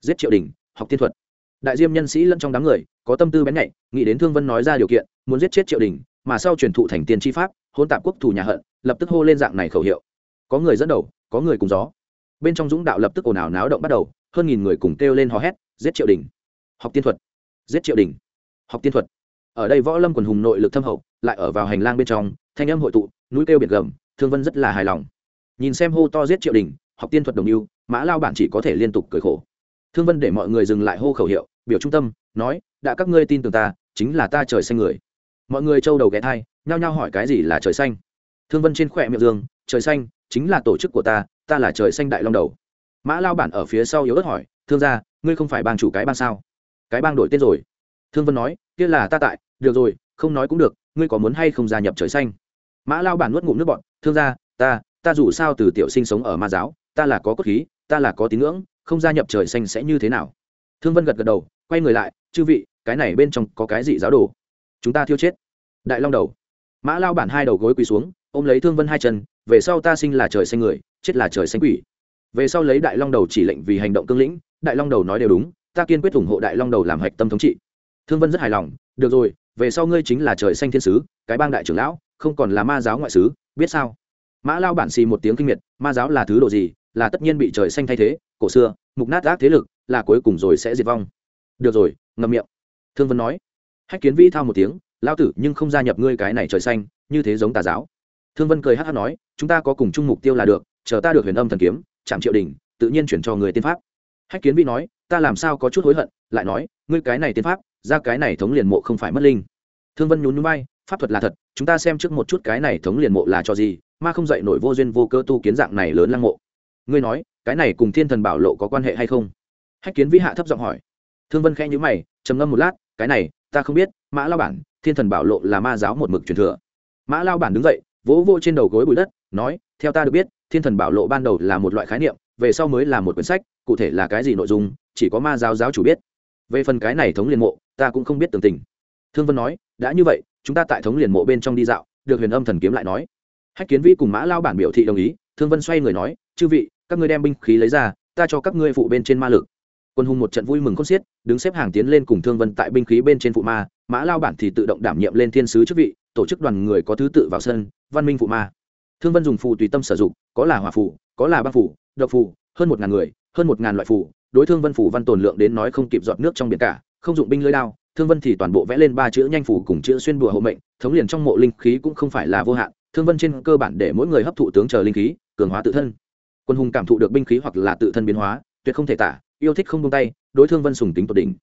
Giết triệu đình, học tiên thuật. Đại diêm nhân sĩ lẫn trong đám người, có tâm tư bén nhạy, nghĩ đến thương vân nói ra điều kiện, muốn giết chết triệu đình, mà sau truyền thụ thành tiên tri pháp hôn tạp quốc thủ nhà hận, lập tức hô lên dạng này khẩu hiệu. Có người dẫn đầu, có người cùng gió. Bên trong dũng đạo lập tức ồn ào náo động bắt đầu, hơn nghìn người cùng kêu lên hò hét, giết triệu đình. Học tiên thuật. Giết triệu đình. Học tiên thuật ở đây võ lâm quần hùng nội lực thâm hậu, lại ở vào hành lang bên trong, thanh âm hội tụ, núi kêu biệt gầm, thương vân rất là hài lòng. Nhìn xem hô to giết triệu đình học tiên thuật đồng yêu mã lao bản chỉ có thể liên tục cười khổ. Thương vân để mọi người dừng lại hô khẩu hiệu, biểu trung tâm, nói, đã các ngươi tin tưởng ta, chính là ta trời xanh người. Mọi người trâu đầu ghé thai, nhao nhao hỏi cái gì là trời xanh. Thương vân trên khỏe miệng dương, trời xanh, chính là tổ chức của ta ta là trời xanh đại long đầu. Mã lao bản ở phía sau yếu ớt hỏi, thương gia, ngươi không phải bang chủ cái bang sao? Cái bang đổi tên rồi thương vân nói, kia là ta tại, được rồi, không nói cũng được, ngươi có muốn hay không gia nhập trời xanh? Mã lao bản nuốt ngụm nước bọn thương gia, ta ta dù sao từ tiểu sinh sống ở ma giáo, ta là có cốt khí, ta là có tín ngưỡng, không gia nhập trời xanh sẽ như thế nào? Thương vân gật gật đầu, quay người lại, chư vị, cái này bên trong có cái gì giáo đồ? Chúng ta thiêu chết. Đại long đầu. Mã lao bản hai đầu gối quỳ xuống, ôm lấy thương vân hai chân, về sau ta sinh là trời xanh người, chết là trời xanh quỷ. Về sau lấy đại long đầu chỉ lệnh vì hành động cương lĩnh, đại long đầu nói đều đúng, ta kiên quyết ủng hộ đại long đầu làm hạch tâm thống trị thương vân rất hài lòng, được rồi, về sau ngươi chính là trời xanh thiên sứ, cái bang đại trưởng lão, không còn là ma giáo ngoại sứ biết sao? Mã lao bản xì một tiếng kinh miệt, ma giáo là thứ đồ gì, là tất nhiên bị trời xanh thay thế, cổ xưa, mục nát ác thế lực, là cuối cùng rồi sẽ diệt vong. Được rồi, ngậm miệng. Thương vân nói. Hách kiến vĩ thao một tiếng, lao tử, nhưng không gia nhập ngươi cái này trời xanh, như thế giống tà giáo. Thương vân cười hát hát nói, chúng ta có cùng chung mục tiêu là được, chờ ta được huyền âm thần kiếm, chạm triệu đình tự nhiên chuyển cho người tiên pháp. Hách kiến vĩ nói, ta làm sao có chút hối hận? Lại nói, ngươi cái này tiên pháp ra cái này thống liền mộ không phải mất linh. Thương vân nhún núi bay pháp thuật là thật, chúng ta xem trước một chút cái này thống liền mộ là cho gì, ma không dạy nổi vô duyên vô cơ tu kiến dạng này lớn lăng mộ. Ngươi nói, cái này cùng thiên thần bảo lộ có quan hệ hay không? Hách kiến vĩ hạ thấp giọng hỏi. Thương vân khẽ nhữ mày, trầm ngâm một lát, cái này, ta không biết, mã lao bản, thiên thần bảo lộ là ma giáo một mực truyền thừa. Mã lao bản đứng dậy, vỗ vô trên đầu gối bụi đất, nói, theo ta được biết, thiên thần bảo lộ ban đầu là một loại khái niệm, về sau mới là một quyển sách, cụ thể là cái gì nội dung, chỉ có ma giáo giáo chủ biết. Về phần cái này thống liền mộ ta cũng không biết tường tình. Thương vân nói, đã như vậy, chúng ta tại thống liền mộ bên trong đi dạo, được huyền âm thần kiếm lại nói. Hách kiến vĩ cùng mã lao bản biểu thị đồng ý, thương vân xoay người nói, chư vị, các ngươi đem binh khí lấy ra, ta cho các ngươi phụ bên trên ma lực. Quân hùng một trận vui mừng khôn xiết, đứng xếp hàng tiến lên cùng thương vân tại binh khí bên trên phụ ma, mã lao bản thì tự động đảm nhiệm lên thiên sứ chức vị, tổ chức đoàn người có thứ tự vào sân, văn minh phụ ma. Thương vân dùng phù tùy tâm sử dụng, có là hỏa phù, có là băng phù, độc phù, hơn một ngàn người, hơn một ngàn loại phù, đối thương vân phù văn tồn lượng đến nói không kịp giọt nước trong biển cả không dụng binh lưới đao, thương vân thì toàn bộ vẽ lên ba chữ nhanh phủ cùng chữ xuyên bùa hộ mệnh, thống liền trong mộ linh khí cũng không phải là vô hạn, thương vân trên cơ bản để mỗi người hấp thụ tướng chờ linh khí, cường hóa tự thân. Quân hùng cảm thụ được binh khí hoặc là tự thân biến hóa, tuyệt không thể tả, yêu thích không buông tay, đối thương vân sùng tính tột đỉnh.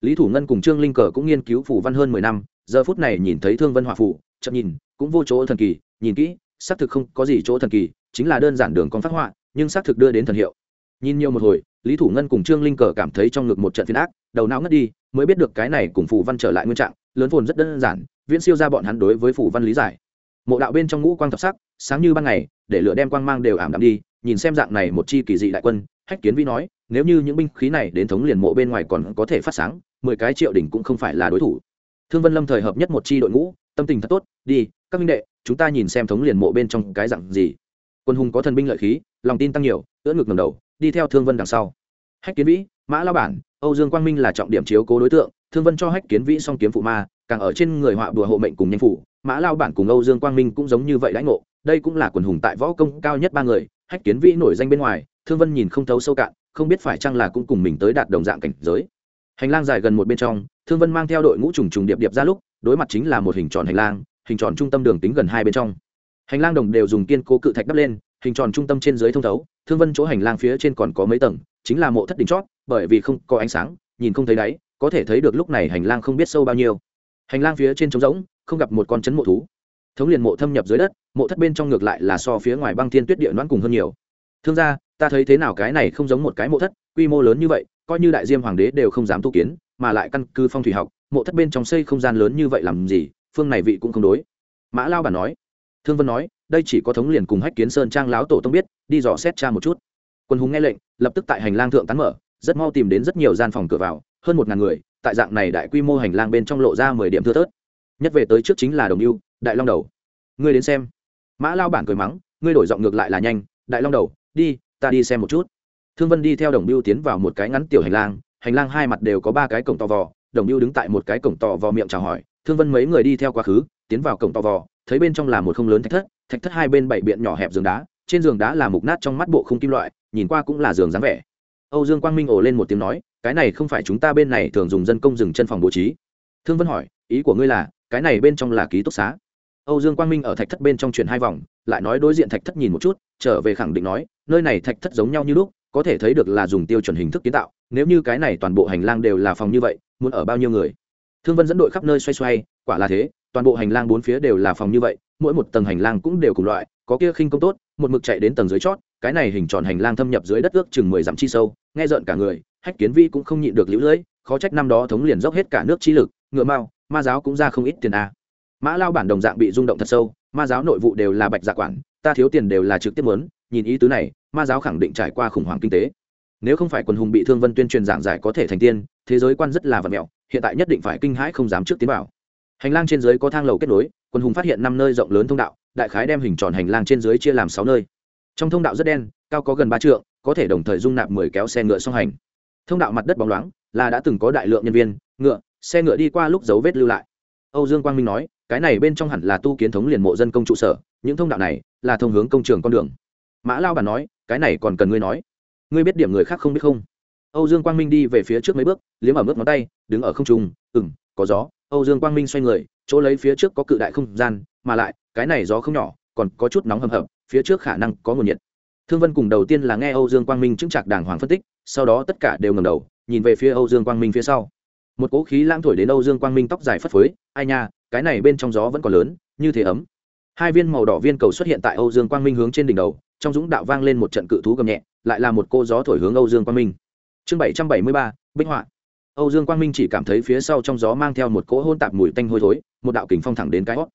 Lý thủ ngân cùng trương linh cờ cũng nghiên cứu phủ văn hơn mười năm, giờ phút này nhìn thấy thương vân hòa phủ chậm nhìn, cũng vô chỗ thần kỳ, nhìn kỹ, xác thực không có gì chỗ thần kỳ, chính là đơn giản đường con phát họa, nhưng xác thực đưa đến thần hiệu. Nhìn nhiều một hồi, lý thủ ngân cùng trương linh cờ cảm thấy trong ngực một trận phiên ác, đầu não ngất đi mới biết được cái này cùng phủ văn trở lại nguyên trạng, lớn phồn rất đơn giản, viễn siêu ra bọn hắn đối với phủ văn lý giải. Mộ đạo bên trong ngũ quang thập sắc, sáng như ban ngày, để lửa đem quang mang đều ảm đạm đi, nhìn xem dạng này một chi kỳ dị đại quân, hách kiến vi nói, nếu như những binh khí này đến thống liền mộ bên ngoài còn có thể phát sáng, mười cái triệu đỉnh cũng không phải là đối thủ. Thương vân lâm thời hợp nhất một chi đội ngũ, tâm tình thật tốt, đi, các minh đệ, chúng ta nhìn xem thống liền mộ bên trong cái dạng gì. Quân hùng có thần binh lợi khí, lòng tin tăng nhiều, ưỡn ngực ngầm đầu, đi theo thương vân đằng sau hách kiến vĩ, mã lao bản, âu dương quang minh là trọng điểm chiếu cố đối tượng, thương vân cho hách kiến vĩ song kiếm phụ ma, càng ở trên người họa đùa hộ mệnh cùng nhanh phủ, mã lao bản cùng âu dương quang minh cũng giống như vậy lãnh ngộ, đây cũng là quần hùng tại võ công cao nhất ba người, hách kiến vĩ nổi danh bên ngoài, thương vân nhìn không thấu sâu cạn, không biết phải chăng là cũng cùng mình tới đạt đồng dạng cảnh giới. Hành lang dài gần một bên trong, thương vân mang theo đội ngũ trùng trùng điệp điệp ra lúc, đối mặt chính là một hình tròn hành lang, hình tròn trung tâm đường tính gần hai bên trong. Hành lang đồng đều dùng kiên cố cự thạch đắp lên, hình tròn trung tâm trên dưới thông thấu, thương vân chỗ hành lang phía trên còn có mấy tầng chính là mộ thất đỉnh chót, bởi vì không có ánh sáng, nhìn không thấy đáy, có thể thấy được lúc này hành lang không biết sâu bao nhiêu. Hành lang phía trên trống rỗng, không gặp một con chấn mộ thú. Thống liền mộ thâm nhập dưới đất, mộ thất bên trong ngược lại là so phía ngoài băng thiên tuyết địa đoán cùng hơn nhiều. Thương gia, ta thấy thế nào cái này không giống một cái mộ thất, quy mô lớn như vậy, coi như đại diêm hoàng đế đều không dám tu kiến, mà lại căn cứ phong thủy học, mộ thất bên trong xây không gian lớn như vậy làm gì, phương này vị cũng không đối. Mã lao bản nói. Thương vân nói, đây chỉ có thống liền cùng hách kiến sơn trang láo tổ tông biết, đi dò xét cha một chút quân hùng nghe lệnh, lập tức tại hành lang thượng tán mở, rất mau tìm đến rất nhiều gian phòng cửa vào, hơn một ngàn người, tại dạng này đại quy mô hành lang bên trong lộ ra mười điểm thưa thớt. Nhất về tới trước chính là đồng ưu, đại long đầu. Ngươi đến xem. Mã lao bản cười mắng, ngươi đổi giọng ngược lại là nhanh, đại long đầu, đi, ta đi xem một chút. Thương vân đi theo đồng biêu tiến vào một cái ngắn tiểu hành lang hành lang hai mặt đều có ba cái cổng to vò, đồng biêu đứng tại một cái cổng to vò miệng chào hỏi, thương vân mấy người đi theo quá khứ, tiến vào cổng to vò, thấy bên trong là một không lớn thạch thất thạch thất hai bên bảy biện nhỏ hẹp giường đá, trên giường đá là mục nát trong mắt bộ không kim loại nhìn qua cũng là giường dáng vẻ. Âu dương quang minh ồ lên một tiếng nói, cái này không phải chúng ta bên này thường dùng dân công rừng chân phòng bố trí. Thương vân hỏi, ý của ngươi là, cái này bên trong là ký túc xá? Âu dương quang minh ở thạch thất bên trong chuyển hai vòng, lại nói đối diện thạch thất nhìn một chút, trở về khẳng định nói, nơi này thạch thất giống nhau như lúc, có thể thấy được là dùng tiêu chuẩn hình thức kiến tạo, nếu như cái này toàn bộ hành lang đều là phòng như vậy, muốn ở bao nhiêu người? Thương vân dẫn đội khắp nơi xoay xoay, quả là thế, toàn bộ hành lang bốn phía đều là phòng như vậy, mỗi một tầng hành lang cũng đều cùng loại, có kia khinh công tốt một mực chạy đến tầng dưới chót, cái này hình tròn hành lang thâm nhập dưới đất ước chừng mười dặm chi sâu, nghe rợn cả người, hách kiến vi cũng không nhịn được lũ lưỡi, khó trách năm đó thống liền dốc hết cả nước chi lực, ngựa mao ma giáo cũng ra không ít tiền a. Mã lao bản đồng dạng bị rung động thật sâu, ma giáo nội vụ đều là bạch dạ quản, ta thiếu tiền đều là trực tiếp muốn, nhìn ý tứ này, ma giáo khẳng định trải qua khủng hoảng kinh tế. Nếu không phải quần hùng bị thương vân tuyên truyền giảng giải có thể thành tiên, thế giới quan rất là vật mẹo, hiện tại nhất định phải kinh hãi không dám trước tiến vào. Hành lang trên dưới có thang lầu kết nối, quần hùng phát hiện năm nơi rộng lớn thông đạo đại khái đem hình tròn hành lang trên dưới chia làm sáu nơi. Trong thông đạo rất đen, cao có gần ba trượng, có thể đồng thời dung nạp mười kéo xe ngựa song hành. Thông đạo mặt đất bóng loáng, là đã từng có đại lượng nhân viên, ngựa, xe ngựa đi qua lúc dấu vết lưu lại. Âu dương quang minh nói, cái này bên trong hẳn là tu kiến thống liền mộ dân công trụ sở, những thông đạo này là thông hướng công trường con đường. Mã lao bản nói, cái này còn cần ngươi nói. Ngươi biết điểm người khác không biết không? Âu dương quang minh đi về phía trước mấy bước, liếm ở mức ngón tay, đứng ở không trung ừng có gió. Âu dương quang minh xoay người, chỗ lấy phía trước có cự đại không gian, mà lại cái này gió không nhỏ, còn có chút nóng hầm hập, phía trước khả năng có nguồn nhiệt. Thương vân cùng đầu tiên là nghe âu dương quang minh chứng trạc đàng hoàng phân tích, sau đó tất cả đều ngầm đầu, nhìn về phía âu dương quang minh phía sau. Một cỗ khí lãng thổi đến âu dương quang minh tóc dài phất phới, ai nha, cái này bên trong gió vẫn còn lớn, như thế ấm. Hai viên màu đỏ viên cầu xuất hiện tại âu dương quang minh hướng trên đỉnh đầu, trong dũng đạo vang lên một trận cự thú gầm nhẹ, lại là một cô gió thổi hướng âu dương quang minh. Chương bảy trăm bảy mươi ba, bích họa. Âu dương quang minh chỉ cảm thấy phía sau trong gió mang theo một cỗ hôn tạp mùi tanh hôi thối, một đạo kính phong thẳng đến cái hót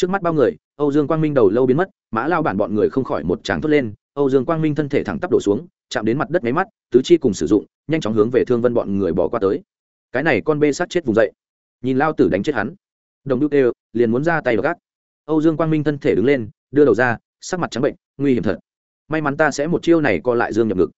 trước mắt bao người, âu dương quang minh đầu lâu biến mất, mã lao bản bọn người không khỏi một tràng thốt lên, âu dương quang minh thân thể thẳng tắp đổ xuống, chạm đến mặt đất máy mắt, tứ chi cùng sử dụng, nhanh chóng hướng về thương vân bọn người bỏ qua tới. Cái này con bê sát chết vùng dậy. Nhìn lao tử đánh chết hắn. Đồng đúc đều, liền muốn ra tay gác âu dương quang minh thân thể đứng lên, đưa đầu ra, sắc mặt trắng bệnh, nguy hiểm thật. May mắn ta sẽ một chiêu này co lại dương nhập ngực.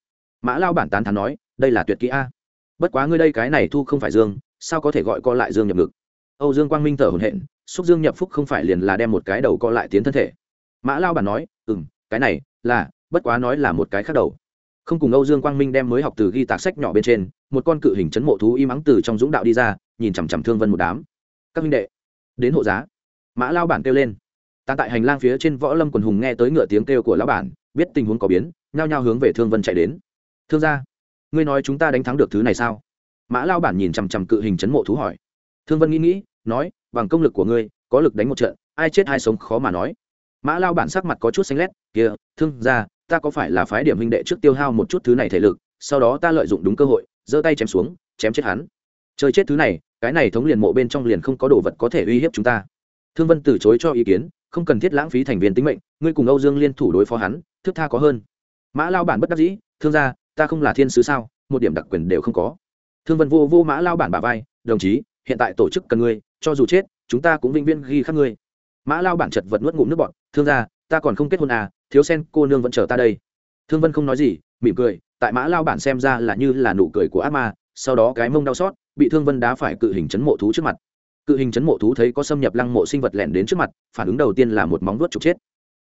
Mã lao bản tán thán nói, đây là tuyệt kỹ a. Bất quá ngươi đây cái này thu không phải dương, sao có thể gọi co lại dương nhập ngực? Âu dương quang minh thở hổn hển xúc dương nhập phúc không phải liền là đem một cái đầu co lại tiến thân thể. Mã lao bản nói ừ m cái này là, bất quá nói là một cái khác đầu. Không cùng âu dương quang minh đem mới học từ ghi tạc sách nhỏ bên trên, một con cự hình chấn mộ thú im ắng từ trong dũng đạo đi ra, nhìn chằm chằm thương vân một đám. Các minh đệ, đến hộ giá. Mã lao bản kêu lên. Tàn tại hành lang phía trên võ lâm quần hùng nghe tới ngựa tiếng kêu của lão bản, biết tình huống có biến, nhao nhao hướng về thương vân chạy đến. Thương gia, ngươi nói chúng ta đánh thắng được thứ này sao? Mã lao bản nhìn chằm chằm cự hình chấn mộ thú hỏi. Thương vân nghĩ nghĩ nói, bằng công lực của ngươi, có lực đánh một trận, ai chết ai sống khó mà nói. Mã lao bản sắc mặt có chút xanh lét kia thương gia, ta có phải là phái điểm huynh đệ trước tiêu hao một chút thứ này thể lực, sau đó ta lợi dụng đúng cơ hội, giơ tay chém xuống, chém chết hắn. Chơi chết thứ này, cái này thống liền mộ bên trong liền không có đồ vật có thể uy hiếp chúng ta. Thương vân từ chối cho ý kiến, không cần thiết lãng phí thành viên tính mệnh, ngươi cùng âu dương liên thủ đối phó hắn, thức tha có hơn. Mã lao bản bất đắc dĩ, thương gia, ta không là thiên sứ sao, một điểm đặc quyền đều không có. Thương vân vô vô mã lao bản bà vai, đồng chí hiện tại tổ chức cần ngươi, cho dù chết, chúng ta cũng vĩnh viễn ghi khắc ngươi. Mã lao bản chật vật nuốt ngụm nước bọt, thương ra ta còn không kết hôn à thiếu sen, cô nương vẫn chờ ta đây. Thương vân không nói gì, mỉm cười, tại mã lao bản xem ra là như là nụ cười của ác ma, sau đó cái mông đau xót, bị thương vân đá phải cự hình chấn mộ thú trước mặt. Cự hình chấn mộ thú thấy có xâm nhập lăng mộ sinh vật lẻn đến trước mặt, phản ứng đầu tiên là một móng vuốt trục chết.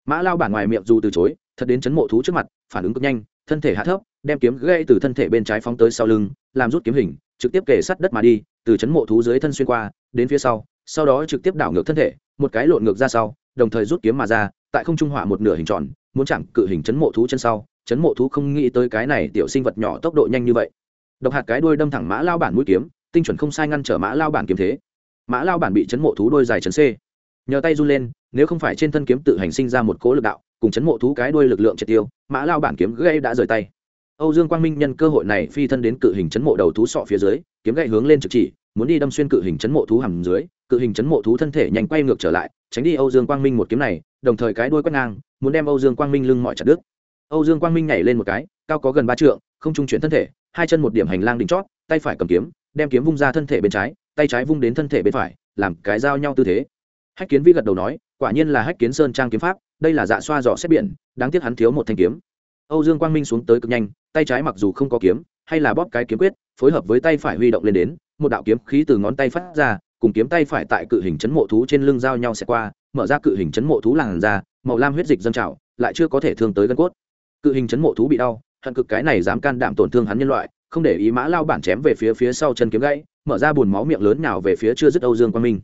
Mã lao bản ngoài miệng dù từ chối, thật đến chấn mộ thú trước mặt, phản ứng cực nhanh, thân thể hạ thấp, đem kiếm gây từ thân thể bên trái phóng tới sau lưng, làm rút kiếm hình trực tiếp kề sắt đất mà đi, từ chấn mộ thú dưới thân xuyên qua, đến phía sau sau đó trực tiếp đảo ngược thân thể, một cái lộn ngược ra sau, đồng thời rút kiếm mà ra, tại không trung hỏa một nửa hình tròn, muốn chạm cự hình chấn mộ thú chân sau, chấn mộ thú không nghĩ tới cái này tiểu sinh vật nhỏ tốc độ nhanh như vậy. Độc hạt cái đuôi đâm thẳng mã lao bản mũi kiếm, tinh chuẩn không sai ngăn trở mã lao bản kiếm thế. Mã lao bản bị chấn mộ thú đôi dài chấn c. Nhờ tay run lên, nếu không phải trên thân kiếm tự hành sinh ra một cố lực đạo, cùng chấn mộ thú cái đuôi lực lượng triệt tiêu, mã lao bản kiếm gây đã rời tay âu dương quang minh nhân cơ hội này phi thân đến cự hình chấn mộ đầu thú sọ phía dưới, kiếm gậy hướng lên trực chỉ, muốn đi đâm xuyên cự hình chấn mộ thú hầm dưới, cự hình chấn mộ thú thân thể nhanh quay ngược trở lại, tránh đi âu dương quang minh một kiếm này, đồng thời cái đuôi quét ngang, muốn đem âu dương quang minh lưng mọi chặt đứt. Âu dương quang minh nhảy lên một cái, cao có gần ba trượng, không trung chuyển thân thể, hai chân một điểm hành lang đỉnh chót, tay phải cầm kiếm, đem kiếm vung ra thân thể bên trái, tay trái vung đến thân thể bên phải, làm cái giao nhau tư thế. Hách kiến vĩ gật đầu nói, quả nhiên là hách kiến sơn trang kiếm pháp, đây là dạ xoa dò xét biển, đáng tiếc hắn thiếu một thanh kiếm. Âu dương quang minh xuống tới cực nhanh tay trái mặc dù không có kiếm, hay là bóp cái kiếm quyết, phối hợp với tay phải huy động lên đến, một đạo kiếm khí từ ngón tay phát ra, cùng kiếm tay phải tại cự hình chấn mộ thú trên lưng giao nhau sẽ qua, mở ra cự hình chấn mộ thú làn ra màu lam huyết dịch dâng trào, lại chưa có thể thương tới gân cốt. Cự hình chấn mộ thú bị đau, hận cực cái này dám can đảm tổn thương hắn nhân loại, không để ý mã lao bản chém về phía phía sau chân kiếm gãy, mở ra bùn máu miệng lớn nào về phía chưa dứt âu dương quang minh.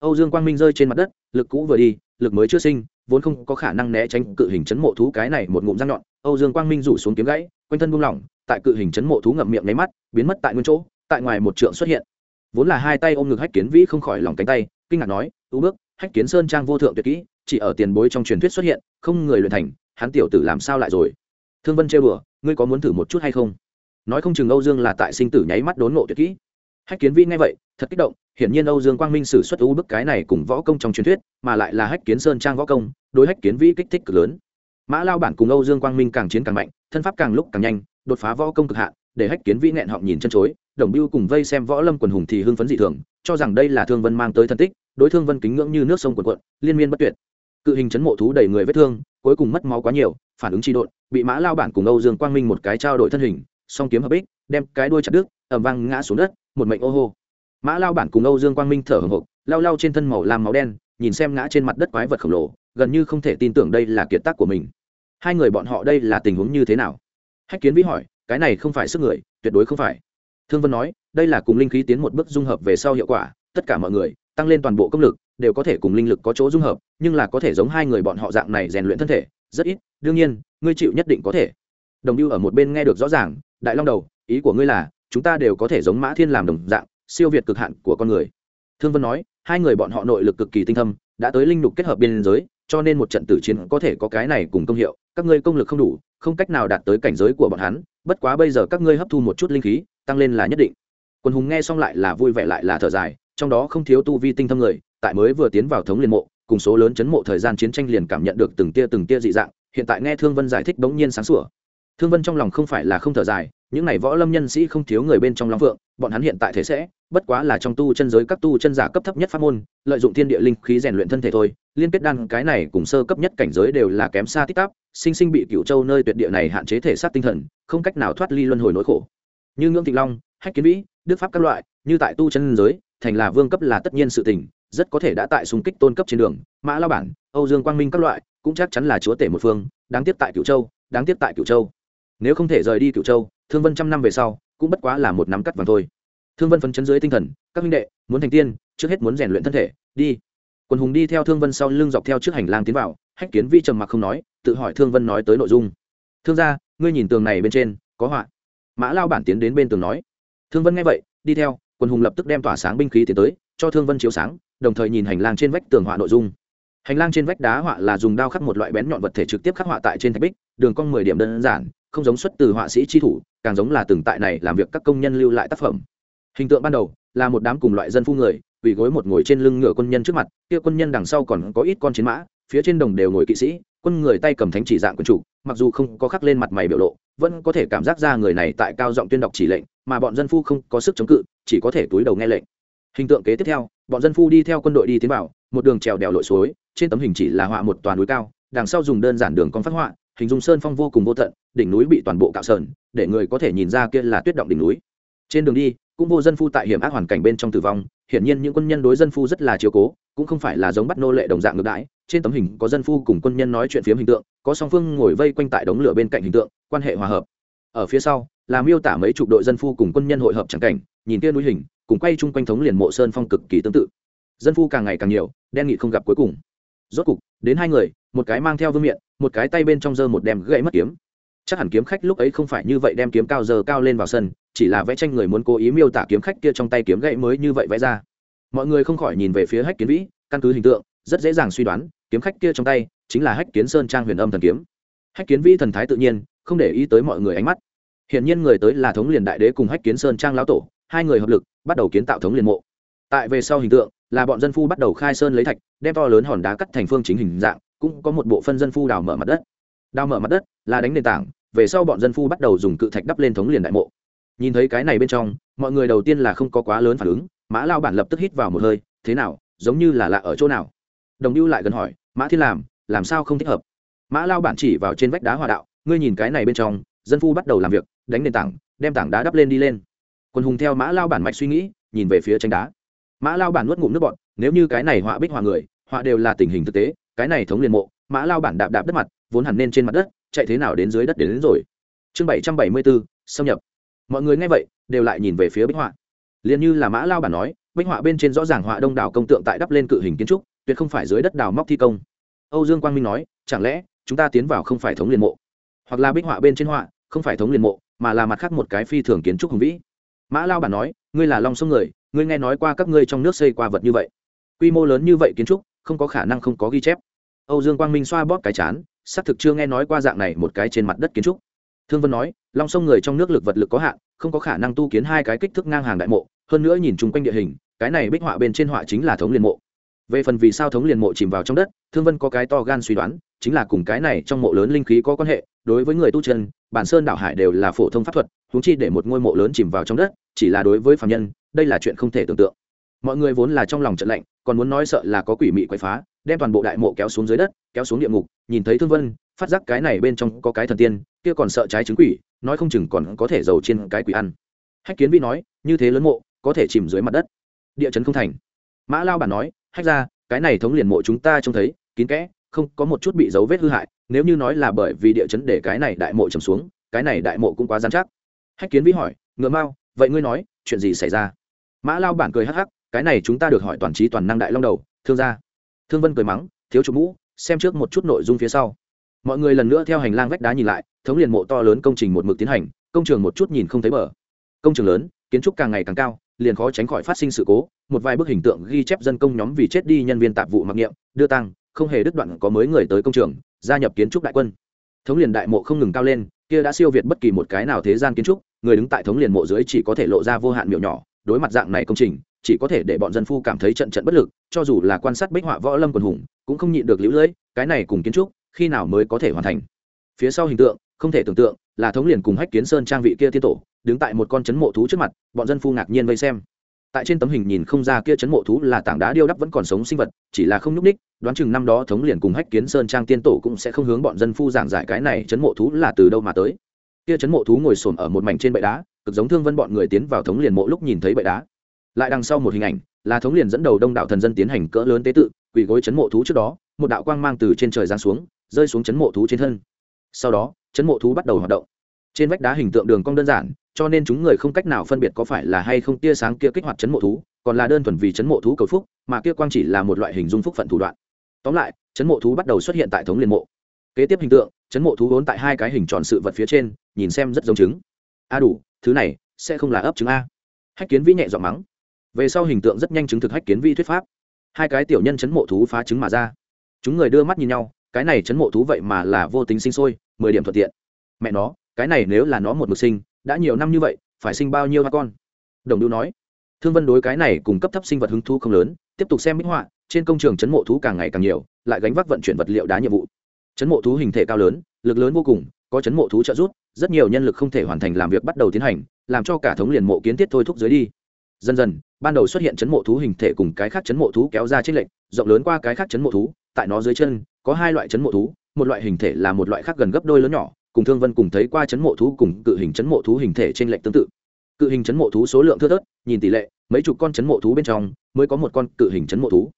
Âu dương quang minh rơi trên mặt đất, lực cũ vừa đi, lực mới chưa sinh, vốn không có khả năng né tránh cự hình chấn mộ thú cái này một ngụm răng nhọn, âu dương quang minh rủ xuống kiếm gãy quanh thân buông lỏng, tại cự hình chấn mộ thú ngậm miệng nháy mắt, biến mất tại nguyên chỗ, tại ngoài một trượng xuất hiện. Vốn là hai tay ôm ngực hách kiến vĩ không khỏi lòng cánh tay, kinh ngạc nói, u bước hách kiến sơn trang vô thượng tuyệt kỹ, chỉ ở tiền bối trong truyền thuyết xuất hiện, không người luyện thành, hắn tiểu tử làm sao lại rồi? Thương vân trêu đùa, ngươi có muốn thử một chút hay không? Nói không chừng âu dương là tại sinh tử nháy mắt đốn ngộ tuyệt kỹ. Hách kiến vĩ nghe vậy, thật kích động, hiển nhiên âu dương quang minh sử xuất u bức cái này cùng võ công trong truyền thuyết, mà lại là hách kiến sơn trang võ công, đối hách kiến vĩ kích thích cực lớn. Mã lao bản cùng âu dương quang minh càng chiến càng mạnh thân pháp càng lúc càng nhanh, đột phá võ công cực hạn, để hách kiến vĩ nghẹn họng nhìn chân chối, đồng biêu cùng vây xem võ lâm quần hùng thì hưng phấn dị thường, cho rằng đây là thương vân mang tới thân tích, đối thương vân kính ngưỡng như nước sông quần quận liên miên bất tuyệt. Cự hình chấn mộ thú đầy người vết thương, cuối cùng mất máu quá nhiều, phản ứng trị độn, bị mã lao bản cùng âu dương quang minh một cái trao đổi thân hình, song kiếm hợp ích, đem cái đuôi chặt đứt ẩm vang ngã xuống đất, một mệnh ô hô. Mã lao bản cùng âu dương quang minh thở hồng hộc lao lao trên thân màu làm máu đen, nhìn xem ngã trên mặt đất quái vật khổng lồ, gần như không thể tin tưởng đây là kiệt tác của mình hai người bọn họ đây là tình huống như thế nào? Hách kiến vĩ hỏi, cái này không phải sức người, tuyệt đối không phải. Thương vân nói, đây là cùng linh khí tiến một bước dung hợp về sau hiệu quả, tất cả mọi người, tăng lên toàn bộ công lực, đều có thể cùng linh lực có chỗ dung hợp, nhưng là có thể giống hai người bọn họ dạng này rèn luyện thân thể, rất ít, đương nhiên, ngươi chịu nhất định có thể. Đồng lưu ở một bên nghe được rõ ràng, đại long đầu, ý của ngươi là, chúng ta đều có thể giống mã thiên làm đồng dạng, siêu việt cực hạn của con người. Thương vân nói, hai người bọn họ nội lực cực kỳ tinh thâm, đã tới linh lục kết hợp biên giới, cho nên một trận tử chiến có thể có cái này cùng công hiệu các ngươi công lực không đủ, không cách nào đạt tới cảnh giới của bọn hắn, bất quá bây giờ các ngươi hấp thu một chút linh khí, tăng lên là nhất định. Quân hùng nghe xong lại là vui vẻ lại là thở dài, trong đó không thiếu tu vi tinh thâm người, tại mới vừa tiến vào thống liên mộ, cùng số lớn chấn mộ thời gian chiến tranh liền cảm nhận được từng tia từng tia dị dạng, hiện tại nghe thương vân giải thích bỗng nhiên sáng sủa. Thương vân trong lòng không phải là không thở dài những này võ lâm nhân sĩ không thiếu người bên trong long vượng bọn hắn hiện tại thế sẽ, bất quá là trong tu chân giới các tu chân giả cấp thấp nhất pháp môn, lợi dụng thiên địa linh khí rèn luyện thân thể thôi. Liên kết đan cái này cùng sơ cấp nhất cảnh giới đều là kém xa tích tắp, sinh sinh bị cựu châu nơi tuyệt địa này hạn chế thể xác tinh thần, không cách nào thoát ly luân hồi nỗi khổ. Như ngưỡng thịnh long, hách kiến vĩ, đức pháp các loại, như tại tu chân giới, thành là vương cấp là tất nhiên sự tình, rất có thể đã tại xung kích tôn cấp trên đường. Mã lao bản, âu dương quang minh các loại, cũng chắc chắn là chúa tể một phương, đáng tiếc tại cựu châu, đáng tiếc tại cựu châu. Nếu không thể rời đi cựu châu thương vân trăm năm về sau, cũng bất quá là một nắm cắt vàng thôi. Thương vân phấn chấn dưới tinh thần, các minh đệ, muốn thành tiên, trước hết muốn rèn luyện thân thể, đi. Quần hùng đi theo thương vân sau lưng dọc theo trước hành lang tiến vào, hách kiến vi trầm mặc không nói, tự hỏi thương vân nói tới nội dung. Thương gia, ngươi nhìn tường này bên trên, có họa. Mã lao bản tiến đến bên tường nói. Thương vân nghe vậy, đi theo, quần hùng lập tức đem tỏa sáng binh khí tiến tới, cho thương vân chiếu sáng, đồng thời nhìn hành lang trên vách tường họa nội dung. Hành lang trên vách đá họa là dùng đao khắc một loại bén nhọn vật thể trực tiếp khắc họa tại trên thạch bích, đường cong mười điểm đơn giản không giống xuất từ họa sĩ tri thủ, càng giống là từng tại này làm việc các công nhân lưu lại tác phẩm. Hình tượng ban đầu là một đám cùng loại dân phu người, quỳ gối một ngồi trên lưng ngựa quân nhân trước mặt, kia quân nhân đằng sau còn có ít con chiến mã, phía trên đồng đều ngồi kỵ sĩ, quân người tay cầm thánh chỉ dạng quân chủ, mặc dù không có khắc lên mặt mày biểu lộ, vẫn có thể cảm giác ra người này tại cao giọng tuyên đọc chỉ lệnh, mà bọn dân phu không có sức chống cự, chỉ có thể túi đầu nghe lệnh. Hình tượng kế tiếp theo, bọn dân phu đi theo quân đội đi tiến vào, một đường trèo đèo lội suối, trên tấm hình chỉ là họa một toàn núi cao, đằng sau dùng đơn giản đường con phát họa hình dung sơn phong vô cùng vô tận, đỉnh núi bị toàn bộ cạo sờn, để người có thể nhìn ra kia là tuyết động đỉnh núi. Trên đường đi, cũng vô dân phu tại hiểm ác hoàn cảnh bên trong tử vong, hiển nhiên những quân nhân đối dân phu rất là chiếu cố, cũng không phải là giống bắt nô lệ đồng dạng ngược đãi. Trên tấm hình có dân phu cùng quân nhân nói chuyện phiếm hình tượng, có song phương ngồi vây quanh tại đống lửa bên cạnh hình tượng, quan hệ hòa hợp. Ở phía sau, là miêu tả mấy chục đội dân phu cùng quân nhân hội hợp chẳng cảnh, nhìn kia núi hình, cùng quay chung quanh thống liền mộ sơn phong cực kỳ tương tự. Dân phu càng ngày càng nhiều, đen nghị không gặp cuối cùng. Rốt cục, đến hai người, một cái mang theo vương miện một cái tay bên trong giơ một đem gãy mất kiếm. Chắc hẳn kiếm khách lúc ấy không phải như vậy đem kiếm cao giờ cao lên vào sân, chỉ là vẽ tranh người muốn cố ý miêu tả kiếm khách kia trong tay kiếm gãy mới như vậy vẽ ra. Mọi người không khỏi nhìn về phía hách kiến vĩ, căn cứ hình tượng, rất dễ dàng suy đoán, kiếm khách kia trong tay chính là hách kiến sơn trang huyền âm thần kiếm. Hách kiến vĩ thần thái tự nhiên, không để ý tới mọi người ánh mắt. Hiện nhiên người tới là thống liền đại đế cùng hách kiến sơn trang lão tổ, hai người hợp lực, bắt đầu kiến tạo thống liền mộ. Tại về sau hình tượng, là bọn dân phu bắt đầu khai sơn lấy thạch, đem to lớn hòn đá cắt thành phương chính hình dạng cũng có một bộ phân dân phu đào mở mặt đất. Đào mở mặt đất là đánh nền tảng, về sau bọn dân phu bắt đầu dùng cự thạch đắp lên thống liền đại mộ. Nhìn thấy cái này bên trong, mọi người đầu tiên là không có quá lớn phản ứng, mã lao bản lập tức hít vào một hơi, thế nào, giống như là lạ ở chỗ nào? Đồng lưu lại gần hỏi, mã thiên làm làm sao không thích hợp? Mã lao bản chỉ vào trên vách đá hòa đạo, ngươi nhìn cái này bên trong, dân phu bắt đầu làm việc, đánh nền tảng, đem tảng đá đắp lên đi lên. Quân hùng theo mã lao bản mạch suy nghĩ, nhìn về phía tranh đá. Mã lao bản nuốt ngụm nước bọn nếu như cái này họa bích họa người, họa đều là tình hình thực tế cái này thống liền mộ mã lao bản đạp đạp đất mặt vốn hẳn nên trên mặt đất chạy thế nào đến dưới đất đến, đến rồi. Chương bảy trăm bảy mươi bốn xâm nhập. Mọi người nghe vậy đều lại nhìn về phía bích họa. Liền như là mã lao bản nói bích họa bên trên rõ ràng họa đông đảo công tượng tại đắp lên cự hình kiến trúc tuyệt không phải dưới đất đào móc thi công. Âu dương quang minh nói chẳng lẽ chúng ta tiến vào không phải thống liền mộ? Hoặc là bích họa bên trên họa không phải thống liền mộ mà là mặt khác một cái phi thường kiến trúc hùng vĩ. Mã lao bản nói ngươi là long sông người ngươi nghe nói qua các ngươi trong nước xây qua vật như vậy. Quy mô lớn như vậy kiến trúc không có khả năng không có ghi chép âu dương quang minh xoa bóp cái chán, xác thực chưa nghe nói qua dạng này một cái trên mặt đất kiến trúc. Thương vân nói, long sông người trong nước lực vật lực có hạn, không có khả năng tu kiến hai cái kích thước ngang hàng đại mộ, hơn nữa nhìn chung quanh địa hình, cái này bích họa bên trên họa chính là thống liền mộ. Về phần vì sao thống liền mộ chìm vào trong đất, thương vân có cái to gan suy đoán, chính là cùng cái này trong mộ lớn linh khí có quan hệ, đối với người tu chân, bản sơn đảo hải đều là phổ thông pháp thuật húng chi để một ngôi mộ lớn chìm vào trong đất, chỉ là đối với phạm nhân, đây là chuyện không thể tưởng tượng. Mọi người vốn là trong lòng trận lạnh, còn muốn nói sợ là có quỷ mị quậy phá đem toàn bộ đại mộ kéo xuống dưới đất kéo xuống địa ngục nhìn thấy thương vân phát giác cái này bên trong có cái thần tiên kia còn sợ trái trứng quỷ nói không chừng còn có thể giàu trên cái quỷ ăn. Hách kiến vi nói như thế lớn mộ có thể chìm dưới mặt đất. Địa chấn không thành. Mã lao bản nói hách ra cái này thống liền mộ chúng ta trông thấy kín kẽ không có một chút bị dấu vết hư hại nếu như nói là bởi vì địa chấn để cái này đại mộ trầm xuống cái này đại mộ cũng quá dán chắc hách kiến vĩ hỏi ngựa mau, vậy ngươi nói chuyện gì xảy ra? Mã lao bản cười hắc hắc cái này chúng ta được hỏi toàn trí toàn năng đại long đầu thương gia thương vân cười mắng, thiếu chủ mũ, xem trước một chút nội dung phía sau. Mọi người lần nữa theo hành lang vách đá nhìn lại, thống liền mộ to lớn công trình một mực tiến hành, công trường một chút nhìn không thấy bờ. Công trường lớn, kiến trúc càng ngày càng cao, liền khó tránh khỏi phát sinh sự cố, một vài bức hình tượng ghi chép dân công nhóm vì chết đi nhân viên tạp vụ mặc niệm, đưa tăng không hề đứt đoạn có mới người tới công trường, gia nhập kiến trúc đại quân. Thống liền đại mộ không ngừng cao lên, kia đã siêu việt bất kỳ một cái nào thế gian kiến trúc, người đứng tại thống liền mộ dưới chỉ có thể lộ ra vô hạn miệu nhỏ, đối mặt dạng này công trình chỉ có thể để bọn dân phu cảm thấy trận trận bất lực, cho dù là quan sát bích họa võ lâm quần hùng, cũng không nhịn được lũ lưỡi, cái này cùng kiến trúc, khi nào mới có thể hoàn thành? Phía sau hình tượng, không thể tưởng tượng, là thống liền cùng hách kiến sơn trang vị kia tiên tổ, đứng tại một con chấn mộ thú trước mặt, bọn dân phu ngạc nhiên vây xem. Tại trên tấm hình nhìn không ra kia chấn mộ thú là tảng đá điêu đắp vẫn còn sống sinh vật, chỉ là không nhúc ních đoán chừng năm đó thống liền cùng hách kiến sơn trang tiên tổ cũng sẽ không hướng bọn dân phu giảng giải cái này chấn mộ thú là từ đâu mà tới. Kia chấn mộ thú ngồi xổm ở một mảnh trên bệ đá, cực giống thương vân bọn người tiến vào thống liền mộ lúc nhìn thấy bệ đá lại đằng sau một hình ảnh, là thống liền dẫn đầu đông đạo thần dân tiến hành cỡ lớn tế tự, quỳ gối chấn mộ thú trước đó, một đạo quang mang từ trên trời giáng xuống, rơi xuống chấn mộ thú trên thân. Sau đó, chấn mộ thú bắt đầu hoạt động. Trên vách đá hình tượng đường cong đơn giản, cho nên chúng người không cách nào phân biệt có phải là hay không tia sáng kia kích hoạt chấn mộ thú, còn là đơn thuần vì chấn mộ thú cầu phúc, mà kia quang chỉ là một loại hình dung phúc phận thủ đoạn. Tóm lại, chấn mộ thú bắt đầu xuất hiện tại thống liền mộ. Kế tiếp hình tượng, chấn mộ thú vốn tại hai cái hình tròn sự vật phía trên, nhìn xem rất giống trứng. A đủ, thứ này sẽ không là ấp trứng a. Hách kiến vĩ nhẹ giọng mắng về sau hình tượng rất nhanh chứng thực hách kiến vi thuyết pháp. Hai cái tiểu nhân chấn mộ thú phá trứng mà ra. Chúng người đưa mắt nhìn nhau, cái này chấn mộ thú vậy mà là vô tính sinh sôi, mười điểm thuận tiện. Mẹ nó, cái này nếu là nó một mực sinh, đã nhiều năm như vậy, phải sinh bao nhiêu ba con? Đồng đưu nói. Thương vân đối cái này cùng cấp thấp sinh vật hứng thú không lớn, tiếp tục xem minh họa, trên công trường chấn mộ thú càng ngày càng nhiều, lại gánh vác vận chuyển vật liệu đá nhiệm vụ. Chấn mộ thú hình thể cao lớn, lực lớn vô cùng, có chấn mộ thú trợ giúp, rất nhiều nhân lực không thể hoàn thành làm việc bắt đầu tiến hành, làm cho cả thống liền mộ kiến thiết thôi thúc dưới đi dần dần ban đầu xuất hiện chấn mộ thú hình thể cùng cái khác chấn mộ thú kéo ra trên lệnh rộng lớn qua cái khác chấn mộ thú tại nó dưới chân có hai loại chấn mộ thú một loại hình thể là một loại khác gần gấp đôi lớn nhỏ cùng thương vân cùng thấy qua chấn mộ thú cùng cự hình chấn mộ thú hình thể trên lệnh tương tự cự hình chấn mộ thú số lượng thưa thớt nhìn tỷ lệ mấy chục con chấn mộ thú bên trong mới có một con cự hình chấn mộ thú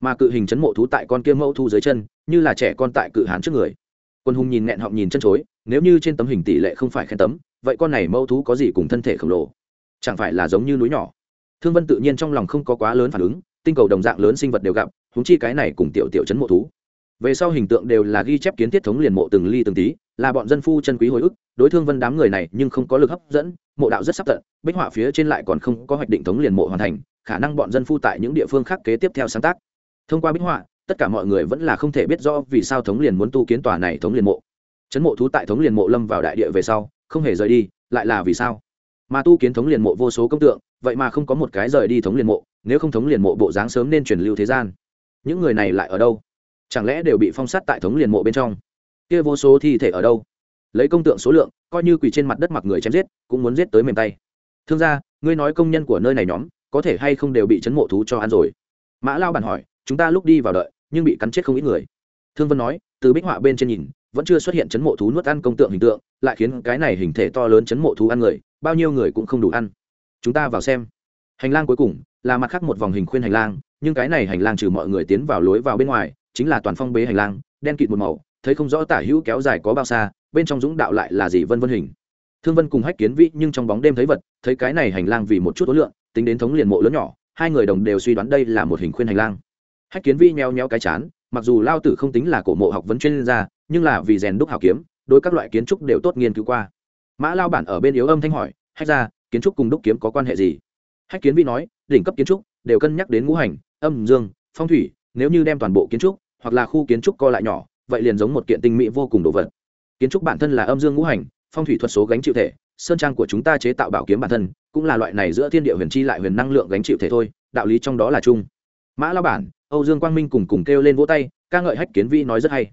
mà cự hình chấn mộ thú tại con kia mẫu thú dưới chân như là trẻ con tại cự hán trước người quân hùng nhìn nghẹn họng nhìn chân chối nếu như trên tấm hình tỷ lệ không phải khen tấm vậy con này mẫu thú có gì cùng thân thể khổng lồ chẳng phải là giống như núi nhỏ thương vân tự nhiên trong lòng không có quá lớn phản ứng, tinh cầu đồng dạng lớn sinh vật đều gặp húng chi cái này cùng tiểu tiểu chấn mộ thú. Về sau hình tượng đều là ghi chép kiến thiết thống liền mộ từng ly từng tí, là bọn dân phu chân quý hồi ức, đối thương vân đám người này nhưng không có lực hấp dẫn, mộ đạo rất sắp tận, bích họa phía trên lại còn không có hoạch định thống liền mộ hoàn thành, khả năng bọn dân phu tại những địa phương khác kế tiếp theo sáng tác. Thông qua bích họa, tất cả mọi người vẫn là không thể biết rõ vì sao thống liền muốn tu kiến tòa này thống liền mộ. Chấn mộ thú tại thống liền mộ lâm vào đại địa về sau, không hề rời đi, lại là vì sao? Mà tu kiến thống liền mộ vô số công tượng vậy mà không có một cái rời đi thống liền mộ, nếu không thống liền mộ bộ dáng sớm nên truyền lưu thế gian. Những người này lại ở đâu? Chẳng lẽ đều bị phong sát tại thống liền mộ bên trong? Kia vô số thi thể ở đâu? Lấy công tượng số lượng, coi như quỳ trên mặt đất mặc người chém giết, cũng muốn giết tới mềm tay. Thương gia, ngươi nói công nhân của nơi này nhóm, có thể hay không đều bị chấn mộ thú cho ăn rồi? Mã lao bản hỏi, chúng ta lúc đi vào đợi, nhưng bị cắn chết không ít người. Thương vân nói, từ bích họa bên trên nhìn, vẫn chưa xuất hiện chấn mộ thú nuốt ăn công tượng hình tượng, lại khiến cái này hình thể to lớn chấn mộ thú ăn người, bao nhiêu người cũng không đủ ăn chúng ta vào xem. Hành lang cuối cùng là mặt khác một vòng hình khuyên hành lang, nhưng cái này hành lang trừ mọi người tiến vào lối vào bên ngoài, chính là toàn phong bế hành lang, đen kịt một màu, thấy không rõ tả hữu kéo dài có bao xa, bên trong dũng đạo lại là gì vân vân hình. Thương vân cùng hách kiến vĩ nhưng trong bóng đêm thấy vật, thấy cái này hành lang vì một chút ối lượng tính đến thống liền mộ lớn nhỏ, hai người đồng đều suy đoán đây là một hình khuyên hành lang. Hách kiến vĩ nheo nheo cái chán, mặc dù lao tử không tính là cổ mộ học vấn chuyên gia, nhưng là vì rèn đúc hảo kiếm, đối các loại kiến trúc đều tốt nghiên cứu qua. Mã lao bản ở bên yếu âm thanh hỏi, hách ra kiến trúc cùng đúc kiếm có quan hệ gì? Hách kiến vi nói, đỉnh cấp kiến trúc đều cân nhắc đến ngũ hành, âm, dương, phong thủy, nếu như đem toàn bộ kiến trúc hoặc là khu kiến trúc co lại nhỏ, vậy liền giống một kiện tinh mỹ vô cùng đồ vật. Kiến trúc bản thân là âm, dương, ngũ hành, phong thủy thuật số gánh chịu thể, sơn trang của chúng ta chế tạo bảo kiếm bản thân cũng là loại này giữa thiên địa huyền chi lại huyền năng lượng gánh chịu thể thôi, đạo lý trong đó là chung. Mã lao bản, âu dương quang minh cùng cùng kêu lên vỗ tay, ca ngợi hách kiến vi nói rất hay.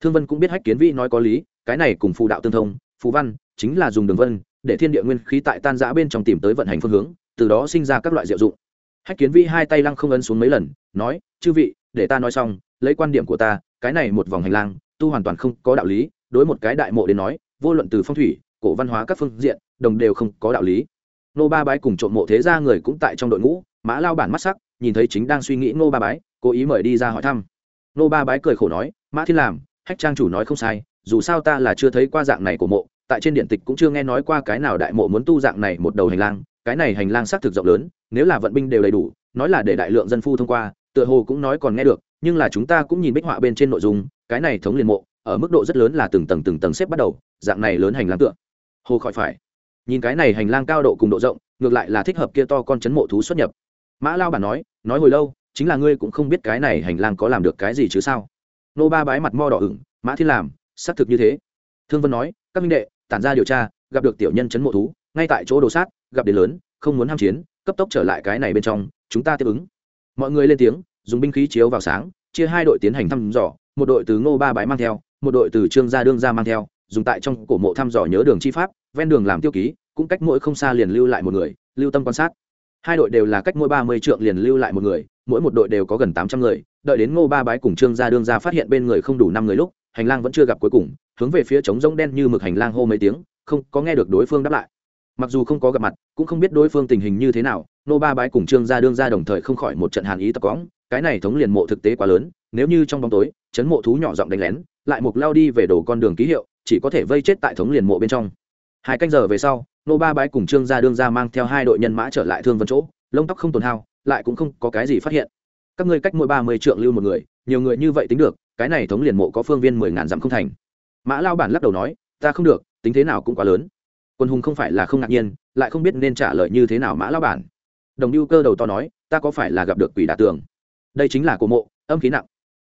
Thương vân cũng biết hách kiến vi nói có lý, cái này cùng phù đạo tương thông, phù văn chính là dùng đường vân để thiên địa nguyên khí tại tan giã bên trong tìm tới vận hành phương hướng, từ đó sinh ra các loại diệu dụng. Hách kiến vi hai tay lăng không ấn xuống mấy lần, nói, chư vị, để ta nói xong, lấy quan điểm của ta, cái này một vòng hành lang, tu hoàn toàn không có đạo lý, đối một cái đại mộ đến nói, vô luận từ phong thủy, cổ văn hóa các phương diện, đồng đều không có đạo lý. Nô ba bái cùng trộm mộ thế ra người cũng tại trong đội ngũ, mã lao bản mắt sắc, nhìn thấy chính đang suy nghĩ nô ba bái, cố ý mời đi ra hỏi thăm. Nô ba bái cười khổ nói, mã thiên làm, hách trang chủ nói không sai, dù sao ta là chưa thấy qua dạng này của mộ tại trên điện tịch cũng chưa nghe nói qua cái nào đại mộ muốn tu dạng này một đầu hành lang, cái này hành lang xác thực rộng lớn, nếu là vận binh đều đầy đủ, nói là để đại lượng dân phu thông qua, tựa hồ cũng nói còn nghe được, nhưng là chúng ta cũng nhìn bích họa bên trên nội dung, cái này thống liền mộ, ở mức độ rất lớn là từng tầng từng tầng xếp bắt đầu, dạng này lớn hành lang tựa. Hồ khỏi phải. Nhìn cái này hành lang cao độ cùng độ rộng, ngược lại là thích hợp kia to con chấn mộ thú xuất nhập. Mã lao bản nói nói hồi lâu, chính là ngươi cũng không biết cái này hành lang có làm được cái gì chứ sao? Nô ba bái mặt mo đỏ ửng, mã thiên làm, xác thực như thế. Thương vân nói, các minh đệ tản ra điều tra, gặp được tiểu nhân chấn mộ thú, ngay tại chỗ đồ sát, gặp đến lớn, không muốn ham chiến, cấp tốc trở lại cái này bên trong, chúng ta tiếp ứng. Mọi người lên tiếng, dùng binh khí chiếu vào sáng, chia hai đội tiến hành thăm dò, một đội từ ngô ba bái mang theo, một đội từ trương gia đương gia mang theo, dùng tại trong cổ mộ thăm dò nhớ đường chi pháp, ven đường làm tiêu ký, cũng cách mỗi không xa liền lưu lại một người, lưu tâm quan sát. Hai đội đều là cách mỗi ba mươi trượng liền lưu lại một người, mỗi một đội đều có gần tám trăm người, đợi đến ngô ba bái cùng trương gia đương gia phát hiện bên người không đủ năm người lúc hành lang vẫn chưa gặp cuối cùng, hướng về phía trống rông đen như mực hành lang hô mấy tiếng, không có nghe được đối phương đáp lại. Mặc dù không có gặp mặt, cũng không biết đối phương tình hình như thế nào, nô ba bái cùng trương gia đương gia đồng thời không khỏi một trận hàn ý tập cõng cái này thống liền mộ thực tế quá lớn, nếu như trong bóng tối, chấn mộ thú nhỏ giọng đánh lén, lại mục lao đi về đổ con đường ký hiệu, chỉ có thể vây chết tại thống liền mộ bên trong. Hai canh giờ về sau, nô ba bái cùng trương gia đương gia mang theo hai đội nhân mã trở lại thương vân chỗ, lông tóc không tồn hao, lại cũng không có cái gì phát hiện. Các ngươi cách mỗi ba mươi trượng lưu một người nhiều người như vậy tính được, cái này thống liền mộ có phương viên mười ngàn dặm không thành. Mã lao bản lắc đầu nói, ta không được, tính thế nào cũng quá lớn. Quân hùng không phải là không ngạc nhiên, lại không biết nên trả lời như thế nào mã lao bản. Đồng lưu cơ đầu to nói, ta có phải là gặp được quỷ đả tường? Đây chính là cổ mộ, âm khí nặng.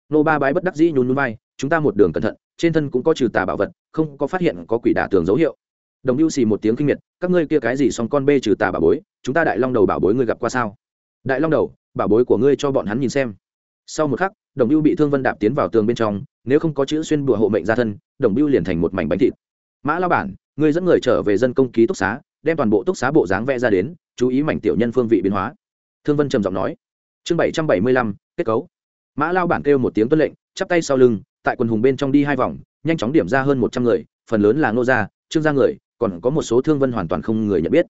Nô ba bái bất đắc dĩ nhún núi vai, chúng ta một đường cẩn thận, trên thân cũng có trừ tà bảo vật, không có phát hiện có quỷ đả tường dấu hiệu. Đồng lưu xì một tiếng kinh miệt, các ngươi kia cái gì xong con bê trừ tà bảo bối, chúng ta đại long đầu bảo bối ngươi gặp qua sao? Đại long đầu, bảo bối của ngươi cho bọn hắn nhìn xem sau một khắc, đồng Biêu bị thương vân đạp tiến vào tường bên trong, nếu không có chữ xuyên bùa hộ mệnh ra thân, đồng Biêu liền thành một mảnh bánh thịt. Mã lao bản, ngươi dẫn người trở về dân công ký túc xá, đem toàn bộ túc xá bộ dáng vẽ ra đến, chú ý mảnh tiểu nhân phương vị biến hóa. Thương vân trầm giọng nói. Chương bảy trăm bảy mươi lăm, kết cấu. Mã lao bản kêu một tiếng tuân lệnh, chắp tay sau lưng, tại quần hùng bên trong đi hai vòng, nhanh chóng điểm ra hơn một trăm người, phần lớn là ngô gia, trương gia người, còn có một số thương vân hoàn toàn không người nhận biết.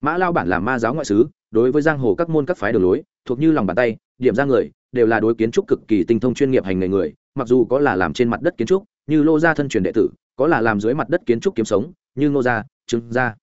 Mã lao bản là ma giáo ngoại sứ đối với giang hồ các môn các phái đường lối, thuộc như lòng bàn tay, điểm ra người đều là đối kiến trúc cực kỳ tinh thông chuyên nghiệp hành nghề người, mặc dù có là làm trên mặt đất kiến trúc, như lô gia thân truyền đệ tử, có là làm dưới mặt đất kiến trúc kiếm sống, như ngô gia, trương gia.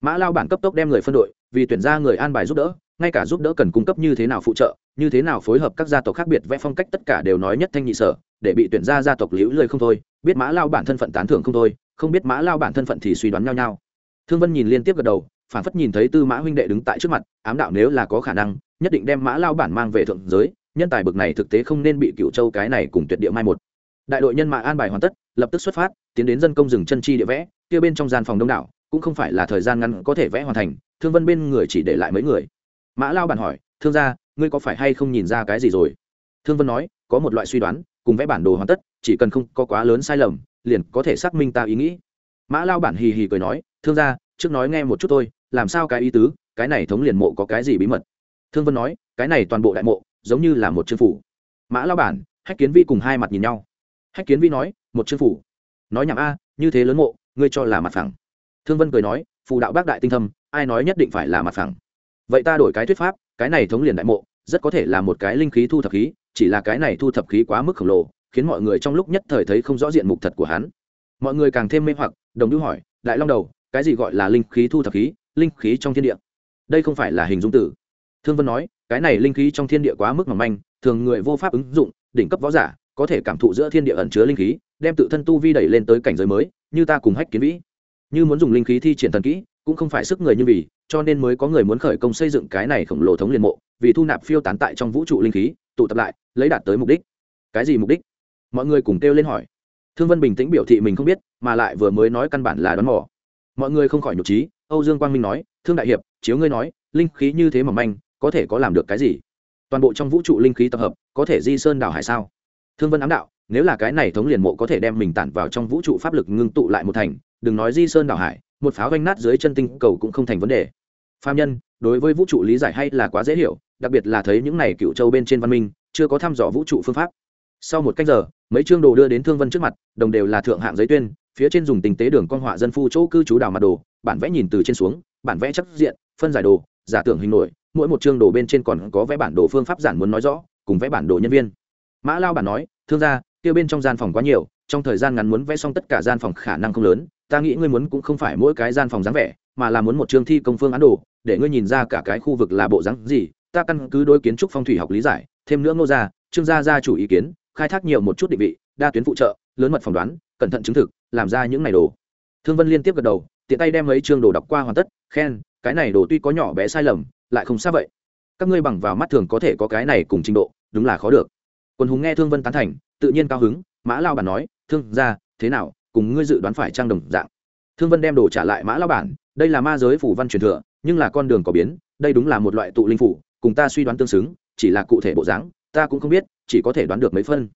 Mã lao bản cấp tốc đem người phân đội, vì tuyển ra người an bài giúp đỡ, ngay cả giúp đỡ cần cung cấp như thế nào phụ trợ, như thế nào phối hợp các gia tộc khác biệt vẽ phong cách tất cả đều nói nhất thanh nhị sở, để bị tuyển ra gia tộc liễu lười không thôi, biết mã lao bản thân phận tán thưởng không thôi, không biết mã lao bản thân phận thì suy đoán nhau nhau. Thương vân nhìn liên tiếp gật đầu, phản phất nhìn thấy tư mã huynh đệ đứng tại trước mặt, ám đạo nếu là có khả năng, nhất định đem mã lao bản mang về thượng giới nhân tài bực này thực tế không nên bị cựu châu cái này cùng tuyệt địa mai một. Đại đội nhân mã an bài hoàn tất, lập tức xuất phát, tiến đến dân công rừng chân chi địa vẽ, kia bên trong gian phòng đông đảo, cũng không phải là thời gian ngắn có thể vẽ hoàn thành, thương vân bên người chỉ để lại mấy người. Mã lao bản hỏi, thương gia, ngươi có phải hay không nhìn ra cái gì rồi? Thương vân nói, có một loại suy đoán, cùng vẽ bản đồ hoàn tất, chỉ cần không có quá lớn sai lầm, liền có thể xác minh ta ý nghĩ. Mã lao bản hì hì cười nói, thương gia, trước nói nghe một chút thôi, làm sao cái ý tứ, cái này thống liền mộ có cái gì bí mật? Thương vân nói, cái này toàn bộ đại mộ giống như là một chương phủ. Mã lao bản, hách kiến vi cùng hai mặt nhìn nhau. Hách kiến vi nói, một chương phủ. Nói nhảm a, như thế lớn mộ, ngươi cho là mặt phẳng. Thương vân cười nói, phù đạo bác đại tinh thâm, ai nói nhất định phải là mặt phẳng? Vậy ta đổi cái thuyết pháp, cái này thống liền đại mộ, rất có thể là một cái linh khí thu thập khí, chỉ là cái này thu thập khí quá mức khổng lồ, khiến mọi người trong lúc nhất thời thấy không rõ diện mục thật của hắn. Mọi người càng thêm mê hoặc, đồng hữu hỏi, đại long đầu, cái gì gọi là linh khí thu thập khí, linh khí trong thiên địa? Đây không phải là hình dung tử. Thương vân nói cái này linh khí trong thiên địa quá mức mỏng manh, thường người vô pháp ứng dụng, đỉnh cấp võ giả có thể cảm thụ giữa thiên địa ẩn chứa linh khí, đem tự thân tu vi đẩy lên tới cảnh giới mới, như ta cùng hách kiến vĩ. Như muốn dùng linh khí thi triển thần kỹ, cũng không phải sức người như vì, cho nên mới có người muốn khởi công xây dựng cái này khổng lồ thống liên mộ, vì thu nạp phiêu tán tại trong vũ trụ linh khí, tụ tập lại, lấy đạt tới mục đích. Cái gì mục đích? Mọi người cùng kêu lên hỏi. Thương vân bình tĩnh biểu thị mình không biết, mà lại vừa mới nói căn bản là đoán mò. Mọi người không khỏi nhục trí âu dương quang minh nói, thương đại hiệp, chiếu ngươi nói, linh khí như thế mà manh có thể có làm được cái gì? Toàn bộ trong vũ trụ linh khí tập hợp, có thể di sơn đảo hải sao? Thương vân ám đạo, nếu là cái này thống liền mộ có thể đem mình tản vào trong vũ trụ pháp lực ngưng tụ lại một thành, đừng nói di sơn đảo hải, một pháo vanh nát dưới chân tinh cầu cũng không thành vấn đề. Phạm nhân, đối với vũ trụ lý giải hay là quá dễ hiểu, đặc biệt là thấy những này cựu châu bên trên văn minh, chưa có thăm dò vũ trụ phương pháp. Sau một cách giờ, mấy chương đồ đưa đến thương vân trước mặt, đồng đều là thượng hạng giấy tuyên, phía trên dùng tình tế đường con họa dân phu chỗ cư trú đào mặt đồ, bản vẽ nhìn từ trên xuống, bản vẽ chắc diện, phân giải đồ, giả tưởng hình nổi mỗi một chương đồ bên trên còn có vẽ bản đồ phương pháp giản muốn nói rõ, cùng vẽ bản đồ nhân viên. Mã lao bản nói, thương gia, kia bên trong gian phòng quá nhiều, trong thời gian ngắn muốn vẽ xong tất cả gian phòng khả năng không lớn. Ta nghĩ ngươi muốn cũng không phải mỗi cái gian phòng dáng vẻ, mà là muốn một chương thi công phương án đồ, để ngươi nhìn ra cả cái khu vực là bộ dáng gì. Ta căn cứ đối kiến trúc phong thủy học lý giải, thêm nữa ngô gia, trương gia gia chủ ý kiến, khai thác nhiều một chút định vị, đa tuyến phụ trợ, lớn mật phỏng đoán, cẩn thận chứng thực, làm ra những này đồ. Thương vân liên tiếp gật đầu, tiện tay đem mấy chương đồ đọc qua hoàn tất, khen, cái này đồ tuy có nhỏ bé sai lầm lại không xa vậy. Các ngươi bằng vào mắt thường có thể có cái này cùng trình độ, đúng là khó được. Quân hùng nghe thương vân tán thành, tự nhiên cao hứng, mã lao bản nói, thương ra thế nào, cùng ngươi dự đoán phải trang đồng dạng? Thương vân đem đồ trả lại mã lao bản, đây là ma giới phủ văn truyền thừa, nhưng là con đường có biến, đây đúng là một loại tụ linh phủ, cùng ta suy đoán tương xứng, chỉ là cụ thể bộ dáng, ta cũng không biết, chỉ có thể đoán được mấy phân.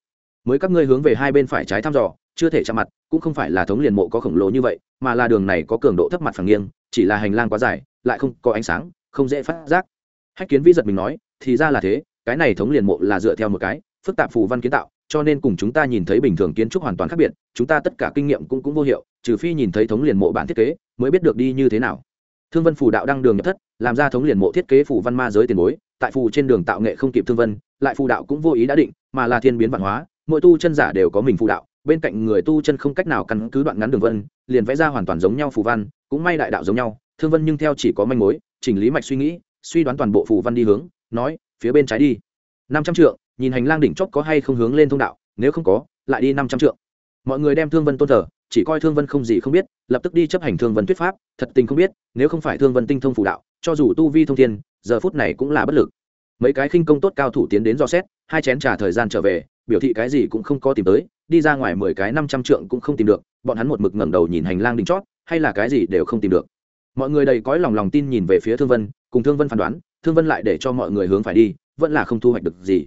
Mới các ngươi hướng về hai bên phải trái thăm dò, chưa thể chạm mặt, cũng không phải là thống liền mộ có khổng lồ như vậy, mà là đường này có cường độ thấp mặt phẳng nghiêng, chỉ là hành lang quá dài, lại không có ánh sáng không dễ phát giác. Hách kiến vĩ giật mình nói, thì ra là thế, cái này thống liền mộ là dựa theo một cái, phức tạp phù văn kiến tạo, cho nên cùng chúng ta nhìn thấy bình thường kiến trúc hoàn toàn khác biệt, chúng ta tất cả kinh nghiệm cũng cũng vô hiệu, trừ phi nhìn thấy thống liền mộ bản thiết kế, mới biết được đi như thế nào. Thương vân phù đạo đăng đường nhập thất, làm ra thống liền mộ thiết kế phù văn ma giới tiền bối, tại phù trên đường tạo nghệ không kịp thương vân, lại phù đạo cũng vô ý đã định, mà là thiên biến văn hóa, mỗi tu chân giả đều có mình phù đạo, bên cạnh người tu chân không cách nào căn cứ đoạn ngắn đường vân, liền vẽ ra hoàn toàn giống nhau phù văn, cũng may đại đạo giống nhau, thương vân nhưng theo chỉ có manh mối chỉnh lý mạch suy nghĩ, suy đoán toàn bộ phù văn đi hướng, nói, phía bên trái đi. năm trăm trượng, nhìn hành lang đỉnh chót có hay không hướng lên thông đạo, nếu không có, lại đi năm trăm trượng. Mọi người đem thương vân tôn thờ, chỉ coi thương vân không gì không biết, lập tức đi chấp hành thương vân thuyết pháp, thật tình không biết, nếu không phải thương vân tinh thông phù đạo, cho dù tu vi thông thiên, giờ phút này cũng là bất lực. Mấy cái khinh công tốt cao thủ tiến đến do xét, hai chén trả thời gian trở về, biểu thị cái gì cũng không có tìm tới, đi ra ngoài mười cái năm trăm trượng cũng không tìm được, bọn hắn một mực ngẩng đầu nhìn hành lang đỉnh chót hay là cái gì đều không tìm được mọi người đầy cõi lòng lòng tin nhìn về phía thương vân, cùng thương vân phán đoán, thương vân lại để cho mọi người hướng phải đi, vẫn là không thu hoạch được gì.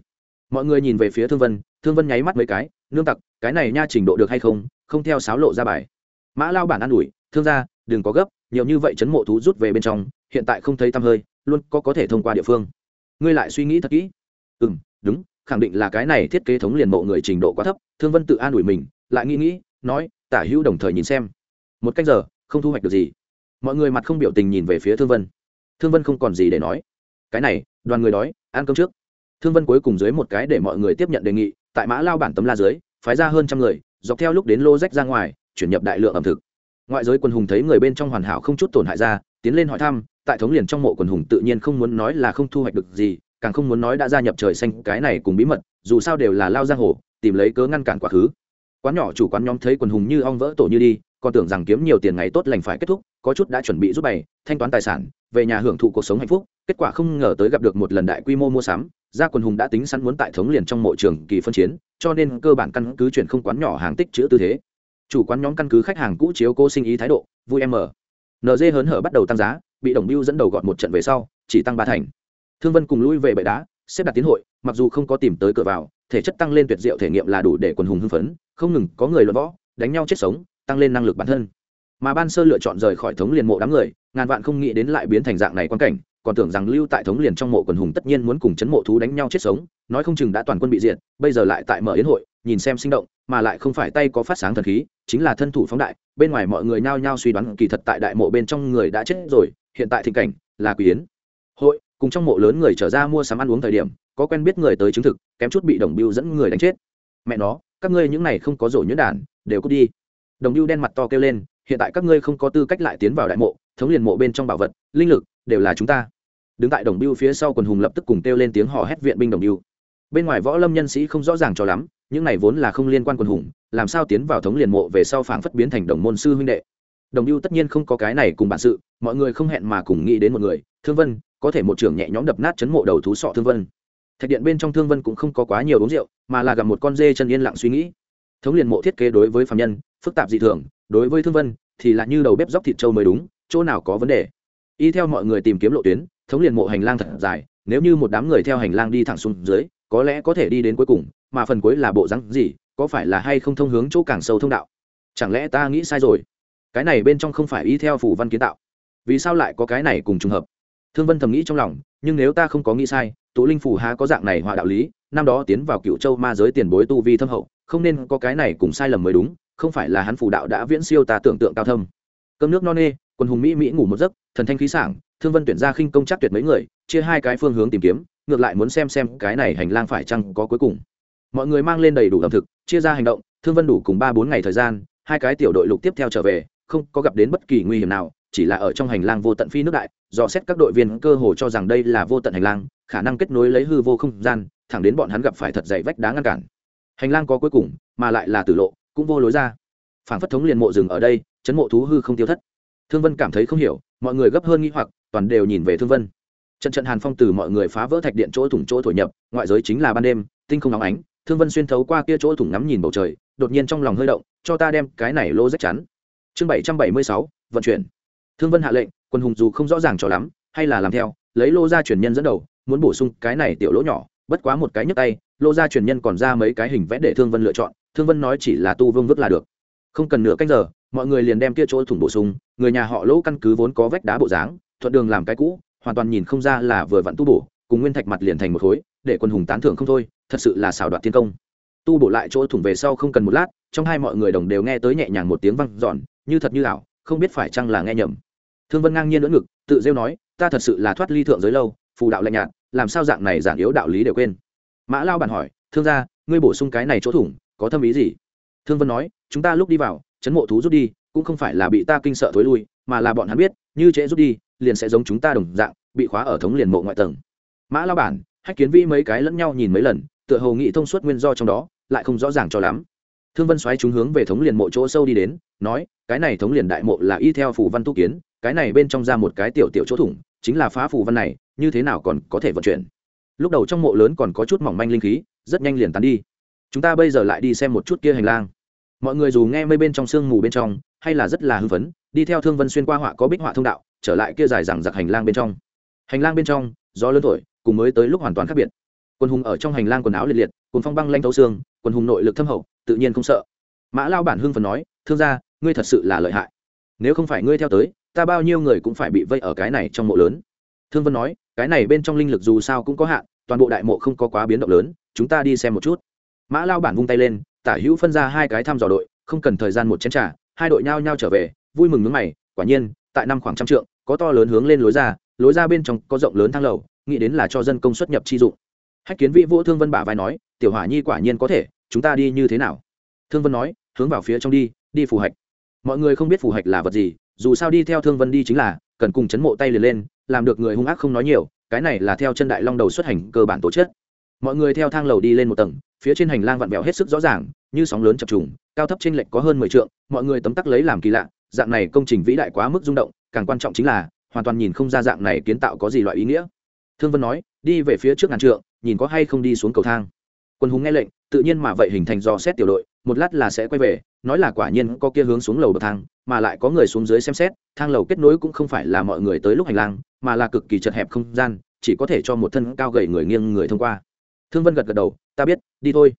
Mọi người nhìn về phía thương vân thương vân nháy mắt mấy cái, nương tặc, cái này nha trình độ được hay không? Không theo sáo lộ ra bài. Mã lao bản an ủi, thương gia, đừng có gấp, nhiều như vậy chấn mộ thú rút về bên trong, hiện tại không thấy tăm hơi, luôn có có thể thông qua địa phương. Ngươi lại suy nghĩ thật kỹ. Ừ m đúng, khẳng định là cái này thiết kế thống liền mộ người trình độ quá thấp. Thương vân tự an ủi mình, lại nghĩ nghĩ, nói, tả hữu đồng thời nhìn xem. Một cách giờ, không thu hoạch được gì mọi người mặt không biểu tình nhìn về phía thương vân thương vân không còn gì để nói cái này đoàn người đói ăn cơm trước thương vân cuối cùng dưới một cái để mọi người tiếp nhận đề nghị tại mã lao bản tấm la dưới phái ra hơn trăm người dọc theo lúc đến lô rách ra ngoài chuyển nhập đại lượng ẩm thực ngoại giới quần hùng thấy người bên trong hoàn hảo không chút tổn hại ra tiến lên hỏi thăm tại thống liền trong mộ quần hùng tự nhiên không muốn nói là không thu hoạch được gì càng không muốn nói đã gia nhập trời xanh cái này cùng bí mật dù sao đều là lao giang hồ tìm lấy cớ ngăn cản quá khứ quán nhỏ chủ quán nhóm thấy quần hùng như ong vỡ tổ như đi còn tưởng rằng kiếm nhiều tiền ngày tốt lành phải kết thúc, có chút đã chuẩn bị giúp bày, thanh toán tài sản, về nhà hưởng thụ cuộc sống hạnh phúc, kết quả không ngờ tới gặp được một lần đại quy mô mua sắm, gia quần hùng đã tính sẵn muốn tại thống liền trong mộ trường kỳ phân chiến, cho nên cơ bản căn cứ chuyển không quán nhỏ hàng tích chữ tư thế. Chủ quán nhóm căn cứ khách hàng cũ chiếu cô sinh ý thái độ, vui em mở. Nd hớn hở bắt đầu tăng giá, bị đồng biêu dẫn đầu gọn một trận về sau, chỉ tăng ba thành. Thương vân cùng lui về bệ đá, xếp đặt tiến hội, mặc dù không có tìm tới cửa vào, thể chất tăng lên tuyệt diệu thể nghiệm là đủ để quần hùng hưng phấn, không ngừng có người luận võ, đánh nhau chết sống tăng lên năng lực bản thân. Mà ban sơ lựa chọn rời khỏi thống liền mộ đám người, ngàn vạn không nghĩ đến lại biến thành dạng này quan cảnh, còn tưởng rằng lưu tại thống liền trong mộ quần hùng tất nhiên muốn cùng chấn mộ thú đánh nhau chết sống, nói không chừng đã toàn quân bị diệt, bây giờ lại tại mở yến hội, nhìn xem sinh động, mà lại không phải tay có phát sáng thần khí, chính là thân thủ phóng đại, bên ngoài mọi người nhao nhao suy đoán kỳ thật tại đại mộ bên trong người đã chết rồi, hiện tại thịnh cảnh, là quý yến. Hội, cùng trong mộ lớn người trở ra mua sắm ăn uống thời điểm, có quen biết người tới chứng thực, kém chút bị đồng biêu dẫn người đánh chết. Mẹ nó, các ngươi những này không có rổ nhuyễn đản đều cút đi đồng biêu đen mặt to kêu lên, hiện tại các ngươi không có tư cách lại tiến vào đại mộ, thống liền mộ bên trong bảo vật, linh lực, đều là chúng ta. Đứng tại đồng biêu phía sau quần hùng lập tức cùng kêu lên tiếng hò hét viện binh đồng biêu bên ngoài võ lâm nhân sĩ không rõ ràng cho lắm, những này vốn là không liên quan quần hùng, làm sao tiến vào thống liền mộ về sau phảng phất biến thành đồng môn sư huynh đệ. Đồng biêu tất nhiên không có cái này cùng bản sự, mọi người không hẹn mà cùng nghĩ đến một người, thương vân, có thể một trưởng nhẹ nhõm đập nát chấn mộ đầu thú sọ thương vân. Thạch điện bên trong thương vân cũng không có quá nhiều uống rượu, mà là gặp một con dê chân yên lặng suy nghĩ thống liền mộ thiết kế đối với phạm nhân, phức tạp dị thường, đối với thương vân, thì là như đầu bếp dóc thịt trâu mới đúng, chỗ nào có vấn đề. Y theo mọi người tìm kiếm lộ tuyến, thống liền mộ hành lang thật dài, nếu như một đám người theo hành lang đi thẳng xuống dưới, có lẽ có thể đi đến cuối cùng, mà phần cuối là bộ rắn gì, có phải là hay không thông hướng chỗ càng sâu thông đạo? Chẳng lẽ ta nghĩ sai rồi? Cái này bên trong không phải y theo phủ văn kiến tạo. Vì sao lại có cái này cùng trùng hợp? Thương vân thầm nghĩ trong lòng, nhưng nếu ta không có nghĩ sai, tụ linh phủ há có dạng này hòa đạo lý, năm đó tiến vào cựu châu ma giới tiền bối tu vi thâm hậu không nên có cái này cùng sai lầm mới đúng, không phải là hắn phủ đạo đã viễn siêu ta tưởng tượng cao thâm. Cơm nước no nê quân hùng mỹ mỹ ngủ một giấc, thần thanh khí sảng, thương vân tuyển ra khinh công chắc tuyệt mấy người, chia hai cái phương hướng tìm kiếm, ngược lại muốn xem xem cái này hành lang phải chăng có cuối cùng. Mọi người mang lên đầy đủ ẩm thực, chia ra hành động, thương vân đủ cùng ba bốn ngày thời gian, hai cái tiểu đội lục tiếp theo trở về, không có gặp đến bất kỳ nguy hiểm nào, chỉ là ở trong hành lang vô tận phi nước đại, dò xét các đội viên cơ hồ cho rằng đây là vô tận hành lang, khả năng kết nối lấy hư vô không gian, thẳng đến bọn hắn gặp phải thật dày vách đá ngăn cản hành lang có cuối cùng, mà lại là tử lộ, cũng vô lối ra. Phản phất thống liền mộ rừng ở đây, chấn mộ thú hư không tiêu thất. Thương vân cảm thấy không hiểu, mọi người gấp hơn nghĩ hoặc, toàn đều nhìn về thương vân. Trận trận hàn phong từ mọi người phá vỡ thạch điện chỗ thủng chỗ thổi nhập, ngoại giới chính là ban đêm, tinh không nóng ánh, thương vân xuyên thấu qua kia chỗ thủng ngắm nhìn bầu trời, đột nhiên trong lòng hơi động, cho ta đem cái này lô rách chắn. Chương bảy trăm bảy mươi sáu, vận chuyển. Thương vân hạ lệnh, quân hùng dù không rõ ràng cho lắm, hay là làm theo, lấy lô ra chuyển nhân dẫn đầu, muốn bổ sung cái này tiểu lỗ nhỏ bất quá một cái nhấc tay, lô ra truyền nhân còn ra mấy cái hình vẽ để thương vân lựa chọn, thương vân nói chỉ là tu vương vứt là được. Không cần nửa canh giờ, mọi người liền đem kia chỗ thủng bổ sung, người nhà họ lỗ căn cứ vốn có vách đá bộ dáng, thuận đường làm cái cũ, hoàn toàn nhìn không ra là vừa vặn tu bổ, cùng nguyên thạch mặt liền thành một khối, để quân hùng tán thưởng không thôi, thật sự là xảo đoạt thiên công. Tu bổ lại chỗ thủng về sau không cần một lát, trong hai mọi người đồng đều nghe tới nhẹ nhàng một tiếng văng giòn như thật như ảo, không biết phải chăng là nghe nhầm. Thương vân ngang nhiên lưỡng ngực, tự rêu nói, ta thật sự là thoát ly thượng giới lâu phù đạo lạnh nhạt, làm sao dạng này giản yếu đạo lý đều quên. Mã lao bản hỏi, thương gia, ngươi bổ sung cái này chỗ thủng, có thâm ý gì? Thương vân nói, chúng ta lúc đi vào, chấn mộ thú rút đi, cũng không phải là bị ta kinh sợ thối lui, mà là bọn hắn biết, như trễ rút đi, liền sẽ giống chúng ta đồng dạng, bị khóa ở thống liền mộ ngoại tầng. Mã lao bản, hách kiến vi mấy cái lẫn nhau nhìn mấy lần, tựa hồ nghị thông suốt nguyên do trong đó, lại không rõ ràng cho lắm. Thương vân xoáy chúng hướng về thống liền mộ chỗ sâu đi đến, nói, cái này thống liền đại mộ là y theo phủ văn tu kiến, cái này bên trong ra một cái tiểu tiểu chỗ thủng, chính là phá phủ văn này như thế nào còn có thể vận chuyển? Lúc đầu trong mộ lớn còn có chút mỏng manh linh khí, rất nhanh liền tán đi. Chúng ta bây giờ lại đi xem một chút kia hành lang. Mọi người dù nghe mây bên trong sương mù bên trong, hay là rất là hưng phấn, đi theo thương vân xuyên qua họa có bích họa thông đạo, trở lại kia dài rằng giặc hành lang bên trong. Hành lang bên trong, gió lớn thổi, cùng mới tới lúc hoàn toàn khác biệt. Quân hùng ở trong hành lang quần áo liệt liệt quần phong băng lanh thấu xương, quân hùng nội lực thâm hậu, tự nhiên không sợ. Mã lao bản hưng phần nói, thương gia, ngươi thật sự là lợi hại. Nếu không phải ngươi theo tới, ta bao nhiêu người cũng phải bị vây ở cái này trong mộ lớn thương vân nói, cái này bên trong linh lực dù sao cũng có hạn, toàn bộ đại mộ không có quá biến động lớn, chúng ta đi xem một chút. Mã lao bản vung tay lên, tả hữu phân ra hai cái thăm dò đội, không cần thời gian một chén t r à hai đội nhao nhao trở về, vui mừng nước mày, quả nhiên, tại năm khoảng trăm trượng, có to lớn hướng lên lối ra lối ra bên trong có rộng lớn thang lầu, nghĩ đến là cho dân công xuất nhập chi dụng. Hách kiến vĩ vỗ thương vân bả vai nói, tiểu hỏa nhi quả nhiên có thể, chúng ta đi như thế nào? Thương vân nói, hướng vào phía trong đi đi phù hạch. Mọi người không biết phù hạch là vật gì, dù sao đi theo thương vân đi chính là cần cùng chấn mộ tay liền lên, làm được người hung ác không nói nhiều, cái này là theo chân đại long đầu xuất hành cơ bản tổ chức. Mọi người theo thang lầu đi lên một tầng, phía trên hành lang vặn vẹo hết sức rõ ràng, như sóng lớn chập trùng, cao thấp trên lệch có hơn mười t mọi người tấm tắc lấy làm kỳ lạ, dạng này công trình vĩ đại quá mức rung động, càng quan trọng chính là, hoàn toàn nhìn không ra dạng này kiến tạo có gì loại ý nghĩa. Thương vân nói, đi về phía trước ngàn trượng, nhìn có hay không đi xuống cầu thang. Quân hùng nghe lệnh, tự nhiên mà vậy hình thành do xét tiểu đội, một lát là sẽ quay về nói là quả nhiên có kia hướng xuống lầu bậc thang, mà lại có người xuống dưới xem xét, thang lầu kết nối cũng không phải là mọi người tới lúc hành lang, mà là cực kỳ chật hẹp không gian, chỉ có thể cho một thân cao gầy người nghiêng người thông qua. Thương vân gật gật đầu, ta biết, đi thôi.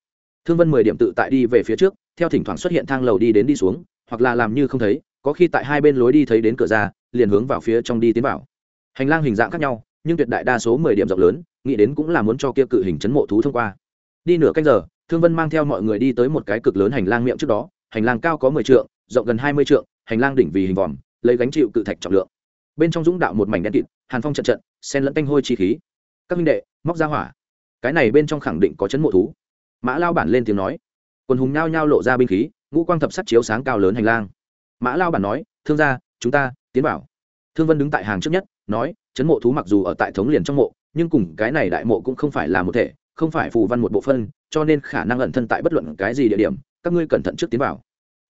Thương vân mười điểm tự tại đi về phía trước, theo thỉnh thoảng xuất hiện thang lầu đi đến đi xuống, hoặc là làm như không thấy, có khi tại hai bên lối đi thấy đến cửa ra, liền hướng vào phía trong đi tiến vào. Hành lang hình dạng khác nhau, nhưng tuyệt đại đa số mười điểm rộng lớn, nghĩ đến cũng là muốn cho kia cự hình chấn mộ thú thông qua. Đi nửa canh giờ, thương vân mang theo mọi người đi tới một cái cực lớn hành lang miệng trước đó hành lang cao có mười trượng, rộng gần hai mươi trượng, hành lang đỉnh vì hình vòm, lấy gánh chịu cự thạch trọng lượng. Bên trong dũng đạo một mảnh đen kịt, hàn phong trận trận, xen lẫn tanh hôi chi khí. Các minh đệ, móc ra hỏa. Cái này bên trong khẳng định có chấn mộ thú. Mã lao bản lên tiếng nói. Quân hùng nhao nhao lộ ra binh khí, ngũ quang thập sắt chiếu sáng cao lớn hành lang. Mã lao bản nói, thương gia, chúng ta tiến vào. Thương vân đứng tại hàng trước nhất, nói, chấn mộ thú mặc dù ở tại thống liền trong mộ, nhưng cùng cái này đại mộ cũng không phải là một thể, không phải phù văn một bộ phân, cho nên khả năng ẩn thân tại bất luận cái gì địa điểm các ngươi cẩn thận trước tiến vào.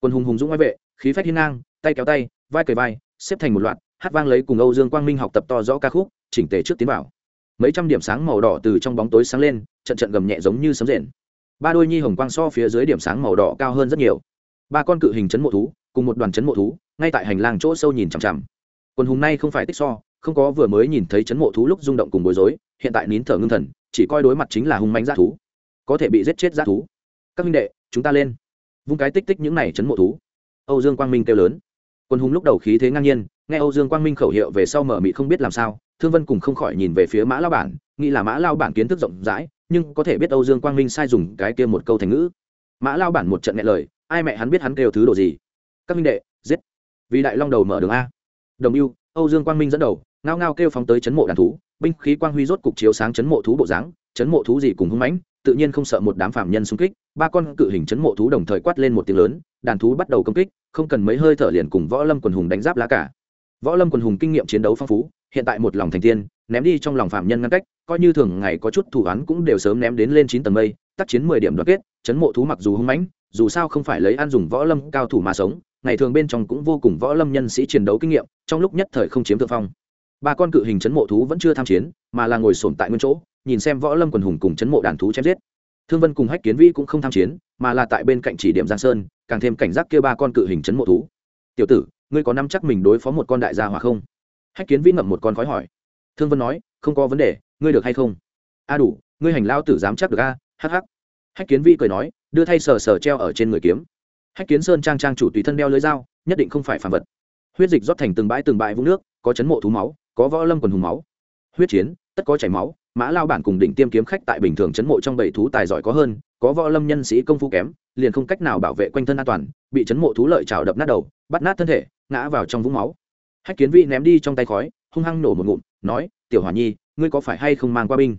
Quân hùng hùng dũng ngoại vệ, khí phách hiên ngang, tay kéo tay, vai cởi vai, xếp thành một loạt, hát vang lấy cùng âu dương quang minh học tập to rõ ca khúc, chỉnh tề trước tiến vào. Mấy trăm điểm sáng màu đỏ từ trong bóng tối sáng lên, trận trận gầm nhẹ giống như sấm rền. Ba đôi nhi hồng quang so phía dưới điểm sáng màu đỏ cao hơn rất nhiều. Ba con cự hình chấn mộ thú, cùng một đoàn chấn mộ thú, ngay tại hành lang chỗ sâu nhìn chằm chằm. Quân hùng nay không phải tích so, không có vừa mới nhìn thấy chấn mộ thú lúc rung động cùng bối rối, hiện tại nín thở ngưng thần, chỉ coi đối mặt chính là hung mánh g thú. Có thể bị giết chết g thú. Các minh đệ, chúng ta lên vung cái tích tích những này chấn mộ thú. Âu dương quang minh kêu lớn. Quân hùng lúc đầu khí thế ngang nhiên, nghe âu dương quang minh khẩu hiệu về sau mở mị không biết làm sao, thương vân cùng không khỏi nhìn về phía mã lao bản, nghĩ là mã lao bản kiến thức rộng rãi, nhưng có thể biết âu dương quang minh sai dùng cái kia một câu thành ngữ. Mã lao bản một trận nghe lời, ai mẹ hắn biết hắn kêu thứ đồ gì? Các minh đệ, giết. Vì đại long đầu mở đường a. Đồng yêu âu dương quang minh dẫn đầu, ngao ngao kêu phóng tới chấn mộ đàn thú, binh khí quang huy rốt cục chiếu sáng chấn mộ thú bộ dáng, chấn mộ thú gì cùng hưng mãnh tự nhiên không sợ một đám phạm nhân xung kích, ba con cự hình chấn mộ thú đồng thời quát lên một tiếng lớn, đàn thú bắt đầu công kích, không cần mấy hơi thở liền cùng võ lâm quần hùng đánh giáp lá cả. Võ lâm quần hùng kinh nghiệm chiến đấu phong phú, hiện tại một lòng thành tiên, ném đi trong lòng phạm nhân ngăn cách, coi như thường ngày có chút thủ án cũng đều sớm ném đến lên chín tầng mây, tác chiến mười điểm đoạt kết, chấn mộ thú mặc dù hung mãnh, dù sao không phải lấy ăn dùng võ lâm cao thủ mà sống, ngày thường bên trong cũng vô cùng võ lâm nhân sĩ chiến đấu kinh nghiệm, trong lúc nhất thời không chiếm thượng phong. Ba con cự hình chấn mộ thú vẫn chưa tham chiến, mà là ngồi sồn tại nguyên chỗ nhìn xem võ lâm quần hùng cùng chấn mộ đàn thú chém giết. Thương vân cùng hách kiến vĩ cũng không tham chiến, mà là tại bên cạnh chỉ điểm giang sơn, càng thêm cảnh giác kia ba con cự hình chấn mộ thú. Tiểu tử, ngươi có năm chắc mình đối phó một con đại gia hỏa không? Hách kiến vĩ ngậm một con khói hỏi. Thương vân nói, không có vấn đề, ngươi được hay không? A đủ, ngươi hành lao tử dám chắc được a hh hách kiến vĩ cười nói, đưa thay sờ sờ treo ở trên người kiếm. Hách kiến sơn trang trang chủ tùy thân đeo lưới dao, nhất định không phải phản vật. Huyết dịch rót thành từng bãi từng bãi vũng nước, có chấn mộ thú máu, có võ lâm quần hùng máu. Huyết chiến, tất có chảy máu mã lao bản cùng đỉnh tiêm kiếm khách tại bình thường chấn mộ trong bảy thú tài giỏi có hơn, có võ lâm nhân sĩ công phu kém, liền không cách nào bảo vệ quanh thân an toàn, bị chấn mộ thú lợi trào đập nát đầu, bắt nát thân thể, ngã vào trong vũng máu. Hách kiến vi ném đi trong tay khói, hung hăng nổ một ngụm, nói, tiểu hòa nhi, ngươi có phải hay không mang qua binh?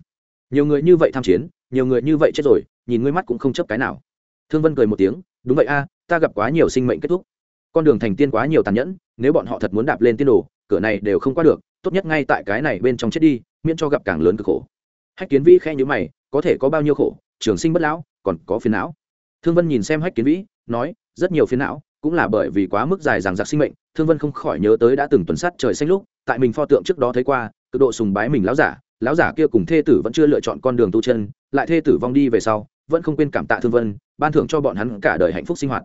Nhiều người như vậy tham chiến, nhiều người như vậy chết rồi, nhìn ngươi mắt cũng không chấp cái nào. Thương vân cười một tiếng, đúng vậy a, ta gặp quá nhiều sinh mệnh kết thúc. Con đường thành tiên quá nhiều tàn nhẫn, nếu bọn họ thật muốn đạp lên tiên đồ, cửa này đều không qua được, tốt nhất ngay tại cái này bên trong chết đi miễn cho gặp càng lớn cực khổ. Hách kiến vĩ khe nhữ mày, có thể có bao nhiêu khổ? Trường sinh bất lão, còn có phiền não. Thương vân nhìn xem hách kiến vĩ, nói, rất nhiều phiền não, cũng là bởi vì quá mức dài rằng giặc sinh mệnh, thương vân không khỏi nhớ tới đã từng tuần sát trời xanh lúc, tại mình pho tượng trước đó thấy qua, cực độ sùng bái mình lão giả lão giả kia cùng thê tử vẫn chưa lựa chọn con đường tu chân, lại thê tử vong đi về sau, vẫn không quên cảm tạ thương vân, ban thưởng cho bọn hắn cả đời hạnh phúc sinh hoạt.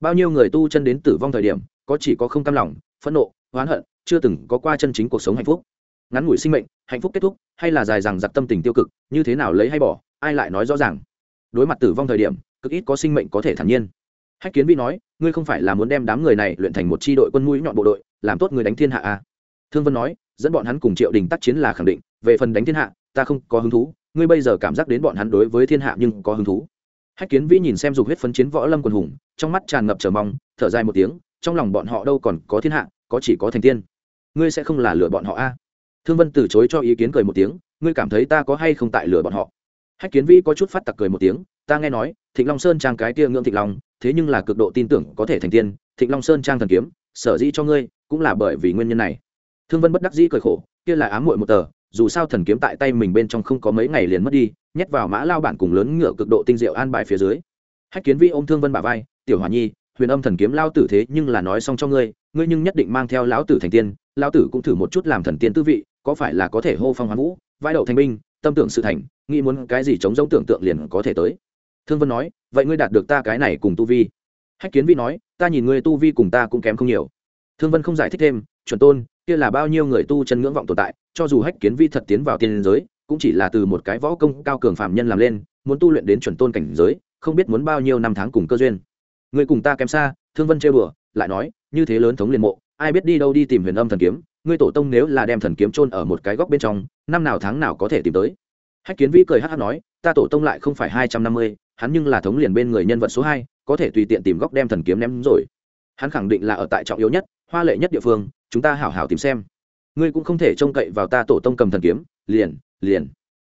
Bao nhiêu người tu chân đến tử vong thời điểm, có chỉ có không cam lòng, phẫn nộ, oán hận, chưa từng có qua chân chính cuộc sống hạnh phúc ngắn ngủi sinh mệnh, hạnh phúc kết thúc, hay là dài rằng giặc tâm tình tiêu cực, như thế nào lấy hay bỏ, ai lại nói rõ ràng. Đối mặt tử vong thời điểm, cực ít có sinh mệnh có thể thản nhiên. Hách kiến vi nói, ngươi không phải là muốn đem đám người này luyện thành một tri đội quân mũi nhọn bộ đội, làm tốt người đánh thiên hạ à? thương vân nói, dẫn bọn hắn cùng triệu đình tác chiến là khẳng định, về phần đánh thiên hạ, ta không có hứng thú. Ngươi bây giờ cảm giác đến bọn hắn đối với thiên hạ nhưng có hứng thú. Hách kiến vĩ nhìn xem dục huyết phấn chiến võ lâm quần hùng, trong mắt tràn ngập chờ mong, thở dài một tiếng, trong lòng bọn họ đâu còn có thiên hạ, có chỉ có thành tiên. Ngươi sẽ không là lừa bọn họ a thương vân từ chối cho ý kiến cười một tiếng, ngươi cảm thấy ta có hay không tại lừa bọn họ? Hách kiến vĩ có chút phát tặc cười một tiếng, ta nghe nói, thịnh long sơn trang cái kia ngưỡng thịnh long, thế nhưng là cực độ tin tưởng có thể thành tiên, thịnh long sơn trang thần kiếm, sở dĩ cho ngươi, cũng là bởi vì nguyên nhân này. Thương vân bất đắc dĩ cười khổ, kia là ám muội một tờ, dù sao thần kiếm tại tay mình bên trong không có mấy ngày liền mất đi, nhét vào mã lao bản cùng lớn ngựa cực độ tinh diệu an bài phía dưới. Hách kiến vi ôm thương vân bà vai, tiểu hòa nhi, huyền âm thần kiếm lao tử thế nhưng là nói xong cho ngươi ngươi nhưng nhất định mang theo lão tử thành tiên lao tử cũng thử một chút làm thần tiên tư vị có phải là có thể hô phong hoán vũ, vai đậu thanh binh, tâm tưởng sự thành, nghĩ muốn cái gì chống giống tưởng tượng liền có thể tới. Thương vân nói, vậy ngươi đạt được ta cái này cùng tu vi. Hách kiến vi nói, ta nhìn ngươi tu vi cùng ta cũng kém không nhiều. Thương vân không giải thích thêm, chuẩn tôn, kia là bao nhiêu người tu chân ngưỡng vọng tồn tại, cho dù hách kiến vi thật tiến vào tiên giới, cũng chỉ là từ một cái võ công cao cường phạm nhân làm lên, muốn tu luyện đến chuẩn tôn cảnh giới, không biết muốn bao nhiêu năm tháng cùng cơ duyên. Người cùng ta kém xa, thương vân trêu bừa lại nói, như thế lớn thống liền mộ, ai biết đi đâu đi tìm huyền âm thần kiếm ngươi tổ tông nếu là đem thần kiếm chôn ở một cái góc bên trong, năm nào tháng nào có thể tìm tới. Hách kiến vĩ cười hát hát nói, ta tổ tông lại không phải hai trăm năm mươi, hắn nhưng là thống liền bên người nhân vật số hai, có thể tùy tiện tìm góc đem thần kiếm ném rồi. Hắn khẳng định là ở tại trọng yếu nhất, hoa lệ nhất địa phương, chúng ta hảo hảo tìm xem. Ngươi cũng không thể trông cậy vào ta tổ tông cầm thần kiếm, liền liền.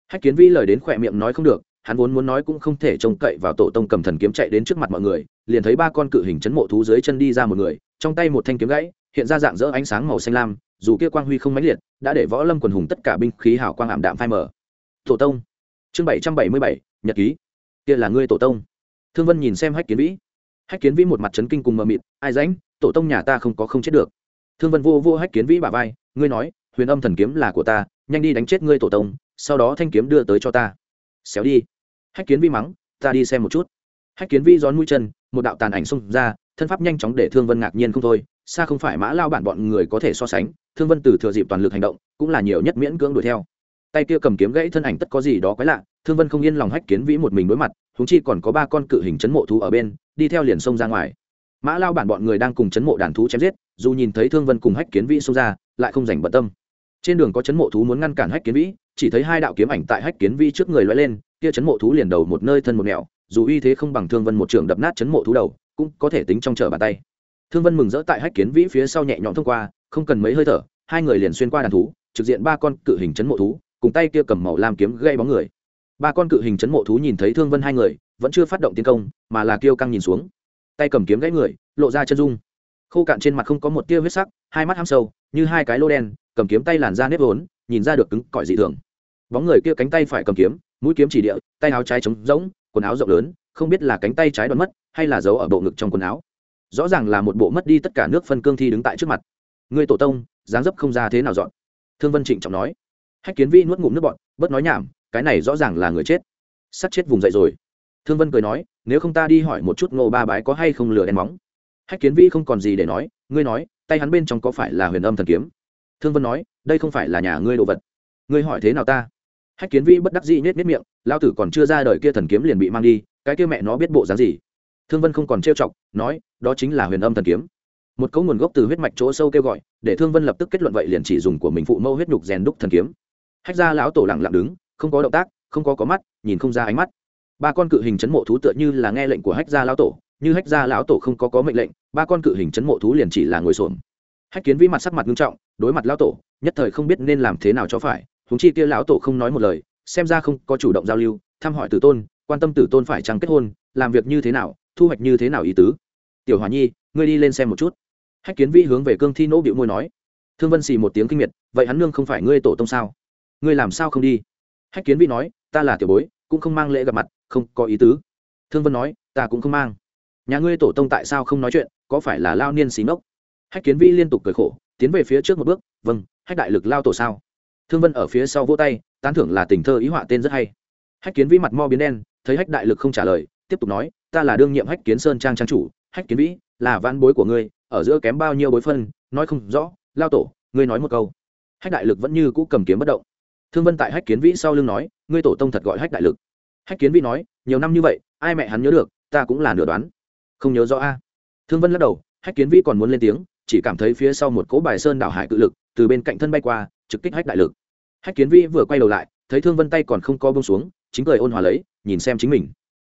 Hách kiến vĩ lời đến khỏe miệng nói không được, hắn vốn muốn nói cũng không thể trông cậy vào tổ tông cầm thần kiếm chạy đến trước mặt mọi người, liền thấy ba con cự hình chấn mộ thú dưới chân đi ra một người, trong tay một thanh kiếm gãy, hiện ra dạng dỡ ánh sáng màu xanh lam dù kia quang huy không mãnh liệt, đã để võ lâm quần hùng tất cả binh khí hào quang ảm đạm phai mờ. tổ tông. Chương bảy trăm bảy mươi bảy, nhật ký. Kia là ngươi tổ tông. Thương vân nhìn xem hách kiến vĩ. Hách kiến vĩ một mặt chấn kinh cùng mờ mịt, ai dánh tổ tông nhà ta không có không chết được. Thương vân vô vô hách kiến vĩ bà vai, ngươi nói, huyền âm thần kiếm là của ta, nhanh đi đánh chết ngươi tổ tông, sau đó thanh kiếm đưa tới cho ta. Xéo đi. Hách kiến vĩ mắng, ta đi xem một chút. Hách kiến vĩ gión mũi chân, một đạo tàn ảnh xông ra, thân pháp nhanh chóng để thương vân ngạc nhiên không thôi xa không phải mã lao bản bọn người có thể so sánh thương vân từ thừa dịp toàn lực hành động, cũng là nhiều nhất miễn cưỡng đuổi theo. Tay kia cầm kiếm gãy thân ảnh tất có gì đó quái lạ, thương vân không yên lòng hách kiến vĩ một mình đối mặt húng chi còn có ba con cự hình chấn mộ thú ở bên, đi theo liền xông ra ngoài. Mã lao bản bọn người đang cùng chấn mộ đàn thú chém giết, dù nhìn thấy thương vân cùng hách kiến vĩ xông ra, lại không dành bận tâm. Trên đường có chấn mộ thú muốn ngăn cản hách kiến vĩ, chỉ thấy hai đạo kiếm ảnh tại hách kiến vĩ trước người loay lên, kia chấn mộ thú liền đầu một nơi thân một mẹo dù uy thế không bằng thương vân một trường đập nát chấn mộ thú đầu, cũng có thể tính trong trở bàn tay. Thương vân mừng rỡ tại hách kiến vĩ phía sau nhẹ nhõm thông qua không cần mấy hơi thở, hai người liền xuyên qua đàn thú, trực diện ba con cự hình chấn mộ thú, cùng tay kia cầm màu lam kiếm gây bóng người. Ba con cự hình chấn mộ thú nhìn thấy thương vân hai người, vẫn chưa phát động tiến công, mà là kêu căng nhìn xuống. Tay cầm kiếm gãy người, lộ ra chân dung. Khô cạn trên mặt không có một tia huyết sắc, hai mắt ham sâu, như hai cái lô đen, cầm kiếm tay làn da nếp vốn, nhìn ra được cứng cỏi dị thường. Bóng người kia cánh tay phải cầm kiếm, mũi kiếm chỉ địa, tay áo trái trống rỗng, quần áo rộng lớn, không biết là cánh tay trái đoán mất, hay là giấu ở bộ ngực trong quần áo. Rõ ràng là một bộ mất đi tất cả nước phân cương thi đứng tại trước mặt người tổ tông, dáng dấp không ra thế nào dọn. Thương vân trịnh trọng nói. Hách kiến vi nuốt ngụm nước bọn bớt nói nhảm, cái này rõ ràng là người chết. Sắt chết vùng dậy rồi. Thương vân cười nói, nếu không ta đi hỏi một chút ngô ba bái có hay không lừa đen móng. Hách kiến vi không còn gì để nói, ngươi nói, tay hắn bên trong có phải là huyền âm thần kiếm? Thương vân nói, đây không phải là nhà ngươi đồ vật. Ngươi hỏi thế nào ta? Hách kiến vi bất đắc dĩ nhét nhét miệng, lao tử còn chưa ra đời kia thần kiếm liền bị mang đi, cái kia mẹ nó biết bộ dáng gì? Thương vân không còn trêu chọc, nói, đó chính là huyền âm thần kiếm một cấu nguồn gốc từ huyết mạch chỗ sâu kêu gọi, để thương vân lập tức kết luận vậy liền chỉ dùng của mình phụ mâu huyết nhục rèn đúc thần kiếm. Hách ra lão tổ lặng lặng đứng, không có động tác, không có có mắt, nhìn không ra ánh mắt. Ba con cự hình chấn mộ thú tựa như là nghe lệnh của hách gia lão tổ, như hách gia lão tổ không có có mệnh lệnh, ba con cự hình chấn mộ thú liền chỉ là ngồi xổm. Hách kiến vĩ mặt sắc mặt nghiêm trọng, đối mặt lão tổ, nhất thời không biết nên làm thế nào cho phải húng chi kia lão tổ không nói một lời, xem ra không có chủ động giao lưu, thăm hỏi tử tôn, quan tâm tử tôn phải chăng kết hôn, làm việc như thế nào, thu hoạch như thế nào ý tứ. Tiểu hòa nhi, ngươi đi lên xem một chút hách kiến vĩ hướng về cương thi nỗ bịu môi nói, thương vân xì một tiếng kinh miệt, vậy hắn nương không phải ngươi tổ tông sao? Ngươi làm sao không đi? Hách kiến vĩ nói, ta là tiểu bối, cũng không mang lễ gặp mặt, không có ý tứ. Thương vân nói, ta cũng không mang. Nhà ngươi tổ tông tại sao không nói chuyện, có phải là lao niên xí ngốc? Hách kiến vĩ liên tục cười khổ, tiến về phía trước một bước vâng hách đại lực lao tổ sao? Thương vân ở phía sau vỗ tay, tán thưởng là tình thơ ý họa tên rất hay. Hách kiến vĩ mặt mo biến đen, thấy hách đại lực không trả lời, tiếp tục nói, ta là đương nhiệm hách kiến sơn trang trang chủ, hách kiến vĩ, là văn bối của ngươi ở giữa kém bao nhiêu bối phân, nói không rõ, lao tổ, ngươi nói một câu. Hách đại lực vẫn như cũ cầm kiếm bất động. Thương vân tại hách kiến vĩ sau lưng nói, ngươi tổ tông thật gọi hách đại lực. Hách kiến vĩ nói, nhiều năm như vậy, ai mẹ hắn nhớ được, ta cũng là nửa đoán. Không nhớ rõ a. Thương vân lắc đầu, hách kiến vĩ còn muốn lên tiếng, chỉ cảm thấy phía sau một cỗ bài sơn đảo hải cự lực từ bên cạnh thân bay qua, trực kích hách đại lực. Hách kiến vĩ vừa quay đầu lại, thấy thương vân tay còn không co bông xuống, chính cười ôn hòa lấy, nhìn xem chính mình.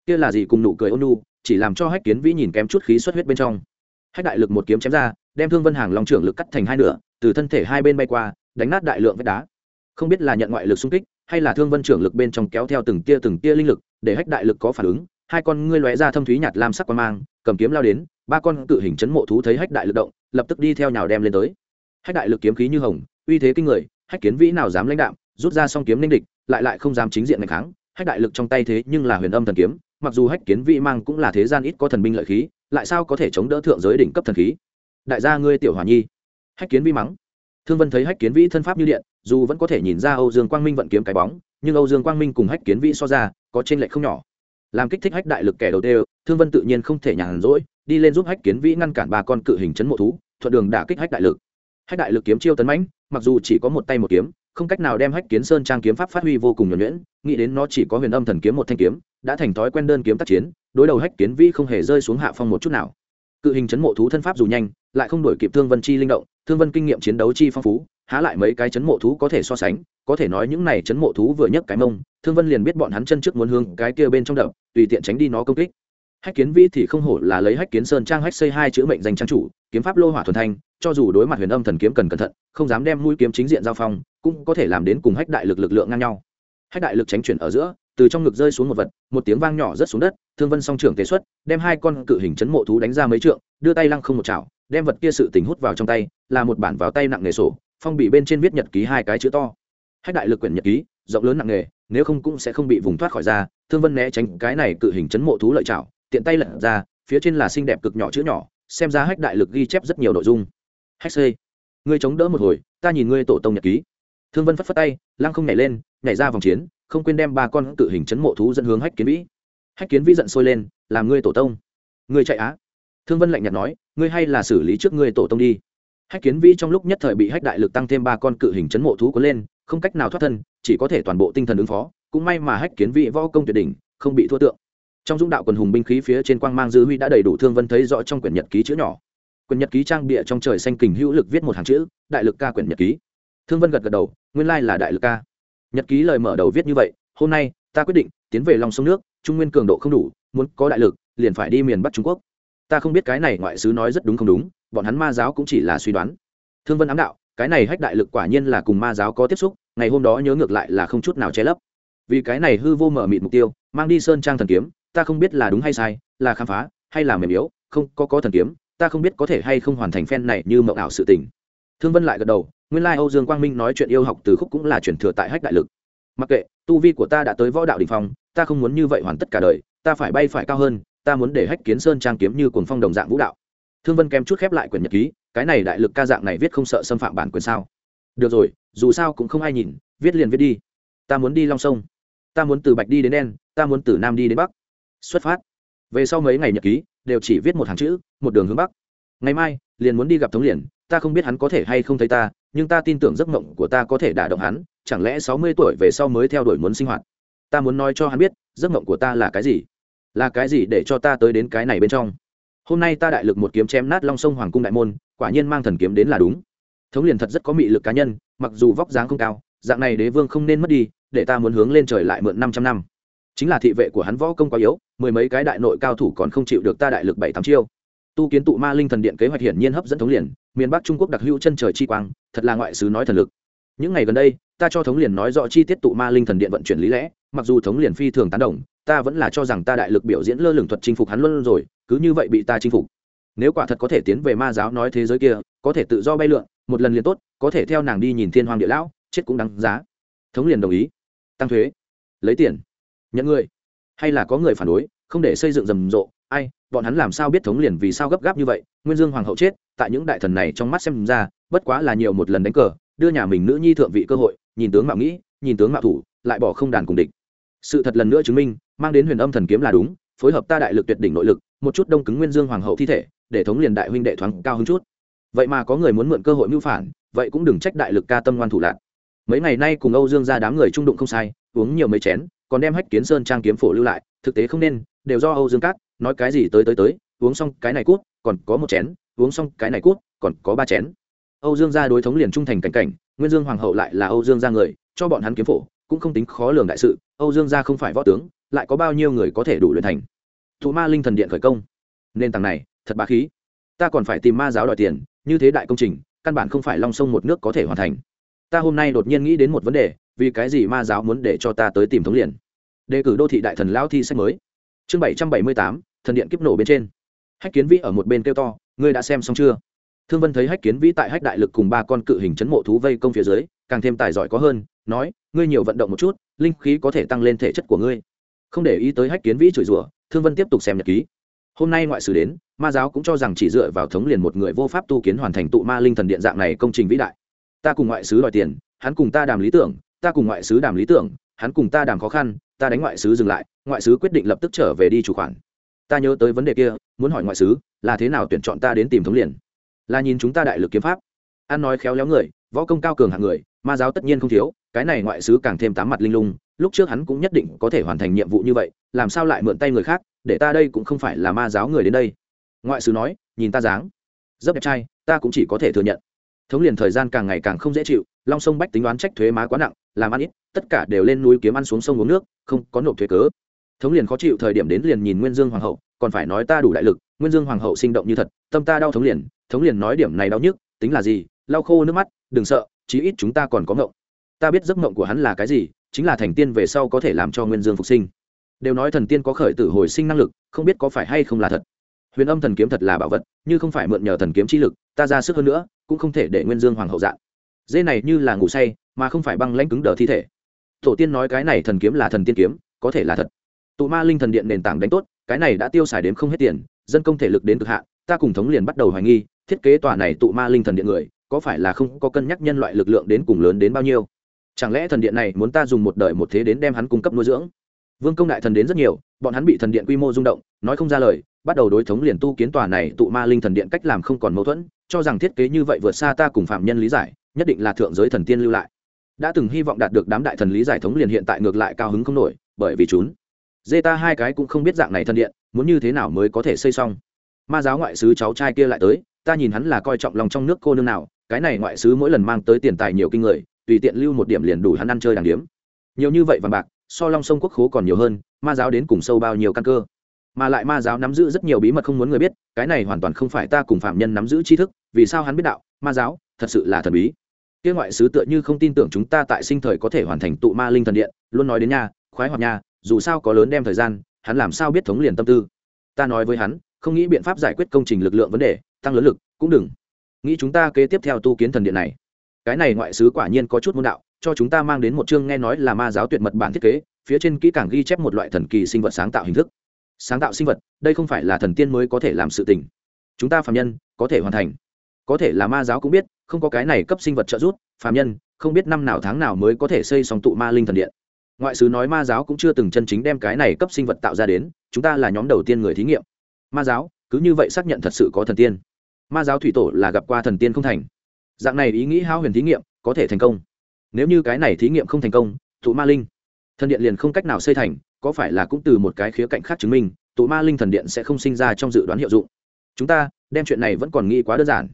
Kia là gì cùng nụ cười ôn nu chỉ làm cho hách kiến vĩ nhìn kém chút khí xuất huyết bên trong hách đại lực một kiếm chém ra, đem thương vân hàng long trưởng lực cắt thành hai nửa, từ thân thể hai bên bay qua, đánh nát đại lượng vách đá. Không biết là nhận ngoại lực xung kích, hay là thương vân trưởng lực bên trong kéo theo từng tia từng tia linh lực, để hách đại lực có phản ứng, hai con ngươi lóe ra thâm thúy nhạt lam sắc quan mang, cầm kiếm lao đến, ba con cự hình chấn mộ thú thấy hách đại lực động, lập tức đi theo nhào đem lên tới. Hách đại lực kiếm khí như hồng, uy thế kinh người, hách kiến vĩ nào dám lãnh đạm, rút ra song kiếm ninh địch, lại lại không dám chính diện ngày kháng. Hách đại lực trong tay thế nhưng là huyền âm thần kiếm, mặc dù hách kiến vĩ mang cũng là thế gian ít có thần binh lợi khí lại sao có thể chống đỡ thượng giới đỉnh cấp thần khí? Đại gia ngươi tiểu hòa nhi, hách kiến vi mắng. Thương vân thấy hách kiến vĩ thân pháp như điện, dù vẫn có thể nhìn ra âu dương quang minh vận kiếm cái bóng, nhưng âu dương quang minh cùng hách kiến vĩ so ra, có t r ê n lệch không nhỏ. Làm kích thích hách đại lực kẻ đầu tiên, thương vân tự nhiên không thể nhàn rỗi, đi lên giúp hách kiến vĩ ngăn cản ba con cự hình chấn mộ thú, thuận đường đả kích hách đại lực. Hách đại lực kiếm chiêu tấn mãnh, mặc dù chỉ có một tay một kiếm không cách nào đem hách kiến sơn trang kiếm pháp phát huy vô cùng nhuẩn nhuyễn, nghĩ đến nó chỉ có huyền âm thần kiếm một thanh kiếm, đã thành thói quen đơn kiếm tác chiến, đối đầu hách kiến vĩ không hề rơi xuống hạ phong một chút nào. Cự hình chấn mộ thú thân pháp dù nhanh, lại không đổi kịp thương vân chi linh động, thương vân kinh nghiệm chiến đấu chi phong phú, há lại mấy cái chấn mộ thú có thể so sánh, có thể nói những này chấn mộ thú vừa nhấc cái mông, thương vân liền biết bọn hắn chân trước muốn hướng cái kia bên trong đập, tùy tiện tránh đi nó công kích hách kiến vĩ thì không hổ là lấy hách kiến sơn trang hách xây hai chữ mệnh danh trang chủ, kiếm pháp lô hỏa thuần thanh, cho dù đối mặt huyền âm thần kiếm cần cẩn thận, không dám đem mũi kiếm chính diện giao phong, cũng có thể làm đến cùng hách đại lực lực lượng ngang nhau. Hách đại lực tránh chuyển ở giữa, từ trong ngực rơi xuống một vật, một tiếng vang nhỏ rớt xuống đất, thương vân song trưởng tế xuất, đem hai con cự hình chấn mộ thú đánh ra mấy trượng, đưa tay lăng không một chảo, đem vật kia sự tình hút vào trong tay, là một bản vào tay nặng nghề sổ, phong bị bên trên viết nhật ký hai cái chữ to. Hách đại lực quyển nhật ký, rộng lớn nặng nghề nếu không cũng sẽ không bị vùng thoát khỏi ra, thương vân né tránh cái này cự hình chấn mộ thú lợi chảo tiện tay lật ra, phía trên là xinh đẹp cực nhỏ chữ nhỏ, xem ra hách đại lực ghi chép rất nhiều nội dung. Hách c ngươi chống đỡ một hồi, ta nhìn ngươi tổ tông nhật ký. Thương vân phất phất tay, lăng không nhảy lên, nhảy ra vòng chiến, không quên đem ba con cự hình chấn mộ thú dẫn hướng hách kiến vĩ. Hách kiến vĩ giận sôi lên, làm ngươi tổ tông. Ngươi chạy á. Thương vân lạnh nhạt nói, ngươi hay là xử lý trước ngươi tổ tông đi. Hách kiến vĩ trong lúc nhất thời bị hách đại lực tăng thêm ba con cự hình chấn mộ thú có lên, không cách nào thoát thân, chỉ có thể toàn bộ tinh thần ứng phó. Cũng may mà hách kiến vĩ võ công tuyệt đỉnh, không bị thua tượng trong dũng đạo quần hùng binh khí phía trên quang mang dư huy đã đầy đủ thương vân thấy rõ trong quyển nhật ký chữ nhỏ. Quyển nhật ký trang bịa trong trời xanh kình hữu lực viết một hàng chữ, đại lực ca quyển nhật ký. Thương vân gật gật đầu, nguyên lai là đại lực ca. Nhật ký lời mở đầu viết như vậy, hôm nay, ta quyết định tiến về lòng sông nước, trung nguyên cường độ không đủ, muốn có đại lực, liền phải đi miền bắc trung quốc. Ta không biết cái này ngoại sứ nói rất đúng không đúng, bọn hắn ma giáo cũng chỉ là suy đoán. Thương vân ám đạo, cái này hách đại lực quả nhiên là cùng ma giáo có tiếp xúc, ngày hôm đó nhớ ngược lại là không chút nào che lấp. Vì cái này hư vô mở mịt mục tiêu, mang đi sơn trang thần kiếm ta không biết là đúng hay sai, là khám phá, hay là mềm yếu, không, có có thần kiếm, ta không biết có thể hay không hoàn thành phen này như mộng ảo sự tình. Thương vân lại gật đầu, nguyên lai âu dương quang minh nói chuyện yêu học từ khúc cũng là chuyển thừa tại hách đại lực. Mặc kệ, tu vi của ta đã tới võ đạo đình phong, ta không muốn như vậy hoàn tất cả đời, ta phải bay phải cao hơn, ta muốn để hách kiến sơn trang kiếm như cuồng phong đồng dạng vũ đạo. Thương vân kém chút khép lại quyển nhật ký, cái này đại lực ca dạng này viết không sợ xâm phạm bản quyền sao? Được rồi, dù sao cũng không ai nhìn, viết liền viết đi. Ta muốn đi long sông, ta muốn từ bạch đi đến đen ta muốn từ nam đi đến bắc xuất phát. Về sau mấy ngày nhật ký, đều chỉ viết một hàng chữ, một đường hướng bắc. Ngày mai, liền muốn đi gặp thống liền, ta không biết hắn có thể hay không thấy ta, nhưng ta tin tưởng giấc mộng của ta có thể đả động hắn, chẳng lẽ sáu mươi tuổi về sau mới theo đuổi muốn sinh hoạt? Ta muốn nói cho hắn biết, giấc mộng của ta là cái gì? Là cái gì để cho ta tới đến cái này bên trong? Hôm nay ta đại lực một kiếm chém nát long sông hoàng cung đại môn, quả nhiên mang thần kiếm đến là đúng. Thống liền thật rất có mị lực cá nhân, mặc dù vóc dáng không cao, dạng này đế vương không nên mất đi, để ta muốn hướng lên trời lại mượn năm trăm năm. Chính là thị vệ của hắn võ công quá yếu mười mấy cái đại nội cao thủ còn không chịu được ta đại lực bảy tám chiêu. Tu kiến tụ ma linh thần điện kế hoạch hiển nhiên hấp dẫn thống liền, miền bắc trung quốc đặc hữu chân trời chi quang, thật là ngoại sứ nói thần lực. Những ngày gần đây, ta cho thống liền nói rõ chi tiết tụ ma linh thần điện vận chuyển lý lẽ, mặc dù thống liền phi thường tán đồng, ta vẫn là cho rằng ta đại lực biểu diễn lơ lửng thuật chinh phục hắn luôn rồi, cứ như vậy bị ta chinh phục. Nếu quả thật có thể tiến về ma giáo nói thế giới kia, có thể tự do bay lượn, một lần liền tốt, có thể theo nàng đi nhìn thiên hoàng địa lão, chết cũng đáng giá. Thống liền đồng ý. Tăng thuế. Lấy tiền. Nhận người hay là có người phản đối, không để xây dựng rầm rộ, ai, bọn hắn làm sao biết thống liền vì sao gấp gáp như vậy? Nguyên dương hoàng hậu chết, tại những đại thần này trong mắt xem ra, bất quá là nhiều một lần đánh cờ, đưa nhà mình nữ nhi thượng vị cơ hội, nhìn tướng mạo nghĩ, nhìn tướng mạo thủ, lại bỏ không đàn cùng địch. Sự thật lần nữa chứng minh, mang đến huyền âm thần kiếm là đúng, phối hợp ta đại lực tuyệt đỉnh nội lực, một chút đông cứng nguyên dương hoàng hậu thi thể, để thống liền đại huynh đệ thoáng cao hứng chút. Vậy mà có người muốn mượn cơ hội mưu phản, vậy cũng đừng trách đại lực ca tâm ngoan thủ lạc. Mấy ngày nay cùng âu dương ra đám người trung đụng không sai, uống nhiều mấy chén còn đem hách kiến sơn trang kiếm phổ lưu lại, thực tế không nên, đều do âu dương cát, nói cái gì tới tới tới, uống xong cái này cút, còn có một chén, uống xong cái này cút, còn có ba chén. Âu dương gia đối thống liền trung thành cảnh cảnh, nguyên dương hoàng hậu lại là âu dương gia người, cho bọn hắn kiếm phổ, cũng không tính khó lường đại sự, âu dương gia không phải võ tướng, lại có bao nhiêu người có thể đủ luyện thành. Thụ ma linh thần điện khởi công. Nên tảng này, thật bá khí. Ta còn phải tìm ma giáo đòi tiền, như thế đại công trình, căn bản không phải long sông một nước có thể hoàn thành. Ta hôm nay đột nhiên nghĩ đến một vấn đề vì cái gì ma giáo muốn để cho ta tới tìm thống liền? Đề cử đô thị đại thần lão thi sách mới. Chương bảy trăm bảy mươi tám, thần điện kiếp nổ bên trên. Hách kiến vĩ ở một bên kêu to, ngươi đã xem xong chưa? Thương vân thấy hách kiến vĩ tại hách đại lực cùng ba con cự hình chấn mộ thú vây công phía dưới, càng thêm tài giỏi có hơn, nói, ngươi nhiều vận động một chút, linh khí có thể tăng lên thể chất của ngươi. Không để ý tới hách kiến vĩ chửi rủa, thương vân tiếp tục xem nhật ký. Hôm nay ngoại sử đến, ma giáo cũng cho rằng chỉ dựa vào thống liền một người vô pháp tu kiến hoàn thành tụ ma linh thần điện dạng này công trình vĩ đại. Ta cùng ngoại sứ đòi tiền, hắn cùng ta đàm lý tưởng ta cùng ngoại sứ đàm lý tưởng, hắn cùng ta đàm khó khăn, ta đánh ngoại sứ dừng lại, ngoại sứ quyết định lập tức trở về đi chủ khoản. Ta nhớ tới vấn đề kia, muốn hỏi ngoại sứ, là thế nào tuyển chọn ta đến tìm thống liền? Là nhìn chúng ta đại lực kiếm pháp. An nói khéo léo người, võ công cao cường hạng người, ma giáo tất nhiên không thiếu, cái này ngoại sứ càng thêm tám mặt linh lung, lúc trước hắn cũng nhất định có thể hoàn thành nhiệm vụ như vậy, làm sao lại mượn tay người khác, để ta đây cũng không phải là ma giáo người đến đây. Ngoại sứ nói, nhìn ta dáng, rất đẹp trai, ta cũng chỉ có thể thừa nhận. Thống liền thời gian càng ngày càng không dễ chịu, long sông bách tính đoán trách thuế má quá nặng làm ăn ít, tất cả đều lên núi kiếm ăn xuống sông uống nước, không có nộp thuế cớ. Thống liền khó chịu thời điểm đến liền nhìn nguyên dương hoàng hậu, còn phải nói ta đủ đại lực, nguyên dương hoàng hậu sinh động như thật, tâm ta đau thống liền thống liền nói điểm này đau nhức, tính là gì, lau khô nước mắt, đừng sợ, chí ít chúng ta còn có ngộng. Ta biết giấc ngộng của hắn là cái gì, chính là thành tiên về sau có thể làm cho nguyên dương phục sinh. Đều nói thần tiên có khởi tử hồi sinh năng lực, không biết có phải hay không là thật. Huyền âm thần kiếm thật là bảo vật, như không phải mượn nhờ thần kiếm chi lực, ta ra sức hơn nữa, cũng không thể để nguyên dương hoàng hậu dạng. Dê này như là ngủ say mà không phải băng lãnh cứng đờ thi thể. Tổ tiên nói cái này thần kiếm là thần tiên kiếm, có thể là thật. Tụ ma linh thần điện nền tảng đánh tốt, cái này đã tiêu xài đến không hết tiền, dân công thể lực đến cực hạn, ta cùng thống liền bắt đầu hoài nghi, thiết kế tòa này tụ ma linh thần điện người, có phải là không có cân nhắc nhân loại lực lượng đến cùng lớn đến bao nhiêu? Chẳng lẽ thần điện này muốn ta dùng một đời một thế đến đem hắn cung cấp nuôi dưỡng? Vương công đại thần đến rất nhiều, bọn hắn bị thần điện quy mô rung động, nói không ra lời, bắt đầu đối thống liền tu kiến tòa này tụ ma linh thần điện cách làm không còn mâu thuẫn, cho rằng thiết kế như vậy vượt xa ta cùng phạm nhân lý giải, nhất định là thượng giới thần tiên lưu lại đã từng hy vọng đạt được đám đại thần lý giải thống liền hiện tại ngược lại cao hứng không nổi, bởi vì chúng, dê ta hai cái cũng không biết dạng này thần điện, muốn như thế nào mới có thể xây xong. Ma giáo ngoại sứ cháu trai kia lại tới, ta nhìn hắn là coi trọng lòng trong nước cô nương nào, cái này ngoại sứ mỗi lần mang tới tiền tài nhiều kinh người, tùy tiện lưu một điểm liền đủ hắn ăn chơi đàng điếm. Nhiều như vậy vàng bạc, so long sông quốc khố còn nhiều hơn, ma giáo đến cùng sâu bao nhiêu căn cơ. Mà lại ma giáo nắm giữ rất nhiều bí mật không muốn người biết, cái này hoàn toàn không phải ta cùng phạm nhân nắm giữ tri thức, vì sao hắn biết đạo, ma giáo thật sự là thần bí kia ngoại sứ tựa như không tin tưởng chúng ta tại sinh thời có thể hoàn thành tụ ma linh thần điện, luôn nói đến nhà khoái hoạt nhà dù sao có lớn đem thời gian, hắn làm sao biết thống liền tâm tư. Ta nói với hắn, không nghĩ biện pháp giải quyết công trình lực lượng vấn đề, tăng lớn lực, cũng đừng nghĩ chúng ta kế tiếp theo tu kiến thần điện này. Cái này ngoại sứ quả nhiên có chút môn đạo, cho chúng ta mang đến một chương nghe nói là ma giáo tuyệt mật bản thiết kế, phía trên kỹ càng ghi chép một loại thần kỳ sinh vật sáng tạo hình thức. Sáng tạo sinh vật, đây không phải là thần tiên mới có thể làm sự tình. Chúng ta phạm nhân, có thể hoàn thành có thể là ma giáo cũng biết, không có cái này cấp sinh vật trợ giúp phạm nhân, không biết năm nào tháng nào mới có thể xây xong tụ ma linh thần điện. Ngoại sứ nói ma giáo cũng chưa từng chân chính đem cái này cấp sinh vật tạo ra đến, chúng ta là nhóm đầu tiên người thí nghiệm. Ma giáo, cứ như vậy xác nhận thật sự có thần tiên. Ma giáo thủy tổ là gặp qua thần tiên không thành. Dạng này ý nghĩ hao huyền thí nghiệm, có thể thành công. Nếu như cái này thí nghiệm không thành công, tụ ma linh thần điện liền không cách nào xây thành, có phải là cũng từ một cái khía cạnh khác chứng minh, tụ ma linh thần điện sẽ không sinh ra trong dự đoán hiệu dụng? Chúng ta, đem chuyện này vẫn còn nghĩ quá đơn giản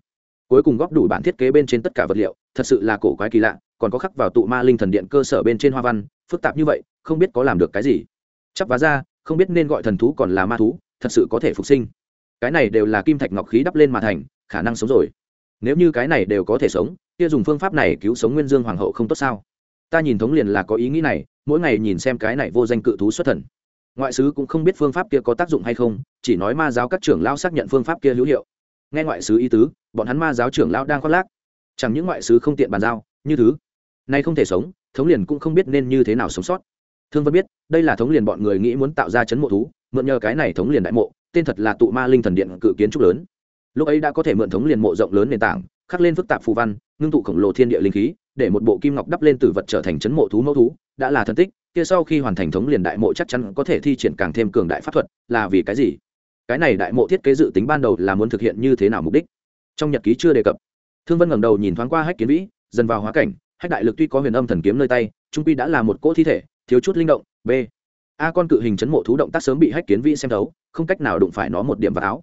cuối cùng góp đủ bản thiết kế bên trên tất cả vật liệu, thật sự là cổ quái kỳ lạ, còn có khắc vào tụ ma linh thần điện cơ sở bên trên hoa văn, phức tạp như vậy, không biết có làm được cái gì. Chắc vá ra, không biết nên gọi thần thú còn là ma thú, thật sự có thể phục sinh. Cái này đều là kim thạch ngọc khí đắp lên mà thành, khả năng sống rồi. Nếu như cái này đều có thể sống, kia dùng phương pháp này cứu sống nguyên dương hoàng hậu không tốt sao? Ta nhìn thống liền là có ý nghĩ này, mỗi ngày nhìn xem cái này vô danh cự thú xuất thần. Ngoại sứ cũng không biết phương pháp kia có tác dụng hay không, chỉ nói ma giáo các trưởng lao xác nhận phương pháp kia hữu hiệu nghe ngoại sứ ý tứ, bọn hắn ma giáo trưởng lão đang khoác lác. Chẳng những ngoại sứ không tiện bàn giao, như thứ. Nay không thể sống, thống liền cũng không biết nên như thế nào sống sót. Thương vân biết, đây là thống liền bọn người nghĩ muốn tạo ra chấn mộ thú, mượn nhờ cái này thống liền đại mộ, tên thật là tụ ma linh thần điện cự kiến trúc lớn. Lúc ấy đã có thể mượn thống liền mộ rộng lớn nền tảng, khắc lên phức tạp phù văn, ngưng tụ khổng lồ thiên địa linh khí, để một bộ kim ngọc đắp lên từ vật trở thành chấn mộ thú mẫu thú, đã là thần tích, kia sau khi hoàn thành thống liền đại mộ chắc chắn có thể thi triển càng thêm cường đại pháp thuật, là vì cái gì? Cái này đại mộ thiết kế dự tính ban đầu là muốn thực hiện như thế nào mục đích? Trong nhật ký chưa đề cập. Thương vân ngẩng đầu nhìn thoáng qua hách kiến vĩ, dần vào hóa cảnh, hách đại lực tuy có huyền âm thần kiếm nơi tay, trung quy đã là một cỗ thi thể, thiếu chút linh động, b. A con cự hình chấn mộ thú động tác sớm bị hách kiến vĩ xem thấu, không cách nào đụng phải nó một điểm vào áo.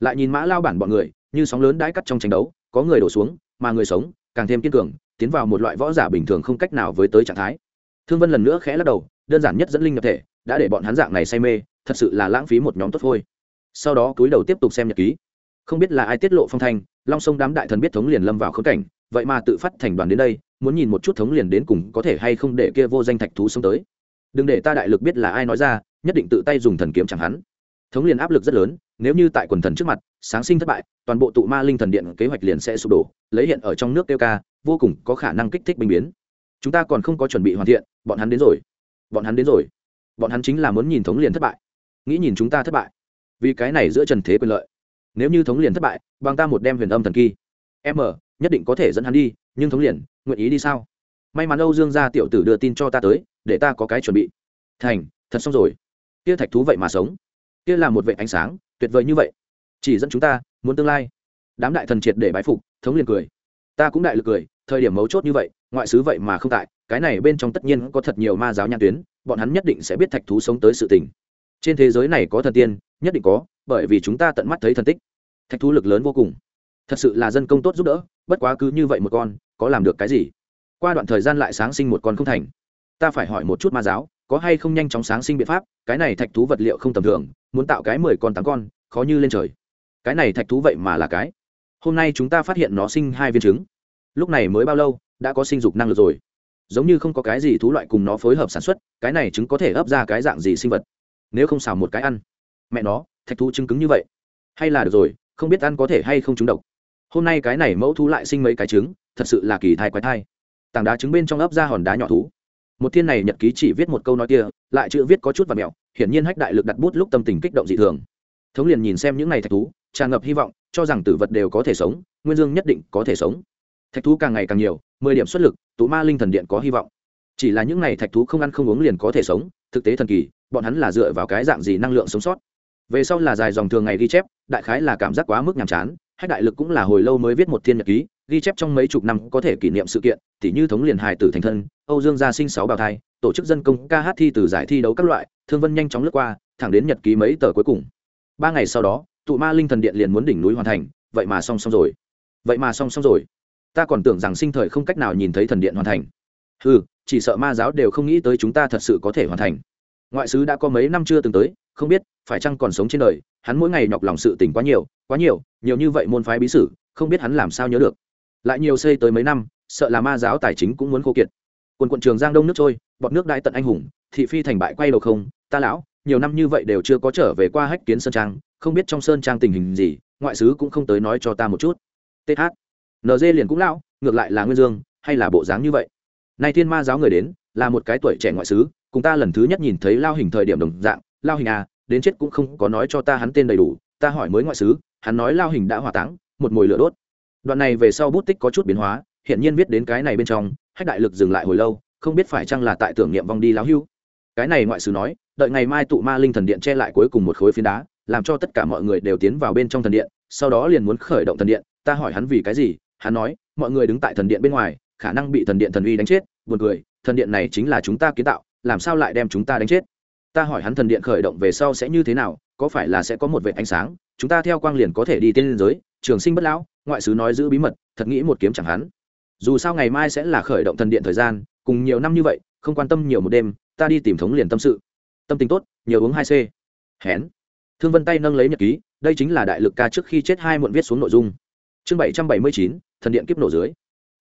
Lại nhìn mã lao bản bọn người, như sóng lớn đãi cắt trong tranh đấu, có người đổ xuống, mà người sống, càng thêm kiên cường, tiến vào một loại võ giả bình thường không cách nào với tới trạng thái. Thương vân lần nữa khẽ lắc đầu, đơn giản nhất dẫn linh nhập thể, đã để bọn hắn dạng này say mê, thật sự là lãng phí một nhóm tốt thôi sau đó cúi đầu tiếp tục xem nhật ký. Không biết là ai tiết lộ phong thanh, long sông đám đại thần biết thống liền lâm vào khống cảnh, vậy mà tự phát thành đoàn đến đây, muốn nhìn một chút thống liền đến cùng có thể hay không để kia vô danh thạch thú sống tới. Đừng để ta đại lực biết là ai nói ra, nhất định tự tay dùng thần kiếm chẳng hắn. Thống liền áp lực rất lớn, nếu như tại quần thần trước mặt, sáng sinh thất bại, toàn bộ tụ ma linh thần điện kế hoạch liền sẽ sụp đổ, lấy hiện ở trong nước kêu ca, vô cùng có khả năng kích thích binh biến. Chúng ta còn không có chuẩn bị hoàn thiện, bọn hắn đến rồi. Bọn hắn đến rồi. Bọn hắn chính là muốn nhìn thống liền thất bại. Nghĩ nhìn chúng ta thất bại vì cái này giữa trần thế quyền lợi. Nếu như thống liền thất bại, bằng ta một đem huyền âm thần kỳ. M, nhất định có thể dẫn hắn đi, nhưng thống liền, nguyện ý đi sao? May mắn âu dương gia tiểu tử đưa tin cho ta tới, để ta có cái chuẩn bị. Thành, thật xong rồi. Kia thạch thú vậy mà sống. Kia là một vệ ánh sáng, tuyệt vời như vậy. Chỉ dẫn chúng ta, muốn tương lai. Đám đại thần triệt để bái phục, thống liền cười. Ta cũng đại lực cười, thời điểm mấu chốt như vậy, ngoại sứ vậy mà không tại, cái này bên trong tất nhiên có thật nhiều ma giáo nhan tuyến, bọn hắn nhất định sẽ biết thạch thú sống tới sự tình trên thế giới này có thần tiên, nhất định có, bởi vì chúng ta tận mắt thấy thần tích. Thạch thú lực lớn vô cùng. Thật sự là dân công tốt giúp đỡ, bất quá cứ như vậy một con, có làm được cái gì? Qua đoạn thời gian lại sáng sinh một con không thành. Ta phải hỏi một chút ma giáo, có hay không nhanh chóng sáng sinh biện pháp? Cái này thạch thú vật liệu không tầm thường, muốn tạo cái mười con tám con, khó như lên trời. Cái này thạch thú vậy mà là cái. Hôm nay chúng ta phát hiện nó sinh hai viên trứng. Lúc này mới bao lâu, đã có sinh dục năng lực rồi. Giống như không có cái gì thú loại cùng nó phối hợp sản xuất, cái này trứng có thể ấp ra cái dạng gì sinh vật? Nếu không xào một cái ăn. Mẹ nó, thạch thú chứng cứng như vậy. Hay là được rồi, không biết ăn có thể hay không trúng độc. Hôm nay cái này mẫu thú lại sinh mấy cái trứng, thật sự là kỳ thai quái thai. Tảng đá trứng bên trong ấp ra hòn đá nhỏ thú. Một thiên này nhật ký chỉ viết một câu nói kia, lại chữ viết có chút và mẹo, hiển nhiên hách đại lực đặt bút lúc tâm tình kích động dị thường. Thống liền nhìn xem những ngày thạch thú, tràn ngập hy vọng, cho rằng tử vật đều có thể sống, nguyên dương nhất định có thể sống. Thạch thú càng ngày càng nhiều, mười điểm xuất lực, tụ ma linh thần điện có hy vọng. Chỉ là những ngày thạch thú không ăn không uống liền có thể sống, thực tế thần kỳ bọn hắn là dựa vào cái dạng gì năng lượng sống sót? Về sau là dài dòng thường ngày ghi chép, đại khái là cảm giác quá mức nhàm chán, hách đại lực cũng là hồi lâu mới viết một thiên nhật ký, ghi chép trong mấy chục năm có thể kỷ niệm sự kiện, tỉ như thống liền hài tử thành thân, âu dương gia sinh sáu bào thai, tổ chức dân công, ca hát thi từ giải thi đấu các loại, thương vân nhanh chóng lướt qua, thẳng đến nhật ký mấy tờ cuối cùng. Ba ngày sau đó, tụ ma linh thần điện liền muốn đỉnh núi hoàn thành, vậy mà song song rồi. Vậy mà song song rồi. Ta còn tưởng rằng sinh thời không cách nào nhìn thấy thần điện hoàn thành. Ừ chỉ sợ ma giáo đều không nghĩ tới chúng ta thật sự có thể hoàn thành ngoại sứ đã có mấy năm chưa từng tới, không biết, phải chăng còn sống trên đời, hắn mỗi ngày nhọc lòng sự tình quá nhiều quá nhiều nhiều như vậy môn phái bí sử, không biết hắn làm sao nhớ được. Lại nhiều xây tới mấy năm, sợ là ma giáo tài chính cũng muốn khô kiệt. Quần quận trường giang đông nước trôi, bọn nước đại tận anh hùng, thị phi thành bại quay đầu không, ta lão, nhiều năm như vậy đều chưa có trở về qua hách kiến sơn trang, không biết trong sơn trang tình hình gì, ngoại sứ cũng không tới nói cho ta một chút. Th nd liền cũng lão, ngược lại là nguyên dương, hay là bộ dáng như vậy? Nay thiên ma giáo người đến, là một cái tuổi trẻ ngoại sứ cùng ta lần thứ nhất nhìn thấy lao hình thời điểm đồng dạng, lao hình à đến chết cũng không có nói cho ta hắn tên đầy đủ, ta hỏi mới ngoại sứ hắn nói lao hình đã hỏa táng, một mồi lửa đốt. Đoạn này về sau bút tích có chút biến hóa hiện nhiên viết đến cái này bên trong, hách đại lực dừng lại hồi lâu, không biết phải chăng là tại tưởng niệm vong đi lão hưu. Cái này ngoại sứ nói, đợi ngày mai tụ ma linh thần điện che lại cuối cùng một khối phiến đá, làm cho tất cả mọi người đều tiến vào bên trong thần điện, sau đó liền muốn khởi động thần điện, ta hỏi hắn vì cái gì, hắn nói, mọi người đứng tại thần điện bên ngoài, khả năng bị thần điện thần uy đánh chết, buồn cười, thần điện này chính là chúng ta kiến tạo làm sao lại đem chúng ta đánh chết? Ta hỏi hắn thần điện khởi động về sau sẽ như thế nào, có phải là sẽ có một vệ ánh sáng? Chúng ta theo quang liền có thể đi tiên liên giới, trường sinh bất lão, ngoại sứ nói giữ bí mật, thật nghĩ một kiếm chẳng hắn. Dù sao ngày mai sẽ là khởi động thần điện thời gian, cùng nhiều năm như vậy, không quan tâm nhiều một đêm, ta đi tìm thống liền tâm sự. Tâm tình tốt, nhiều uống hai c hén. Thương vân tay nâng lấy nhật ký, đây chính là đại lực ca trước khi chết hai muộn viết xuống nội dung. Chương bảy trăm bảy mươi chín, thần điện kiếp nổ dưới.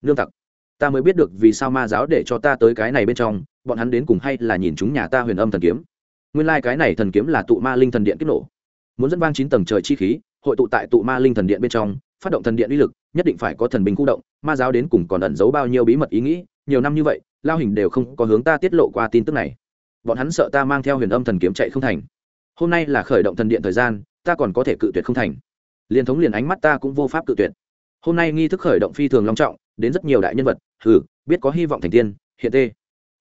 Nương tặc. Ta mới biết được vì sao ma giáo để cho ta tới cái này bên trong bọn hắn đến cùng hay là nhìn chúng nhà ta huyền âm thần kiếm. Nguyên lai、like、cái này thần kiếm là tụ ma linh thần điện kích nổ. Muốn dẫn vang chín tầng trời chi khí, hội tụ tại tụ ma linh thần điện bên trong, phát động thần điện uy lực, nhất định phải có thần binh khu động, ma giáo đến cùng còn ẩn giấu bao nhiêu bí mật ý nghĩ, nhiều năm như vậy, lao hình đều không có hướng ta tiết lộ qua tin tức này. Bọn hắn sợ ta mang theo huyền âm thần kiếm chạy không thành. Hôm nay là khởi động thần điện thời gian, ta còn có thể cự tuyệt không thành. Liền thống liền ánh mắt ta cũng vô pháp cự tuyệt. Hôm nay nghi thức khởi động phi thường long trọng, đến rất nhiều đại nhân vật, hừ, biết có hy vọng thành tiên, hiện tê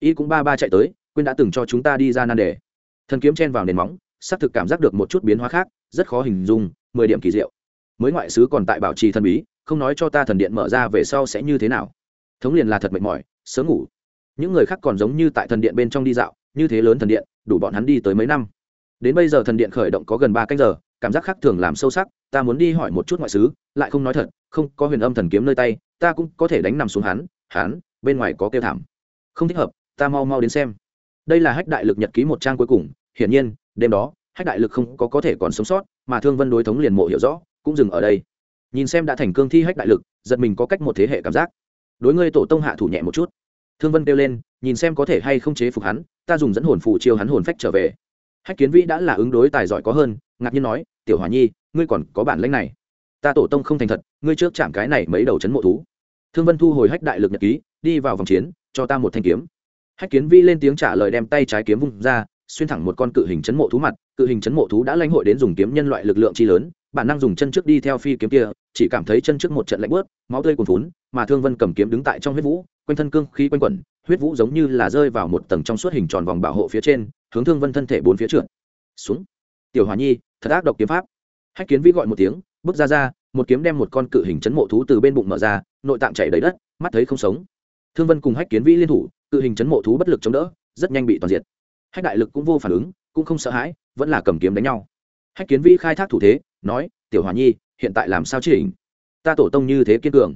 y cũng ba ba chạy tới, quên đã từng cho chúng ta đi ra nan đề. Thần kiếm chen vào nền móng, xác thực cảm giác được một chút biến hóa khác, rất khó hình dung, mười điểm kỳ diệu. Mới ngoại sứ còn tại bảo trì thần bí, không nói cho ta thần điện mở ra về sau sẽ như thế nào. Thống liền là thật mệt mỏi, sớm ngủ. Những người khác còn giống như tại thần điện bên trong đi dạo, như thế lớn thần điện, đủ bọn hắn đi tới mấy năm. Đến bây giờ thần điện khởi động có gần ba canh giờ, cảm giác khác thường làm sâu sắc, ta muốn đi hỏi một chút ngoại sứ lại không nói thật, không có huyền âm thần kiếm nơi tay, ta cũng có thể đánh nằm xuống hắn hắn, bên ngoài có kêu thảm. Không thích hợp ta mau mau đến xem. Đây là hách đại lực nhật ký một trang cuối cùng, hiển nhiên, đêm đó, hách đại lực không có có thể còn sống sót, mà thương vân đối thống liền mộ hiểu rõ, cũng dừng ở đây. Nhìn xem đã thành cương thi hách đại lực, giật mình có cách một thế hệ cảm giác. Đối ngươi tổ tông hạ thủ nhẹ một chút. Thương vân kêu lên, nhìn xem có thể hay không chế phục hắn, ta dùng dẫn hồn phụ chiêu hắn hồn phách trở về. Hách kiến vĩ đã là ứng đối tài giỏi có hơn, ngạc nhiên nói, tiểu hòa nhi, ngươi còn có bản lãnh này. Ta tổ tông không thành thật, ngươi trước chạm cái này mấy đầu chấn mộ thú. Thương vân thu hồi hách đại lực nhật ký, đi vào vòng chiến, cho ta một thanh kiếm hách kiến Vi lên tiếng trả lời đem tay trái kiếm vung ra, xuyên thẳng một con cự hình chấn mộ thú mặt, cự hình chấn mộ thú đã lãnh hội đến dùng kiếm nhân loại lực lượng chi lớn, bản năng dùng chân trước đi theo phi kiếm kia, chỉ cảm thấy chân trước một trận lạnh bớt máu tươi cuồn phún mà thương vân cầm kiếm đứng tại trong huyết vũ, quanh thân cương khí quanh quẩn, huyết vũ giống như là rơi vào một tầng trong suốt hình tròn vòng bảo hộ phía trên, hướng thương vân thân thể bốn phía trượt. Xuống. Tiểu hòa nhi, thật ác độc kiếm pháp. Hách kiến vĩ gọi một tiếng, bước ra ra, một kiếm đem một con cự hình chấn mộ thú từ bên bụng mở ra, nội tạng chảy đầy đất, mắt thấy không sống. Thương vân cùng hách kiến vĩ liên thủ cự hình chấn mộ thú bất lực chống đỡ, rất nhanh bị toàn diệt. Hách đại lực cũng vô phản ứng, cũng không sợ hãi, vẫn là cầm kiếm đánh nhau. Hách kiến vĩ khai thác thủ thế, nói, tiểu hòa nhi, hiện tại làm sao chỉnh? Ta tổ tông như thế kiên cường.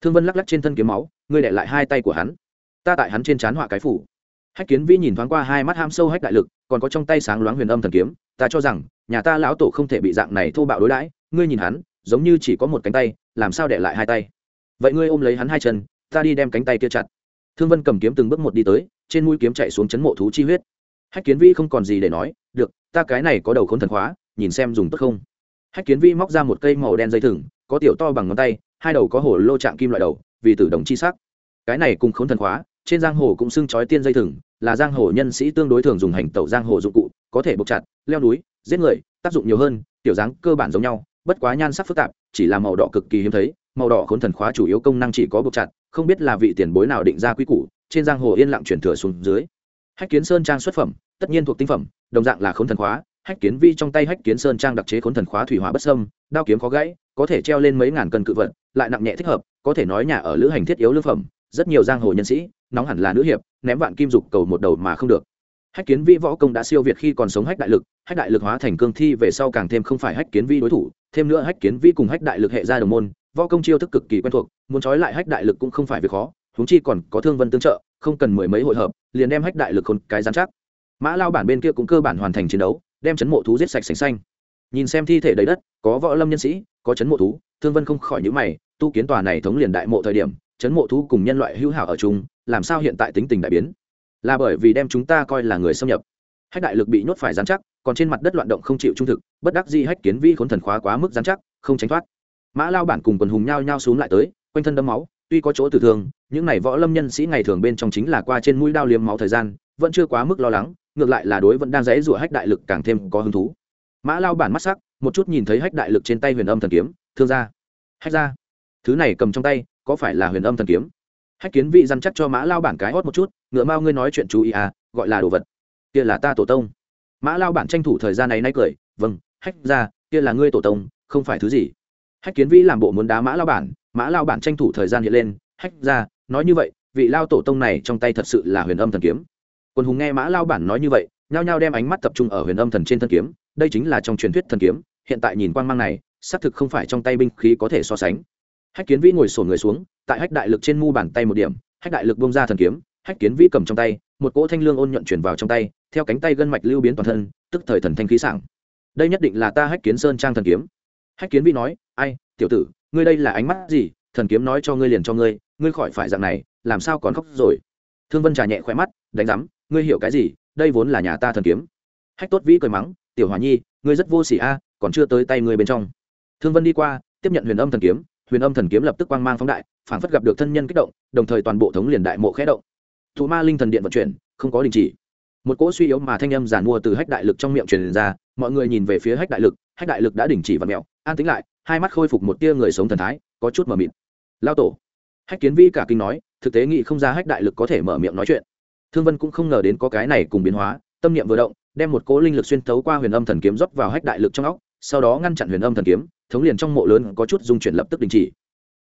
Thương vân lắc lắc trên thân kiếm máu, ngươi đệ lại hai tay của hắn. Ta tại hắn trên trán họa cái phủ. Hách kiến vĩ nhìn thoáng qua hai mắt ham sâu hách đại lực, còn có trong tay sáng loáng huyền âm thần kiếm, ta cho rằng, nhà ta lão tổ không thể bị dạng này thô bạo đối đãi, ngươi nhìn hắn, giống như chỉ có một cánh tay, làm sao để lại hai tay? Vậy ngươi ôm lấy hắn hai chân, ta đi đem cánh tay kia chặt thương vân cầm kiếm từng bước một đi tới, trên mũi kiếm chạy xuống chấn mộ thú chi huyết. Hách kiến vĩ không còn gì để nói, được, ta cái này có đầu khốn thần khóa nhìn xem dùng tốt không. Hách kiến vĩ móc ra một cây màu đen dây thừng, có tiểu to bằng ngón tay, hai đầu có hổ lô chạm kim loại đầu, vì tử đồng chi sắc. Cái này cùng khốn thần khóa trên giang hồ cũng xưng chói tiên dây thừng, là giang hồ nhân sĩ tương đối thường dùng hành tẩu giang hồ dụng cụ, có thể buộc chặt, leo núi, giết người, tác dụng nhiều hơn, tiểu dáng cơ bản giống nhau, bất quá nhan sắc phức tạp, chỉ là màu đỏ cực kỳ hiếm thấy, màu đỏ khốn thần khóa chủ yếu công năng chỉ có buộc chặt không biết là vị tiền bối nào định ra quy củ, trên giang hồ yên lặng chuyển thừa xuống dưới. Hách kiến sơn trang xuất phẩm, tất nhiên thuộc tinh phẩm, đồng dạng là khốn thần khóa. Hách kiến vi trong tay hách kiến sơn trang đặc chế khốn thần khóa thủy hóa bất sâm đao kiếm khó gãy, có thể treo lên mấy ngàn cân cự vật, lại nặng nhẹ thích hợp, có thể nói nhà ở lữ hành thiết yếu lương phẩm, rất nhiều giang hồ nhân sĩ, nóng hẳn là nữ hiệp, ném vạn kim dục cầu một đầu mà không được. Hách kiến vi võ công đã siêu việt khi còn sống hách đại lực, hách đại lực hóa thành cương thi về sau càng thêm không phải hách kiến vi đối thủ, thêm nữa hách kiến vi cùng hách đại lực hệ ra đồng môn võ công chiêu thức cực kỳ quen thuộc, muốn trói lại hách đại lực cũng không phải việc khó húng chi còn có thương vân tương trợ, không cần mười mấy hội hợp, liền đem hách đại lực khôn cái giám chắc. Mã lao bản bên kia cũng cơ bản hoàn thành chiến đấu, đem chấn mộ thú giết sạch sành xanh. Nhìn xem thi thể đầy đất, có võ lâm nhân sĩ, có chấn mộ thú, thương vân không khỏi nhữ mày, tu kiến tòa này thống liền đại mộ thời điểm, chấn mộ thú cùng nhân loại hữu hảo ở chung, làm sao hiện tại tính tình đại biến? Là bởi vì đem chúng ta coi là người xâm nhập. Hách đại lực bị nhốt phải giám chắc, còn trên mặt đất loạn động không chịu trung thực, bất đắc di hách kiến vi khốn thần khóa quá mức giám chắc, không tránh thoát mã lao bản cùng quần hùng nhao nhao xuống lại tới, quanh thân đấm máu, tuy có chỗ tử thương, những n à y võ lâm nhân sĩ ngày thường bên trong chính là qua trên mũi đao liếm máu thời gian, vẫn chưa quá mức lo lắng, ngược lại là đối vẫn đang dãy rủa hách đại lực càng thêm có hứng thú. Mã lao bản mắt sắc, một chút nhìn thấy hách đại lực trên tay huyền âm thần kiếm, thương ra. Hách ra. Thứ này cầm trong tay, có phải là huyền âm thần kiếm? Hách kiến vị dăn chắc cho mã lao bản cái hót một chút, ngựa mao ngươi nói chuyện chú ý à gọi là đồ vật. Kia là ta tổ tông. Mã lao bản tranh thủ thời gian này nay cười vâng hách ra, kia là ngươi tổ tông, không phải thứ gì hách kiến vĩ làm bộ muốn đá mã lao bản, mã lao bản tranh thủ thời gian hiện lên, hách ra, nói như vậy, vị lao tổ tông này trong tay thật sự là huyền âm thần kiếm. Quân hùng nghe mã lao bản nói như vậy, nhao nhao đem ánh mắt tập trung ở huyền âm thần trên thân kiếm, đây chính là trong truyền thuyết thần kiếm, hiện tại nhìn quang mang này, xác thực không phải trong tay binh khí có thể so sánh. Hách kiến vĩ ngồi sổ người xuống, tại hách đại lực trên mu bàn tay một điểm, hách đại lực bông ra thần kiếm, hách kiến vĩ cầm trong tay, một cỗ thanh lương ôn nhuận chuyển vào trong tay, theo cánh tay gân mạch lưu biến toàn thân, tức thời thần thanh khí sảng. Đây nhất định là ta hách kiến sơn trang thần kiếm hách kiến vĩ nói, ai, tiểu tử, ngươi đây là ánh mắt gì? Thần kiếm nói cho ngươi liền cho ngươi ngươi khỏi phải dạng này, làm sao còn khóc rồi? Thương vân trà nhẹ khỏe mắt, đánh rắm ngươi hiểu cái gì? Đây vốn là nhà ta thần kiếm. Hách tốt vĩ cười mắng, tiểu hòa nhi, ngươi rất vô s ỉ a, còn chưa tới tay ngươi bên trong. Thương vân đi qua, tiếp nhận huyền âm thần kiếm, huyền âm thần kiếm lập tức quang mang phóng đại phản phất gặp được thân nhân kích động, đồng thời toàn bộ thống liền đại mộ khẽ động. Thụ ma linh thần điện vận chuyển, không có đình chỉ một cỗ suy yếu mà thanh âm giản mua từ hách đại lực trong miệng truyền ra, mọi người nhìn về phía hách đại lực, hách đại lực đã đình chỉ và mẹo, an tính lại, hai mắt khôi phục một tia người sống thần thái, có chút mờ mịt. Lao tổ. Hách kiến vi cả kinh nói, thực tế nghĩ không ra hách đại lực có thể mở miệng nói chuyện. Thương vân cũng không ngờ đến có cái này cùng biến hóa, tâm niệm vừa động, đem một cỗ linh lực xuyên thấu qua huyền âm thần kiếm rót vào hách đại lực trong óc, sau đó ngăn chặn huyền âm thần kiếm, thống liền trong mộ lớn có chút dung chuyển lập tức đình chỉ.